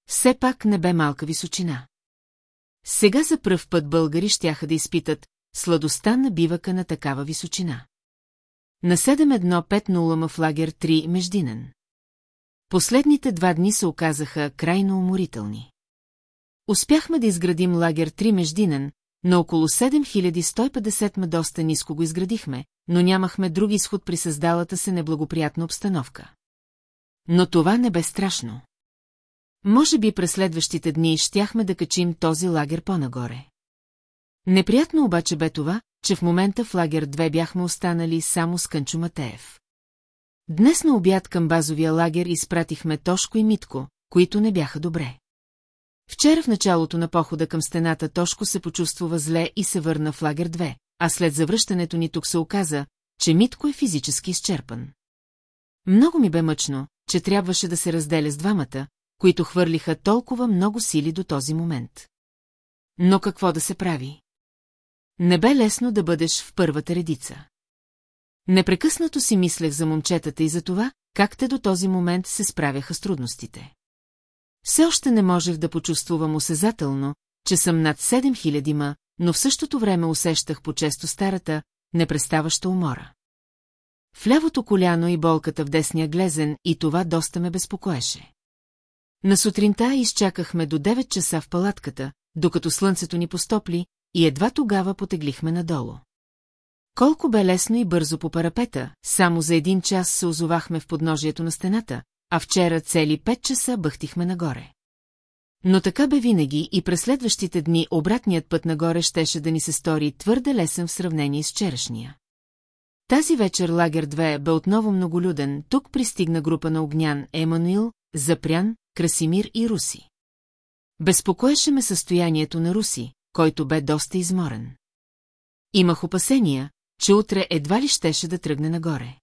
Все пак не бе малка височина. Сега за пръв път българи щяха да изпитат сладостта на бивака на такава височина. На 7150 ма в лагер 3 Междинен. Последните два дни се оказаха крайно уморителни. Успяхме да изградим лагер 3 Междинен, на около 7150 ма доста ниско го изградихме, но нямахме друг изход при създалата се неблагоприятна обстановка. Но това не бе страшно. Може би през следващите дни щяхме да качим този лагер по-нагоре. Неприятно обаче бе това, че в момента в лагер 2 бяхме останали само с Кънчо Матеев. Днес на обяд към базовия лагер изпратихме Тошко и Митко, които не бяха добре. Вчера в началото на похода към стената Тошко се почувствува зле и се върна в лагер 2, а след завръщането ни тук се оказа, че Митко е физически изчерпан. Много ми бе мъчно, че трябваше да се разделя с двамата, които хвърлиха толкова много сили до този момент. Но какво да се прави? Не бе лесно да бъдеш в първата редица. Непрекъснато си мислех за момчетата и за това, как те до този момент се справяха с трудностите. Все още не можех да почувствувам осезателно, че съм над 7000 ма, но в същото време усещах по-често старата, непреставаща умора. В лявото коляно и болката в десния глезен и това доста ме безпокоеше. На сутринта изчакахме до 9 часа в палатката, докато слънцето ни постопли, и едва тогава потеглихме надолу. Колко бе лесно и бързо по парапета, само за един час се озовахме в подножието на стената, а вчера цели пет часа бъхтихме нагоре. Но така бе винаги и през следващите дни обратният път нагоре щеше да ни се стори твърде лесен в сравнение с вчерашния. Тази вечер лагер 2 бе отново многолюден, тук пристигна група на Огнян, Емануил, Запрян, Красимир и Руси. Безпокоеше ме състоянието на Руси, който бе доста изморен. Имах опасения, че утре едва ли щеше да тръгне нагоре.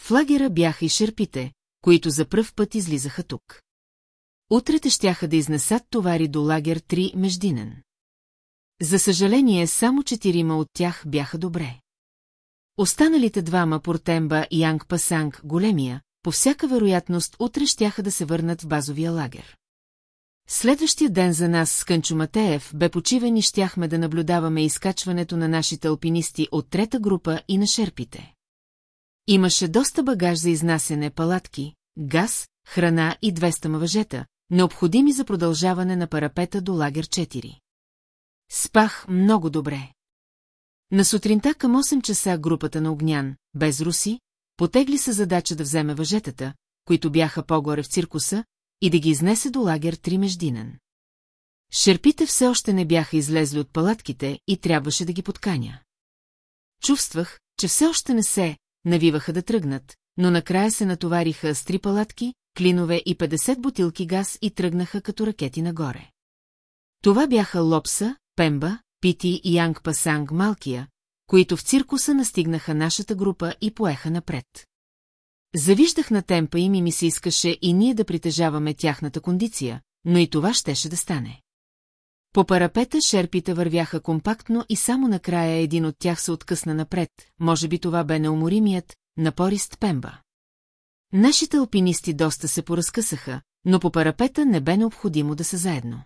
В лагера бяха и шерпите, които за пръв път излизаха тук. Утре те щяха да изнесат товари до лагер 3 Междинен. За съжаление, само четирима от тях бяха добре. Останалите двама Портемба и Янг Пасанг, големия, по всяка вероятност утре щяха да се върнат в базовия лагер. Следващия ден за нас с Кънчо Матеев бе почивен и щяхме да наблюдаваме изкачването на нашите алпинисти от трета група и на шерпите. Имаше доста багаж за изнасяне палатки, газ, храна и 200 мъжета, необходими за продължаване на парапета до лагер 4. Спах много добре. На сутринта към 8 часа групата на Огнян, без руси, потегли се задача да вземе въжетата, които бяха по-горе в циркуса, и да ги изнесе до лагер Тримеждинен. Шерпите все още не бяха излезли от палатките и трябваше да ги подканя. Чувствах, че все още не се навиваха да тръгнат, но накрая се натовариха с три палатки, клинове и 50 бутилки газ и тръгнаха като ракети нагоре. Това бяха Лопса, Пемба, Пити и Янг Пасанг Малкия, които в циркуса настигнаха нашата група и поеха напред. Завиждах на темпа им и ми се искаше и ние да притежаваме тяхната кондиция, но и това щеше да стане. По парапета шерпите вървяха компактно и само накрая един от тях се откъсна напред, може би това бе неуморимият, напорист Пемба. Нашите алпинисти доста се поразкъсаха, но по парапета не бе необходимо да са заедно.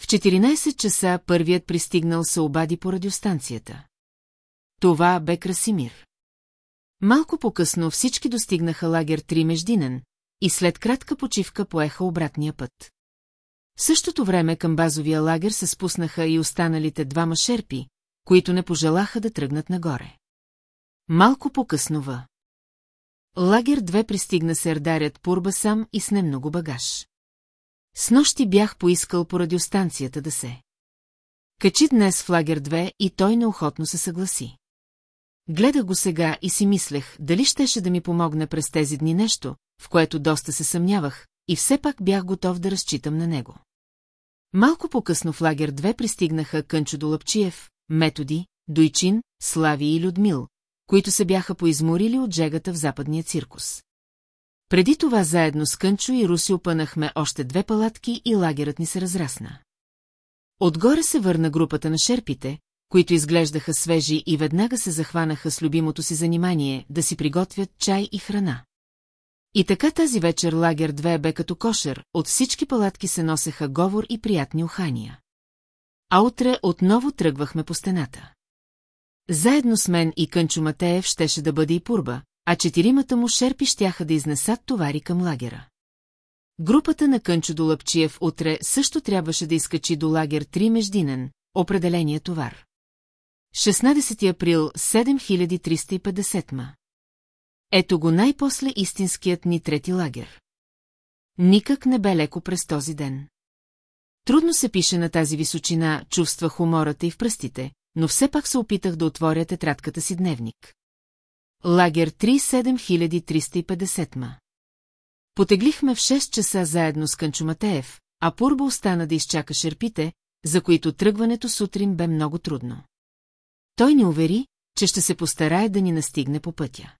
В 14 часа първият пристигнал се обади по радиостанцията. Това бе Красимир. Малко по-късно всички достигнаха лагер 3 Междинен и след кратка почивка поеха обратния път. В същото време към базовия лагер се спуснаха и останалите двама шерпи, които не пожелаха да тръгнат нагоре. Малко по-късно в. Лагер 2 пристигна сердарят Пурба сам и с немного багаж. С нощи бях поискал по радиостанцията да се. Качи днес в лагер 2 и той неохотно се съгласи. Гледах го сега и си мислех, дали щеше да ми помогне през тези дни нещо, в което доста се съмнявах, и все пак бях готов да разчитам на него. Малко по-късно в лагер 2 пристигнаха Кънчо Долапчиев, Методи, Дойчин, Слави и Людмил, които се бяха поизморили от жегата в западния циркус. Преди това заедно с Кънчо и Руси опънахме още две палатки и лагерът ни се разрасна. Отгоре се върна групата на шерпите, които изглеждаха свежи и веднага се захванаха с любимото си занимание да си приготвят чай и храна. И така тази вечер лагер 2 бе като кошер, от всички палатки се носеха говор и приятни ухания. А утре отново тръгвахме по стената. Заедно с мен и Кънчо Матеев щеше да бъде и пурба, а четиримата му шерпи щяха да изнесат товари към лагера. Групата на Кънчо Долъпчиев утре също трябваше да изкачи до лагер 3 междинен, определения товар. 16 април 7350 ма. Ето го най-после истинският ни трети лагер. Никак не бе леко през този ден. Трудно се пише на тази височина, чувствах умората и в пръстите, но все пак се опитах да отворя тетрадката си дневник. Лагер 37350 ма. Потеглихме в 6 часа заедно с Канчуматеев, а Пурба остана да изчака шерпите, за които тръгването сутрин бе много трудно. Той ни увери, че ще се постарае да ни настигне по пътя.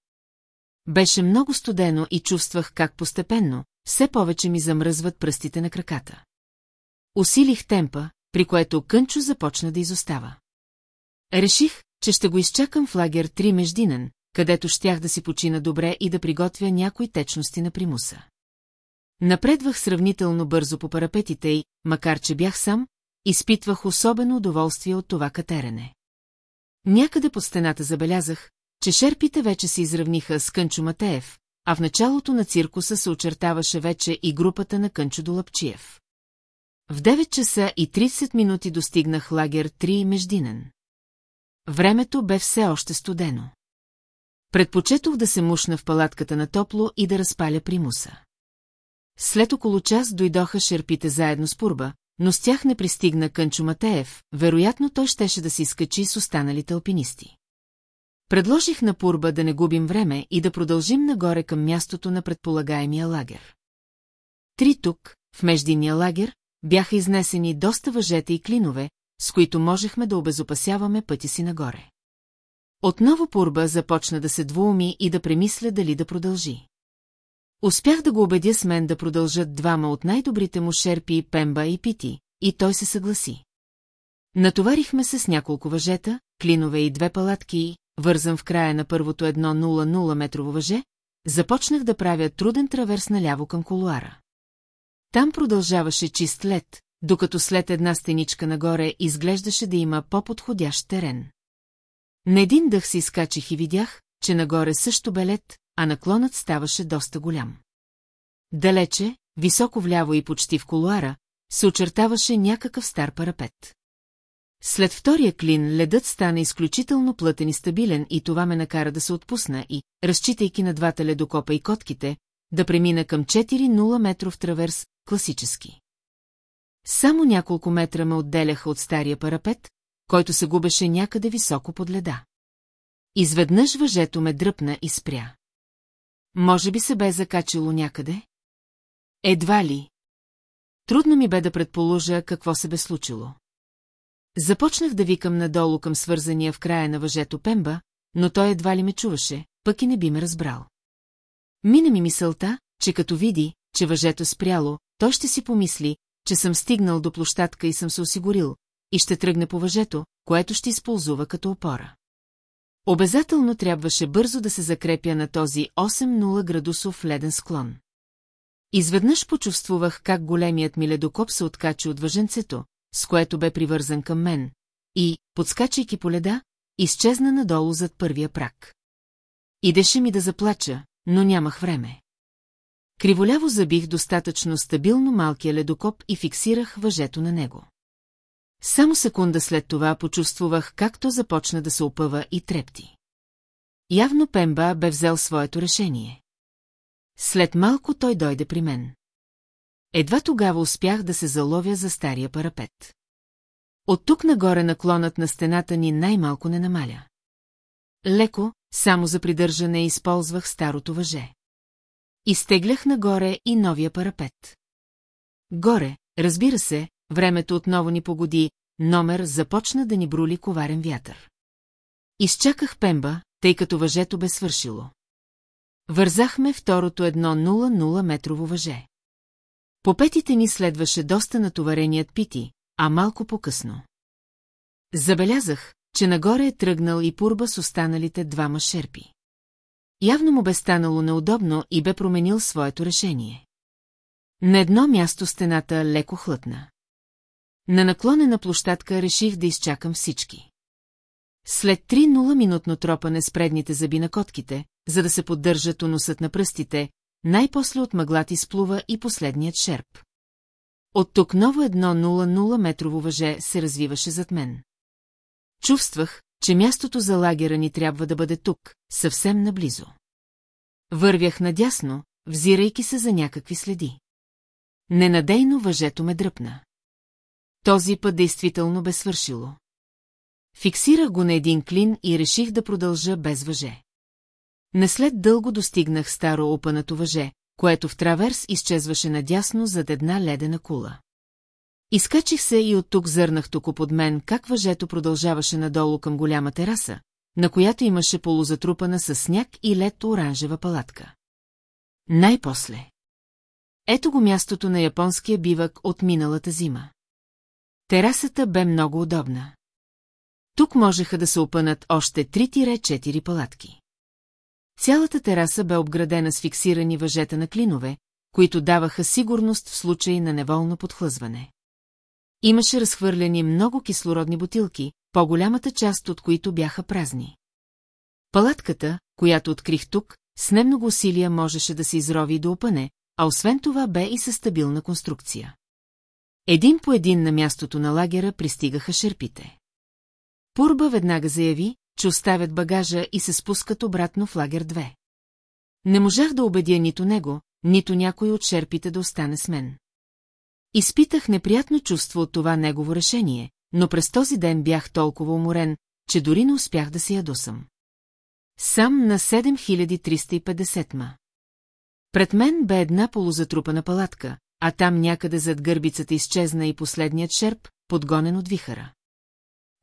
Беше много студено и чувствах как постепенно, все повече ми замръзват пръстите на краката. Усилих темпа, при което Кънчо започна да изостава. Реших, че ще го изчакам в лагер 3 междинен, където щях да си почина добре и да приготвя някои течности на примуса. Напредвах сравнително бързо по парапетите и, макар че бях сам, изпитвах особено удоволствие от това катерене. Някъде под стената забелязах, че шерпите вече се изравниха с Кънчо Матеев, а в началото на циркуса се очертаваше вече и групата на Кънчо Долапчиев. В 9 часа и 30 минути достигнах лагер 3 междинен. Времето бе все още студено. Предпочетох да се мушна в палатката на топло и да разпаля примуса. След около час дойдоха шерпите заедно с Пурба, но с тях не пристигна Кънчо Матеев, вероятно той щеше да се изкачи с останалите алпинисти. Предложих на Пурба да не губим време и да продължим нагоре към мястото на предполагаемия лагер. Три тук, в междинния лагер, бяха изнесени доста въжета и клинове, с които можехме да обезопасяваме пътя си нагоре. Отново Пурба започна да се двууми и да премисля дали да продължи. Успях да го убедя с мен да продължат двама от най-добрите му шерпи Пемба и Пити, и той се съгласи. Натоварихме се с няколко въжета, клинове и две палатки вързан в края на първото едно 00 метрово въже, започнах да правя труден траверс наляво към колуара. Там продължаваше чист лед, докато след една стеничка нагоре изглеждаше да има по-подходящ терен. На един дъх се изкачих и видях, че нагоре също бе лед, а наклонът ставаше доста голям. Далече, високо вляво и почти в колуара, се очертаваше някакъв стар парапет. След втория клин ледът стана изключително плътен и стабилен и това ме накара да се отпусна и, разчитайки на двата ледокопа и котките, да премина към 4-0 метров траверс, класически. Само няколко метра ме отделяха от стария парапет, който се губеше някъде високо под леда. Изведнъж въжето ме дръпна и спря. Може би се бе закачило някъде? Едва ли. Трудно ми бе да предположа какво се бе случило. Започнах да викам надолу към свързания в края на въжето Пемба, но той едва ли ме чуваше, пък и не би ме разбрал. Мина ми мисълта, че като види, че въжето спряло, той ще си помисли, че съм стигнал до площадка и съм се осигурил, и ще тръгне по въжето, което ще използва като опора. Обязателно трябваше бързо да се закрепя на този 8-0 градусов леден склон. Изведнъж почувствувах как големият ми ледокоп се откачи от въженцето, с което бе привързан към мен, и, подскачайки по леда, изчезна надолу зад първия прак. Идеше ми да заплача, но нямах време. Криволяво забих достатъчно стабилно малкия ледокоп и фиксирах въжето на него. Само секунда след това почувствах както започна да се опъва и трепти. Явно Пемба бе взел своето решение. След малко той дойде при мен. Едва тогава успях да се заловя за стария парапет. От тук нагоре наклонът на стената ни най-малко не намаля. Леко, само за придържане използвах старото въже. Изтеглях нагоре и новия парапет. Горе, разбира се, времето отново ни погоди, номер започна да ни брули коварен вятър. Изчаках пемба, тъй като въжето бе свършило. Вързахме второто едно 0-0 метрово въже. По петите ни следваше доста натовареният пити, а малко по-късно. Забелязах, че нагоре е тръгнал и пурба с останалите двама шерпи. Явно му бе станало неудобно и бе променил своето решение. На едно място стената леко хлътна. На наклонена площадка реших да изчакам всички. След 3-0 минутно тропане с предните зъби на котките, за да се поддържат уносът на пръстите, най-после от мъглата изплува и последният шерп. От тук ново едно 0-0 метрово въже се развиваше зад мен. Чувствах, че мястото за лагера ни трябва да бъде тук, съвсем наблизо. Вървях надясно, взирайки се за някакви следи. Ненадейно въжето ме дръпна. Този път действително бе свършило. Фиксирах го на един клин и реших да продължа без въже. Неслед дълго достигнах старо опънато въже, което в траверс изчезваше надясно зад една ледена кула. Изкачих се и от тук зърнах тук под мен как въжето продължаваше надолу към голяма тераса, на която имаше полузатрупана с сняг и лед оранжева палатка. Най-после. Ето го мястото на японския бивък от миналата зима. Терасата бе много удобна. Тук можеха да се опънат още 3-4 палатки. Цялата тераса бе обградена с фиксирани въжета на клинове, които даваха сигурност в случай на неволно подхлъзване. Имаше разхвърляни много кислородни бутилки, по-голямата част от които бяха празни. Палатката, която открих тук, с немного усилия можеше да се изрови и да опъне, а освен това бе и със стабилна конструкция. Един по един на мястото на лагера пристигаха шерпите. Пурба веднага заяви, че оставят багажа и се спускат обратно в лагер 2. Не можах да убедя нито него, нито някой от шерпите да остане с мен. Изпитах неприятно чувство от това негово решение, но през този ден бях толкова уморен, че дори не успях да се ядосам. Сам на 7350 ма. Пред мен бе една полузатрупана палатка, а там някъде зад гърбицата изчезна и последният шерп, подгонен от вихара.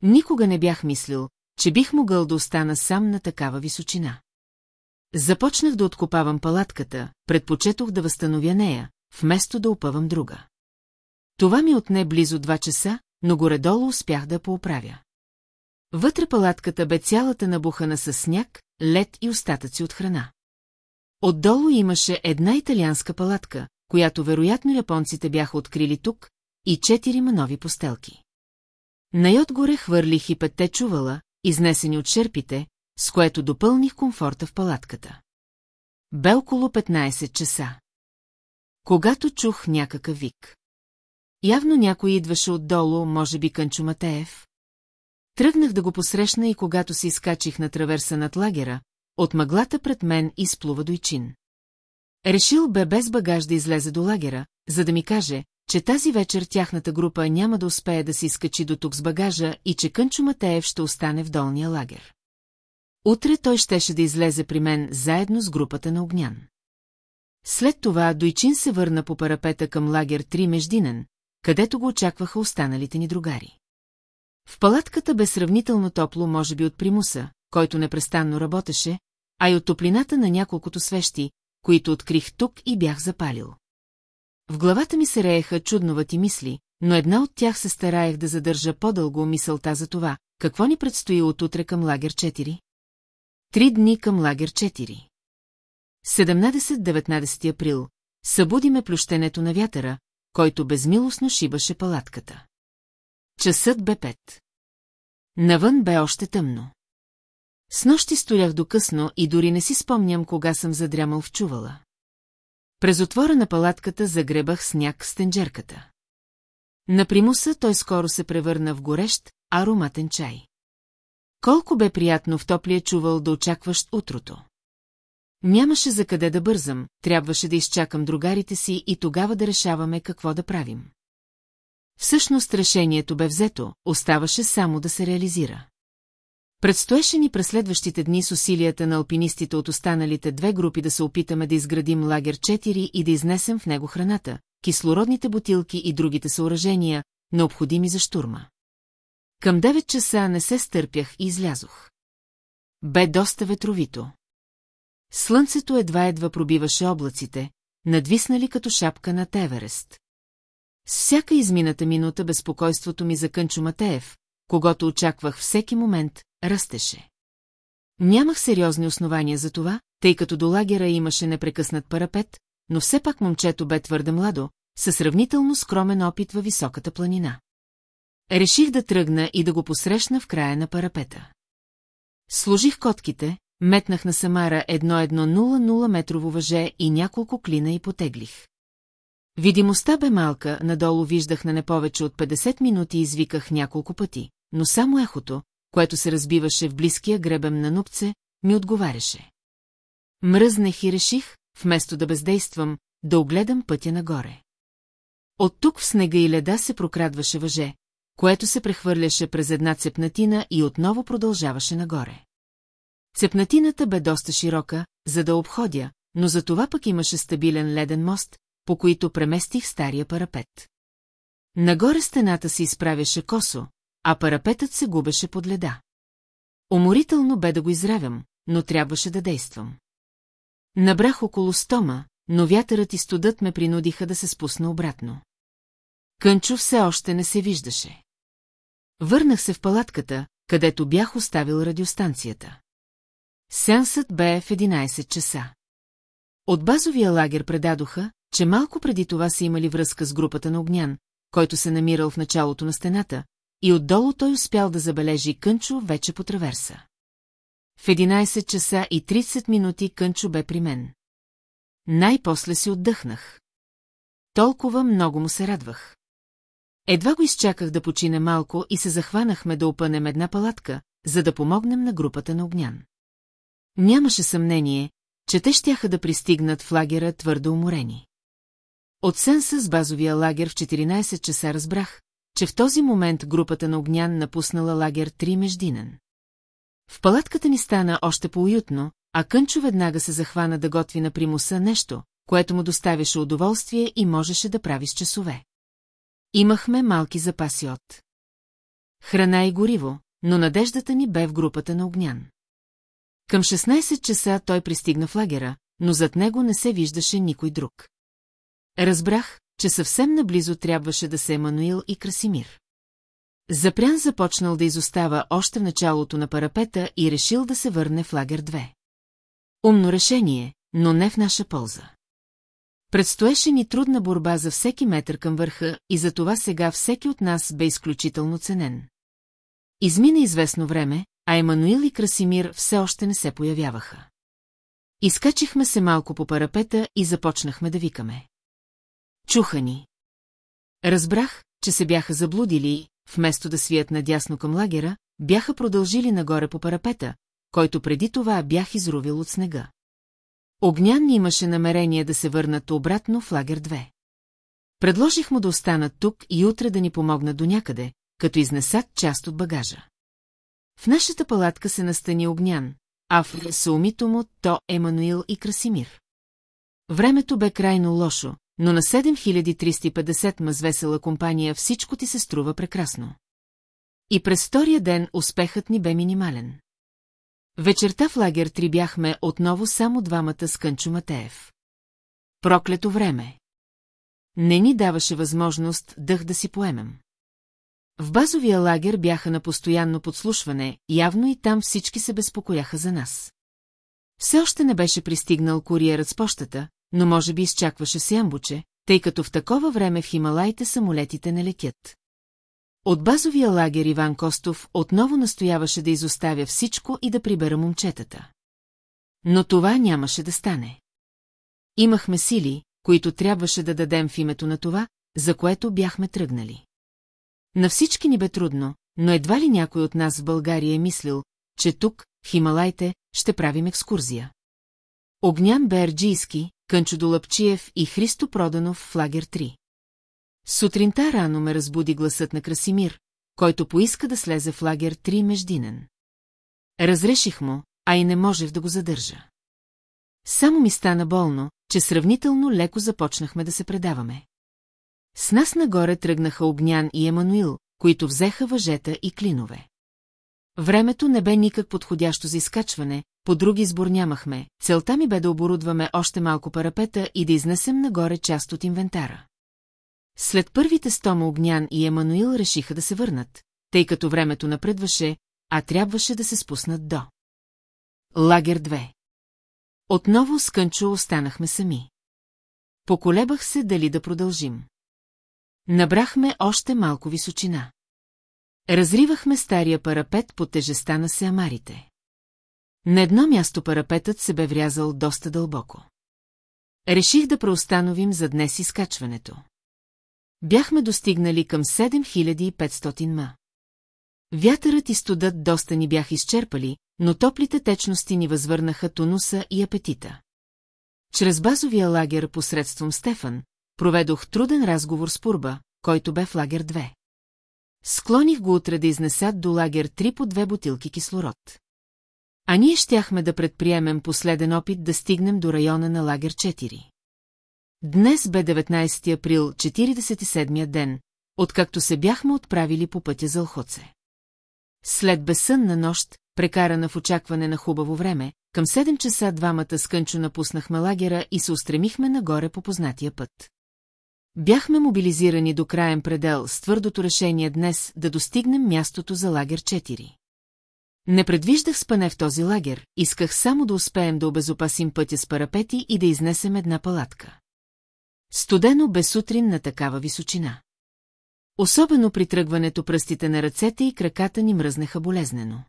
Никога не бях мислил, че бих могъл да остана сам на такава височина. Започнах да откопавам палатката, предпочетох да възстановя нея, вместо да опъвам друга. Това ми отне близо два часа, но горе-долу успях да пооправя. Вътре палатката бе цялата набухана с сняг, лед и остатъци от храна. Отдолу имаше една италианска палатка, която вероятно японците бяха открили тук, и четири нови постелки. Най-отгоре хвърлих и петте чувала, изнесени от шерпите, с което допълних комфорта в палатката. Бе около 15 часа. Когато чух някакъв вик. Явно някой идваше отдолу, може би Кънчо Матеев. Тръгнах да го посрещна и когато се изкачих на траверса над лагера, от мъглата пред мен изплува дойчин. Решил бе без багаж да излезе до лагера, за да ми каже, че тази вечер тяхната група няма да успее да се изкачи до тук с багажа и че Кънчо Матеев ще остане в долния лагер. Утре той щеше да излезе при мен заедно с групата на Огнян. След това Дойчин се върна по парапета към лагер 3 Междинен, където го очакваха останалите ни другари. В палатката бе сравнително топло, може би от примуса, който непрестанно работеше, а и от топлината на няколкото свещи, които открих тук и бях запалил. В главата ми се рееха чудновати мисли, но една от тях се стараех да задържа по-дълго мисълта за това, какво ни предстои от утре към лагер 4. Три дни към лагер 4. 17-19 април. Събуди ме плющенето на вятъра, който безмилостно шибаше палатката. Часът бе пет. Навън бе още тъмно. С нощи столях до късно и дори не си спомням кога съм задрямал в чувала. През отвора на палатката загребах сняг с тенджерката. На примуса той скоро се превърна в горещ, ароматен чай. Колко бе приятно в топлия чувал да очакваш утрото. Нямаше за къде да бързам, трябваше да изчакам другарите си и тогава да решаваме какво да правим. Всъщност решението бе взето, оставаше само да се реализира. Предстоеше ни през следващите дни с усилията на алпинистите от останалите две групи да се опитаме да изградим лагер 4 и да изнесем в него храната, кислородните бутилки и другите съоръжения, необходими за штурма. Към 9 часа не се стърпях и излязох. Бе доста ветровито. Слънцето едва-едва пробиваше облаците, надвиснали като шапка на Теверест. С всяка измината минута безпокойството ми за Кънчо Матеев, когато очаквах всеки момент, растеше. Нямах сериозни основания за това, тъй като до лагера имаше непрекъснат парапет, но все пак момчето бе твърде младо, със сравнително скромен опит във високата планина. Реших да тръгна и да го посрещна в края на парапета. Служих котките, метнах на Самара едно едно 00 метрово въже и няколко клина и потеглих. Видимостта бе малка, надолу виждах на не повече от 50 минути и извиках няколко пъти, но само ехото, което се разбиваше в близкия гребем на нупце, ми отговаряше. Мръзнех и реших, вместо да бездействам, да огледам пътя нагоре. От тук в снега и леда се прокрадваше въже, което се прехвърляше през една цепнатина и отново продължаваше нагоре. Цепнатината бе доста широка, за да обходя, но за това пък имаше стабилен леден мост, по които преместих стария парапет. Нагоре стената се изправяше косо, а парапетът се губеше под леда. Уморително бе да го изравям, но трябваше да действам. Набрах около стома, но вятърът и студът ме принудиха да се спусна обратно. Кънчо все още не се виждаше. Върнах се в палатката, където бях оставил радиостанцията. Сеансът бе в 11 часа. От базовия лагер предадоха, че малко преди това са имали връзка с групата на Огнян, който се намирал в началото на стената, и отдолу той успял да забележи Кънчо вече по траверса. В 11 часа и 30 минути Кънчо бе при мен. Най-после си отдъхнах. Толкова много му се радвах. Едва го изчаках да почине малко и се захванахме да опънем една палатка, за да помогнем на групата на Огнян. Нямаше съмнение, че те щяха да пристигнат в лагера твърдо уморени. От сенса с базовия лагер в 14 часа разбрах, че в този момент групата на Огнян напуснала лагер 3 междинен. В палатката ни стана още по-уютно, а Кънчо веднага се захвана да готви на примуса нещо, което му доставяше удоволствие и можеше да прави с часове. Имахме малки запаси от храна и гориво, но надеждата ни бе в групата на Огнян. Към 16 часа той пристигна в лагера, но зад него не се виждаше никой друг. Разбрах, че съвсем наблизо трябваше да се Емануил и Красимир. Запрян започнал да изостава още в началото на парапета и решил да се върне в лагер 2. Умно решение, но не в наша полза. Предстоеше ни трудна борба за всеки метър към върха и за това сега всеки от нас бе изключително ценен. Измина известно време, а Емануил и Красимир все още не се появяваха. Изкачихме се малко по парапета и започнахме да викаме. Чуха ни. Разбрах, че се бяха заблудили вместо да свият надясно към лагера, бяха продължили нагоре по парапета, който преди това бях изрувил от снега. Огнян имаше намерение да се върнат обратно в лагер 2. Предложих му да останат тук и утре да ни помогнат до някъде, като изнесат част от багажа. В нашата палатка се настани Огнян, а в Саумито му то Емануил и Красимир. Времето бе крайно лошо, но на 7350 ма с весела компания всичко ти се струва прекрасно. И през втория ден успехът ни бе минимален. Вечерта в лагер 3 бяхме отново само двамата с Кънчо Матеев. Проклето време. Не ни даваше възможност дъх да си поемем. В базовия лагер бяха на постоянно подслушване, явно и там всички се безпокояха за нас. Все още не беше пристигнал куриерът с пощата, но може би изчакваше с ямбуче, тъй като в такова време в Хималайте самолетите не летят. От базовия лагер Иван Костов отново настояваше да изоставя всичко и да прибера момчетата. Но това нямаше да стане. Имахме сили, които трябваше да дадем в името на това, за което бяхме тръгнали. На всички ни бе трудно, но едва ли някой от нас в България е мислил, че тук, в Хималайте, ще правим екскурзия. Огнян Берджийски, Кънчо Долъпчиев и Христо Проданов в лагер 3. Сутринта рано ме разбуди гласът на Красимир, който поиска да слезе в лагер 3 междинен. Разреших му, а и не можех да го задържа. Само ми стана болно, че сравнително леко започнахме да се предаваме. С нас нагоре тръгнаха Огнян и Емануил, които взеха въжета и клинове. Времето не бе никак подходящо за изкачване, по други избор нямахме, целта ми бе да оборудваме още малко парапета и да изнесем нагоре част от инвентара. След първите стома Огнян и Емануил решиха да се върнат, тъй като времето напредваше, а трябваше да се спуснат до. Лагер 2 Отново с Кънчо останахме сами. Поколебах се дали да продължим. Набрахме още малко височина. Разривахме стария парапет по тежеста на сеамарите. На едно място парапетът се бе врязал доста дълбоко. Реших да преустановим за днес изкачването. Бяхме достигнали към 7500 ма. Вятърът и студът доста ни бяха изчерпали, но топлите течности ни възвърнаха тонуса и апетита. Чрез базовия лагер посредством Стефан, проведох труден разговор с Пурба, който бе в лагер 2. Склоних го утре да изнесат до лагер 3 по две бутилки кислород. А ние щяхме да предприемем последен опит да стигнем до района на лагер 4. Днес бе 19 април, 47-я ден, откакто се бяхме отправили по пътя за Лхоце. След безсънна нощ, прекарана в очакване на хубаво време, към 7 часа двамата с Кънчо напуснахме лагера и се устремихме нагоре по познатия път. Бяхме мобилизирани до краен предел с твърдото решение днес да достигнем мястото за лагер 4. Не предвиждах спане в този лагер, исках само да успеем да обезопасим пътя с парапети и да изнесем една палатка. Студено бе сутрин на такава височина. Особено при тръгването пръстите на ръцете и краката ни мръзнеха болезнено.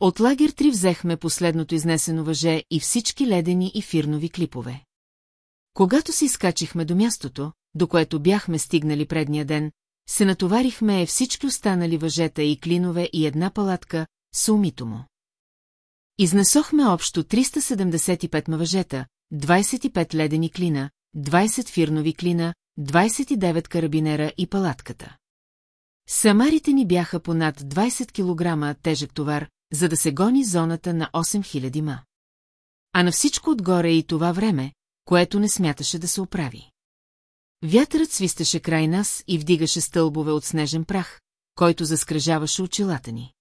От лагер 3 взехме последното изнесено въже и всички ледени и фирнови клипове. Когато се изкачихме до мястото, до което бяхме стигнали предния ден, се натоварихме всички останали въжета и клинове и една палатка с умито му. Изнесохме общо 375 мъжета, 25 ледени клина, 20 фирнови клина, 29 карабинера и палатката. Самарите ни бяха по над 20 кг тежък товар, за да се гони зоната на 8000 ма. А на всичко отгоре и това време, което не смяташе да се оправи. Вятърът свистеше край нас и вдигаше стълбове от снежен прах, който заскръжаваше очилата ни.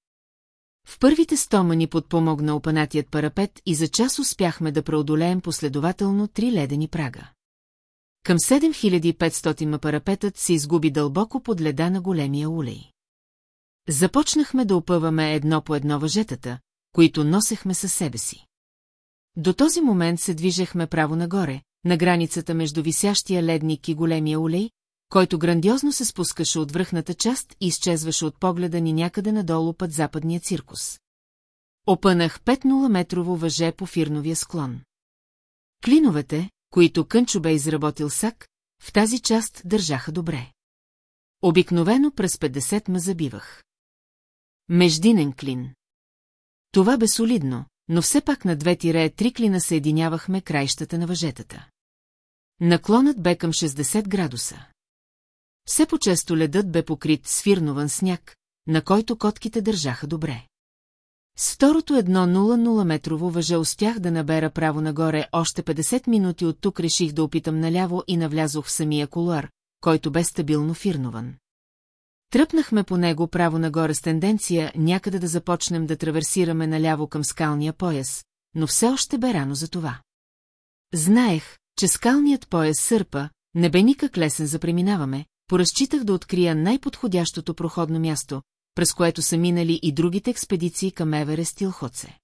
В първите стома ни подпомогна опанатият парапет и за час успяхме да преодолеем последователно три ледени прага. Към 7500 ма парапетът се изгуби дълбоко под леда на големия улей. Започнахме да опъваме едно по едно въжетата, които носехме със себе си. До този момент се движехме право нагоре, на границата между висящия ледник и големия улей, който грандиозно се спускаше от връхната част и изчезваше от погледа ни някъде надолу път западния циркус. Опънах 5-0-метрово въже по фирновия склон. Клиновете, които Кънчо бе изработил сак, в тази част държаха добре. Обикновено през 50 ме забивах. Междинен клин. Това бе солидно, но все пак на две тире три клина съединявахме краищата на въжетата. Наклонът бе към 60 градуса. Все по-често ледът бе покрит с фирнован сняг, на който котките държаха добре. С второто едно 0-0 метрово въже успях да набера право нагоре още 50 минути от тук реших да опитам наляво и навлязох в самия колуар, който бе стабилно фирнован. Тръпнахме по него право нагоре с тенденция някъде да започнем да траверсираме наляво към скалния пояс, но все още бе рано за това. Знаех, че скалният пояс сърпа, не бе никак лесен за преминаваме, поразчитах да открия най-подходящото проходно място, през което са минали и другите експедиции към Еверест и Лхоце.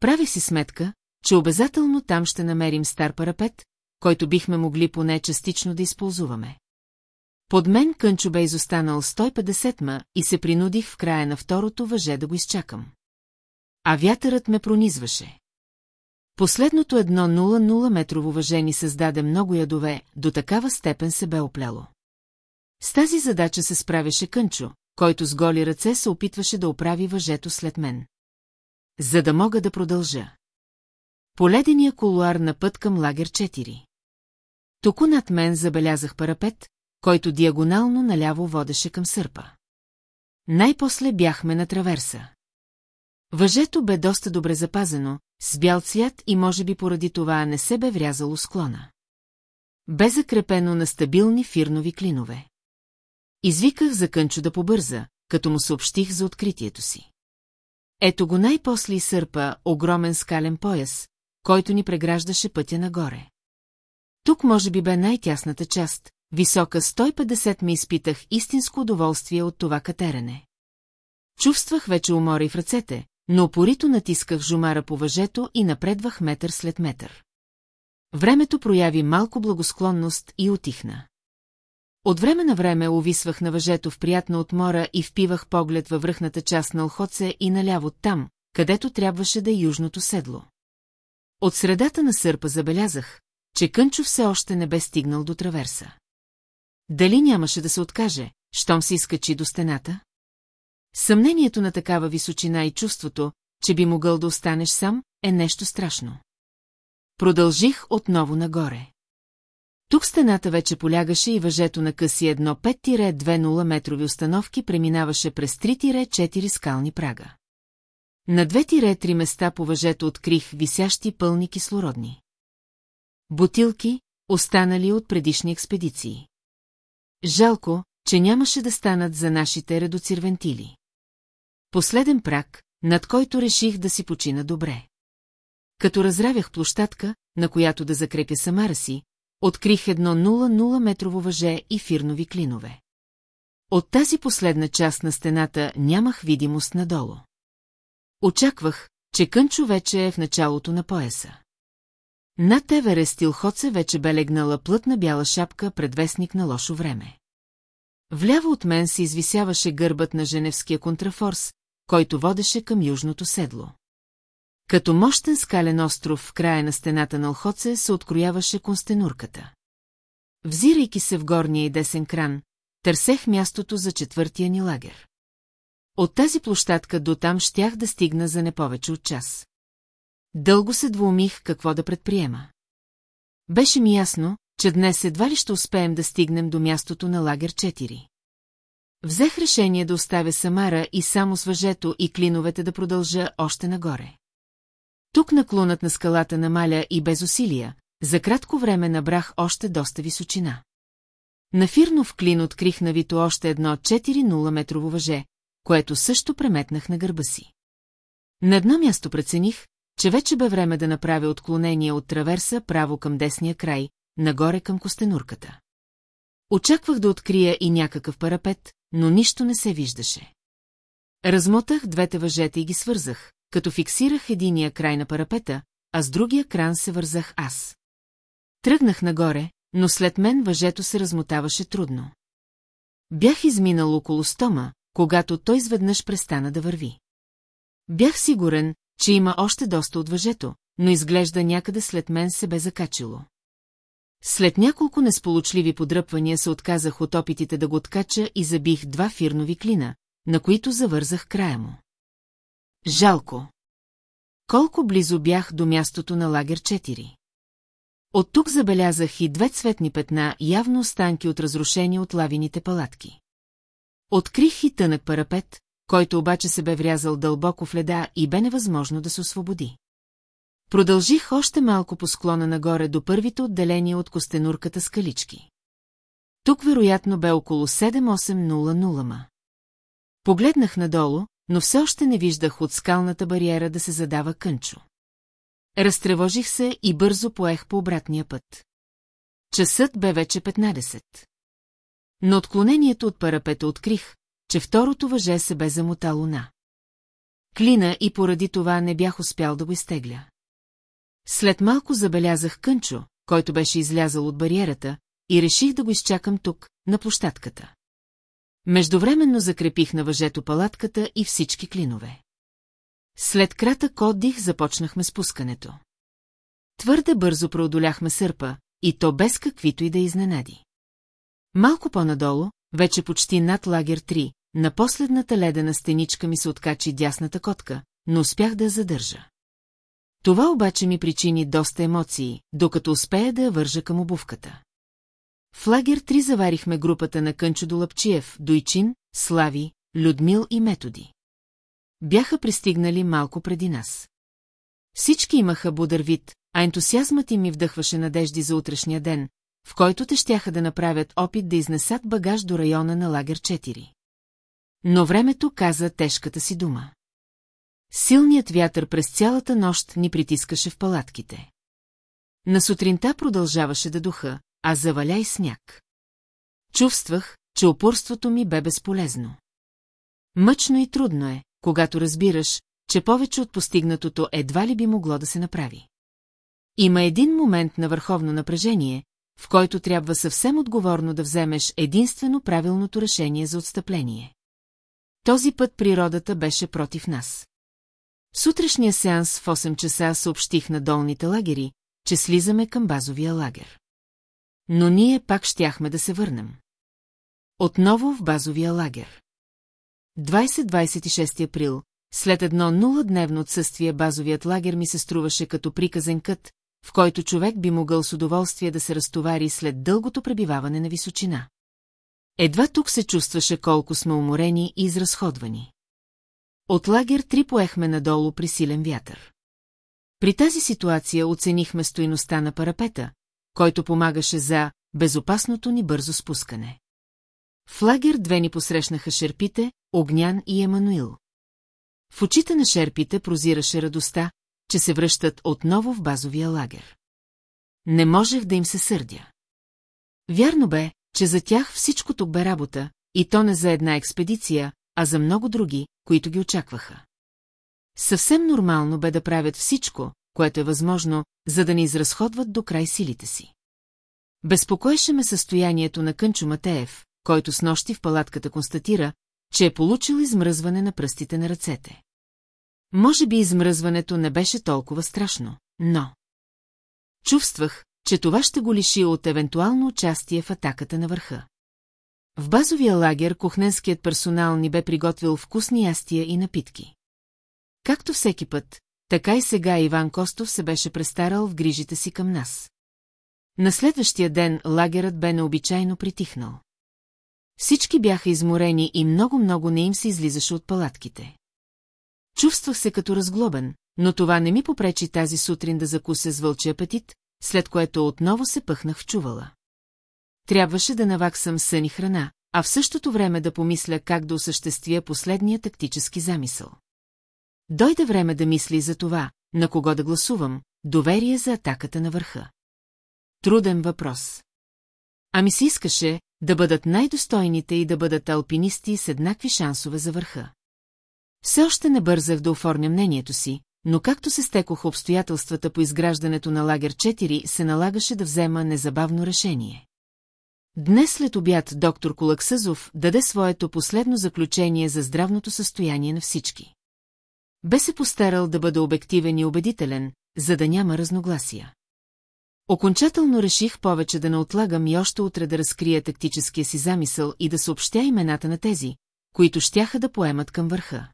Правих си сметка, че обязателно там ще намерим стар парапет, който бихме могли поне частично да използваме. Под мен Кънчо бе изостанал 150 ма и се принудих в края на второто въже да го изчакам. А вятърът ме пронизваше. Последното едно 0-0 метрово въже ни създаде много ядове, до такава степен се бе опляло. С тази задача се справяше Кънчо, който с голи ръце се опитваше да оправи въжето след мен. За да мога да продължа. Поледения колуар на път към лагер 4. Току над мен забелязах парапет, който диагонално наляво водеше към сърпа. Най-после бяхме на траверса. Въжето бе доста добре запазено, с бял цвят и може би поради това не се бе врязало склона. Бе закрепено на стабилни фирнови клинове. Извиках за Кънчо да побърза, като му съобщих за откритието си. Ето го най-после и сърпа огромен скален пояс, който ни преграждаше пътя нагоре. Тук може би бе най-тясната част, висока 150 ми изпитах истинско удоволствие от това катерене. Чувствах вече умора и в ръцете, но опорито натисках жумара по въжето и напредвах метър след метър. Времето прояви малко благосклонност и отихна. От време на време увисвах на въжето в приятна отмора и впивах поглед във връхната част на Охоце и наляво там, където трябваше да е южното седло. От средата на сърпа забелязах, че Кънчо все още не бе стигнал до траверса. Дали нямаше да се откаже, щом се изкачи до стената? Съмнението на такава височина и чувството, че би могъл да останеш сам, е нещо страшно. Продължих отново нагоре. Тук стената вече полягаше и въжето на къси едно 5-2-0 метрови установки преминаваше през 3-4 скални прага. На 2-3 места по въжето открих висящи пълни кислородни. Бутилки, останали от предишни експедиции. Жалко, че нямаше да станат за нашите редоцирвентили. Последен прак, над който реших да си почина добре. Като разравях площадка, на която да закрепя самара си, открих едно 0-0 метрово въже и фирнови клинове. От тази последна част на стената нямах видимост надолу. Очаквах, че Кънчо вече е в началото на пояса. Над Еверест Илхоце вече бе легнала плътна бяла шапка, предвестник на лошо време. Вляво от мен се извисяваше гърбът на Женевския контрафорс, който водеше към южното седло. Като мощен скален остров в края на стената на Алхоце се открояваше констенурката. Взирайки се в горния и десен кран, търсех мястото за четвъртия ни лагер. От тази площадка до там щях да стигна за не повече от час. Дълго се двумих какво да предприема. Беше ми ясно, че днес едва ли ще успеем да стигнем до мястото на лагер 4. Взех решение да оставя Самара и само с въжето и клиновете да продължа още нагоре. Тук наклонът на скалата намаля и без усилия, за кратко време набрах още доста височина. На фирнов клин открих навито още едно 4-0 метрово въже, което също преметнах на гърба си. На едно място прецених, че вече бе време да направя отклонение от траверса право към десния край, нагоре към костенурката. Очаквах да открия и някакъв парапет, но нищо не се виждаше. Размотах двете въжета и ги свързах, като фиксирах единия край на парапета, а с другия кран се вързах аз. Тръгнах нагоре, но след мен въжето се размотаваше трудно. Бях изминал около стома, когато той изведнъж престана да върви. Бях сигурен, че има още доста от въжето, но изглежда някъде след мен се бе закачило. След няколко несполучливи подръпвания се отказах от опитите да го откача и забих два фирнови клина, на които завързах края му. Жалко. Колко близо бях до мястото на лагер 4. От тук забелязах и две цветни петна, явно останки от разрушени от лавините палатки. Открих и тънък парапет, който обаче се бе врязал дълбоко в леда и бе невъзможно да се освободи. Продължих още малко по склона нагоре до първите отделения от костенурката скалички. Тук вероятно бе около 7-8-0-0 ма. Погледнах надолу, но все още не виждах от скалната бариера да се задава кънчо. Разтревожих се и бързо поех по обратния път. Часът бе вече 15. На отклонението от парапета открих, че второто въже се бе замотало на. Клина и поради това не бях успял да го изтегля. След малко забелязах Кънчо, който беше излязал от бариерата, и реших да го изчакам тук, на площадката. Междувременно закрепих на въжето палатката и всички клинове. След кратък отдих започнахме спускането. Твърде бързо преодоляхме сърпа, и то без каквито и да изненади. Малко по-надолу, вече почти над лагер 3, на последната ледена стеничка ми се откачи дясната котка, но успях да я задържа. Това обаче ми причини доста емоции, докато успея да я вържа към обувката. В лагер 3 заварихме групата на Кънчо Долапчиев, Дойчин, Слави, Людмил и Методи. Бяха пристигнали малко преди нас. Всички имаха будър вид, а ентусиазмът им ми вдъхваше надежди за утрешния ден, в който те щяха да направят опит да изнесат багаж до района на лагер 4. Но времето каза тежката си дума. Силният вятър през цялата нощ ни притискаше в палатките. На сутринта продължаваше да духа, а заваля и сняг. Чувствах, че упорството ми бе безполезно. Мъчно и трудно е, когато разбираш, че повече от постигнатото едва ли би могло да се направи. Има един момент на върховно напрежение, в който трябва съвсем отговорно да вземеш единствено правилното решение за отстъпление. Този път природата беше против нас. Сутрешния сеанс в 8 часа съобщих на долните лагери, че слизаме към базовия лагер. Но ние пак щяхме да се върнем. Отново в базовия лагер. 20-26 април, след едно нуладневно отсъствие базовият лагер ми се струваше като приказен кът, в който човек би могъл с удоволствие да се разтовари след дългото пребиваване на височина. Едва тук се чувстваше колко сме уморени и изразходвани. От лагер три поехме надолу при силен вятър. При тази ситуация оценихме стоиността на парапета, който помагаше за безопасното ни бързо спускане. В лагер две ни посрещнаха шерпите, Огнян и Емануил. В очите на шерпите прозираше радостта, че се връщат отново в базовия лагер. Не можех да им се сърдя. Вярно бе, че за тях всичко тук бе работа, и то не за една експедиция, а за много други, които ги очакваха. Съвсем нормално бе да правят всичко, което е възможно, за да не изразходват до край силите си. Безпокоеше ме състоянието на Кънчо Матеев, който с нощи в палатката констатира, че е получил измръзване на пръстите на ръцете. Може би измръзването не беше толкова страшно, но... Чувствах, че това ще го лиши от евентуално участие в атаката на върха. В базовия лагер кухненският персонал ни бе приготвил вкусни ястия и напитки. Както всеки път, така и сега Иван Костов се беше престарал в грижите си към нас. На следващия ден лагерът бе необичайно притихнал. Всички бяха изморени и много-много не им се излизаше от палатките. Чувствах се като разглобен, но това не ми попречи тази сутрин да закуся с вълчи апетит, след което отново се пъхнах в чувала. Трябваше да наваксам сън и храна, а в същото време да помисля как да осъществя последния тактически замисъл. Дойде време да мисли за това, на кого да гласувам, доверие за атаката на върха. Труден въпрос. Ами си искаше да бъдат най-достойните и да бъдат алпинисти с еднакви шансове за върха. Все още не бързах да оформя мнението си, но както се стекоха обстоятелствата по изграждането на лагер 4, се налагаше да взема незабавно решение. Днес след обяд доктор Колаксъзов даде своето последно заключение за здравното състояние на всички. Бе се постарал да бъде обективен и убедителен, за да няма разногласия. Окончателно реших повече да не отлагам и още утре да разкрия тактическия си замисъл и да съобщя имената на тези, които щяха да поемат към върха.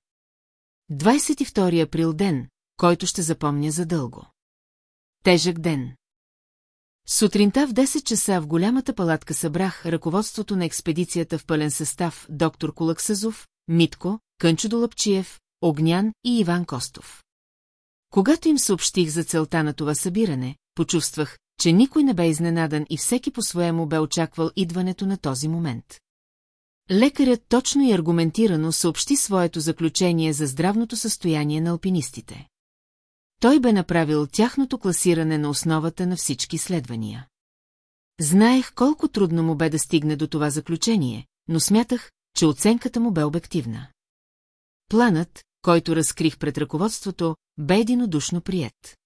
22 април ден, който ще запомня задълго. Тежък ден. Сутринта в 10 часа в голямата палатка събрах ръководството на експедицията в пълен състав доктор Колаксазов, Митко, Кънчо Долапчиев, Огнян и Иван Костов. Когато им съобщих за целта на това събиране, почувствах, че никой не бе изненадан и всеки по-своему бе очаквал идването на този момент. Лекарят точно и аргументирано съобщи своето заключение за здравното състояние на алпинистите. Той бе направил тяхното класиране на основата на всички следвания. Знаех колко трудно му бе да стигне до това заключение, но смятах, че оценката му бе обективна. Планът, който разкрих пред ръководството, бе единодушно прият.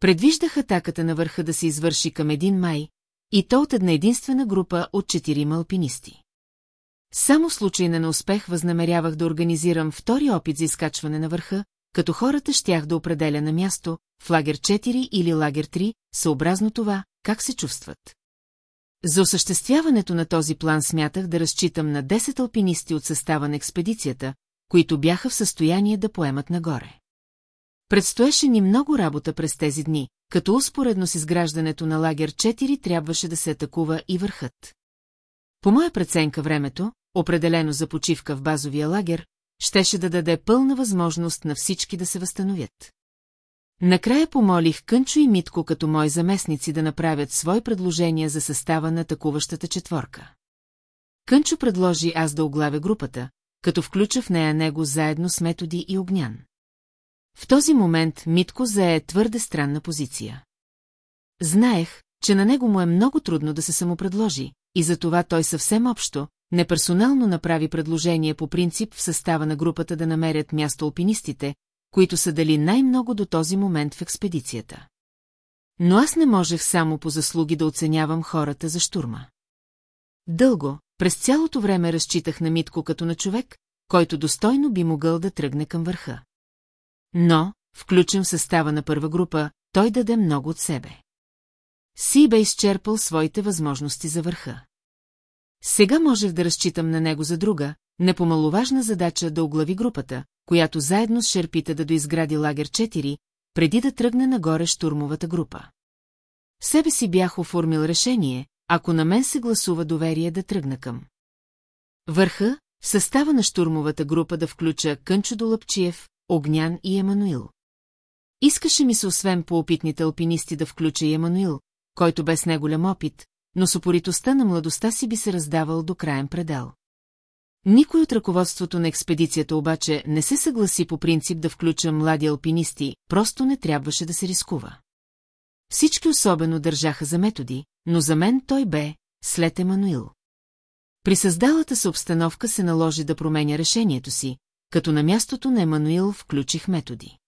Предвиждах атаката на върха да се извърши към един май, И то от една единствена група от четирима алпинисти. Само в случай на неуспех възнамерявах да организирам втори опит за изкачване на върха, като хората щях да определя на място, в лагер 4 или лагер 3, съобразно това, как се чувстват. За осъществяването на този план смятах да разчитам на 10 алпинисти от състава на експедицията, които бяха в състояние да поемат нагоре. Предстоеше ни много работа през тези дни, като успоредно с изграждането на лагер 4 трябваше да се атакува и върхът. По моя преценка времето, определено за почивка в базовия лагер, щеше да даде пълна възможност на всички да се възстановят. Накрая помолих Кънчо и Митко като мои заместници да направят свои предложения за състава на атакуващата четворка. Кънчо предложи аз да оглавя групата, като включа в нея него заедно с Методи и Огнян. В този момент Митко зае твърде странна позиция. Знаех, че на него му е много трудно да се самопредложи, и затова той съвсем общо, неперсонално направи предложение по принцип в състава на групата да намерят място алпинистите, които са дали най-много до този момент в експедицията. Но аз не можех само по заслуги да оценявам хората за штурма. Дълго, през цялото време разчитах на Митко като на човек, който достойно би могъл да тръгне към върха. Но, включен в състава на първа група, той даде много от себе. Си бе изчерпал своите възможности за върха. Сега можех да разчитам на него за друга, непомаловажна задача да оглави групата, която заедно с шерпите да доизгради лагер 4, преди да тръгне нагоре штурмовата група. В себе си бях оформил решение, ако на мен се гласува доверие да тръгна към. Върха, в състава на штурмовата група да включа Кънчо Долъпчиев, Огнян и Емануил. Искаше ми се освен по опитните алпинисти да включа и Емануил, който без неголям опит, но с опоритостта на младостта си би се раздавал до краен предел. Никой от ръководството на експедицията обаче не се съгласи по принцип да включа млади алпинисти, просто не трябваше да се рискува. Всички особено държаха за методи, но за мен той бе след Емануил. При създалата се обстановка се наложи да променя решението си, като на мястото на Емануил включих методи.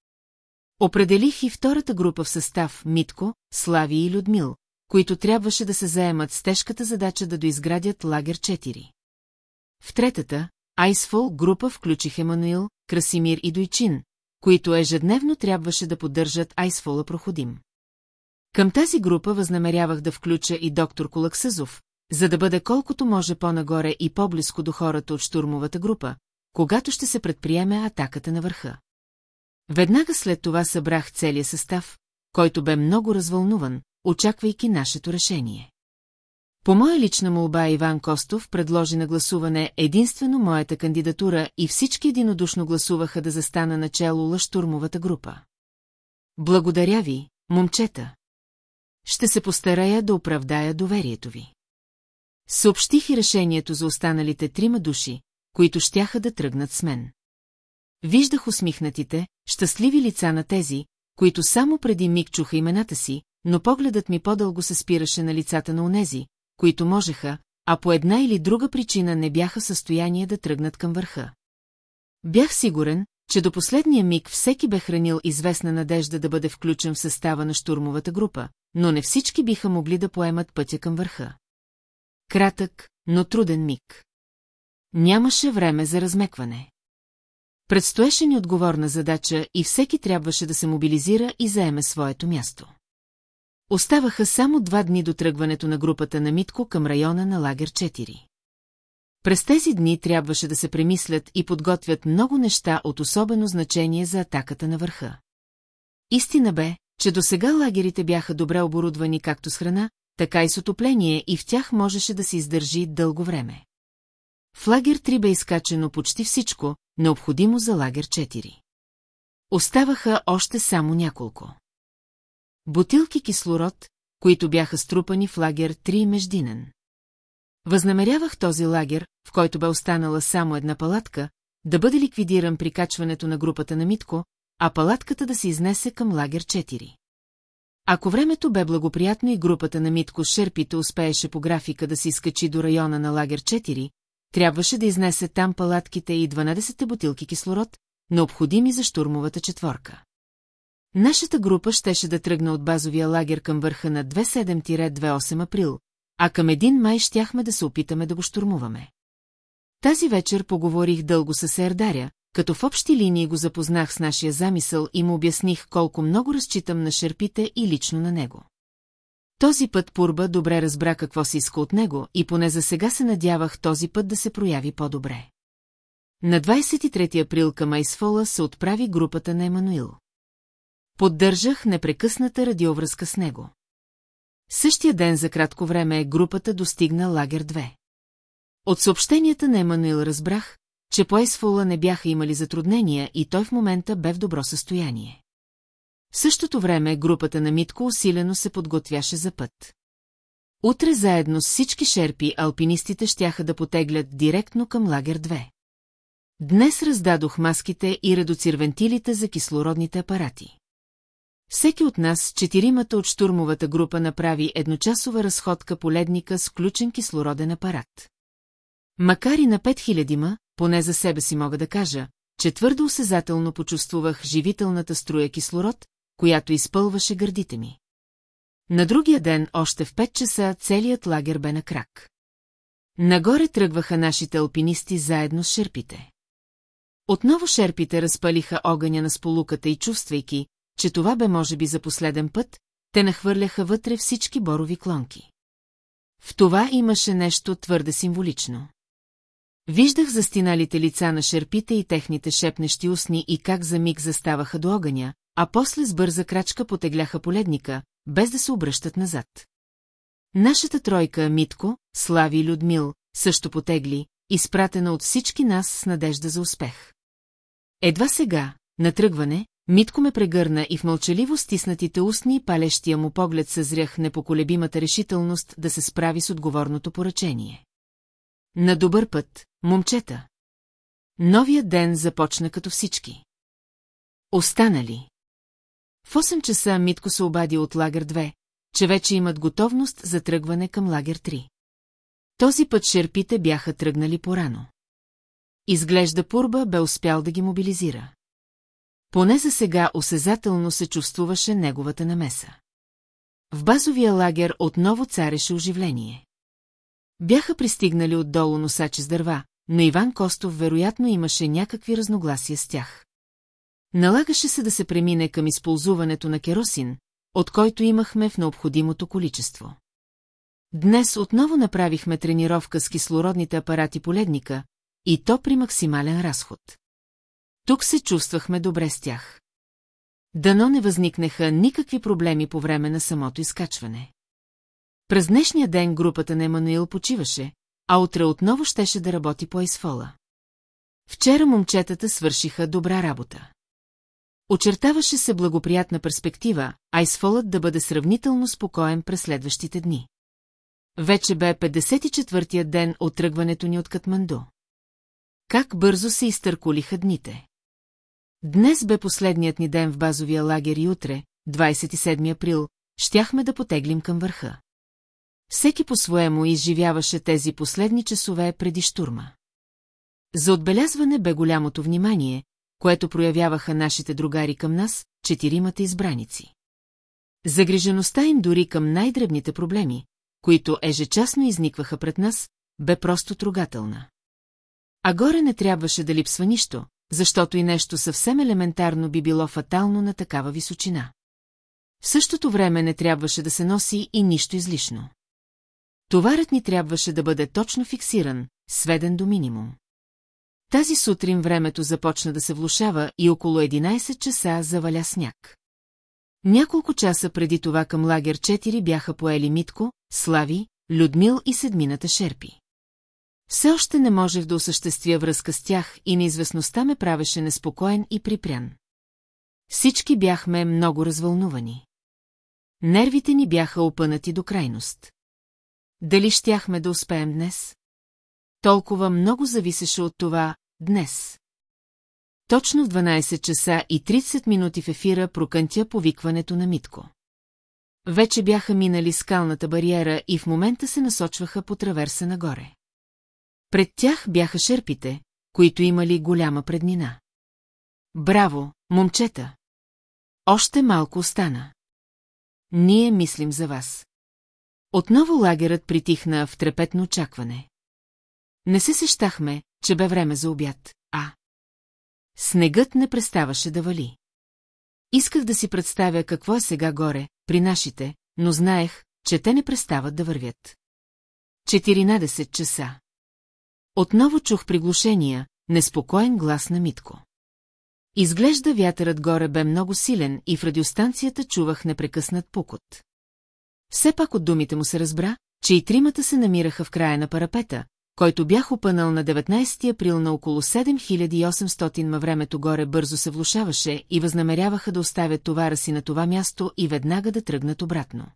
Определих и втората група в състав Митко, Слави и Людмил, които трябваше да се заемат с тежката задача да доизградят лагер 4. В третата, Айсфол група включих Емануил, Красимир и Дойчин, които ежедневно трябваше да поддържат Айсфола проходим. Към тази група възнамерявах да включа и доктор Колаксъзов, за да бъде колкото може по-нагоре и по-близко до хората от штурмовата група, когато ще се предприеме атаката на върха. Веднага след това събрах целия състав, който бе много развълнуван, очаквайки нашето решение. По моя лична молба Иван Костов предложи на гласуване единствено моята кандидатура и всички единодушно гласуваха да застана начало штурмовата група. Благодаря ви, момчета. Ще се постарая да оправдая доверието ви. Съобщих и решението за останалите трима души, които щяха да тръгнат с мен. Виждах усмихнатите, щастливи лица на тези, които само преди миг чуха имената си, но погледът ми по-дълго се спираше на лицата на онези, които можеха, а по една или друга причина не бяха в състояние да тръгнат към върха. Бях сигурен, че до последния миг всеки бе хранил известна надежда да бъде включен в състава на штурмовата група, но не всички биха могли да поемат пътя към върха. Кратък, но труден миг. Нямаше време за размекване. Предстоеше ни отговорна задача и всеки трябваше да се мобилизира и заеме своето място. Оставаха само два дни до тръгването на групата на Митко към района на лагер 4. През тези дни трябваше да се премислят и подготвят много неща от особено значение за атаката на върха. Истина бе, че до сега лагерите бяха добре оборудвани както с храна, така и с отопление и в тях можеше да се издържи дълго време. В лагер 3 бе изкачено почти всичко, необходимо за лагер 4. Оставаха още само няколко. Бутилки кислород, които бяха струпани в лагер 3 междинен. Възнамерявах този лагер, в който бе останала само една палатка, да бъде ликвидиран при качването на групата на Митко, а палатката да се изнесе към лагер 4. Ако времето бе благоприятно и групата на Митко Шерпите успееше по графика да се изкачи до района на лагер 4, трябваше да изнесе там палатките и 12 бутилки кислород, необходими за штурмовата четворка. Нашата група щеше да тръгне от базовия лагер към върха на 27-28 април, а към един май щяхме да се опитаме да го штурмуваме. Тази вечер поговорих дълго с Ердаря, като в общи линии го запознах с нашия замисъл и му обясних колко много разчитам на шерпите и лично на него. Този път Пурба добре разбра какво се иска от него и поне за сега се надявах този път да се прояви по-добре. На 23 април към Айсфола се отправи групата на Емануил. Поддържах непрекъсната радиовръзка с него. Същия ден за кратко време групата достигна лагер 2. От съобщенията на Емануил разбрах, че по Айсфола не бяха имали затруднения и той в момента бе в добро състояние. В същото време групата на Митко усилено се подготвяше за път. Утре заедно с всички шерпи алпинистите щяха да потеглят директно към лагер 2. Днес раздадох маските и редоцирвентилите за кислородните апарати. Всеки от нас, четиримата от штурмовата група, направи едночасова разходка по ледника с включен кислороден апарат. Макар и на 5000-ма, поне за себе си мога да кажа, че твърдо осезателно почувствувах живителната струя кислород, която изпълваше гърдите ми. На другия ден, още в 5 часа, целият лагер бе на крак. Нагоре тръгваха нашите алпинисти заедно с шерпите. Отново шерпите разпалиха огъня на сполуката и чувствайки, че това бе може би за последен път, те нахвърляха вътре всички борови клонки. В това имаше нещо твърде символично. Виждах застиналите лица на шерпите и техните шепнещи устни и как за миг заставаха до огъня, а после с бърза крачка потегляха поледника, без да се обръщат назад. Нашата тройка Митко, Слави и Людмил също потегли, изпратена от всички нас с надежда за успех. Едва сега, на тръгване, Митко ме прегърна и в мълчаливо стиснатите устни и палещия му поглед съзрях непоколебимата решителност да се справи с отговорното поръчение. На добър път, момчета. Новият ден започна като всички. Останали. В 8 часа Митко се обади от лагер 2, че вече имат готовност за тръгване към лагер 3. Този път шерпите бяха тръгнали порано. Изглежда Пурба бе успял да ги мобилизира. Поне за сега осезателно се чувствуваше неговата намеса. В базовия лагер отново цареше оживление. Бяха пристигнали отдолу носачи с дърва, но Иван Костов вероятно имаше някакви разногласия с тях. Налагаше се да се премине към използването на керосин, от който имахме в необходимото количество. Днес отново направихме тренировка с кислородните апарати по ледника, и то при максимален разход. Тук се чувствахме добре с тях. Дано не възникнеха никакви проблеми по време на самото изкачване. През днешния ден групата на Емануил почиваше, а утре отново щеше да работи по Айсфола. Вчера момчетата свършиха добра работа. Очертаваше се благоприятна перспектива, Айсфолът да бъде сравнително спокоен през следващите дни. Вече бе 54-я ден от тръгването ни от Катманду. Как бързо се изтърколиха дните. Днес бе последният ни ден в базовия лагер и утре, 27 април, щяхме да потеглим към върха. Всеки по-своему изживяваше тези последни часове преди штурма. За отбелязване бе голямото внимание, което проявяваха нашите другари към нас, четиримата избраници. Загрижеността им дори към най-дребните проблеми, които ежечасно изникваха пред нас, бе просто трогателна. А горе не трябваше да липсва нищо, защото и нещо съвсем елементарно би било фатално на такава височина. В същото време не трябваше да се носи и нищо излишно. Товарът ни трябваше да бъде точно фиксиран, сведен до минимум. Тази сутрин времето започна да се влушава и около 11 часа заваля сняг. Няколко часа преди това към лагер 4 бяха поели Митко, Слави, Людмил и седмината Шерпи. Все още не можех да осъществя връзка с тях и неизвестността ме правеше неспокоен и припрян. Всички бяхме много развълнувани. Нервите ни бяха опънати до крайност. Дали щяхме да успеем днес? Толкова много зависеше от това днес. Точно в 12 часа и 30 минути в ефира прокънтя повикването на Митко. Вече бяха минали скалната бариера и в момента се насочваха по траверса нагоре. Пред тях бяха шерпите, които имали голяма преднина. Браво, момчета! Още малко остана. Ние мислим за вас. Отново лагерът притихна в трепетно очакване. Не се сещахме, че бе време за обяд, а... Снегът не преставаше да вали. Исках да си представя какво е сега горе, при нашите, но знаех, че те не престават да вървят. 14 часа. Отново чух приглушения, неспокоен глас на Митко. Изглежда вятърът горе бе много силен и в радиостанцията чувах непрекъснат пукот. Все пак от думите му се разбра, че и тримата се намираха в края на парапета, който бях опънал на 19 април на около 7800 ма времето горе бързо се влушаваше и възнамеряваха да оставят товара си на това място и веднага да тръгнат обратно.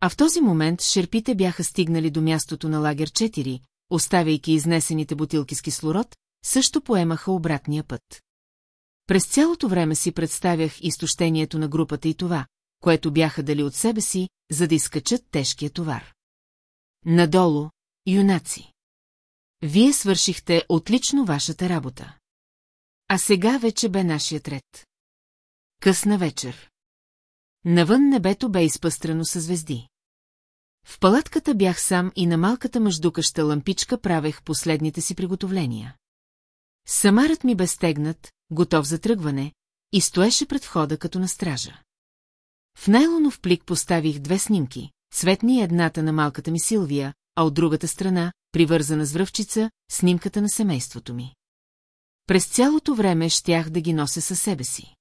А в този момент шерпите бяха стигнали до мястото на лагер 4, оставяйки изнесените бутилки с кислород, също поемаха обратния път. През цялото време си представях изтощението на групата и това, което бяха дали от себе си, за да изкачат тежкия товар. Надолу, юнаци. Вие свършихте отлично вашата работа. А сега вече бе нашият ред. Късна вечер. Навън небето бе изпъстрено със звезди. В палатката бях сам и на малката мъждукаща лампичка правех последните си приготовления. Самарът ми бе стегнат, готов за тръгване, и стоеше пред входа като на стража. В найлонов плик поставих две снимки, цветни едната на малката ми Силвия, а от другата страна, привързана с връвчица, снимката на семейството ми. През цялото време щях да ги нося със себе си.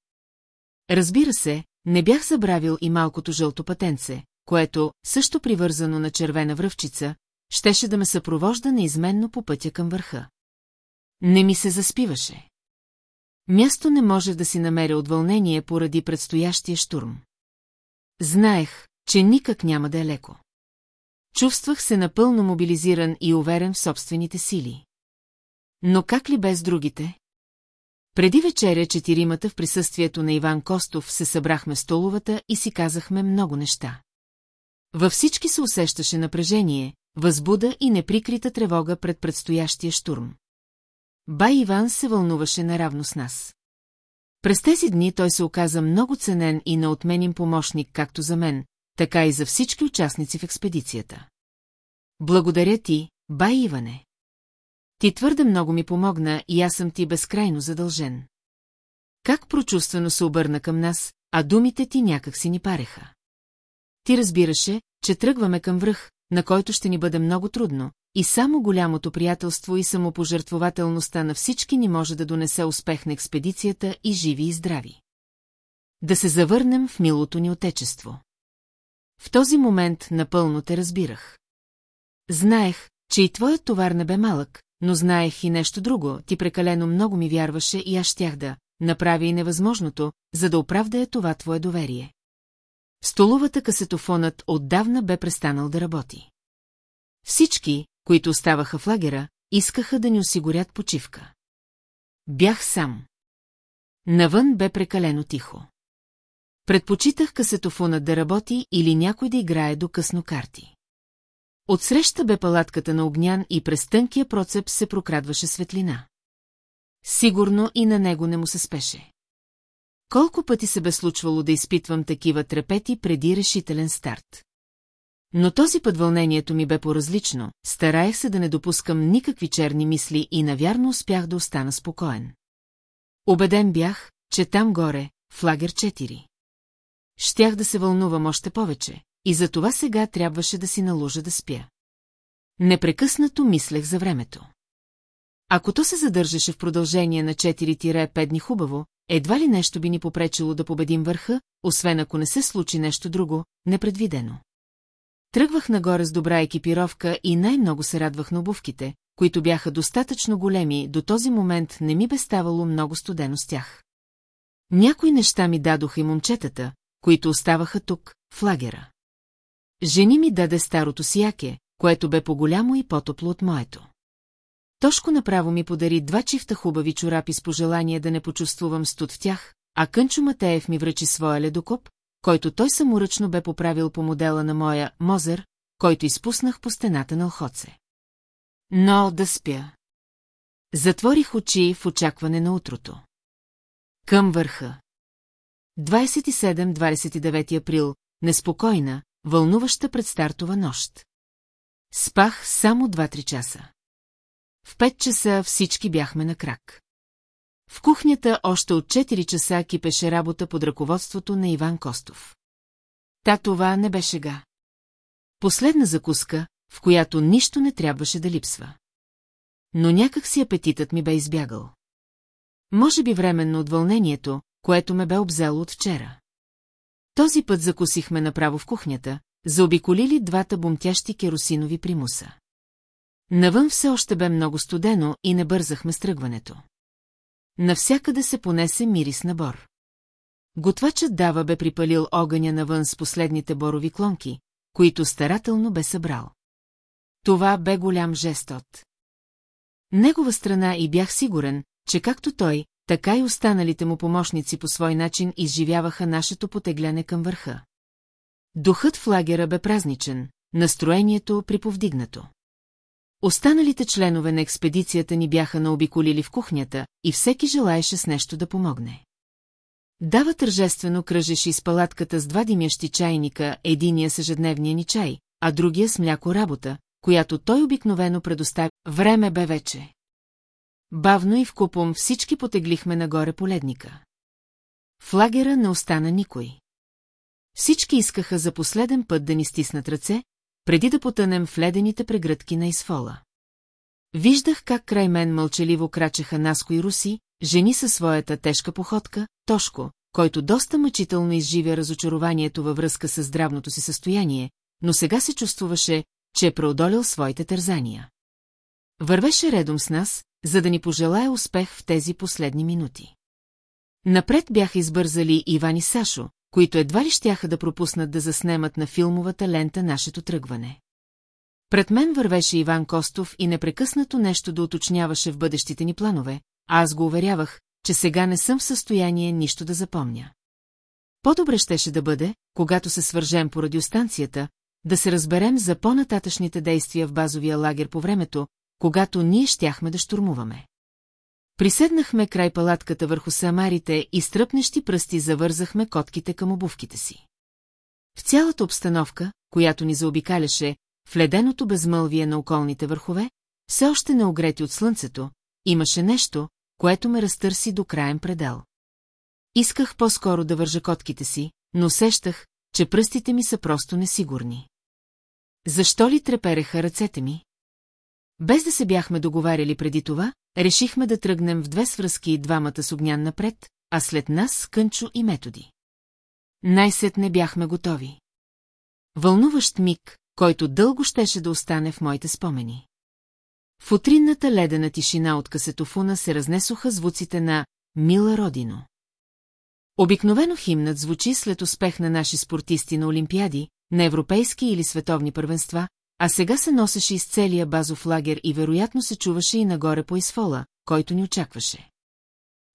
Разбира се, не бях забравил и малкото жълто патенце, което, също привързано на червена връвчица, щеше да ме съпровожда неизменно по пътя към върха. Не ми се заспиваше. Място не може да си намеря от вълнение поради предстоящия штурм. Знаех, че никак няма да е леко. Чувствах се напълно мобилизиран и уверен в собствените сили. Но как ли без другите? Преди вечеря четиримата в присъствието на Иван Костов се събрахме в столовата и си казахме много неща. Във всички се усещаше напрежение, възбуда и неприкрита тревога пред предстоящия штурм. Бай Иван се вълнуваше наравно с нас. През тези дни той се оказа много ценен и неотменим помощник както за мен, така и за всички участници в експедицията. Благодаря ти, бай Иване. Ти твърде много ми помогна и аз съм ти безкрайно задължен. Как прочувствено се обърна към нас, а думите ти някак си ни пареха. Ти разбираше, че тръгваме към връх, на който ще ни бъде много трудно, и само голямото приятелство и самопожертвователността на всички ни може да донесе успех на експедицията и живи и здрави. Да се завърнем в милото ни отечество. В този момент напълно те разбирах. Знаех, че и твоят товар не бе малък, но знаех и нещо друго, ти прекалено много ми вярваше и аз щях да направя и невъзможното, за да оправдая това твое доверие. Столовата касетофонът отдавна бе престанал да работи. Всички, които оставаха в лагера, искаха да ни осигурят почивка. Бях сам. Навън бе прекалено тихо. Предпочитах касетофонът да работи или някой да играе до късно карти. Отсреща бе палатката на огнян и през тънкия процеп се прокрадваше светлина. Сигурно и на него не му се спеше. Колко пъти се бе случвало да изпитвам такива трепети преди решителен старт. Но този път вълнението ми бе по-различно, стараех се да не допускам никакви черни мисли и навярно успях да остана спокоен. Обеден бях, че там горе, в лагер 4. Щях да се вълнувам още повече, и за това сега трябваше да си наложа да спя. Непрекъснато мислех за времето. Ако то се задържаше в продължение на 4-5 дни хубаво, едва ли нещо би ни попречило да победим върха, освен ако не се случи нещо друго, непредвидено. Тръгвах нагоре с добра екипировка и най-много се радвах на обувките, които бяха достатъчно големи, до този момент не ми бе ставало много студено с тях. Някои неща ми дадоха и момчетата, които оставаха тук, в лагера. Жени ми даде старото си яке, което бе по-голямо и по-топло от моето. Тошко направо ми подари два чифта хубави чорапи с пожелание да не почувствувам студ в тях, а Кънчо Матеев ми връчи своя ледокоп, който той саморъчно бе поправил по модела на моя Мозер, който изпуснах по стената на Охоце. Но да спя. Затворих очи в очакване на утрото. Към върха. 27-29 април, неспокойна, вълнуваща предстартова нощ. Спах само 2-3 часа. В 5 часа всички бяхме на крак. В кухнята още от 4 часа кипеше работа под ръководството на Иван Костов. Та това не беше га. Последна закуска, в която нищо не трябваше да липсва. Но някак си апетитът ми бе избягал. Може би временно от вълнението, което ме бе обзело от вчера. Този път закусихме направо в кухнята, заобиколили двата бомтящи керосинови примуса. Навън все още бе много студено и не бързахме с тръгването. Навсякъде се понесе мирис на бор. Готвачът Дава бе припалил огъня навън с последните борови клонки, които старателно бе събрал. Това бе голям жест от. Негова страна и бях сигурен, че както той, така и останалите му помощници по свой начин изживяваха нашето потегляне към върха. Духът в лагера бе празничен, настроението приповдигнато. Останалите членове на експедицията ни бяха наобиколили в кухнята и всеки желаеше с нещо да помогне. Дава тържествено кръжеше из палатката с два димящи чайника, единия с ежедневния ни чай, а другия с мляко работа, която той обикновено предоставя. Време бе вече. Бавно и вкупом всички потеглихме нагоре по ледника. В лагера не остана никой. Всички искаха за последен път да ни стиснат ръце, преди да потънем в ледените прегръдки на изфола. Виждах как край мен мълчаливо крачеха Наско и Руси, жени със своята тежка походка, Тошко, който доста мъчително изживя разочарованието във връзка с здравното си състояние, но сега се чувствуваше, че е преодолил своите тързания. Вървеше редом с нас, за да ни пожелая успех в тези последни минути. Напред бяха избързали Иван и Сашо, които едва ли щяха да пропуснат да заснемат на филмовата лента нашето тръгване. Пред мен вървеше Иван Костов и непрекъснато нещо да уточняваше в бъдещите ни планове, а аз го уверявах, че сега не съм в състояние нищо да запомня. По-добре щеше да бъде, когато се свържем по радиостанцията, да се разберем за по-нататъчните действия в базовия лагер по времето, когато ние щяхме да штурмуваме. Приседнахме край палатката върху самарите и стръпнещи пръсти завързахме котките към обувките си. В цялата обстановка, която ни заобикаляше, в леденото безмълвие на околните върхове, все още не огрети от слънцето, имаше нещо, което ме разтърси до краен предел. Исках по-скоро да вържа котките си, но усещах, че пръстите ми са просто несигурни. Защо ли трепереха ръцете ми? Без да се бяхме договаряли преди това, решихме да тръгнем в две свръзки и двамата с огнян напред, а след нас Кънчо и Методи. Най-сет не бяхме готови. Вълнуващ миг, който дълго щеше да остане в моите спомени. В утринната ледена тишина от касетофуна се разнесоха звуците на «Мила Родино». Обикновено химнат звучи след успех на наши спортисти на олимпиади, на европейски или световни първенства, а сега се носеше из целия базов лагер и вероятно се чуваше и нагоре по изфола, който ни очакваше.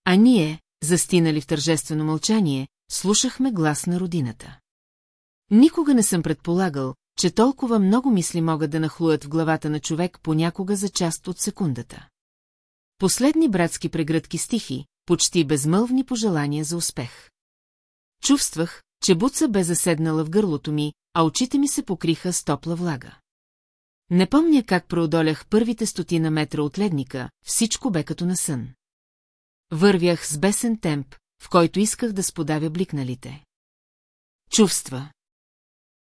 А ние, застинали в тържествено мълчание, слушахме глас на родината. Никога не съм предполагал, че толкова много мисли могат да нахлуят в главата на човек понякога за част от секундата. Последни братски прегръдки стихи, почти безмълвни пожелания за успех. Чувствах, че буца бе заседнала в гърлото ми, а очите ми се покриха с топла влага. Не помня как преодолях първите стотина метра от ледника, всичко бе като на сън. Вървях с бесен темп, в който исках да сподавя бликналите. Чувства.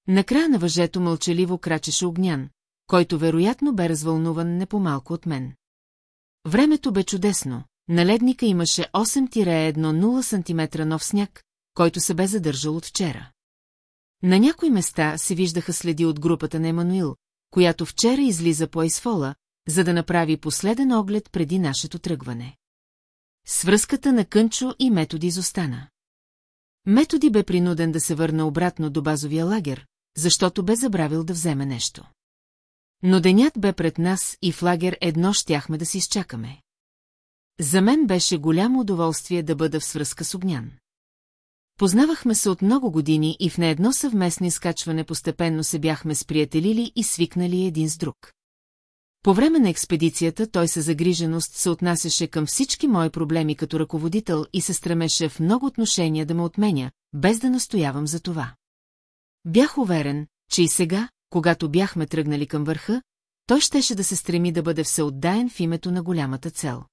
Накрая на въжето мълчаливо крачеше огнян, който вероятно бе развълнуван не по-малко от мен. Времето бе чудесно, на ледника имаше 8-1-0 см нов сняг, който се бе задържал от вчера. На някои места се виждаха следи от групата на Емануил, която вчера излиза по Айсфола, за да направи последен оглед преди нашето тръгване. Свръзката на Кънчо и Методи изостана. Методи бе принуден да се върне обратно до базовия лагер, защото бе забравил да вземе нещо. Но денят бе пред нас и в лагер едно щяхме да си изчакаме. За мен беше голямо удоволствие да бъда в свръзка с огнян. Познавахме се от много години и в неедно съвместно изкачване постепенно се бяхме сприятелили и свикнали един с друг. По време на експедицията той със загриженост се отнасяше към всички мои проблеми като ръководител и се стремеше в много отношения да ме отменя, без да настоявам за това. Бях уверен, че и сега, когато бяхме тръгнали към върха, той щеше да се стреми да бъде всеотдаен в името на голямата цел.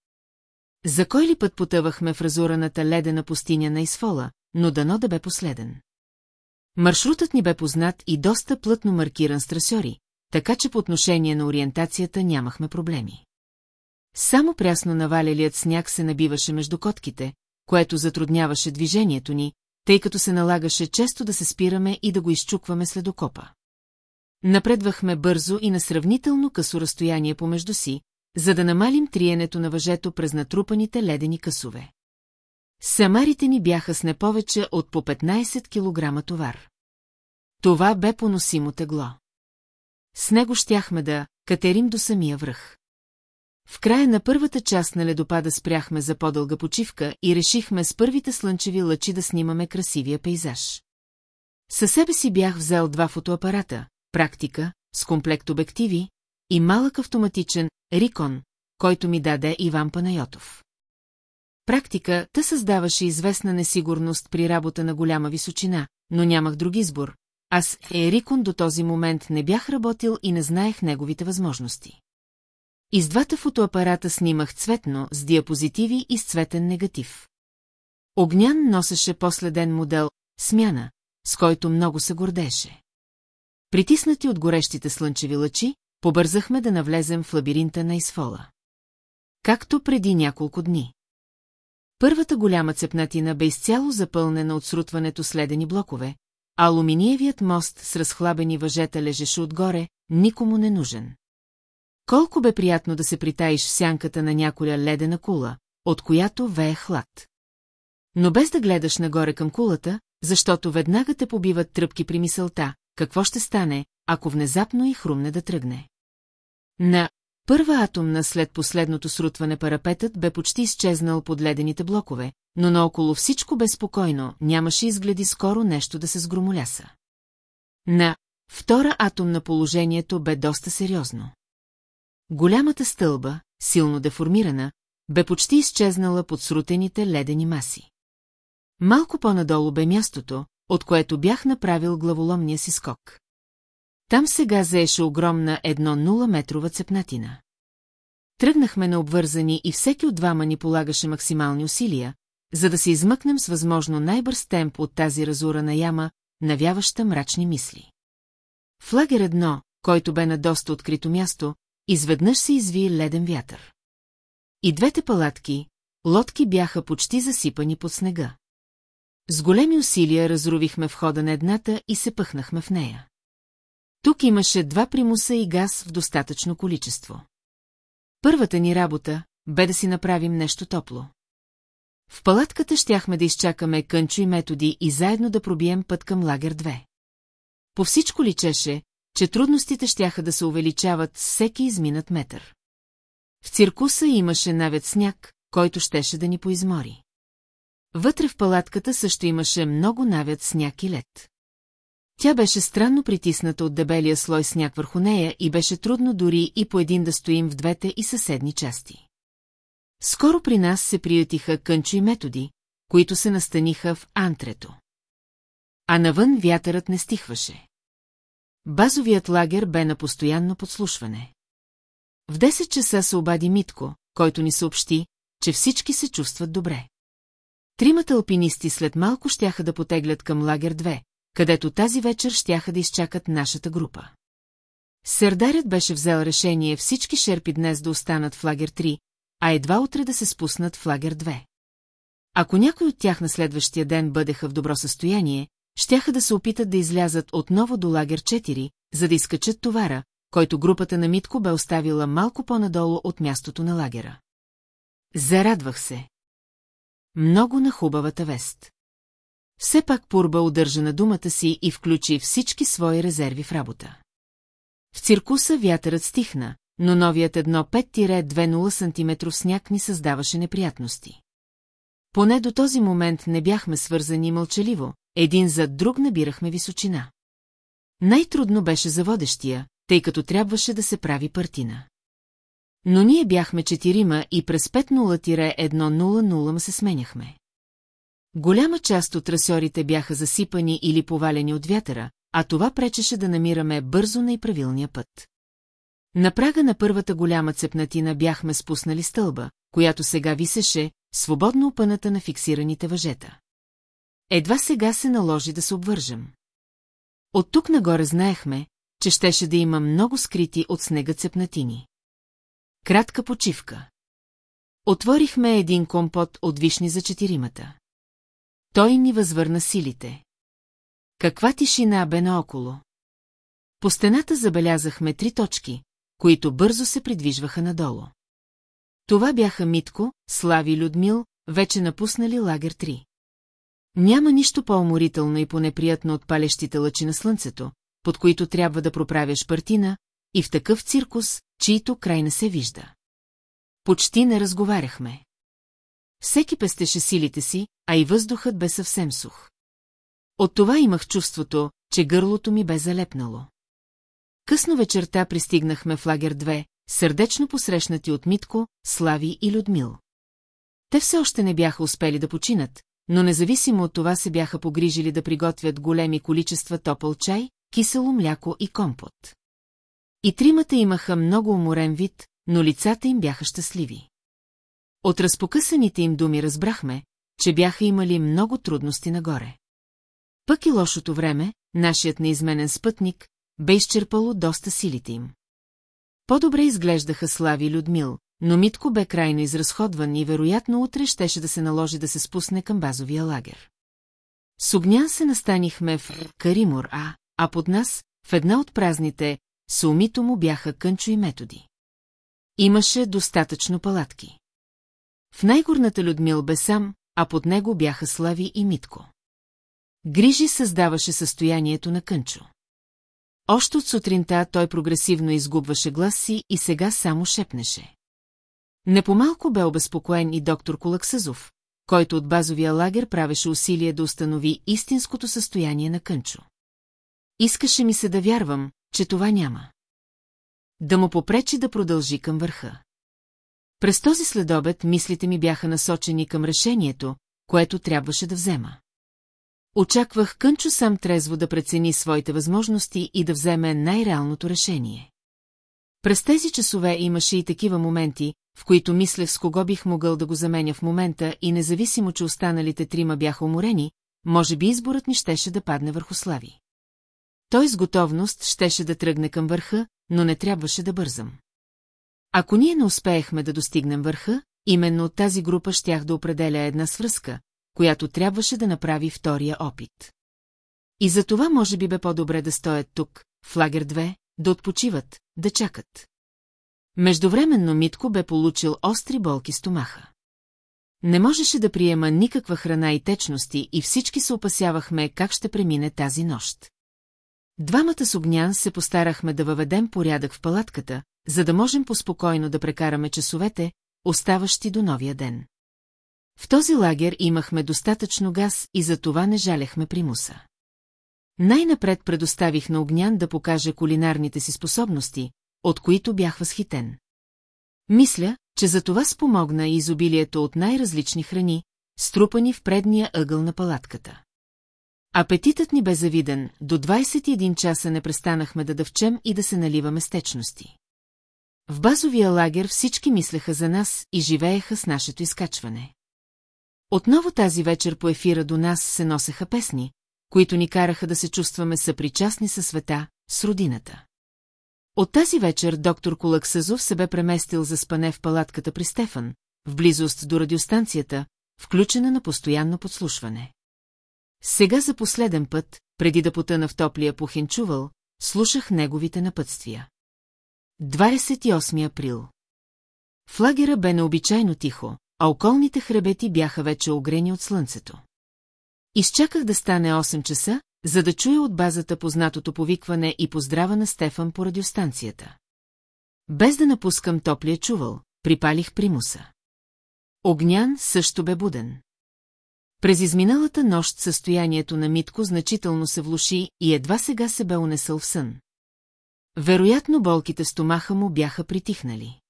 За кой ли път потъвахме в разураната ледена пустиня на Исфола, но дано да бе последен. Маршрутът ни бе познат и доста плътно маркиран с трасьори, така че по отношение на ориентацията нямахме проблеми. Само прясно навалялият сняг се набиваше между котките, което затрудняваше движението ни, тъй като се налагаше често да се спираме и да го изчукваме след окопа. Напредвахме бързо и на сравнително късо разстояние помежду си, за да намалим триенето на въжето през натрупаните ледени късове. Самарите ни бяха с не повече от по 15 кг товар. Това бе поносимо тегло. С него щяхме да катерим до самия връх. В края на първата част на ледопада спряхме за по-дълга почивка и решихме с първите слънчеви лъчи да снимаме красивия пейзаж. Със себе си бях взел два фотоапарата, практика, с комплект обективи и малък автоматичен Рикон, който ми даде Иван Панайотов. Практика та създаваше известна несигурност при работа на голяма височина, но нямах друг избор. Аз Ерикон до този момент не бях работил и не знаех неговите възможности. И с двата фотоапарата снимах цветно, с диапозитиви и с цветен негатив. Огнян носеше последен модел «Смяна», с който много се гордееше. Притиснати от горещите слънчеви лъчи, побързахме да навлезем в лабиринта на Исфола. Както преди няколко дни. Първата голяма цепнатина бе изцяло запълнена от срутването следени блокове, а алуминиевият мост с разхлабени въжета лежеше отгоре, никому не нужен. Колко бе приятно да се притаиш в сянката на някоя ледена кула, от която вее хлад. Но без да гледаш нагоре към кулата, защото веднага те побиват тръпки при мисълта, какво ще стане, ако внезапно и хрумне да тръгне. На първа атомна след последното срутване парапетът бе почти изчезнал под ледените блокове, но наоколо всичко бе спокойно, нямаше изгледи скоро нещо да се сгромоляса. На втора атомна положението бе доста сериозно. Голямата стълба, силно деформирана, бе почти изчезнала под срутените ледени маси. Малко по-надолу бе мястото, от което бях направил главоломния си скок. Там сега заеше огромна едно нула-метрова цепнатина. Тръгнахме на обвързани и всеки от двама ни полагаше максимални усилия, за да се измъкнем с възможно най-бърз темп от тази разурана яма, навяваща мрачни мисли. Флагер едно, който бе на доста открито място, изведнъж се изви леден вятър. И двете палатки, лодки бяха почти засипани под снега. С големи усилия разрувихме входа на едната и се пъхнахме в нея. Тук имаше два примуса и газ в достатъчно количество. Първата ни работа бе да си направим нещо топло. В палатката щяхме да изчакаме кънчо и методи и заедно да пробием път към лагер 2. По всичко личеше, че трудностите щяха да се увеличават всеки изминат метър. В циркуса имаше навет сняг, който щеше да ни поизмори. Вътре в палатката също имаше много навят сняг и лед. Тя беше странно притисната от дебелия слой сняг върху нея и беше трудно дори и по един да стоим в двете и съседни части. Скоро при нас се приютиха кънчо и методи, които се настаниха в антрето. А навън вятърът не стихваше. Базовият лагер бе на постоянно подслушване. В 10 часа се обади Митко, който ни съобщи, че всички се чувстват добре. Тримата алпинисти след малко щяха да потеглят към лагер 2, където тази вечер щяха да изчакат нашата група. Сърдарят беше взел решение всички шерпи днес да останат в лагер 3, а едва утре да се спуснат в лагер 2. Ако някой от тях на следващия ден бъдеха в добро състояние, щяха да се опитат да излязат отново до лагер 4, за да изкачат товара, който групата на Митко бе оставила малко по-надолу от мястото на лагера. Зарадвах се. Много на хубавата вест. Все пак Пурба удържа на думата си и включи всички свои резерви в работа. В циркуса вятърът стихна, но новият едно 5-2-0 см сняг ни създаваше неприятности. Поне до този момент не бяхме свързани мълчаливо, един зад друг набирахме височина. Най-трудно беше за водещия, тъй като трябваше да се прави партина. Но ние бяхме четирима и през 5-0-1-0-0 се сменяхме. Голяма част от трасьорите бяха засипани или повалени от вятъра, а това пречеше да намираме бързо на и правилния път. На прага на първата голяма цепнатина бяхме спуснали стълба, която сега висеше, свободно опъната на фиксираните въжета. Едва сега се наложи да се обвържем. От тук нагоре знаехме, че щеше да има много скрити от снега цепнатини. Кратка почивка. Отворихме един компот от вишни за четиримата. Той ни възвърна силите. Каква тишина бе наоколо. По стената забелязахме три точки, които бързо се придвижваха надолу. Това бяха Митко, Слави и Людмил, вече напуснали лагер 3. Няма нищо по-уморително и по-неприятно от палещите лъчи на слънцето, под които трябва да проправяш партина, и в такъв циркус, чието край не се вижда. Почти не разговаряхме. Всеки пестеше силите си, а и въздухът бе съвсем сух. От това имах чувството, че гърлото ми бе залепнало. Късно вечерта пристигнахме в лагер 2, сърдечно посрещнати от Митко, Слави и Людмил. Те все още не бяха успели да починат, но независимо от това се бяха погрижили да приготвят големи количества топъл чай, кисело мляко и компот. И тримата имаха много уморен вид, но лицата им бяха щастливи. От разпокъсаните им думи разбрахме, че бяха имали много трудности нагоре. Пък и лошото време, нашият неизменен спътник, бе изчерпало доста силите им. По-добре изглеждаха Слави и Людмил, но Митко бе крайно изразходван и вероятно утре щеше да се наложи да се спусне към базовия лагер. С огня се настанихме в Каримор А, а под нас, в една от празните, саумито му бяха кънчо и методи. Имаше достатъчно палатки. В най-горната Людмил бе сам, а под него бяха Слави и Митко. Грижи създаваше състоянието на кънчо. Още от сутринта той прогресивно изгубваше глас си и сега само шепнеше. Непомалко бе обезпокоен и доктор Колаксазов, който от базовия лагер правеше усилие да установи истинското състояние на Кънчо. Искаше ми се да вярвам, че това няма. Да му попречи да продължи към върха. През този следобед мислите ми бяха насочени към решението, което трябваше да взема. Очаквах Кънчо сам трезво да прецени своите възможности и да вземе най-реалното решение. През тези часове имаше и такива моменти, в които мислех с кого бих могъл да го заменя в момента и независимо, че останалите трима бяха уморени, може би изборът ми щеше да падне върху Слави. Той с готовност щеше да тръгне към върха, но не трябваше да бързам. Ако ние не успеехме да достигнем върха, именно от тази група щях да определя една свръзка, която трябваше да направи втория опит. И за това може би бе по-добре да стоят тук, в лагер 2, да отпочиват, да чакат. Междувременно Митко бе получил остри болки стомаха. Не можеше да приема никаква храна и течности и всички се опасявахме как ще премине тази нощ. Двамата с огнян се постарахме да въведем порядък в палатката, за да можем поспокойно да прекараме часовете, оставащи до новия ден. В този лагер имахме достатъчно газ и за това не жалехме примуса. Най-напред предоставих на Огнян да покаже кулинарните си способности, от които бях възхитен. Мисля, че за това спомогна и изобилието от най-различни храни, струпани в предния ъгъл на палатката. Апетитът ни бе завиден, до 21 часа не престанахме да дъвчем и да се наливаме с течности. В базовия лагер всички мислеха за нас и живееха с нашето изкачване. Отново тази вечер по ефира до нас се носеха песни, които ни караха да се чувстваме съпричастни със света, с родината. От тази вечер доктор Колаксазов се бе преместил за спане в палатката при Стефан, в близост до радиостанцията, включена на постоянно подслушване. Сега за последен път, преди да потъна в топлия пухенчувал, слушах неговите напътствия. 28 април В лагера бе необичайно тихо, а околните хребети бяха вече огрени от слънцето. Изчаках да стане 8 часа, за да чуя от базата познатото повикване и поздрава на Стефан по радиостанцията. Без да напускам топлия чувал, припалих примуса. Огнян също бе буден. През изминалата нощ състоянието на Митко значително се влуши и едва сега се бе унесъл в сън. Вероятно болките в стомаха му бяха притихнали.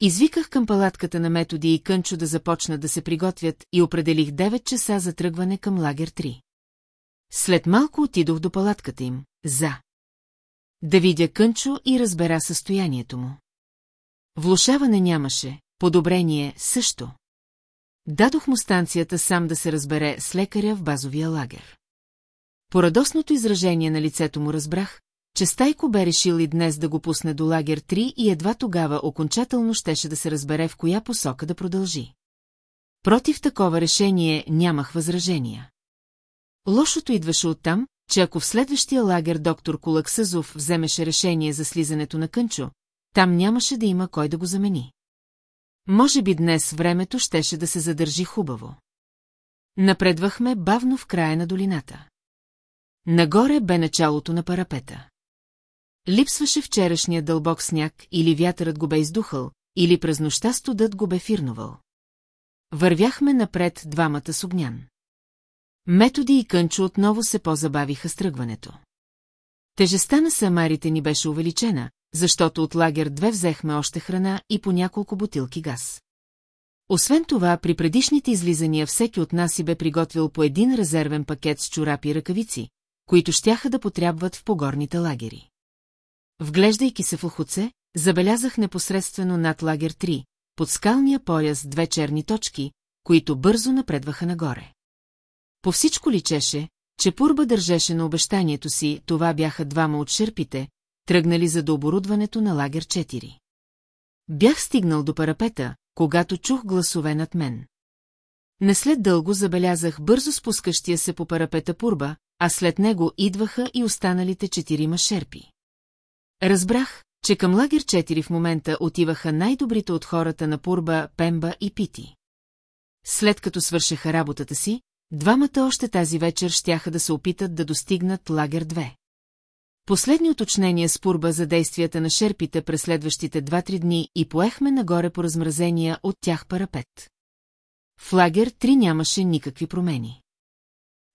Извиках към палатката на Методи и Кънчо да започнат да се приготвят и определих 9 часа за тръгване към лагер 3. След малко отидох до палатката им, за. Да видя Кънчо и разбера състоянието му. Влушаване нямаше, подобрение също. Дадох му станцията сам да се разбере с лекаря в базовия лагер. По радостното изражение на лицето му разбрах, че Стайко бе решил и днес да го пусне до лагер 3 и едва тогава окончателно щеше да се разбере в коя посока да продължи. Против такова решение нямах възражения. Лошото идваше оттам, че ако в следващия лагер доктор Колаксъзов вземеше решение за слизането на Кънчо, там нямаше да има кой да го замени. Може би днес времето щеше да се задържи хубаво. Напредвахме бавно в края на долината. Нагоре бе началото на парапета. Липсваше вчерашния дълбок сняг, или вятърът го бе издухал, или през нощта студът го бе фирнувал. Вървяхме напред двамата с огнян. Методи и Кънчо отново се позабавиха с тръгването. Тежестта на самарите ни беше увеличена, защото от лагер 2 взехме още храна и по няколко бутилки газ. Освен това, при предишните излизания всеки от нас си бе приготвил по един резервен пакет с чорапи и ръкавици, които щяха да потрябват в погорните лагери. Вглеждайки се в охуце, забелязах непосредствено над лагер 3, под скалния пояс две черни точки, които бързо напредваха нагоре. По всичко личеше, че Пурба държеше на обещанието си, това бяха двама от шерпите, тръгнали за дооборудването на лагер 4. Бях стигнал до парапета, когато чух гласове над мен. Не след дълго забелязах бързо спускащия се по парапета Пурба, а след него идваха и останалите четирима шерпи. Разбрах, че към лагер 4 в момента отиваха най-добрите от хората на Пурба, Пемба и Пити. След като свършиха работата си, двамата още тази вечер щяха да се опитат да достигнат лагер 2. Последни уточнения с Пурба за действията на шерпите през следващите 2-3 дни и поехме нагоре по размразения от тях парапет. В лагер 3 нямаше никакви промени.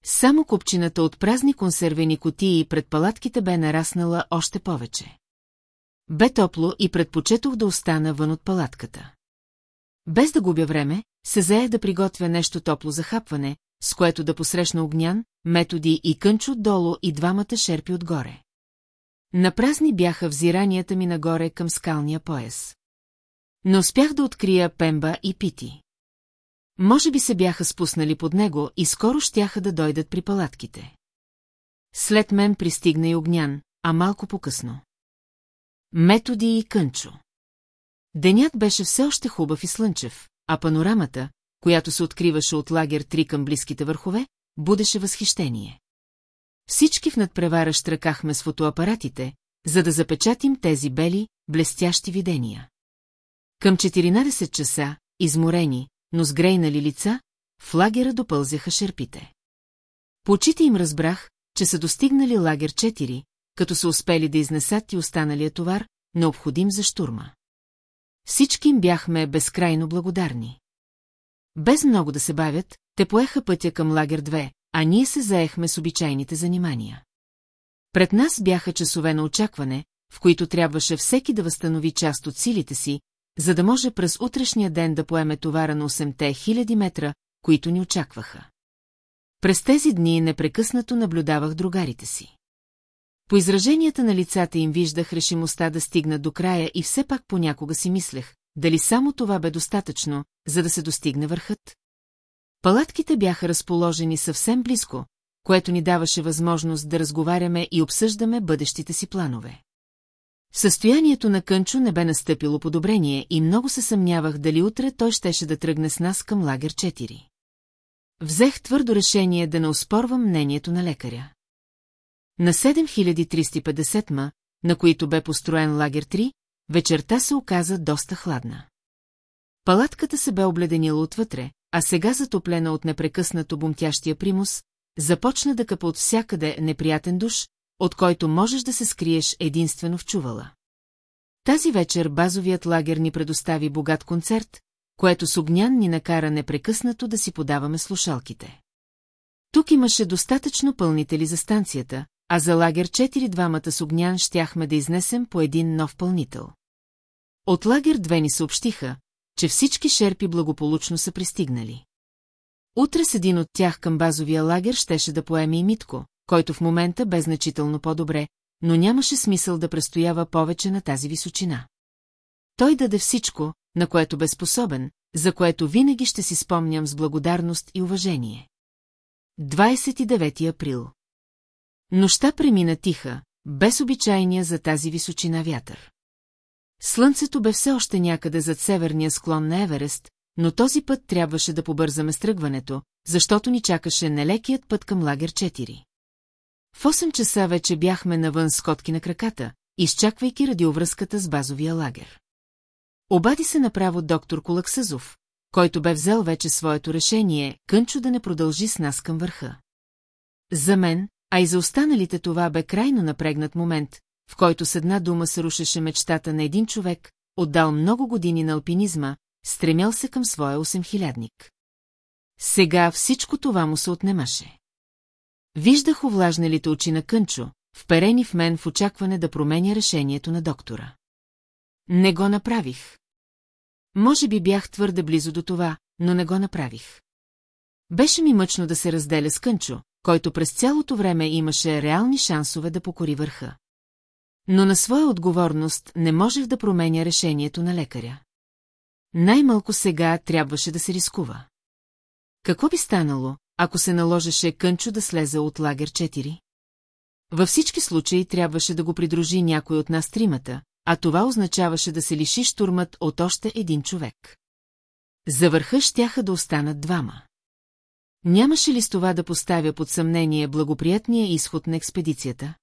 Само купчината от празни консервени котии пред палатките бе нараснала още повече. Бе топло и предпочетох да остана вън от палатката. Без да губя време, се зае да приготвя нещо топло за хапване, с което да посрещна огнян, методи и кънчо отдолу и двамата шерпи отгоре. Напразни бяха взиранията ми нагоре към скалния пояс. Но успях да открия Пемба и Пити. Може би се бяха спуснали под него и скоро щяха да дойдат при палатките. След мен пристигна и огнян, а малко по-късно. Методи и кънчо. Денят беше все още хубав и слънчев, а панорамата, която се откриваше от лагер 3 към близките върхове, будеше възхищение. Всички в надпревара штракахме с фотоапаратите, за да запечатим тези бели, блестящи видения. Към 14 часа, изморени, но с грейнали лица, в лагера допълзяха шерпите. По очите им разбрах, че са достигнали лагер 4, като са успели да изнесат и останалия товар, необходим за штурма. Всички им бяхме безкрайно благодарни. Без много да се бавят, те поеха пътя към лагер 2, а ние се заехме с обичайните занимания. Пред нас бяха часове на очакване, в които трябваше всеки да възстанови част от силите си, за да може през утрешния ден да поеме товара на 8-те хиляди метра, които ни очакваха. През тези дни непрекъснато наблюдавах другарите си. По израженията на лицата им виждах решимостта да стигнат до края и все пак понякога си мислех, дали само това бе достатъчно, за да се достигне върхът. Палатките бяха разположени съвсем близко, което ни даваше възможност да разговаряме и обсъждаме бъдещите си планове. Състоянието на Кънчо не бе настъпило подобрение и много се съмнявах дали утре той щеше да тръгне с нас към лагер 4. Взех твърдо решение да не оспорвам мнението на лекаря. На 7350 ма, на които бе построен лагер 3, вечерта се оказа доста хладна. Палатката се бе обледенила отвътре, а сега затоплена от непрекъснато бумтящия примус, започна да къпа от всякъде неприятен душ, от който можеш да се скриеш единствено в чувала. Тази вечер базовият лагер ни предостави богат концерт, което с огнян ни накара непрекъснато да си подаваме слушалките. Тук имаше достатъчно пълнители за станцията, а за лагер 4 двамата с огнян щяхме да изнесем по един нов пълнител. От лагер 2 ни съобщиха, че всички шерпи благополучно са пристигнали. Утре с един от тях към базовия лагер щеше да поеме и Митко, който в момента бе значително по-добре, но нямаше смисъл да престоява повече на тази височина. Той даде всичко, на което бе способен, за което винаги ще си спомням с благодарност и уважение. 29 април Нощта премина тиха, без обичайния за тази височина вятър. Слънцето бе все още някъде зад северния склон на Еверест, но този път трябваше да побързаме с тръгването, защото ни чакаше нелекият път към лагер 4. В 8 часа вече бяхме навън с котки на краката, изчаквайки радиовръзката с базовия лагер. Обади се направо доктор Колаксазов, който бе взел вече своето решение, Кънчо да не продължи с нас към върха. За мен, а и за останалите това бе крайно напрегнат момент, в който с една дума се рушеше мечтата на един човек, отдал много години на алпинизма, стремял се към своя осемхилядник. Сега всичко това му се отнемаше. Виждах овлажналите очи на Кънчо, вперени в мен в очакване да променя решението на доктора. Не го направих. Може би бях твърде близо до това, но не го направих. Беше ми мъчно да се разделя с Кънчо, който през цялото време имаше реални шансове да покори върха. Но на своя отговорност не можех да променя решението на лекаря. Най-малко сега трябваше да се рискува. Какво би станало, ако се наложеше Кънчо да слезе от лагер 4? Във всички случаи трябваше да го придружи някой от нас тримата, а това означаваше да се лиши штурмът от още един човек. За върха щяха да останат двама. Нямаше ли с това да поставя под съмнение благоприятния изход на експедицията?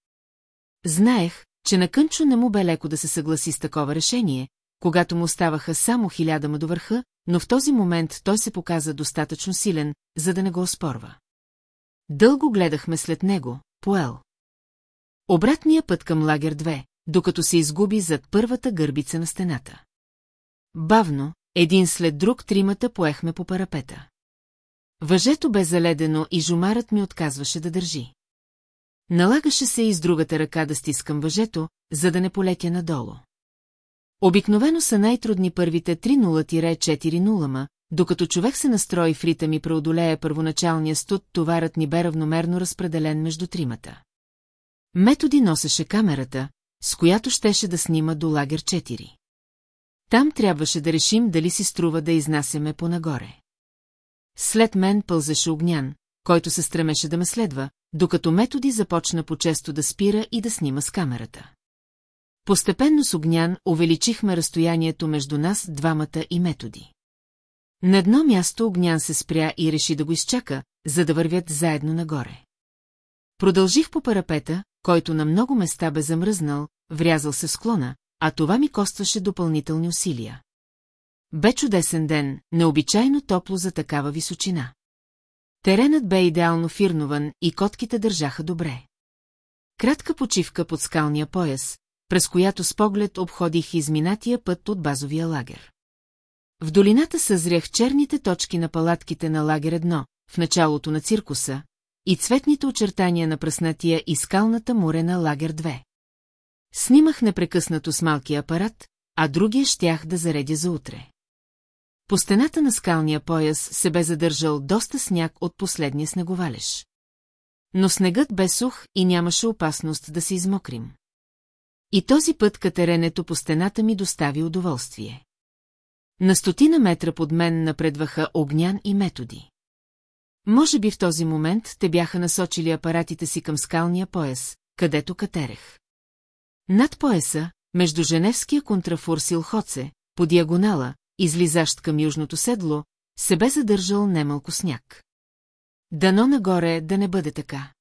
Знаех, че на Кънчо не му бе леко да се съгласи с такова решение, когато му оставаха само хиляда ма до върха, но в този момент той се показа достатъчно силен, за да не го оспорва. Дълго гледахме след него, поел. Обратния път към лагер 2, докато се изгуби зад първата гърбица на стената. Бавно, един след друг тримата поехме по парапета. Въжето бе заледено и жумарът ми отказваше да държи. Налагаше се и с другата ръка да стискам въжето, за да не полетя надолу. Обикновено са най-трудни първите 3-0-4-0 ма, докато човек се настрои в ритъм и преодолее първоначалния студ, товарът ни бе равномерно разпределен между тримата. Методи носеше камерата, с която щеше да снима до лагер 4. Там трябваше да решим дали си струва да изнасяме по-нагоре. След мен пълзеше огнян, който се стремеше да ме следва, докато методи започна по-често да спира и да снима с камерата. Постепенно с огнян увеличихме разстоянието между нас двамата и методи. На едно място огнян се спря и реши да го изчака, за да вървят заедно нагоре. Продължих по парапета, който на много места бе замръзнал, врязал се склона, а това ми костваше допълнителни усилия. Бе чудесен ден, необичайно топло за такава височина. Теренът бе идеално фирнован и котките държаха добре. Кратка почивка под скалния пояс, през която с поглед обходих изминатия път от базовия лагер. В долината съзрях черните точки на палатките на лагер едно, в началото на циркуса, и цветните очертания на пръснатия и скалната морена лагер 2. Снимах непрекъснато с малкия апарат, а другия щях да заредя за утре. По стената на скалния пояс се бе задържал доста сняг от последния снеговалеж. Но снегът бе сух и нямаше опасност да се измокрим. И този път катеренето по стената ми достави удоволствие. На стотина метра под мен напредваха огнян и методи. Може би в този момент те бяха насочили апаратите си към скалния пояс, където катерех. Над пояса, между Женевския контрафур Силхоце, по диагонала, излизащ към южното седло, се бе задържал немалко сняг. Дано нагоре да не бъде така.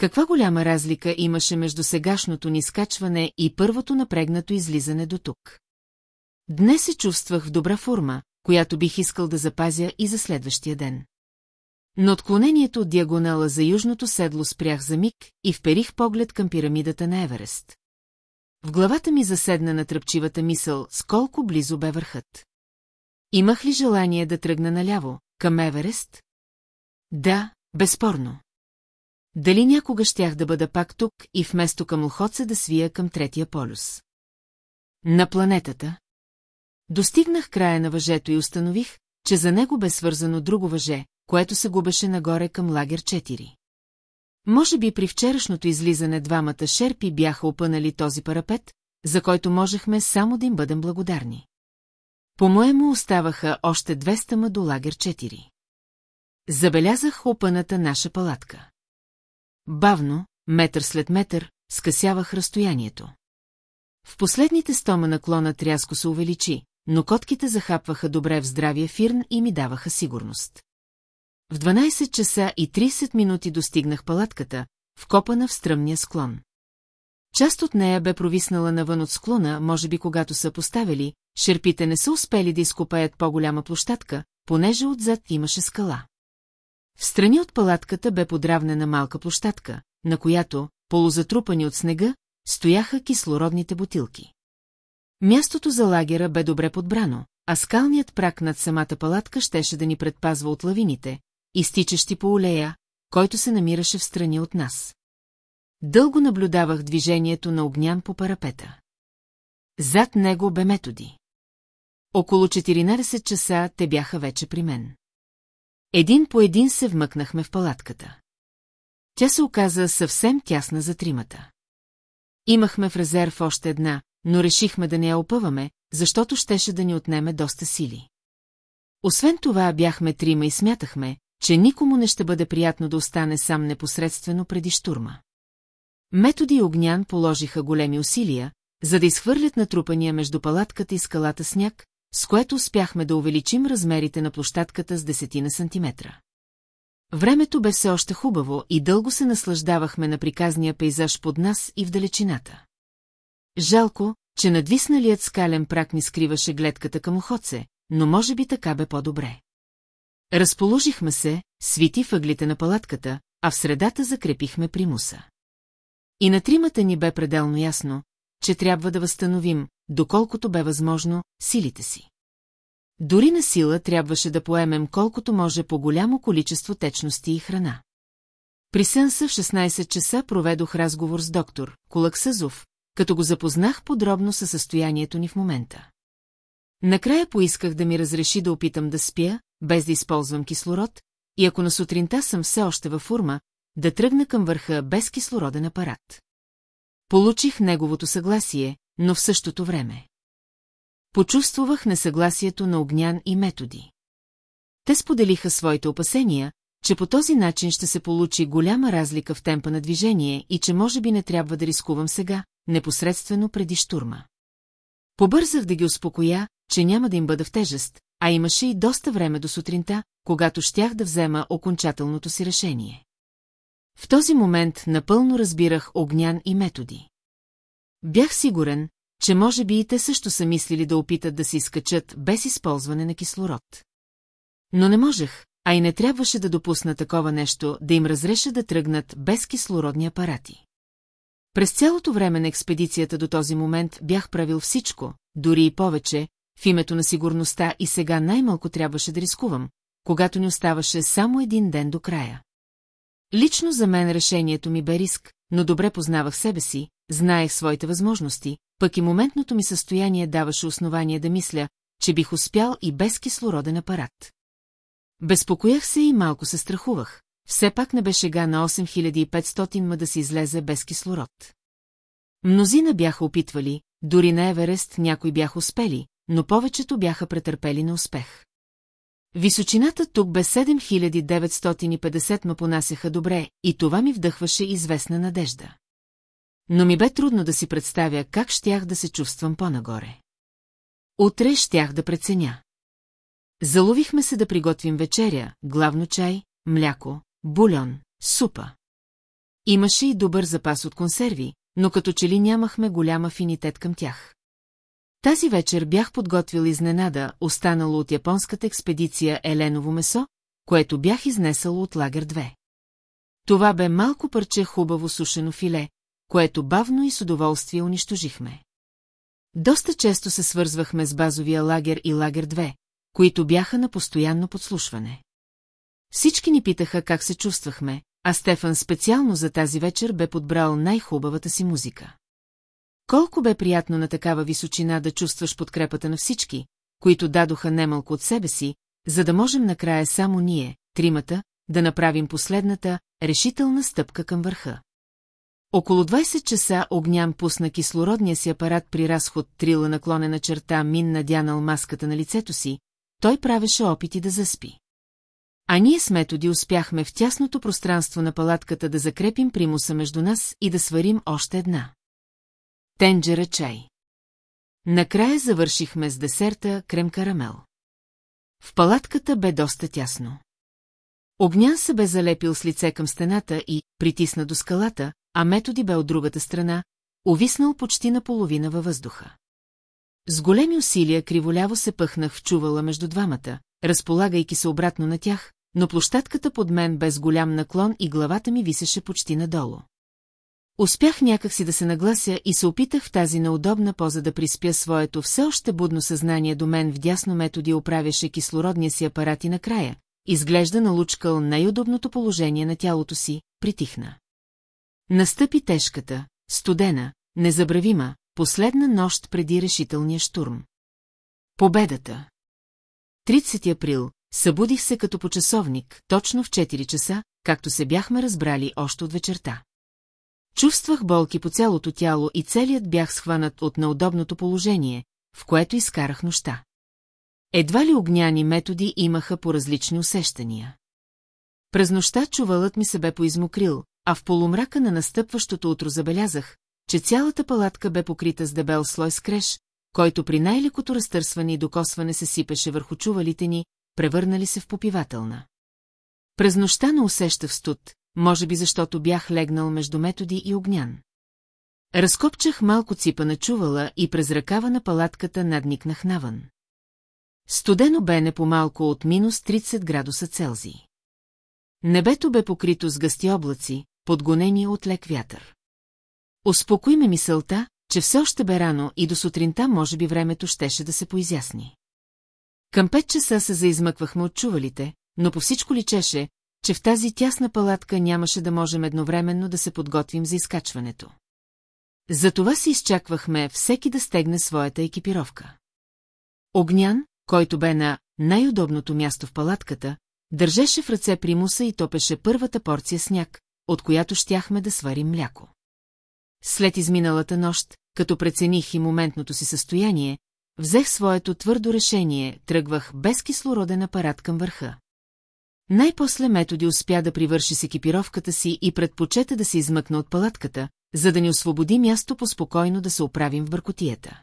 Каква голяма разлика имаше между сегашното ни скачване и първото напрегнато излизане до тук. Днес се чувствах в добра форма, която бих искал да запазя и за следващия ден. Но отклонението от диагонала за южното седло спрях за миг и вперих поглед към пирамидата на Еверест. В главата ми заседна на тръпчивата мисъл, с колко близо бе върхът. Имах ли желание да тръгна наляво, към Еверест? Да, безспорно. Дали някога щях да бъда пак тук и вместо към Лхоца да свия към третия полюс? На планетата? Достигнах края на въжето и установих, че за него бе свързано друго въже, което се губеше нагоре към лагер 4. Може би при вчерашното излизане двамата шерпи бяха опънали този парапет, за който можехме само да им бъдем благодарни. По-моему оставаха още 200 ма до лагер 4. Забелязах опъната наша палатка. Бавно, метър след метър, скъсявах разстоянието. В последните стома наклона тряско се увеличи, но котките захапваха добре в здравия фирн и ми даваха сигурност. В 12 часа и 30 минути достигнах палатката, вкопана в стръмния склон. Част от нея бе провиснала навън от склона, може би когато са поставили, шерпите не са успели да изкопаят по-голяма площадка, понеже отзад имаше скала. В страни от палатката бе подравнена малка площадка, на която, полузатрупани от снега, стояха кислородните бутилки. Мястото за лагера бе добре подбрано, а скалният прак над самата палатка щеше да ни предпазва от лавините, изтичащи по олея, който се намираше в страни от нас. Дълго наблюдавах движението на огнян по парапета. Зад него бе методи. Около 14 часа те бяха вече при мен. Един по един се вмъкнахме в палатката. Тя се оказа съвсем тясна за тримата. Имахме в резерв още една, но решихме да не я опъваме, защото щеше да ни отнеме доста сили. Освен това бяхме трима и смятахме, че никому не ще бъде приятно да остане сам непосредствено преди штурма. Методи и Огнян положиха големи усилия, за да изхвърлят натрупания между палатката и скалата сняг, с което успяхме да увеличим размерите на площадката с десетина сантиметра. Времето бе все още хубаво и дълго се наслаждавахме на приказния пейзаж под нас и в далечината. Жалко, че надвисналият скален прак ни скриваше гледката към охоце, но може би така бе по-добре. Разположихме се, свити въглите на палатката, а в средата закрепихме примуса. И на тримата ни бе пределно ясно, че трябва да възстановим, доколкото бе възможно, силите си. Дори на сила трябваше да поемем колкото може по-голямо количество течности и храна. При сънса в 16 часа проведох разговор с доктор Колаксазов, като го запознах подробно със състоянието ни в момента. Накрая поисках да ми разреши да опитам да спя, без да използвам кислород, и ако на сутринта съм все още във форма, да тръгна към върха без кислороден апарат. Получих неговото съгласие, но в същото време. Почувствах несъгласието на Огнян и методи. Те споделиха своите опасения, че по този начин ще се получи голяма разлика в темпа на движение и че може би не трябва да рискувам сега, непосредствено преди штурма. Побързах да ги успокоя, че няма да им бъда в тежест, а имаше и доста време до сутринта, когато щях да взема окончателното си решение. В този момент напълно разбирах огнян и методи. Бях сигурен, че може би и те също са мислили да опитат да се изкачат без използване на кислород. Но не можех, а и не трябваше да допусна такова нещо, да им разреша да тръгнат без кислородни апарати. През цялото време на експедицията до този момент бях правил всичко, дори и повече, в името на сигурността и сега най-малко трябваше да рискувам, когато ни оставаше само един ден до края. Лично за мен решението ми бе риск, но добре познавах себе си, знаех своите възможности, пък и моментното ми състояние даваше основание да мисля, че бих успял и без кислороден апарат. Безпокоях се и малко се страхувах. Все пак не беше га на 8500 ма да се излезе без кислород. Мнозина бяха опитвали, дори на Еверест някои бяха успели, но повечето бяха претърпели на успех. Височината тук бе 7950 ма понасяха добре и това ми вдъхваше известна надежда. Но ми бе трудно да си представя как щях да се чувствам по-нагоре. Утре щях да преценя. Заловихме се да приготвим вечеря, главно чай, мляко, бульон, супа. Имаше и добър запас от консерви, но като че ли нямахме голям афинитет към тях. Тази вечер бях подготвил изненада, останало от японската експедиция Еленово месо, което бях изнесъл от лагер 2. Това бе малко парче хубаво сушено филе, което бавно и с удоволствие унищожихме. Доста често се свързвахме с базовия лагер и лагер 2, които бяха на постоянно подслушване. Всички ни питаха как се чувствахме, а Стефан специално за тази вечер бе подбрал най-хубавата си музика. Колко бе приятно на такава височина да чувстваш подкрепата на всички, които дадоха немалко от себе си, за да можем накрая само ние, тримата, да направим последната, решителна стъпка към върха. Около 20 часа огнян пусна кислородния си апарат при разход трила наклонена черта мин надянал маската на лицето си, той правеше опити да заспи. А ние с методи успяхме в тясното пространство на палатката да закрепим примуса между нас и да сварим още една. Тенджера чай. Накрая завършихме с десерта крем-карамел. В палатката бе доста тясно. Огнян се бе залепил с лице към стената и, притисна до скалата, а методи бе от другата страна, увиснал почти наполовина във въздуха. С големи усилия криволяво се пъхнах чувала между двамата, разполагайки се обратно на тях, но площадката под мен без голям наклон и главата ми висеше почти надолу. Успях някакси да се наглася и се опитах в тази неудобна поза да приспя своето все още будно съзнание до мен в дясно методи оправяше кислородния си апарат и накрая, изглежда налучкал най-удобното положение на тялото си, притихна. Настъпи тежката, студена, незабравима, последна нощ преди решителния штурм. Победата 30 април, събудих се като по часовник, точно в 4 часа, както се бяхме разбрали още от вечерта. Чувствах болки по цялото тяло и целият бях схванат от неудобното положение, в което изкарах нощта. Едва ли огняни методи имаха по различни усещания. През нощта чувалът ми се бе поизмокрил, а в полумрака на настъпващото утро забелязах, че цялата палатка бе покрита с дебел слой скреш, който при най-лекото разтърсване и докосване се сипеше върху чувалите ни, превърнали се в попивателна. През нощта не усещах студ, може би защото бях легнал между методи и огнян. Разкопчах малко ципа на чувала и през ръкава на палатката надникнах навън. Студено бе не по-малко от минус 30 градуса Целзий. Небето бе покрито с гъсти облаци, подгонени от лек вятър. Успокои ме мисълта, че все още бе рано и до сутринта може би времето щеше да се поизясни. Към пет часа се заизмъквахме от чувалите, но по всичко личеше, че в тази тясна палатка нямаше да можем едновременно да се подготвим за изкачването. Затова си изчаквахме всеки да стегне своята екипировка. Огнян, който бе на най-удобното място в палатката, държеше в ръце примуса и топеше първата порция сняг, от която щяхме да сварим мляко. След изминалата нощ, като прецених и моментното си състояние, взех своето твърдо решение, тръгвах без кислороден апарат към върха. Най-после методи успя да привърши с екипировката си и предпочета да се измъкна от палатката, за да ни освободи място по-спокойно да се оправим в бъркотията.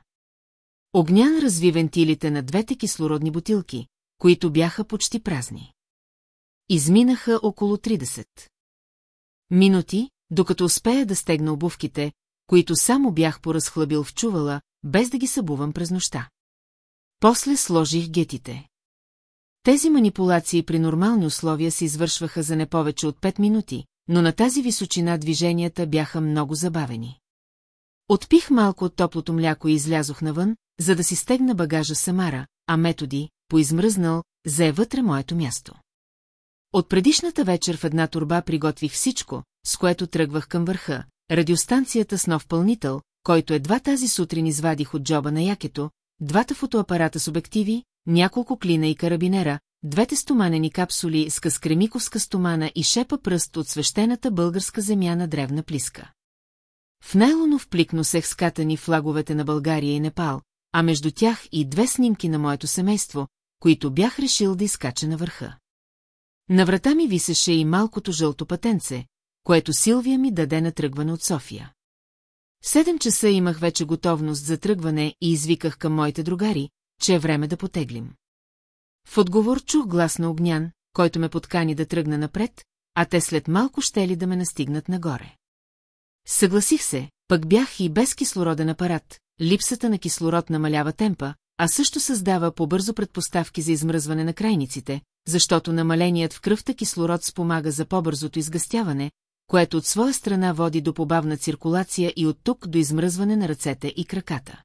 Огнян разви вентилите на двете кислородни бутилки, които бяха почти празни. Изминаха около 30. Минути, докато успея да стегна обувките, които само бях поразхлабил в чувала, без да ги събувам през нощта. После сложих гетите. Тези манипулации при нормални условия се извършваха за не повече от 5 минути, но на тази височина движенията бяха много забавени. Отпих малко от топлото мляко и излязох навън, за да си стегна багажа Самара, а методи, поизмръзнал, зае вътре моето място. От предишната вечер в една турба приготвих всичко, с което тръгвах към върха, радиостанцията с нов пълнител, който едва тази сутрин извадих от джоба на якето, двата фотоапарата с обективи, няколко клина и карабинера, двете стоманени капсули с каскремиковска стомана и шепа пръст от свещената българска земя на древна плиска. В найлонов плик носех скатани флаговете на България и Непал, а между тях и две снимки на моето семейство, които бях решил да изкача на върха. На врата ми висеше и малкото жълто патенце, което Силвия ми даде на тръгване от София. В седем часа имах вече готовност за тръгване и извиках към моите другари, че е време да потеглим. В отговор чух глас на огнян, който ме подкани да тръгна напред, а те след малко ще ли да ме настигнат нагоре. Съгласих се, пък бях и без кислороден апарат, липсата на кислород намалява темпа, а също създава по-бързо предпоставки за измръзване на крайниците, защото намаленият в кръвта кислород спомага за по-бързото изгъстяване, което от своя страна води до побавна циркулация и от тук до измръзване на ръцете и краката.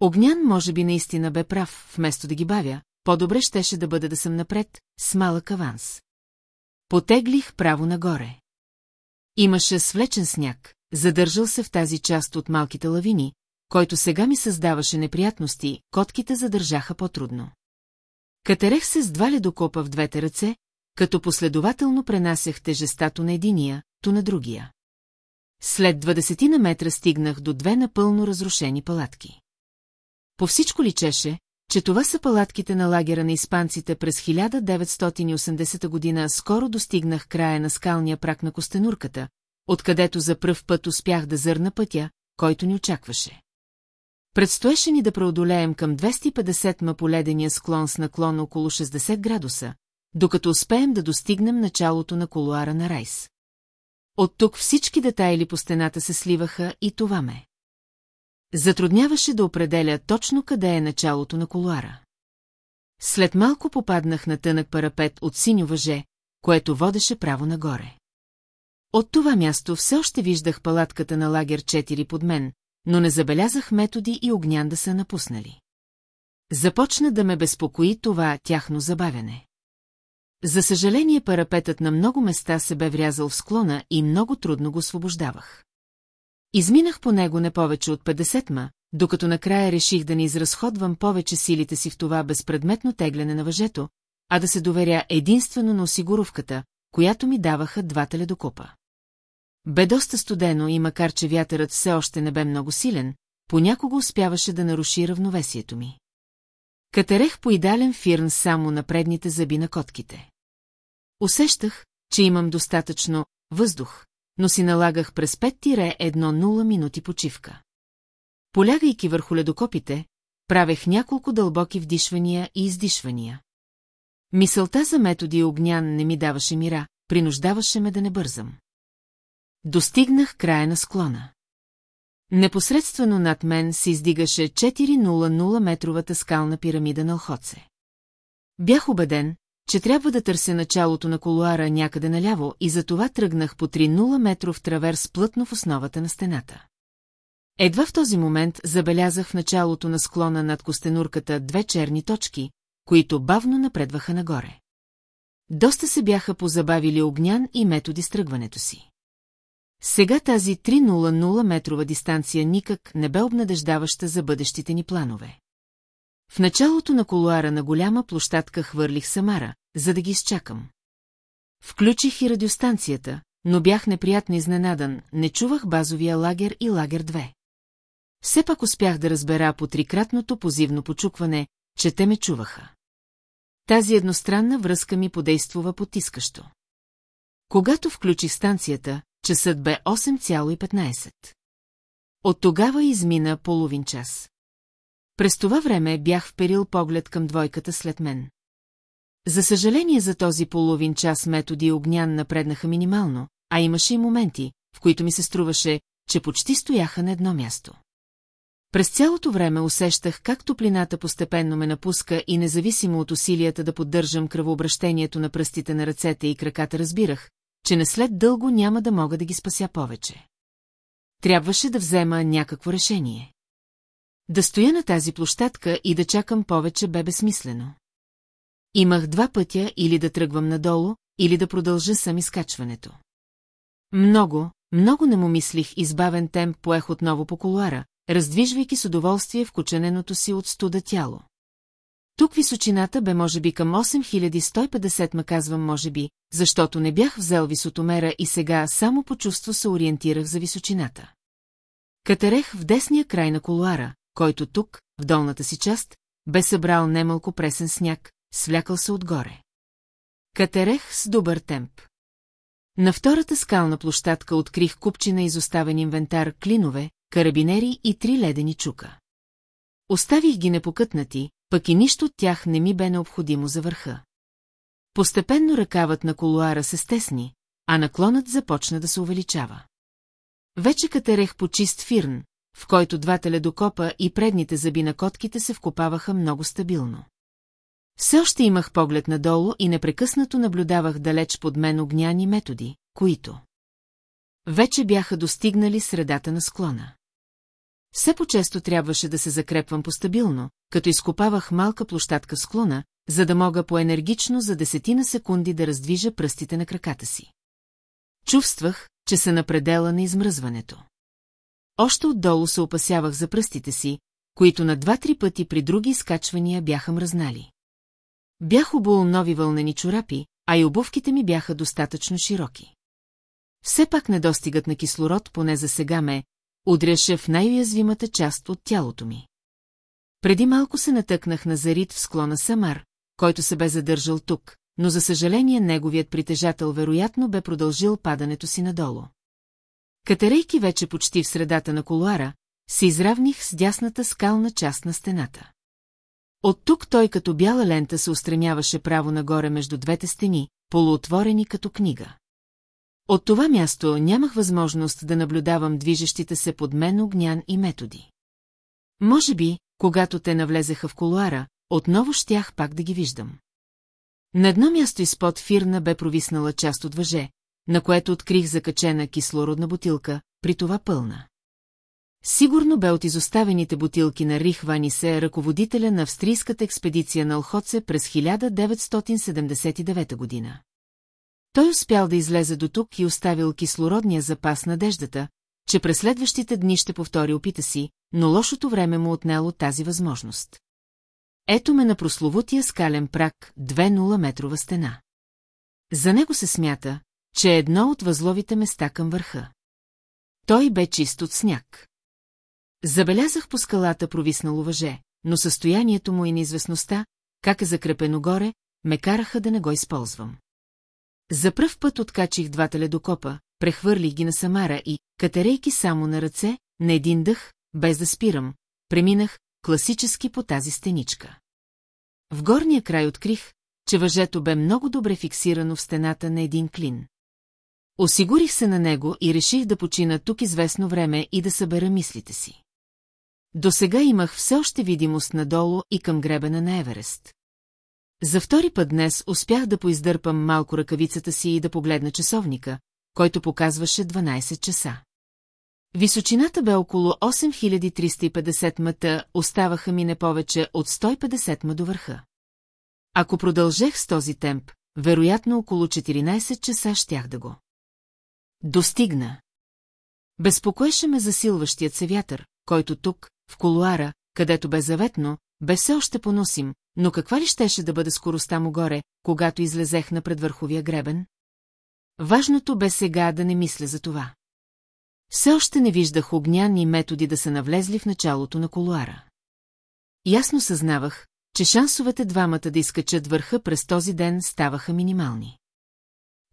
Огнян може би наистина бе прав, вместо да ги бавя, по-добре щеше да бъде да съм напред, с малък аванс. Потеглих право нагоре. Имаше свлечен сняг, задържал се в тази част от малките лавини, който сега ми създаваше неприятности, котките задържаха по-трудно. Катерех се с два ледокопа в двете ръце, като последователно пренасях тежеста то на единия, то на другия. След 20 на метра стигнах до две напълно разрушени палатки. По всичко личеше, че това са палатките на лагера на испанците през 1980 година, скоро достигнах края на скалния прак на костенурката, откъдето за пръв път успях да зърна пътя, който ни очакваше. Предстоеше ни да преодолеем към 250 ма по ледения склон с наклон около 60 градуса, докато успеем да достигнем началото на колуара на Райс. От тук всички детайли по стената се сливаха и това ме. Затрудняваше да определя точно къде е началото на колуара. След малко попаднах на тънък парапет от синьо въже, което водеше право нагоре. От това място все още виждах палатката на лагер 4 под мен, но не забелязах методи и огнян да са напуснали. Започна да ме безпокои това тяхно забавяне. За съжаление парапетът на много места се бе врязал в склона и много трудно го освобождавах. Изминах по него не повече от 50 ма, докато накрая реших да не изразходвам повече силите си в това безпредметно тегляне на въжето, а да се доверя единствено на осигуровката, която ми даваха двата ледокопа. Бе доста студено и макар че вятърът все още не бе много силен, понякога успяваше да наруши равновесието ми. Катерех по идеален фирн само на предните зъби на котките. Усещах, че имам достатъчно въздух, но си налагах през 5-1-0 минути почивка. Полягайки върху ледокопите, правех няколко дълбоки вдишвания и издишвания. Мисълта за методи и огнян не ми даваше мира, принуждаваше ме да не бързам. Достигнах края на склона. Непосредствено над мен се издигаше 400 метровата скална пирамида на Охоце. Бях убеден, че трябва да търся началото на колуара някъде наляво и затова тръгнах по 3-0 метров траверс плътно в основата на стената. Едва в този момент забелязах в началото на склона над костенурката две черни точки, които бавно напредваха нагоре. Доста се бяха позабавили огнян и методи с тръгването си. Сега тази 300 метрова дистанция никак не бе обнадеждаваща за бъдещите ни планове. В началото на колуара на голяма площадка хвърлих Самара, за да ги изчакам. Включих и радиостанцията, но бях неприятно изненадан, не чувах базовия лагер и лагер 2. Все пак успях да разбера по трикратното позивно почукване, че те ме чуваха. Тази едностранна връзка ми подействува потискащо. Когато включих станцията, часът бе 8,15. От тогава измина половин час. През това време бях вперил поглед към двойката след мен. За съжаление за този половин час методи огнян напреднаха минимално, а имаше и моменти, в които ми се струваше, че почти стояха на едно място. През цялото време усещах как топлината постепенно ме напуска и независимо от усилията да поддържам кръвообращението на пръстите на ръцете и краката разбирах, че не след дълго няма да мога да ги спася повече. Трябваше да взема някакво решение. Да стоя на тази площадка и да чакам повече бе безсмислено. Имах два пътя или да тръгвам надолу, или да продължа сам изкачването. Много, много не му мислих избавен темп поех отново по колуара, раздвижвайки с удоволствие в кучененото си от студа тяло. Тук височината бе може би към 8150 ма казвам може би, защото не бях взел висотомера и сега само по чувство се ориентирах за височината. Катерех в десния край на колуара, който тук, в долната си част, бе събрал немалко пресен сняг, свлякал се отгоре. Катерех с добър темп. На втората скална площадка открих купчина изоставен инвентар, клинове, карабинери и три ледени чука. Оставих ги непокътнати, пък и нищо от тях не ми бе необходимо за върха. Постепенно ръкавът на колуара се стесни, а наклонът започна да се увеличава. Вече катерех по чист фирн, в който двата ледокопа и предните зъби на котките се вкопаваха много стабилно. Все още имах поглед надолу и непрекъснато наблюдавах далеч под мен огняни методи, които вече бяха достигнали средата на склона. Все по-често трябваше да се закрепвам постабилно, като изкопавах малка площадка склона, за да мога по-енергично за десетина секунди да раздвижа пръстите на краката си. Чувствах, че се напредела на измръзването. Още отдолу се опасявах за пръстите си, които на два-три пъти при други изкачвания бяха мръзнали. Бях обул нови вълнени чорапи, а и обувките ми бяха достатъчно широки. Все пак недостигът на кислород поне за сега ме удряше в най-уязвимата част от тялото ми. Преди малко се натъкнах на Зарит в склона Самар, който се бе задържал тук, но за съжаление неговият притежател вероятно бе продължил падането си надолу. Катерейки вече почти в средата на колуара, се изравних с дясната скална част на стената. От тук той като бяла лента се устремяваше право нагоре между двете стени, полуотворени като книга. От това място нямах възможност да наблюдавам движещите се под мен огнян и методи. Може би, когато те навлезеха в колуара, отново щях пак да ги виждам. На едно място изпод фирна бе провиснала част от въже, на което открих закачена кислородна бутилка, при това пълна. Сигурно бе от изоставените бутилки на Рих Ванисе, ръководителя на австрийската експедиция на Алхоце през 1979 година. Той успял да излезе до тук и оставил кислородния запас надеждата, че през следващите дни ще повтори опита си, но лошото време му отнело тази възможност. Ето ме на прословутия скален прак, 2-0 метрова стена. За него се смята, че е едно от възловите места към върха. Той бе чист от сняг. Забелязах по скалата провиснало въже, но състоянието му и неизвестността, как е закрепено горе, ме караха да не го използвам. За пръв път откачих двата ледокопа, прехвърлих ги на Самара и, катерейки само на ръце, на един дъх, без да спирам, преминах класически по тази стеничка. В горния край открих, че въжето бе много добре фиксирано в стената на един клин. Осигурих се на него и реших да почина тук известно време и да събера мислите си. До сега имах все още видимост надолу и към гребена на Еверест. За втори път днес успях да поиздърпам малко ръкавицата си и да погледна часовника, който показваше 12 часа. Височината бе около 8350 мъта, оставаха ми не повече от 150 м до върха. Ако продължех с този темп, вероятно около 14 часа щях да го. Достигна. Безпокоеше ме засилващият се вятър, който тук, в колуара, където бе заветно, бе все още поносим, но каква ли щеше да бъде скоростта му горе, когато излезех на предвърховия гребен? Важното бе сега да не мисля за това. Все още не виждах огняни методи да са навлезли в началото на колуара. Ясно съзнавах, че шансовете двамата да изкачат върха през този ден ставаха минимални.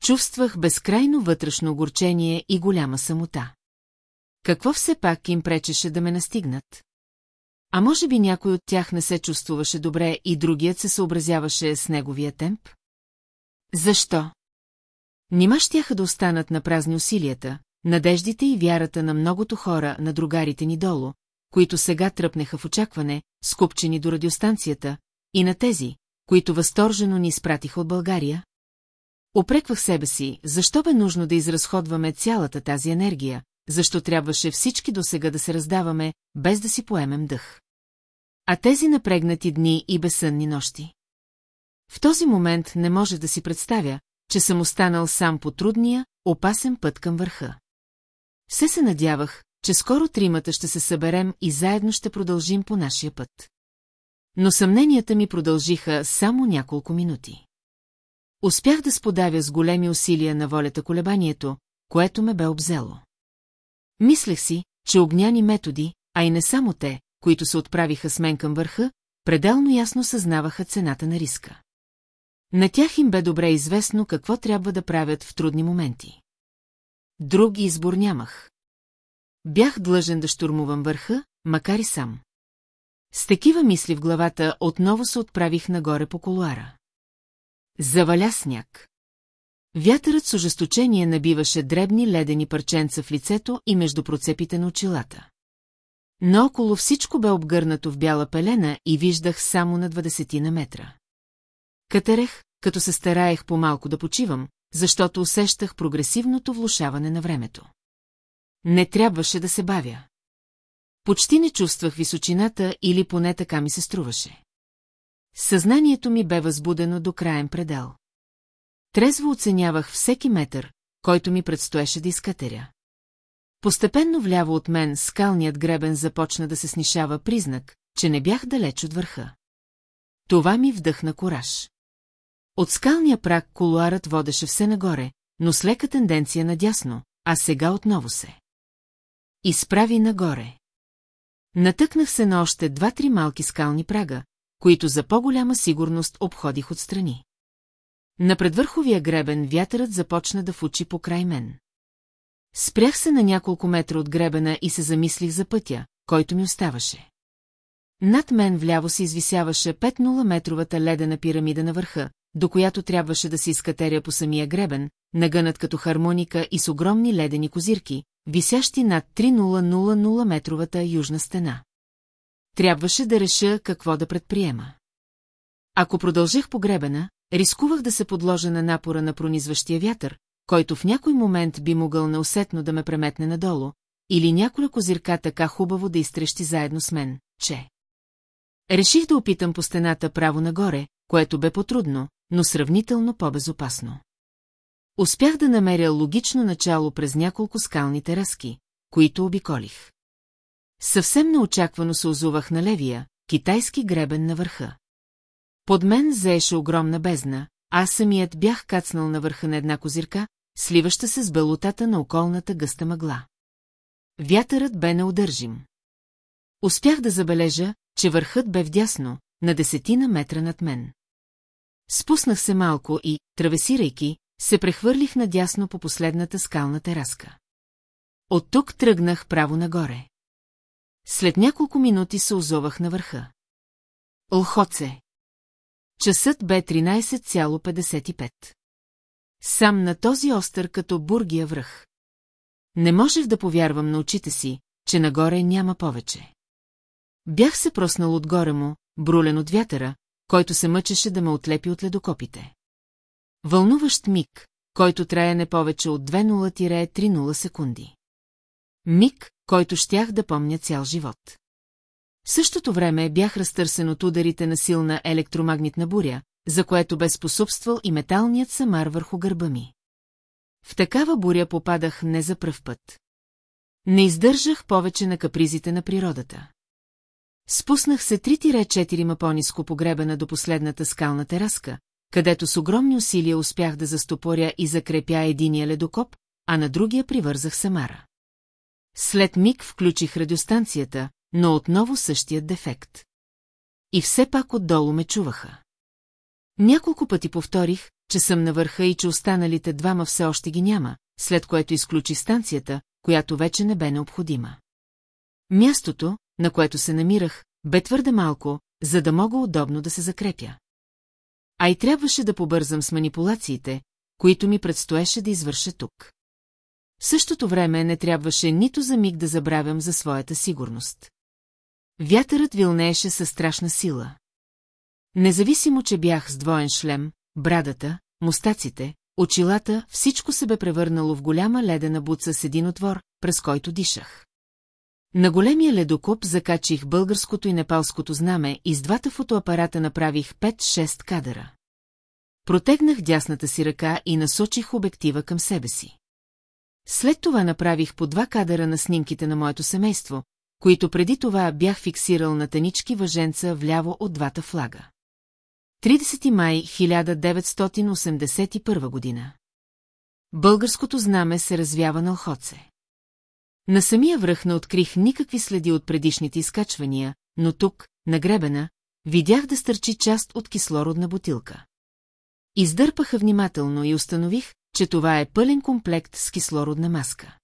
Чувствах безкрайно вътрешно огорчение и голяма самота. Какво все пак им пречеше да ме настигнат? А може би някой от тях не се чувствуваше добре и другият се съобразяваше с неговия темп? Защо? Нима щяха да останат на празни усилията, надеждите и вярата на многото хора на другарите ни долу, които сега тръпнеха в очакване, скупчени до радиостанцията, и на тези, които възторжено ни изпратиха от България? Опреквах себе си, защо бе нужно да изразходваме цялата тази енергия, защо трябваше всички до сега да се раздаваме, без да си поемем дъх. А тези напрегнати дни и безсънни нощи. В този момент не може да си представя, че съм останал сам по трудния, опасен път към върха. Все се надявах, че скоро тримата ще се съберем и заедно ще продължим по нашия път. Но съмненията ми продължиха само няколко минути. Успях да сподавя с големи усилия на волята колебанието, което ме бе обзело. Мислех си, че огняни методи, а и не само те, които се отправиха с мен към върха, пределно ясно съзнаваха цената на риска. На тях им бе добре известно какво трябва да правят в трудни моменти. Друг избор нямах. Бях длъжен да штурмувам върха, макар и сам. С такива мисли в главата отново се отправих нагоре по колуара. Заваля сняг. Вятърът с ожесточение набиваше дребни ледени парченца в лицето и между процепите на очилата. Наоколо всичко бе обгърнато в бяла пелена и виждах само на 20 на метра. Катерех, като се стараех по-малко да почивам, защото усещах прогресивното влушаване на времето. Не трябваше да се бавя. Почти не чувствах височината или поне така ми се струваше. Съзнанието ми бе възбудено до краен предел. Трезво оценявах всеки метър, който ми предстоеше да изкатеря. Постепенно вляво от мен скалният гребен започна да се снишава признак, че не бях далеч от върха. Това ми вдъхна кораж. От скалния прак колуарът водеше все нагоре, но с лека тенденция надясно, а сега отново се. Изправи нагоре. Натъкнах се на още два-три малки скални прага, които за по-голяма сигурност обходих отстрани. На предвърховия гребен вятърът започна да фучи по край мен. Спрях се на няколко метра от гребена и се замислих за пътя, който ми оставаше. Над мен вляво се извисяваше 5-0-метровата ледена пирамида на върха, до която трябваше да се изкатеря по самия гребен, нагънат като хармоника и с огромни ледени козирки, висящи над 3000-метровата южна стена. Трябваше да реша какво да предприема. Ако продължих по гребена, рискувах да се подложа на напора на пронизващия вятър, който в някой момент би могъл неусетно да ме преметне надолу, или няколя козирка така хубаво да изтрещи заедно с мен, че... Реших да опитам по стената право нагоре, което бе потрудно, но сравнително по-безопасно. Успях да намеря логично начало през няколко скални тераски, които обиколих. Съвсем неочаквано се озувах на левия, китайски гребен на върха. Под мен заеше огромна бездна, аз самият бях кацнал на върха на една козирка, сливаща се с белотата на околната гъста мъгла. Вятърът бе неудържим. Успях да забележа, че върхът бе вдясно, на десетина метра над мен. Спуснах се малко и, травесирайки, се прехвърлих надясно по последната скална тераска. От тук тръгнах право нагоре. След няколко минути се озовах на върха. Лхоце. Часът бе 13,55. Сам на този остър като бургия връх. Не можех да повярвам на очите си, че нагоре няма повече. Бях се проснал отгоре му, брулен от вятъра, който се мъчеше да ме отлепи от ледокопите. Вълнуващ миг, който трае не повече от 2-0-3-0 секунди. Миг, който щях да помня цял живот. В същото време бях разтърсен от ударите на силна електромагнитна буря, за което бе способствал и металният самар върху гърба ми. В такава буря попадах не за пръв път. Не издържах повече на капризите на природата. Спуснах се 3-4 ма по-ниско погребена до последната скална тераска, където с огромни усилия успях да застопоря и закрепя единия ледокоп, а на другия привързах Самара. След миг включих радиостанцията, но отново същият дефект. И все пак отдолу ме чуваха. Няколко пъти повторих, че съм на върха и че останалите двама все още ги няма, след което изключи станцията, която вече не бе необходима. Мястото, на което се намирах, бе твърде малко, за да мога удобно да се закрепя. А и трябваше да побързам с манипулациите, които ми предстоеше да извърша тук. В същото време не трябваше нито за миг да забравям за своята сигурност. Вятърът вилнееше със страшна сила. Независимо, че бях с двоен шлем, брадата, мустаците, очилата, всичко се бе превърнало в голяма ледена буца с един отвор, през който дишах. На големия ледокоп закачих българското и непалското знаме и с двата фотоапарата направих 5-6 кадъра. Протегнах дясната си ръка и насочих обектива към себе си. След това направих по два кадъра на снимките на моето семейство, които преди това бях фиксирал на танички въженца вляво от двата флага. 30 май 1981 година. Българското знаме се развява на Охоце. На самия връх не открих никакви следи от предишните изкачвания, но тук, на гребена, видях да стърчи част от кислородна бутилка. Издърпаха внимателно и установих, че това е пълен комплект с кислородна маска.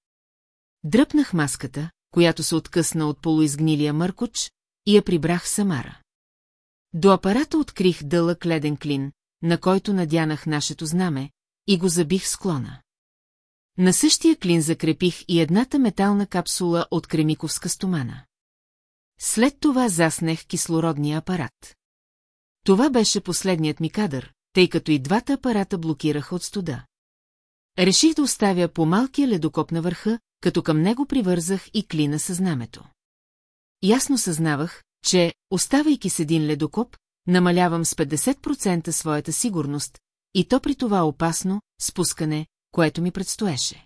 Дръпнах маската, която се откъсна от полуизгнилия мъркоч, и я прибрах в Самара. До апарата открих дълъг леден клин, на който надянах нашето знаме, и го забих склона. На същия клин закрепих и едната метална капсула от кремиковска стомана. След това заснех кислородния апарат. Това беше последният ми кадър, тъй като и двата апарата блокираха от студа. Реших да оставя по малкия ледокоп на върха, като към него привързах и клина със знамето. Ясно съзнавах, че, оставайки с един ледокоп, намалявам с 50% своята сигурност, и то при това опасно спускане, което ми предстоеше.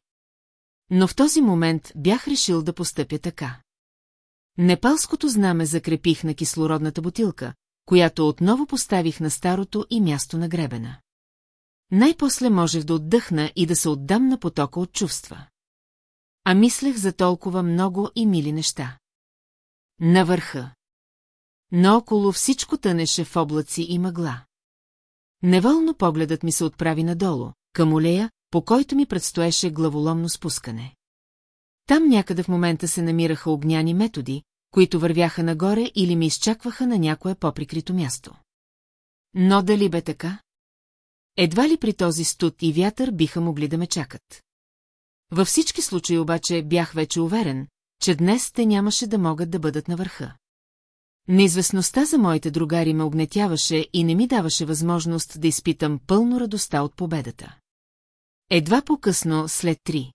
Но в този момент бях решил да постъпя така. Непалското знаме закрепих на кислородната бутилка, която отново поставих на старото и място на гребена. Най-после можех да отдъхна и да се отдам на потока от чувства. А мислех за толкова много и мили неща. На върха. Наоколо всичко тънеше в облаци и мъгла. Неволно погледът ми се отправи надолу, към олея, по който ми предстоеше главоломно спускане. Там някъде в момента се намираха огняни методи, които вървяха нагоре или ми изчакваха на някое по-прикрито място. Но дали бе така? Едва ли при този студ и вятър биха могли да ме чакат. Във всички случаи обаче бях вече уверен, че днес те нямаше да могат да бъдат на върха. Неизвестността за моите другари ме огнетяваше и не ми даваше възможност да изпитам пълно радостта от победата. Едва по-късно, след три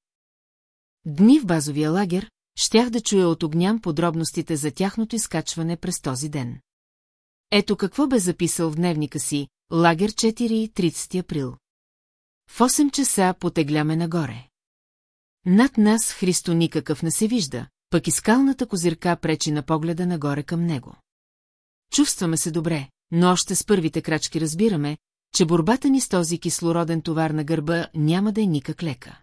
дни в базовия лагер, щях да чуя от огням подробностите за тяхното изкачване през този ден. Ето какво бе записал в дневника си, лагер 4, 30 април. В 8 часа потегляме нагоре. Над нас Христо никакъв не се вижда, пък и скалната козирка пречи на погледа нагоре към него. Чувстваме се добре, но още с първите крачки разбираме, че борбата ни с този кислороден товар на гърба няма да е никак лека.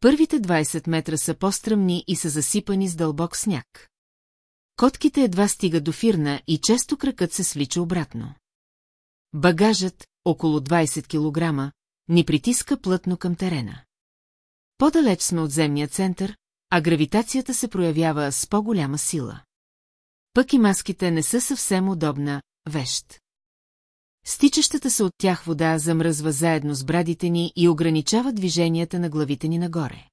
Първите 20 метра са по-стръмни и са засипани с дълбок сняг. Котките едва стигат до фирна и често кракът се свлича обратно. Багажът, около 20 кг, ни притиска плътно към терена. По-далеч сме от земния център, а гравитацията се проявява с по-голяма сила. Пък и маските не са съвсем удобна вещ. Стичащата се от тях вода замръзва заедно с брадите ни и ограничава движенията на главите ни нагоре.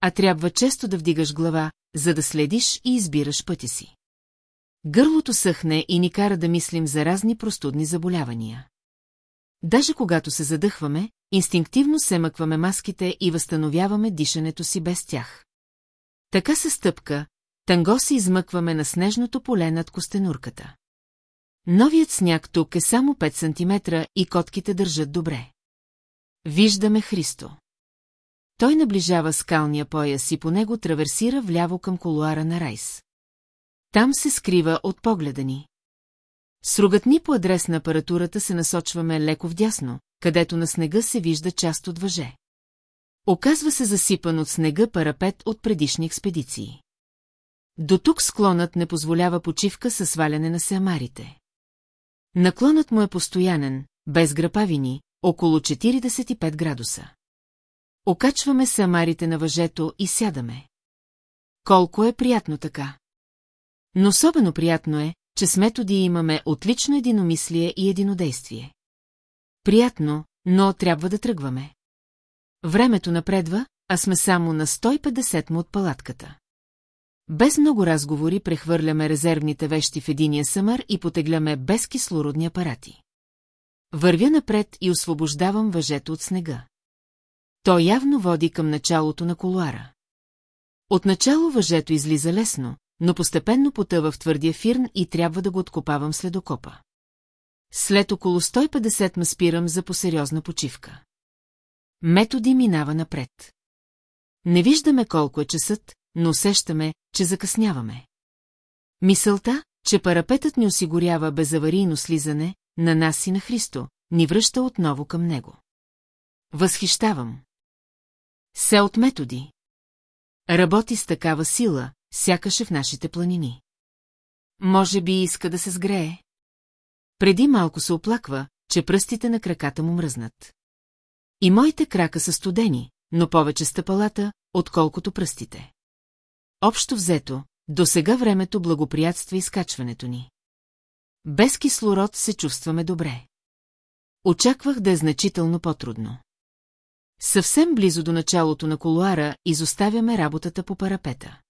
А трябва често да вдигаш глава, за да следиш и избираш пътя си. Гърлото съхне и ни кара да мислим за разни простудни заболявания. Даже когато се задъхваме, инстинктивно се мъкваме маските и възстановяваме дишането си без тях. Така се стъпка, танго се измъкваме на снежното поле над костенурката. Новият сняг тук е само 5 см и котките държат добре. Виждаме Христо. Той наближава скалния пояс и по него траверсира вляво към колуара на Райс. Там се скрива от погледа ни. С ругатни по адрес на апаратурата се насочваме леко вдясно, където на снега се вижда част от въже. Оказва се засипан от снега парапет от предишни експедиции. До тук склонът не позволява почивка със сваляне на сеамарите. Наклонът му е постоянен, без грапавини, около 45 градуса. Окачваме самарите на въжето и сядаме. Колко е приятно така. Но особено приятно е, че с методи имаме отлично единомислие и единодействие. Приятно, но трябва да тръгваме. Времето напредва, а сме само на 150 му от палатката. Без много разговори прехвърляме резервните вещи в единия съмър и потегляме без кислородни апарати. Вървя напред и освобождавам въжето от снега. То явно води към началото на колуара. Отначало въжето излиза лесно, но постепенно потъва в твърдия фирн и трябва да го откопавам след окопа. След около 150 ме спирам за посериозна почивка. Методи минава напред. Не виждаме колко е часът, но усещаме, че закъсняваме. Мисълта, че парапетът ни осигурява безаварийно слизане, на нас и на Христо, ни връща отново към него. Възхищавам. Се от методи. Работи с такава сила, сякаше в нашите планини. Може би иска да се сгрее. Преди малко се оплаква, че пръстите на краката му мръзнат. И моите крака са студени, но повече стъпалата, отколкото пръстите. Общо взето, до сега времето благоприятства изкачването ни. Без кислород се чувстваме добре. Очаквах да е значително по-трудно. Съвсем близо до началото на колуара изоставяме работата по парапета.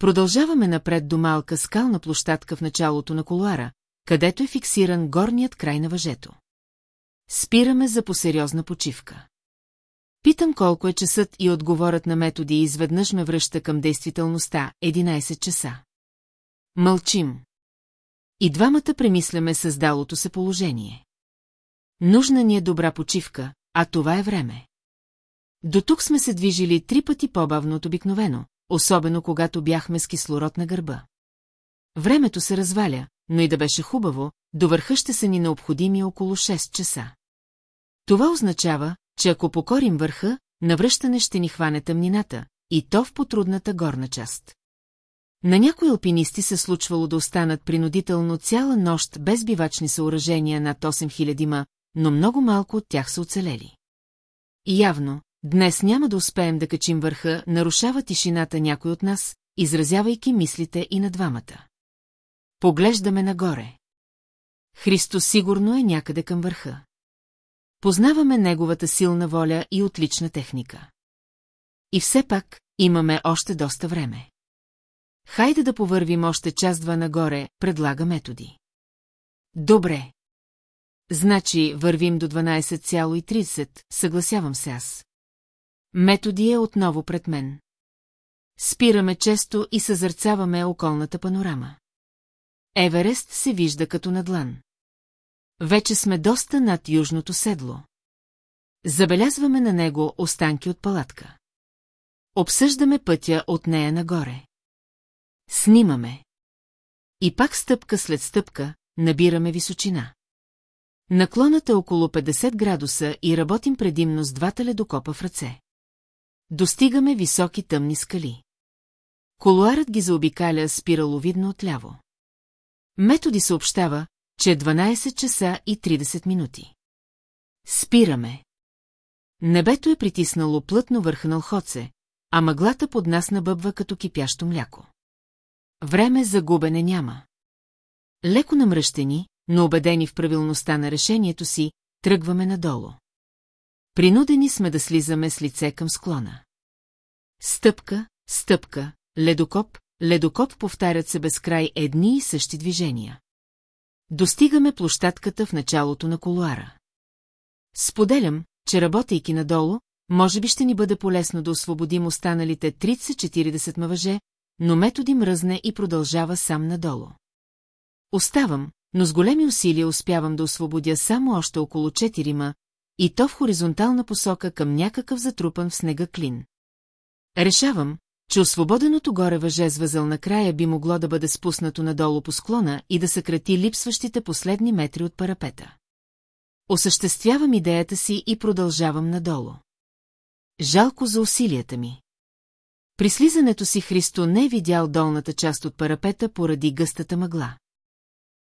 Продължаваме напред до малка скална площадка в началото на колуара, където е фиксиран горният край на въжето. Спираме за посериозна почивка. Питам колко е часът и отговорът на методи и изведнъж ме връща към действителността – 11 часа. Мълчим. И двамата премисляме създалото се положение. Нужна ни е добра почивка, а това е време. До тук сме се движили три пъти по-бавно от обикновено, особено когато бяхме с кислород на гърба. Времето се разваля, но и да беше хубаво, до върха ще са ни необходими около 6 часа. Това означава, че ако покорим върха, навръщане ще ни хване тъмнината, и то в потрудната горна част. На някои алпинисти се случвало да останат принудително цяла нощ без бивачни съоръжения над 8000 ма, но много малко от тях са оцелели. Явно, днес няма да успеем да качим върха, нарушава тишината някой от нас, изразявайки мислите и на двамата. Поглеждаме нагоре. Христо сигурно е някъде към върха. Познаваме неговата силна воля и отлична техника. И все пак, имаме още доста време. Хайде да повървим още час-два нагоре, предлага методи. Добре. Значи вървим до 12,30, съгласявам се аз. Методи е отново пред мен. Спираме често и съзърцаваме околната панорама. Еверест се вижда като надлан. Вече сме доста над южното седло. Забелязваме на него останки от палатка. Обсъждаме пътя от нея нагоре. Снимаме. И пак стъпка след стъпка набираме височина. Наклонът е около 50 градуса и работим предимно с двата ледокопа в ръце. Достигаме високи тъмни скали. Колуарът ги заобикаля спираловидно отляво. Методи съобщава, че е 12 часа и 30 минути. Спираме. Небето е притиснало плътно върха на лхоце, а мъглата под нас набъбва като кипящо мляко. Време за губене няма. Леко намръщени, но убедени в правилността на решението си, тръгваме надолу. Принудени сме да слизаме с лице към склона. Стъпка, стъпка, ледокоп, ледокоп повтарят се безкрай едни и същи движения. Достигаме площадката в началото на колуара. Споделям, че работейки надолу, може би ще ни бъде полезно да освободим останалите 30-40 мъже, но методи мръзне и продължава сам надолу. Оставам, но с големи усилия успявам да освободя само още около 4 ма, и то в хоризонтална посока към някакъв затрупан в снега клин. Решавам, че освободеното горе въже с възъл на края би могло да бъде спуснато надолу по склона и да съкрати липсващите последни метри от парапета. Осъществявам идеята си и продължавам надолу. Жалко за усилията ми. При слизането си Христо не е видял долната част от парапета поради гъстата мъгла.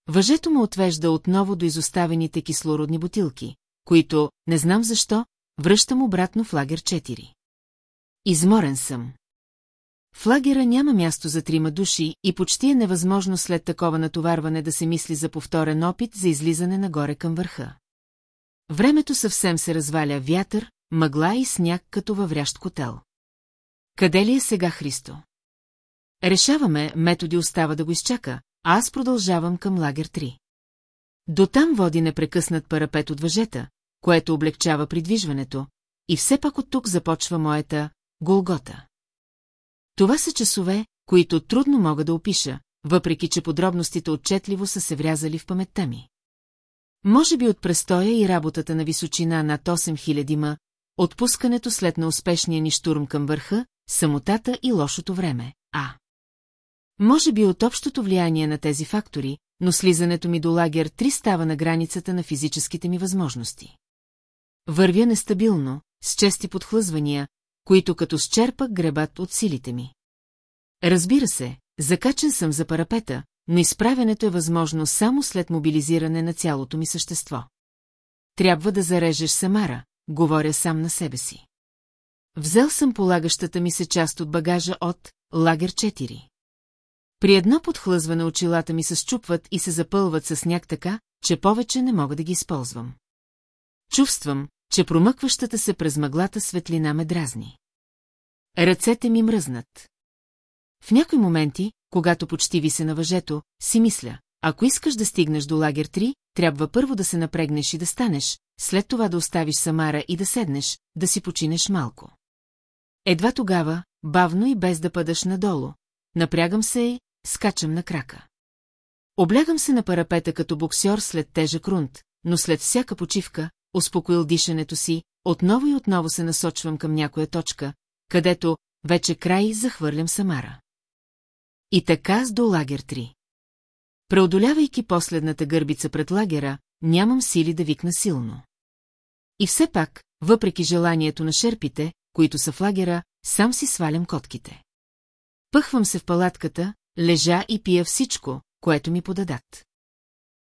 Въжето му отвежда отново до изоставените кислородни бутилки, които, не знам защо, връщам обратно в лагер 4. Изморен съм. В лагера няма място за трима души и почти е невъзможно след такова натоварване да се мисли за повторен опит за излизане нагоре към върха. Времето съвсем се разваля вятър, мъгла и сняг като във врящ котел. Къде ли е сега Христо? Решаваме, методи остава да го изчака, а аз продължавам към лагер 3. До там води непрекъснат парапет от въжета, което облегчава придвижването, и все пак от тук започва моята Голгота. Това са часове, които трудно мога да опиша, въпреки че подробностите отчетливо са се врязали в паметта ми. Може би от престоя и работата на височина над 8000 ма, отпускането след на успешния ни штурм към върха, самотата и лошото време, а. Може би от общото влияние на тези фактори, но слизането ми до лагер 3 става на границата на физическите ми възможности. Вървя нестабилно, с чести подхлъзвания, които като счерпак гребат от силите ми. Разбира се, закачен съм за парапета, но изправенето е възможно само след мобилизиране на цялото ми същество. Трябва да зарежеш Самара, говоря сам на себе си. Взел съм полагащата ми се част от багажа от лагер 4. При едно подхлъзване очилата ми се счупват и се запълват с сняг така, че повече не мога да ги използвам. Чувствам, че промъкващата се през мъглата светлина ме дразни. Ръцете ми мръзнат. В някои моменти, когато почти ви се на въжето, си мисля, ако искаш да стигнеш до лагер 3, трябва първо да се напрегнеш и да станеш, след това да оставиш Самара и да седнеш, да си починеш малко. Едва тогава, бавно и без да падаш надолу, напрягам се и скачам на крака. Облягам се на парапета като боксер след тежък рунт, но след всяка почивка, успокоил дишането си, отново и отново се насочвам към някоя точка, където вече край захвърлям Самара. И така с до лагер 3. Преодолявайки последната гърбица пред лагера, нямам сили да викна силно. И все пак, въпреки желанието на шерпите, които са в лагера, сам си свалям котките. Пъхвам се в палатката, лежа и пия всичко, което ми подадат.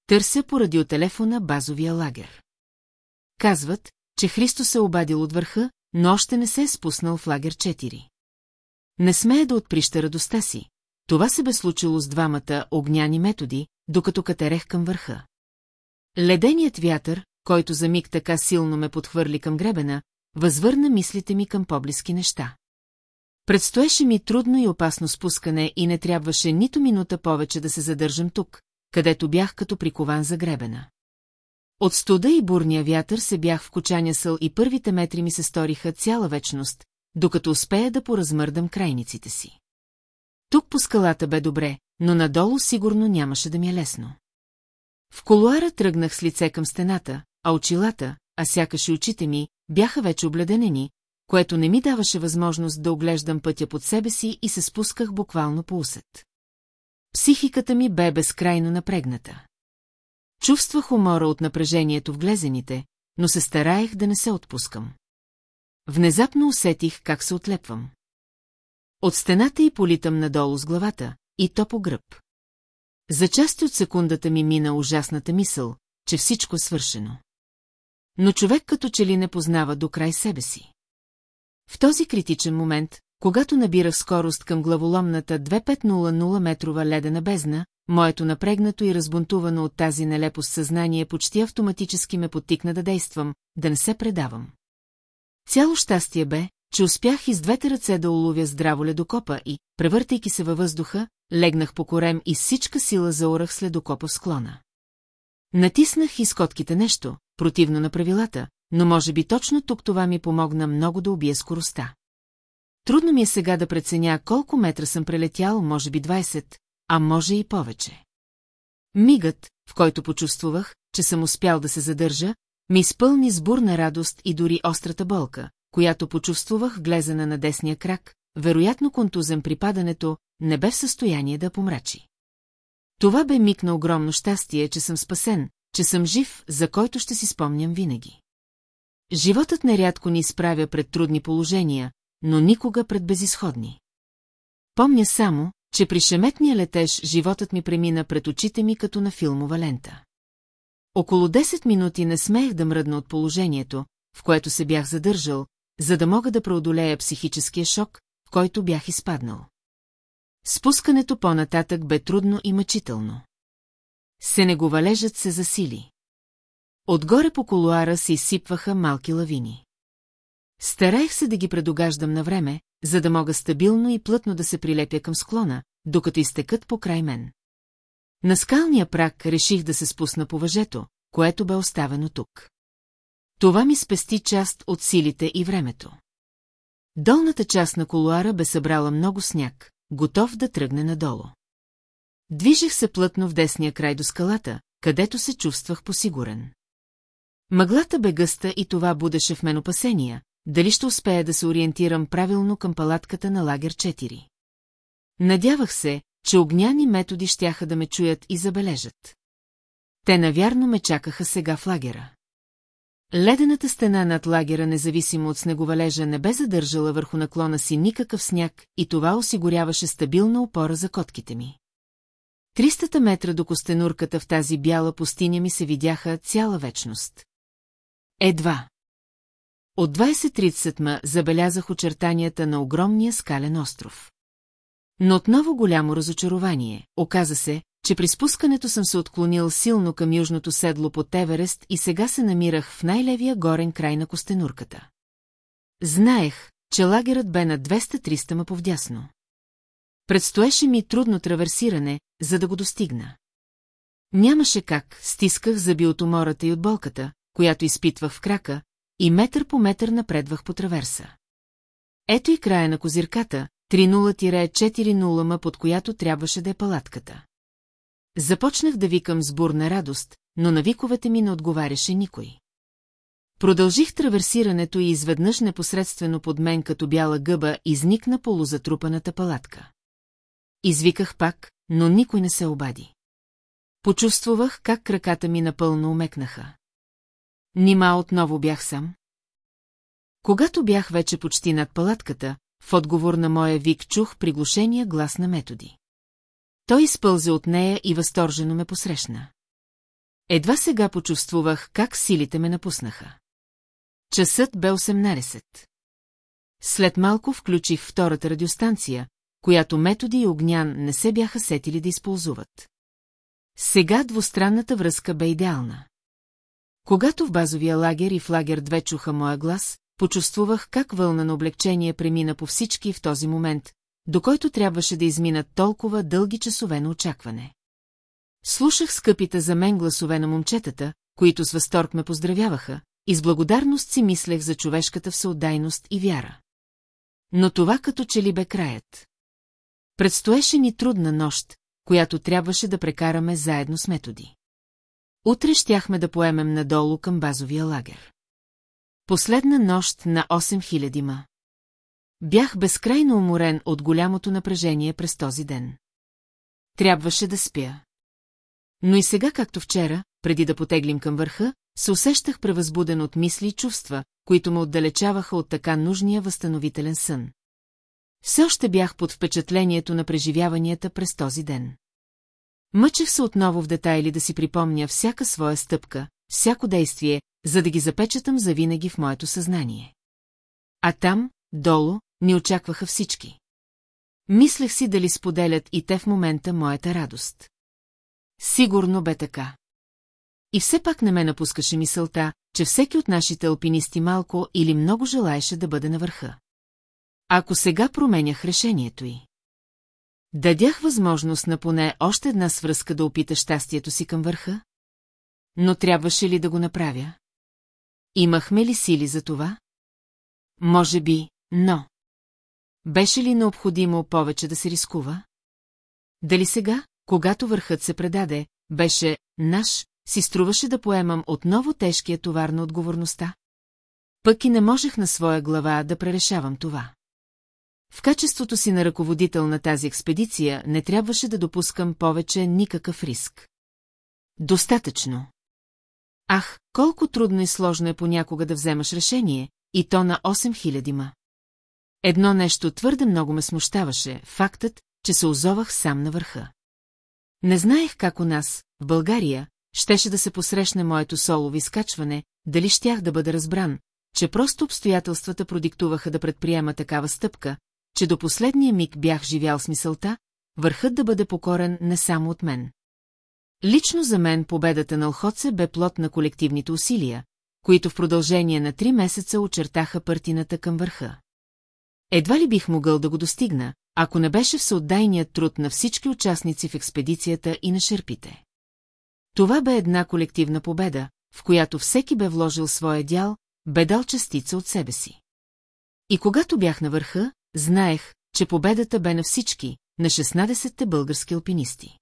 Търся поради от телефона базовия лагер. Казват, че Христо се обадил от върха, но още не се е спуснал в лагер 4. Не смея да отприща радостта си. Това се бе случило с двамата огняни методи, докато катерех към върха. Леденият вятър, който за миг така силно ме подхвърли към гребена, възвърна мислите ми към по-близки неща. Предстоеше ми трудно и опасно спускане и не трябваше нито минута повече да се задържам тук, където бях като прикован за гребена. От студа и бурния вятър се бях в кочанясъл и първите метри ми се сториха цяла вечност, докато успея да поразмърдам крайниците си. Тук по скалата бе добре, но надолу сигурно нямаше да ми е лесно. В колуара тръгнах с лице към стената, а очилата, а сякаш и очите ми, бяха вече обледенени, което не ми даваше възможност да оглеждам пътя под себе си и се спусках буквално по усет. Психиката ми бе безкрайно напрегната. Чувствах умора от напрежението в глезените, но се стараех да не се отпускам. Внезапно усетих как се отлепвам. От стената и политам надолу с главата, и то по гръб. За части от секундата ми мина ужасната мисъл, че всичко е свършено. Но човек като че ли не познава до край себе си. В този критичен момент, когато набирах скорост към главоломната 2500 метрова ледена бездна, моето напрегнато и разбунтувано от тази нелепост съзнание почти автоматически ме потикна да действам, да не се предавам. Цяло щастие бе, че успях и с двете ръце да уловя здраво ледокопа и, превъртайки се във въздуха, легнах по корем и всичка сила заорах след окопа в склона. Натиснах изкотките нещо, противно на правилата, но може би точно тук това ми помогна много да убия скоростта. Трудно ми е сега да преценя колко метра съм прелетял, може би 20, а може и повече. Мигът, в който почувствах, че съм успял да се задържа, ми изпълни с бурна радост и дори острата болка, която почувствах глезена на десния крак, вероятно контузен при падането, не бе в състояние да помрачи. Това бе миг на огромно щастие, че съм спасен, че съм жив, за който ще си спомням винаги. Животът нерядко ни изправя пред трудни положения, но никога пред безисходни. Помня само, че при шеметния летеж животът ми премина пред очите ми като на филмова лента. Около 10 минути не смеех да мръдна от положението, в което се бях задържал, за да мога да преодолея психическия шок, в който бях изпаднал. Спускането по-нататък бе трудно и мъчително. Сенеговалежът се засили. Отгоре по колуара се изсипваха малки лавини. Стараех се да ги предогаждам на време, за да мога стабилно и плътно да се прилепя към склона, докато изтекат по край мен. На скалния прак реших да се спусна по въжето, което бе оставено тук. Това ми спести част от силите и времето. Долната част на колуара бе събрала много сняг, готов да тръгне надолу. Движех се плътно в десния край до скалата, където се чувствах посигурен. Мъглата бе гъста и това будеше в мен опасения, дали ще успея да се ориентирам правилно към палатката на лагер 4. Надявах се, че огняни методи щяха да ме чуят и забележат. Те навярно ме чакаха сега в лагера. Ледената стена над лагера, независимо от снеговалежа, не бе задържала върху наклона си никакъв сняг и това осигуряваше стабилна опора за котките ми. Тристата метра до костенурката в тази бяла пустиня ми се видяха цяла вечност. Едва. От 20-30 ма забелязах очертанията на огромния скален остров. Но отново голямо разочарование. Оказа се, че при спускането съм се отклонил силно към южното седло под Еверест и сега се намирах в най-левия горен край на костенурката. Знаех, че лагерът бе на 200-300 ма повдясно. Предстоеше ми трудно траверсиране, за да го достигна. Нямаше как, стисках зъби от умората и от болката, която изпитвах в крака, и метър по метър напредвах по траверса. Ето и края на козирката, 30-40 ма, под която трябваше да е палатката. Започнах да викам с бурна радост, но на виковете ми не отговаряше никой. Продължих траверсирането и изведнъж непосредствено под мен като бяла гъба изникна полузатрупаната палатка. Извиках пак, но никой не се обади. Почувствах как краката ми напълно умекнаха. Нима отново бях сам? Когато бях вече почти над палатката, в отговор на моя вик чух приглушения глас на методи. Той изпълзе от нея и възторжено ме посрещна. Едва сега почувствувах как силите ме напуснаха. Часът бе 18. След малко включих втората радиостанция, която методи и огнян не се бяха сетили да използват. Сега двустранната връзка бе идеална. Когато в базовия лагер и в лагер 2 чуха моя глас, почувствувах как вълна на облегчение премина по всички в този момент, до който трябваше да изминат толкова дълги часове на очакване. Слушах скъпите за мен гласове на момчетата, които с възторг ме поздравяваха, и с благодарност си мислех за човешката всеотдайност и вяра. Но това като че ли бе краят. Предстоеше ни трудна нощ, която трябваше да прекараме заедно с методи. Утре щяхме да поемем надолу към базовия лагер. Последна нощ на 8000 ма. Бях безкрайно уморен от голямото напрежение през този ден. Трябваше да спя. Но и сега, както вчера, преди да потеглим към върха, се усещах превъзбуден от мисли и чувства, които ме отдалечаваха от така нужния възстановителен сън. Все още бях под впечатлението на преживяванията през този ден. Мъчех се отново в детайли да си припомня всяка своя стъпка, всяко действие, за да ги запечатам завинаги в моето съзнание. А там, долу, ни очакваха всички. Мислех си дали споделят и те в момента моята радост. Сигурно бе така. И все пак не ме напускаше мисълта, че всеки от нашите алпинисти малко или много желаеше да бъде на върха. Ако сега променях решението й. Дадях възможност на поне още една свръзка да опита щастието си към върха? Но трябваше ли да го направя? Имахме ли сили за това? Може би, но... Беше ли необходимо повече да се рискува? Дали сега, когато върхът се предаде, беше наш, си струваше да поемам отново тежкия товар на отговорността? Пък и не можех на своя глава да пререшавам това. В качеството си на ръководител на тази експедиция не трябваше да допускам повече никакъв риск. Достатъчно. Ах, колко трудно и сложно е понякога да вземаш решение, и то на 8000 ма. Едно нещо твърде много ме смущаваше, фактът, че се озовах сам на върха. Не знаех как у нас, в България, щеше да се посрещне моето солово изкачване, дали щях да бъда разбран, че просто обстоятелствата продиктуваха да предприема такава стъпка, че до последния миг бях живял с мисълта, върхът да бъде покорен не само от мен. Лично за мен победата на Охоце бе плод на колективните усилия, които в продължение на три месеца очертаха партината към върха. Едва ли бих могъл да го достигна, ако не беше всеотдайният труд на всички участници в експедицията и на шерпите. Това бе една колективна победа, в която всеки бе вложил своя дял, бе дал частица от себе си. И когато бях на върха, знаех, че победата бе на всички, на 16-те български алпинисти.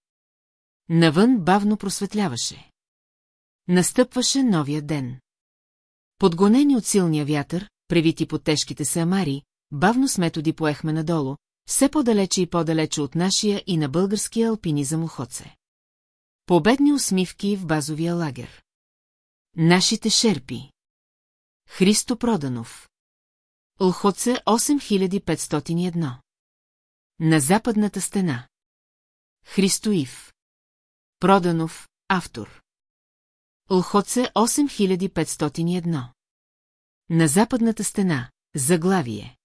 Навън бавно просветляваше. Настъпваше новия ден. Подгонени от силния вятър, превити под тежките се амари, бавно с методи поехме надолу, все по-далече и по-далече от нашия и на българския алпинизъм Охоце. Победни усмивки в базовия лагер. Нашите шерпи. Христо Проданов. Лхоце 8501. На западната стена. Христо Ив. Проданов, автор. Лхоце 8501. На западната стена. Заглавие.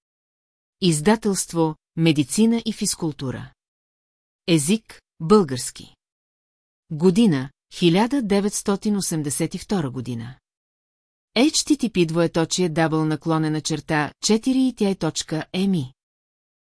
Издателство Медицина и физкултура. Език български. Година 1982 година. HTTP двоеточие дабл наклонена черта 4 и тя е точка еми.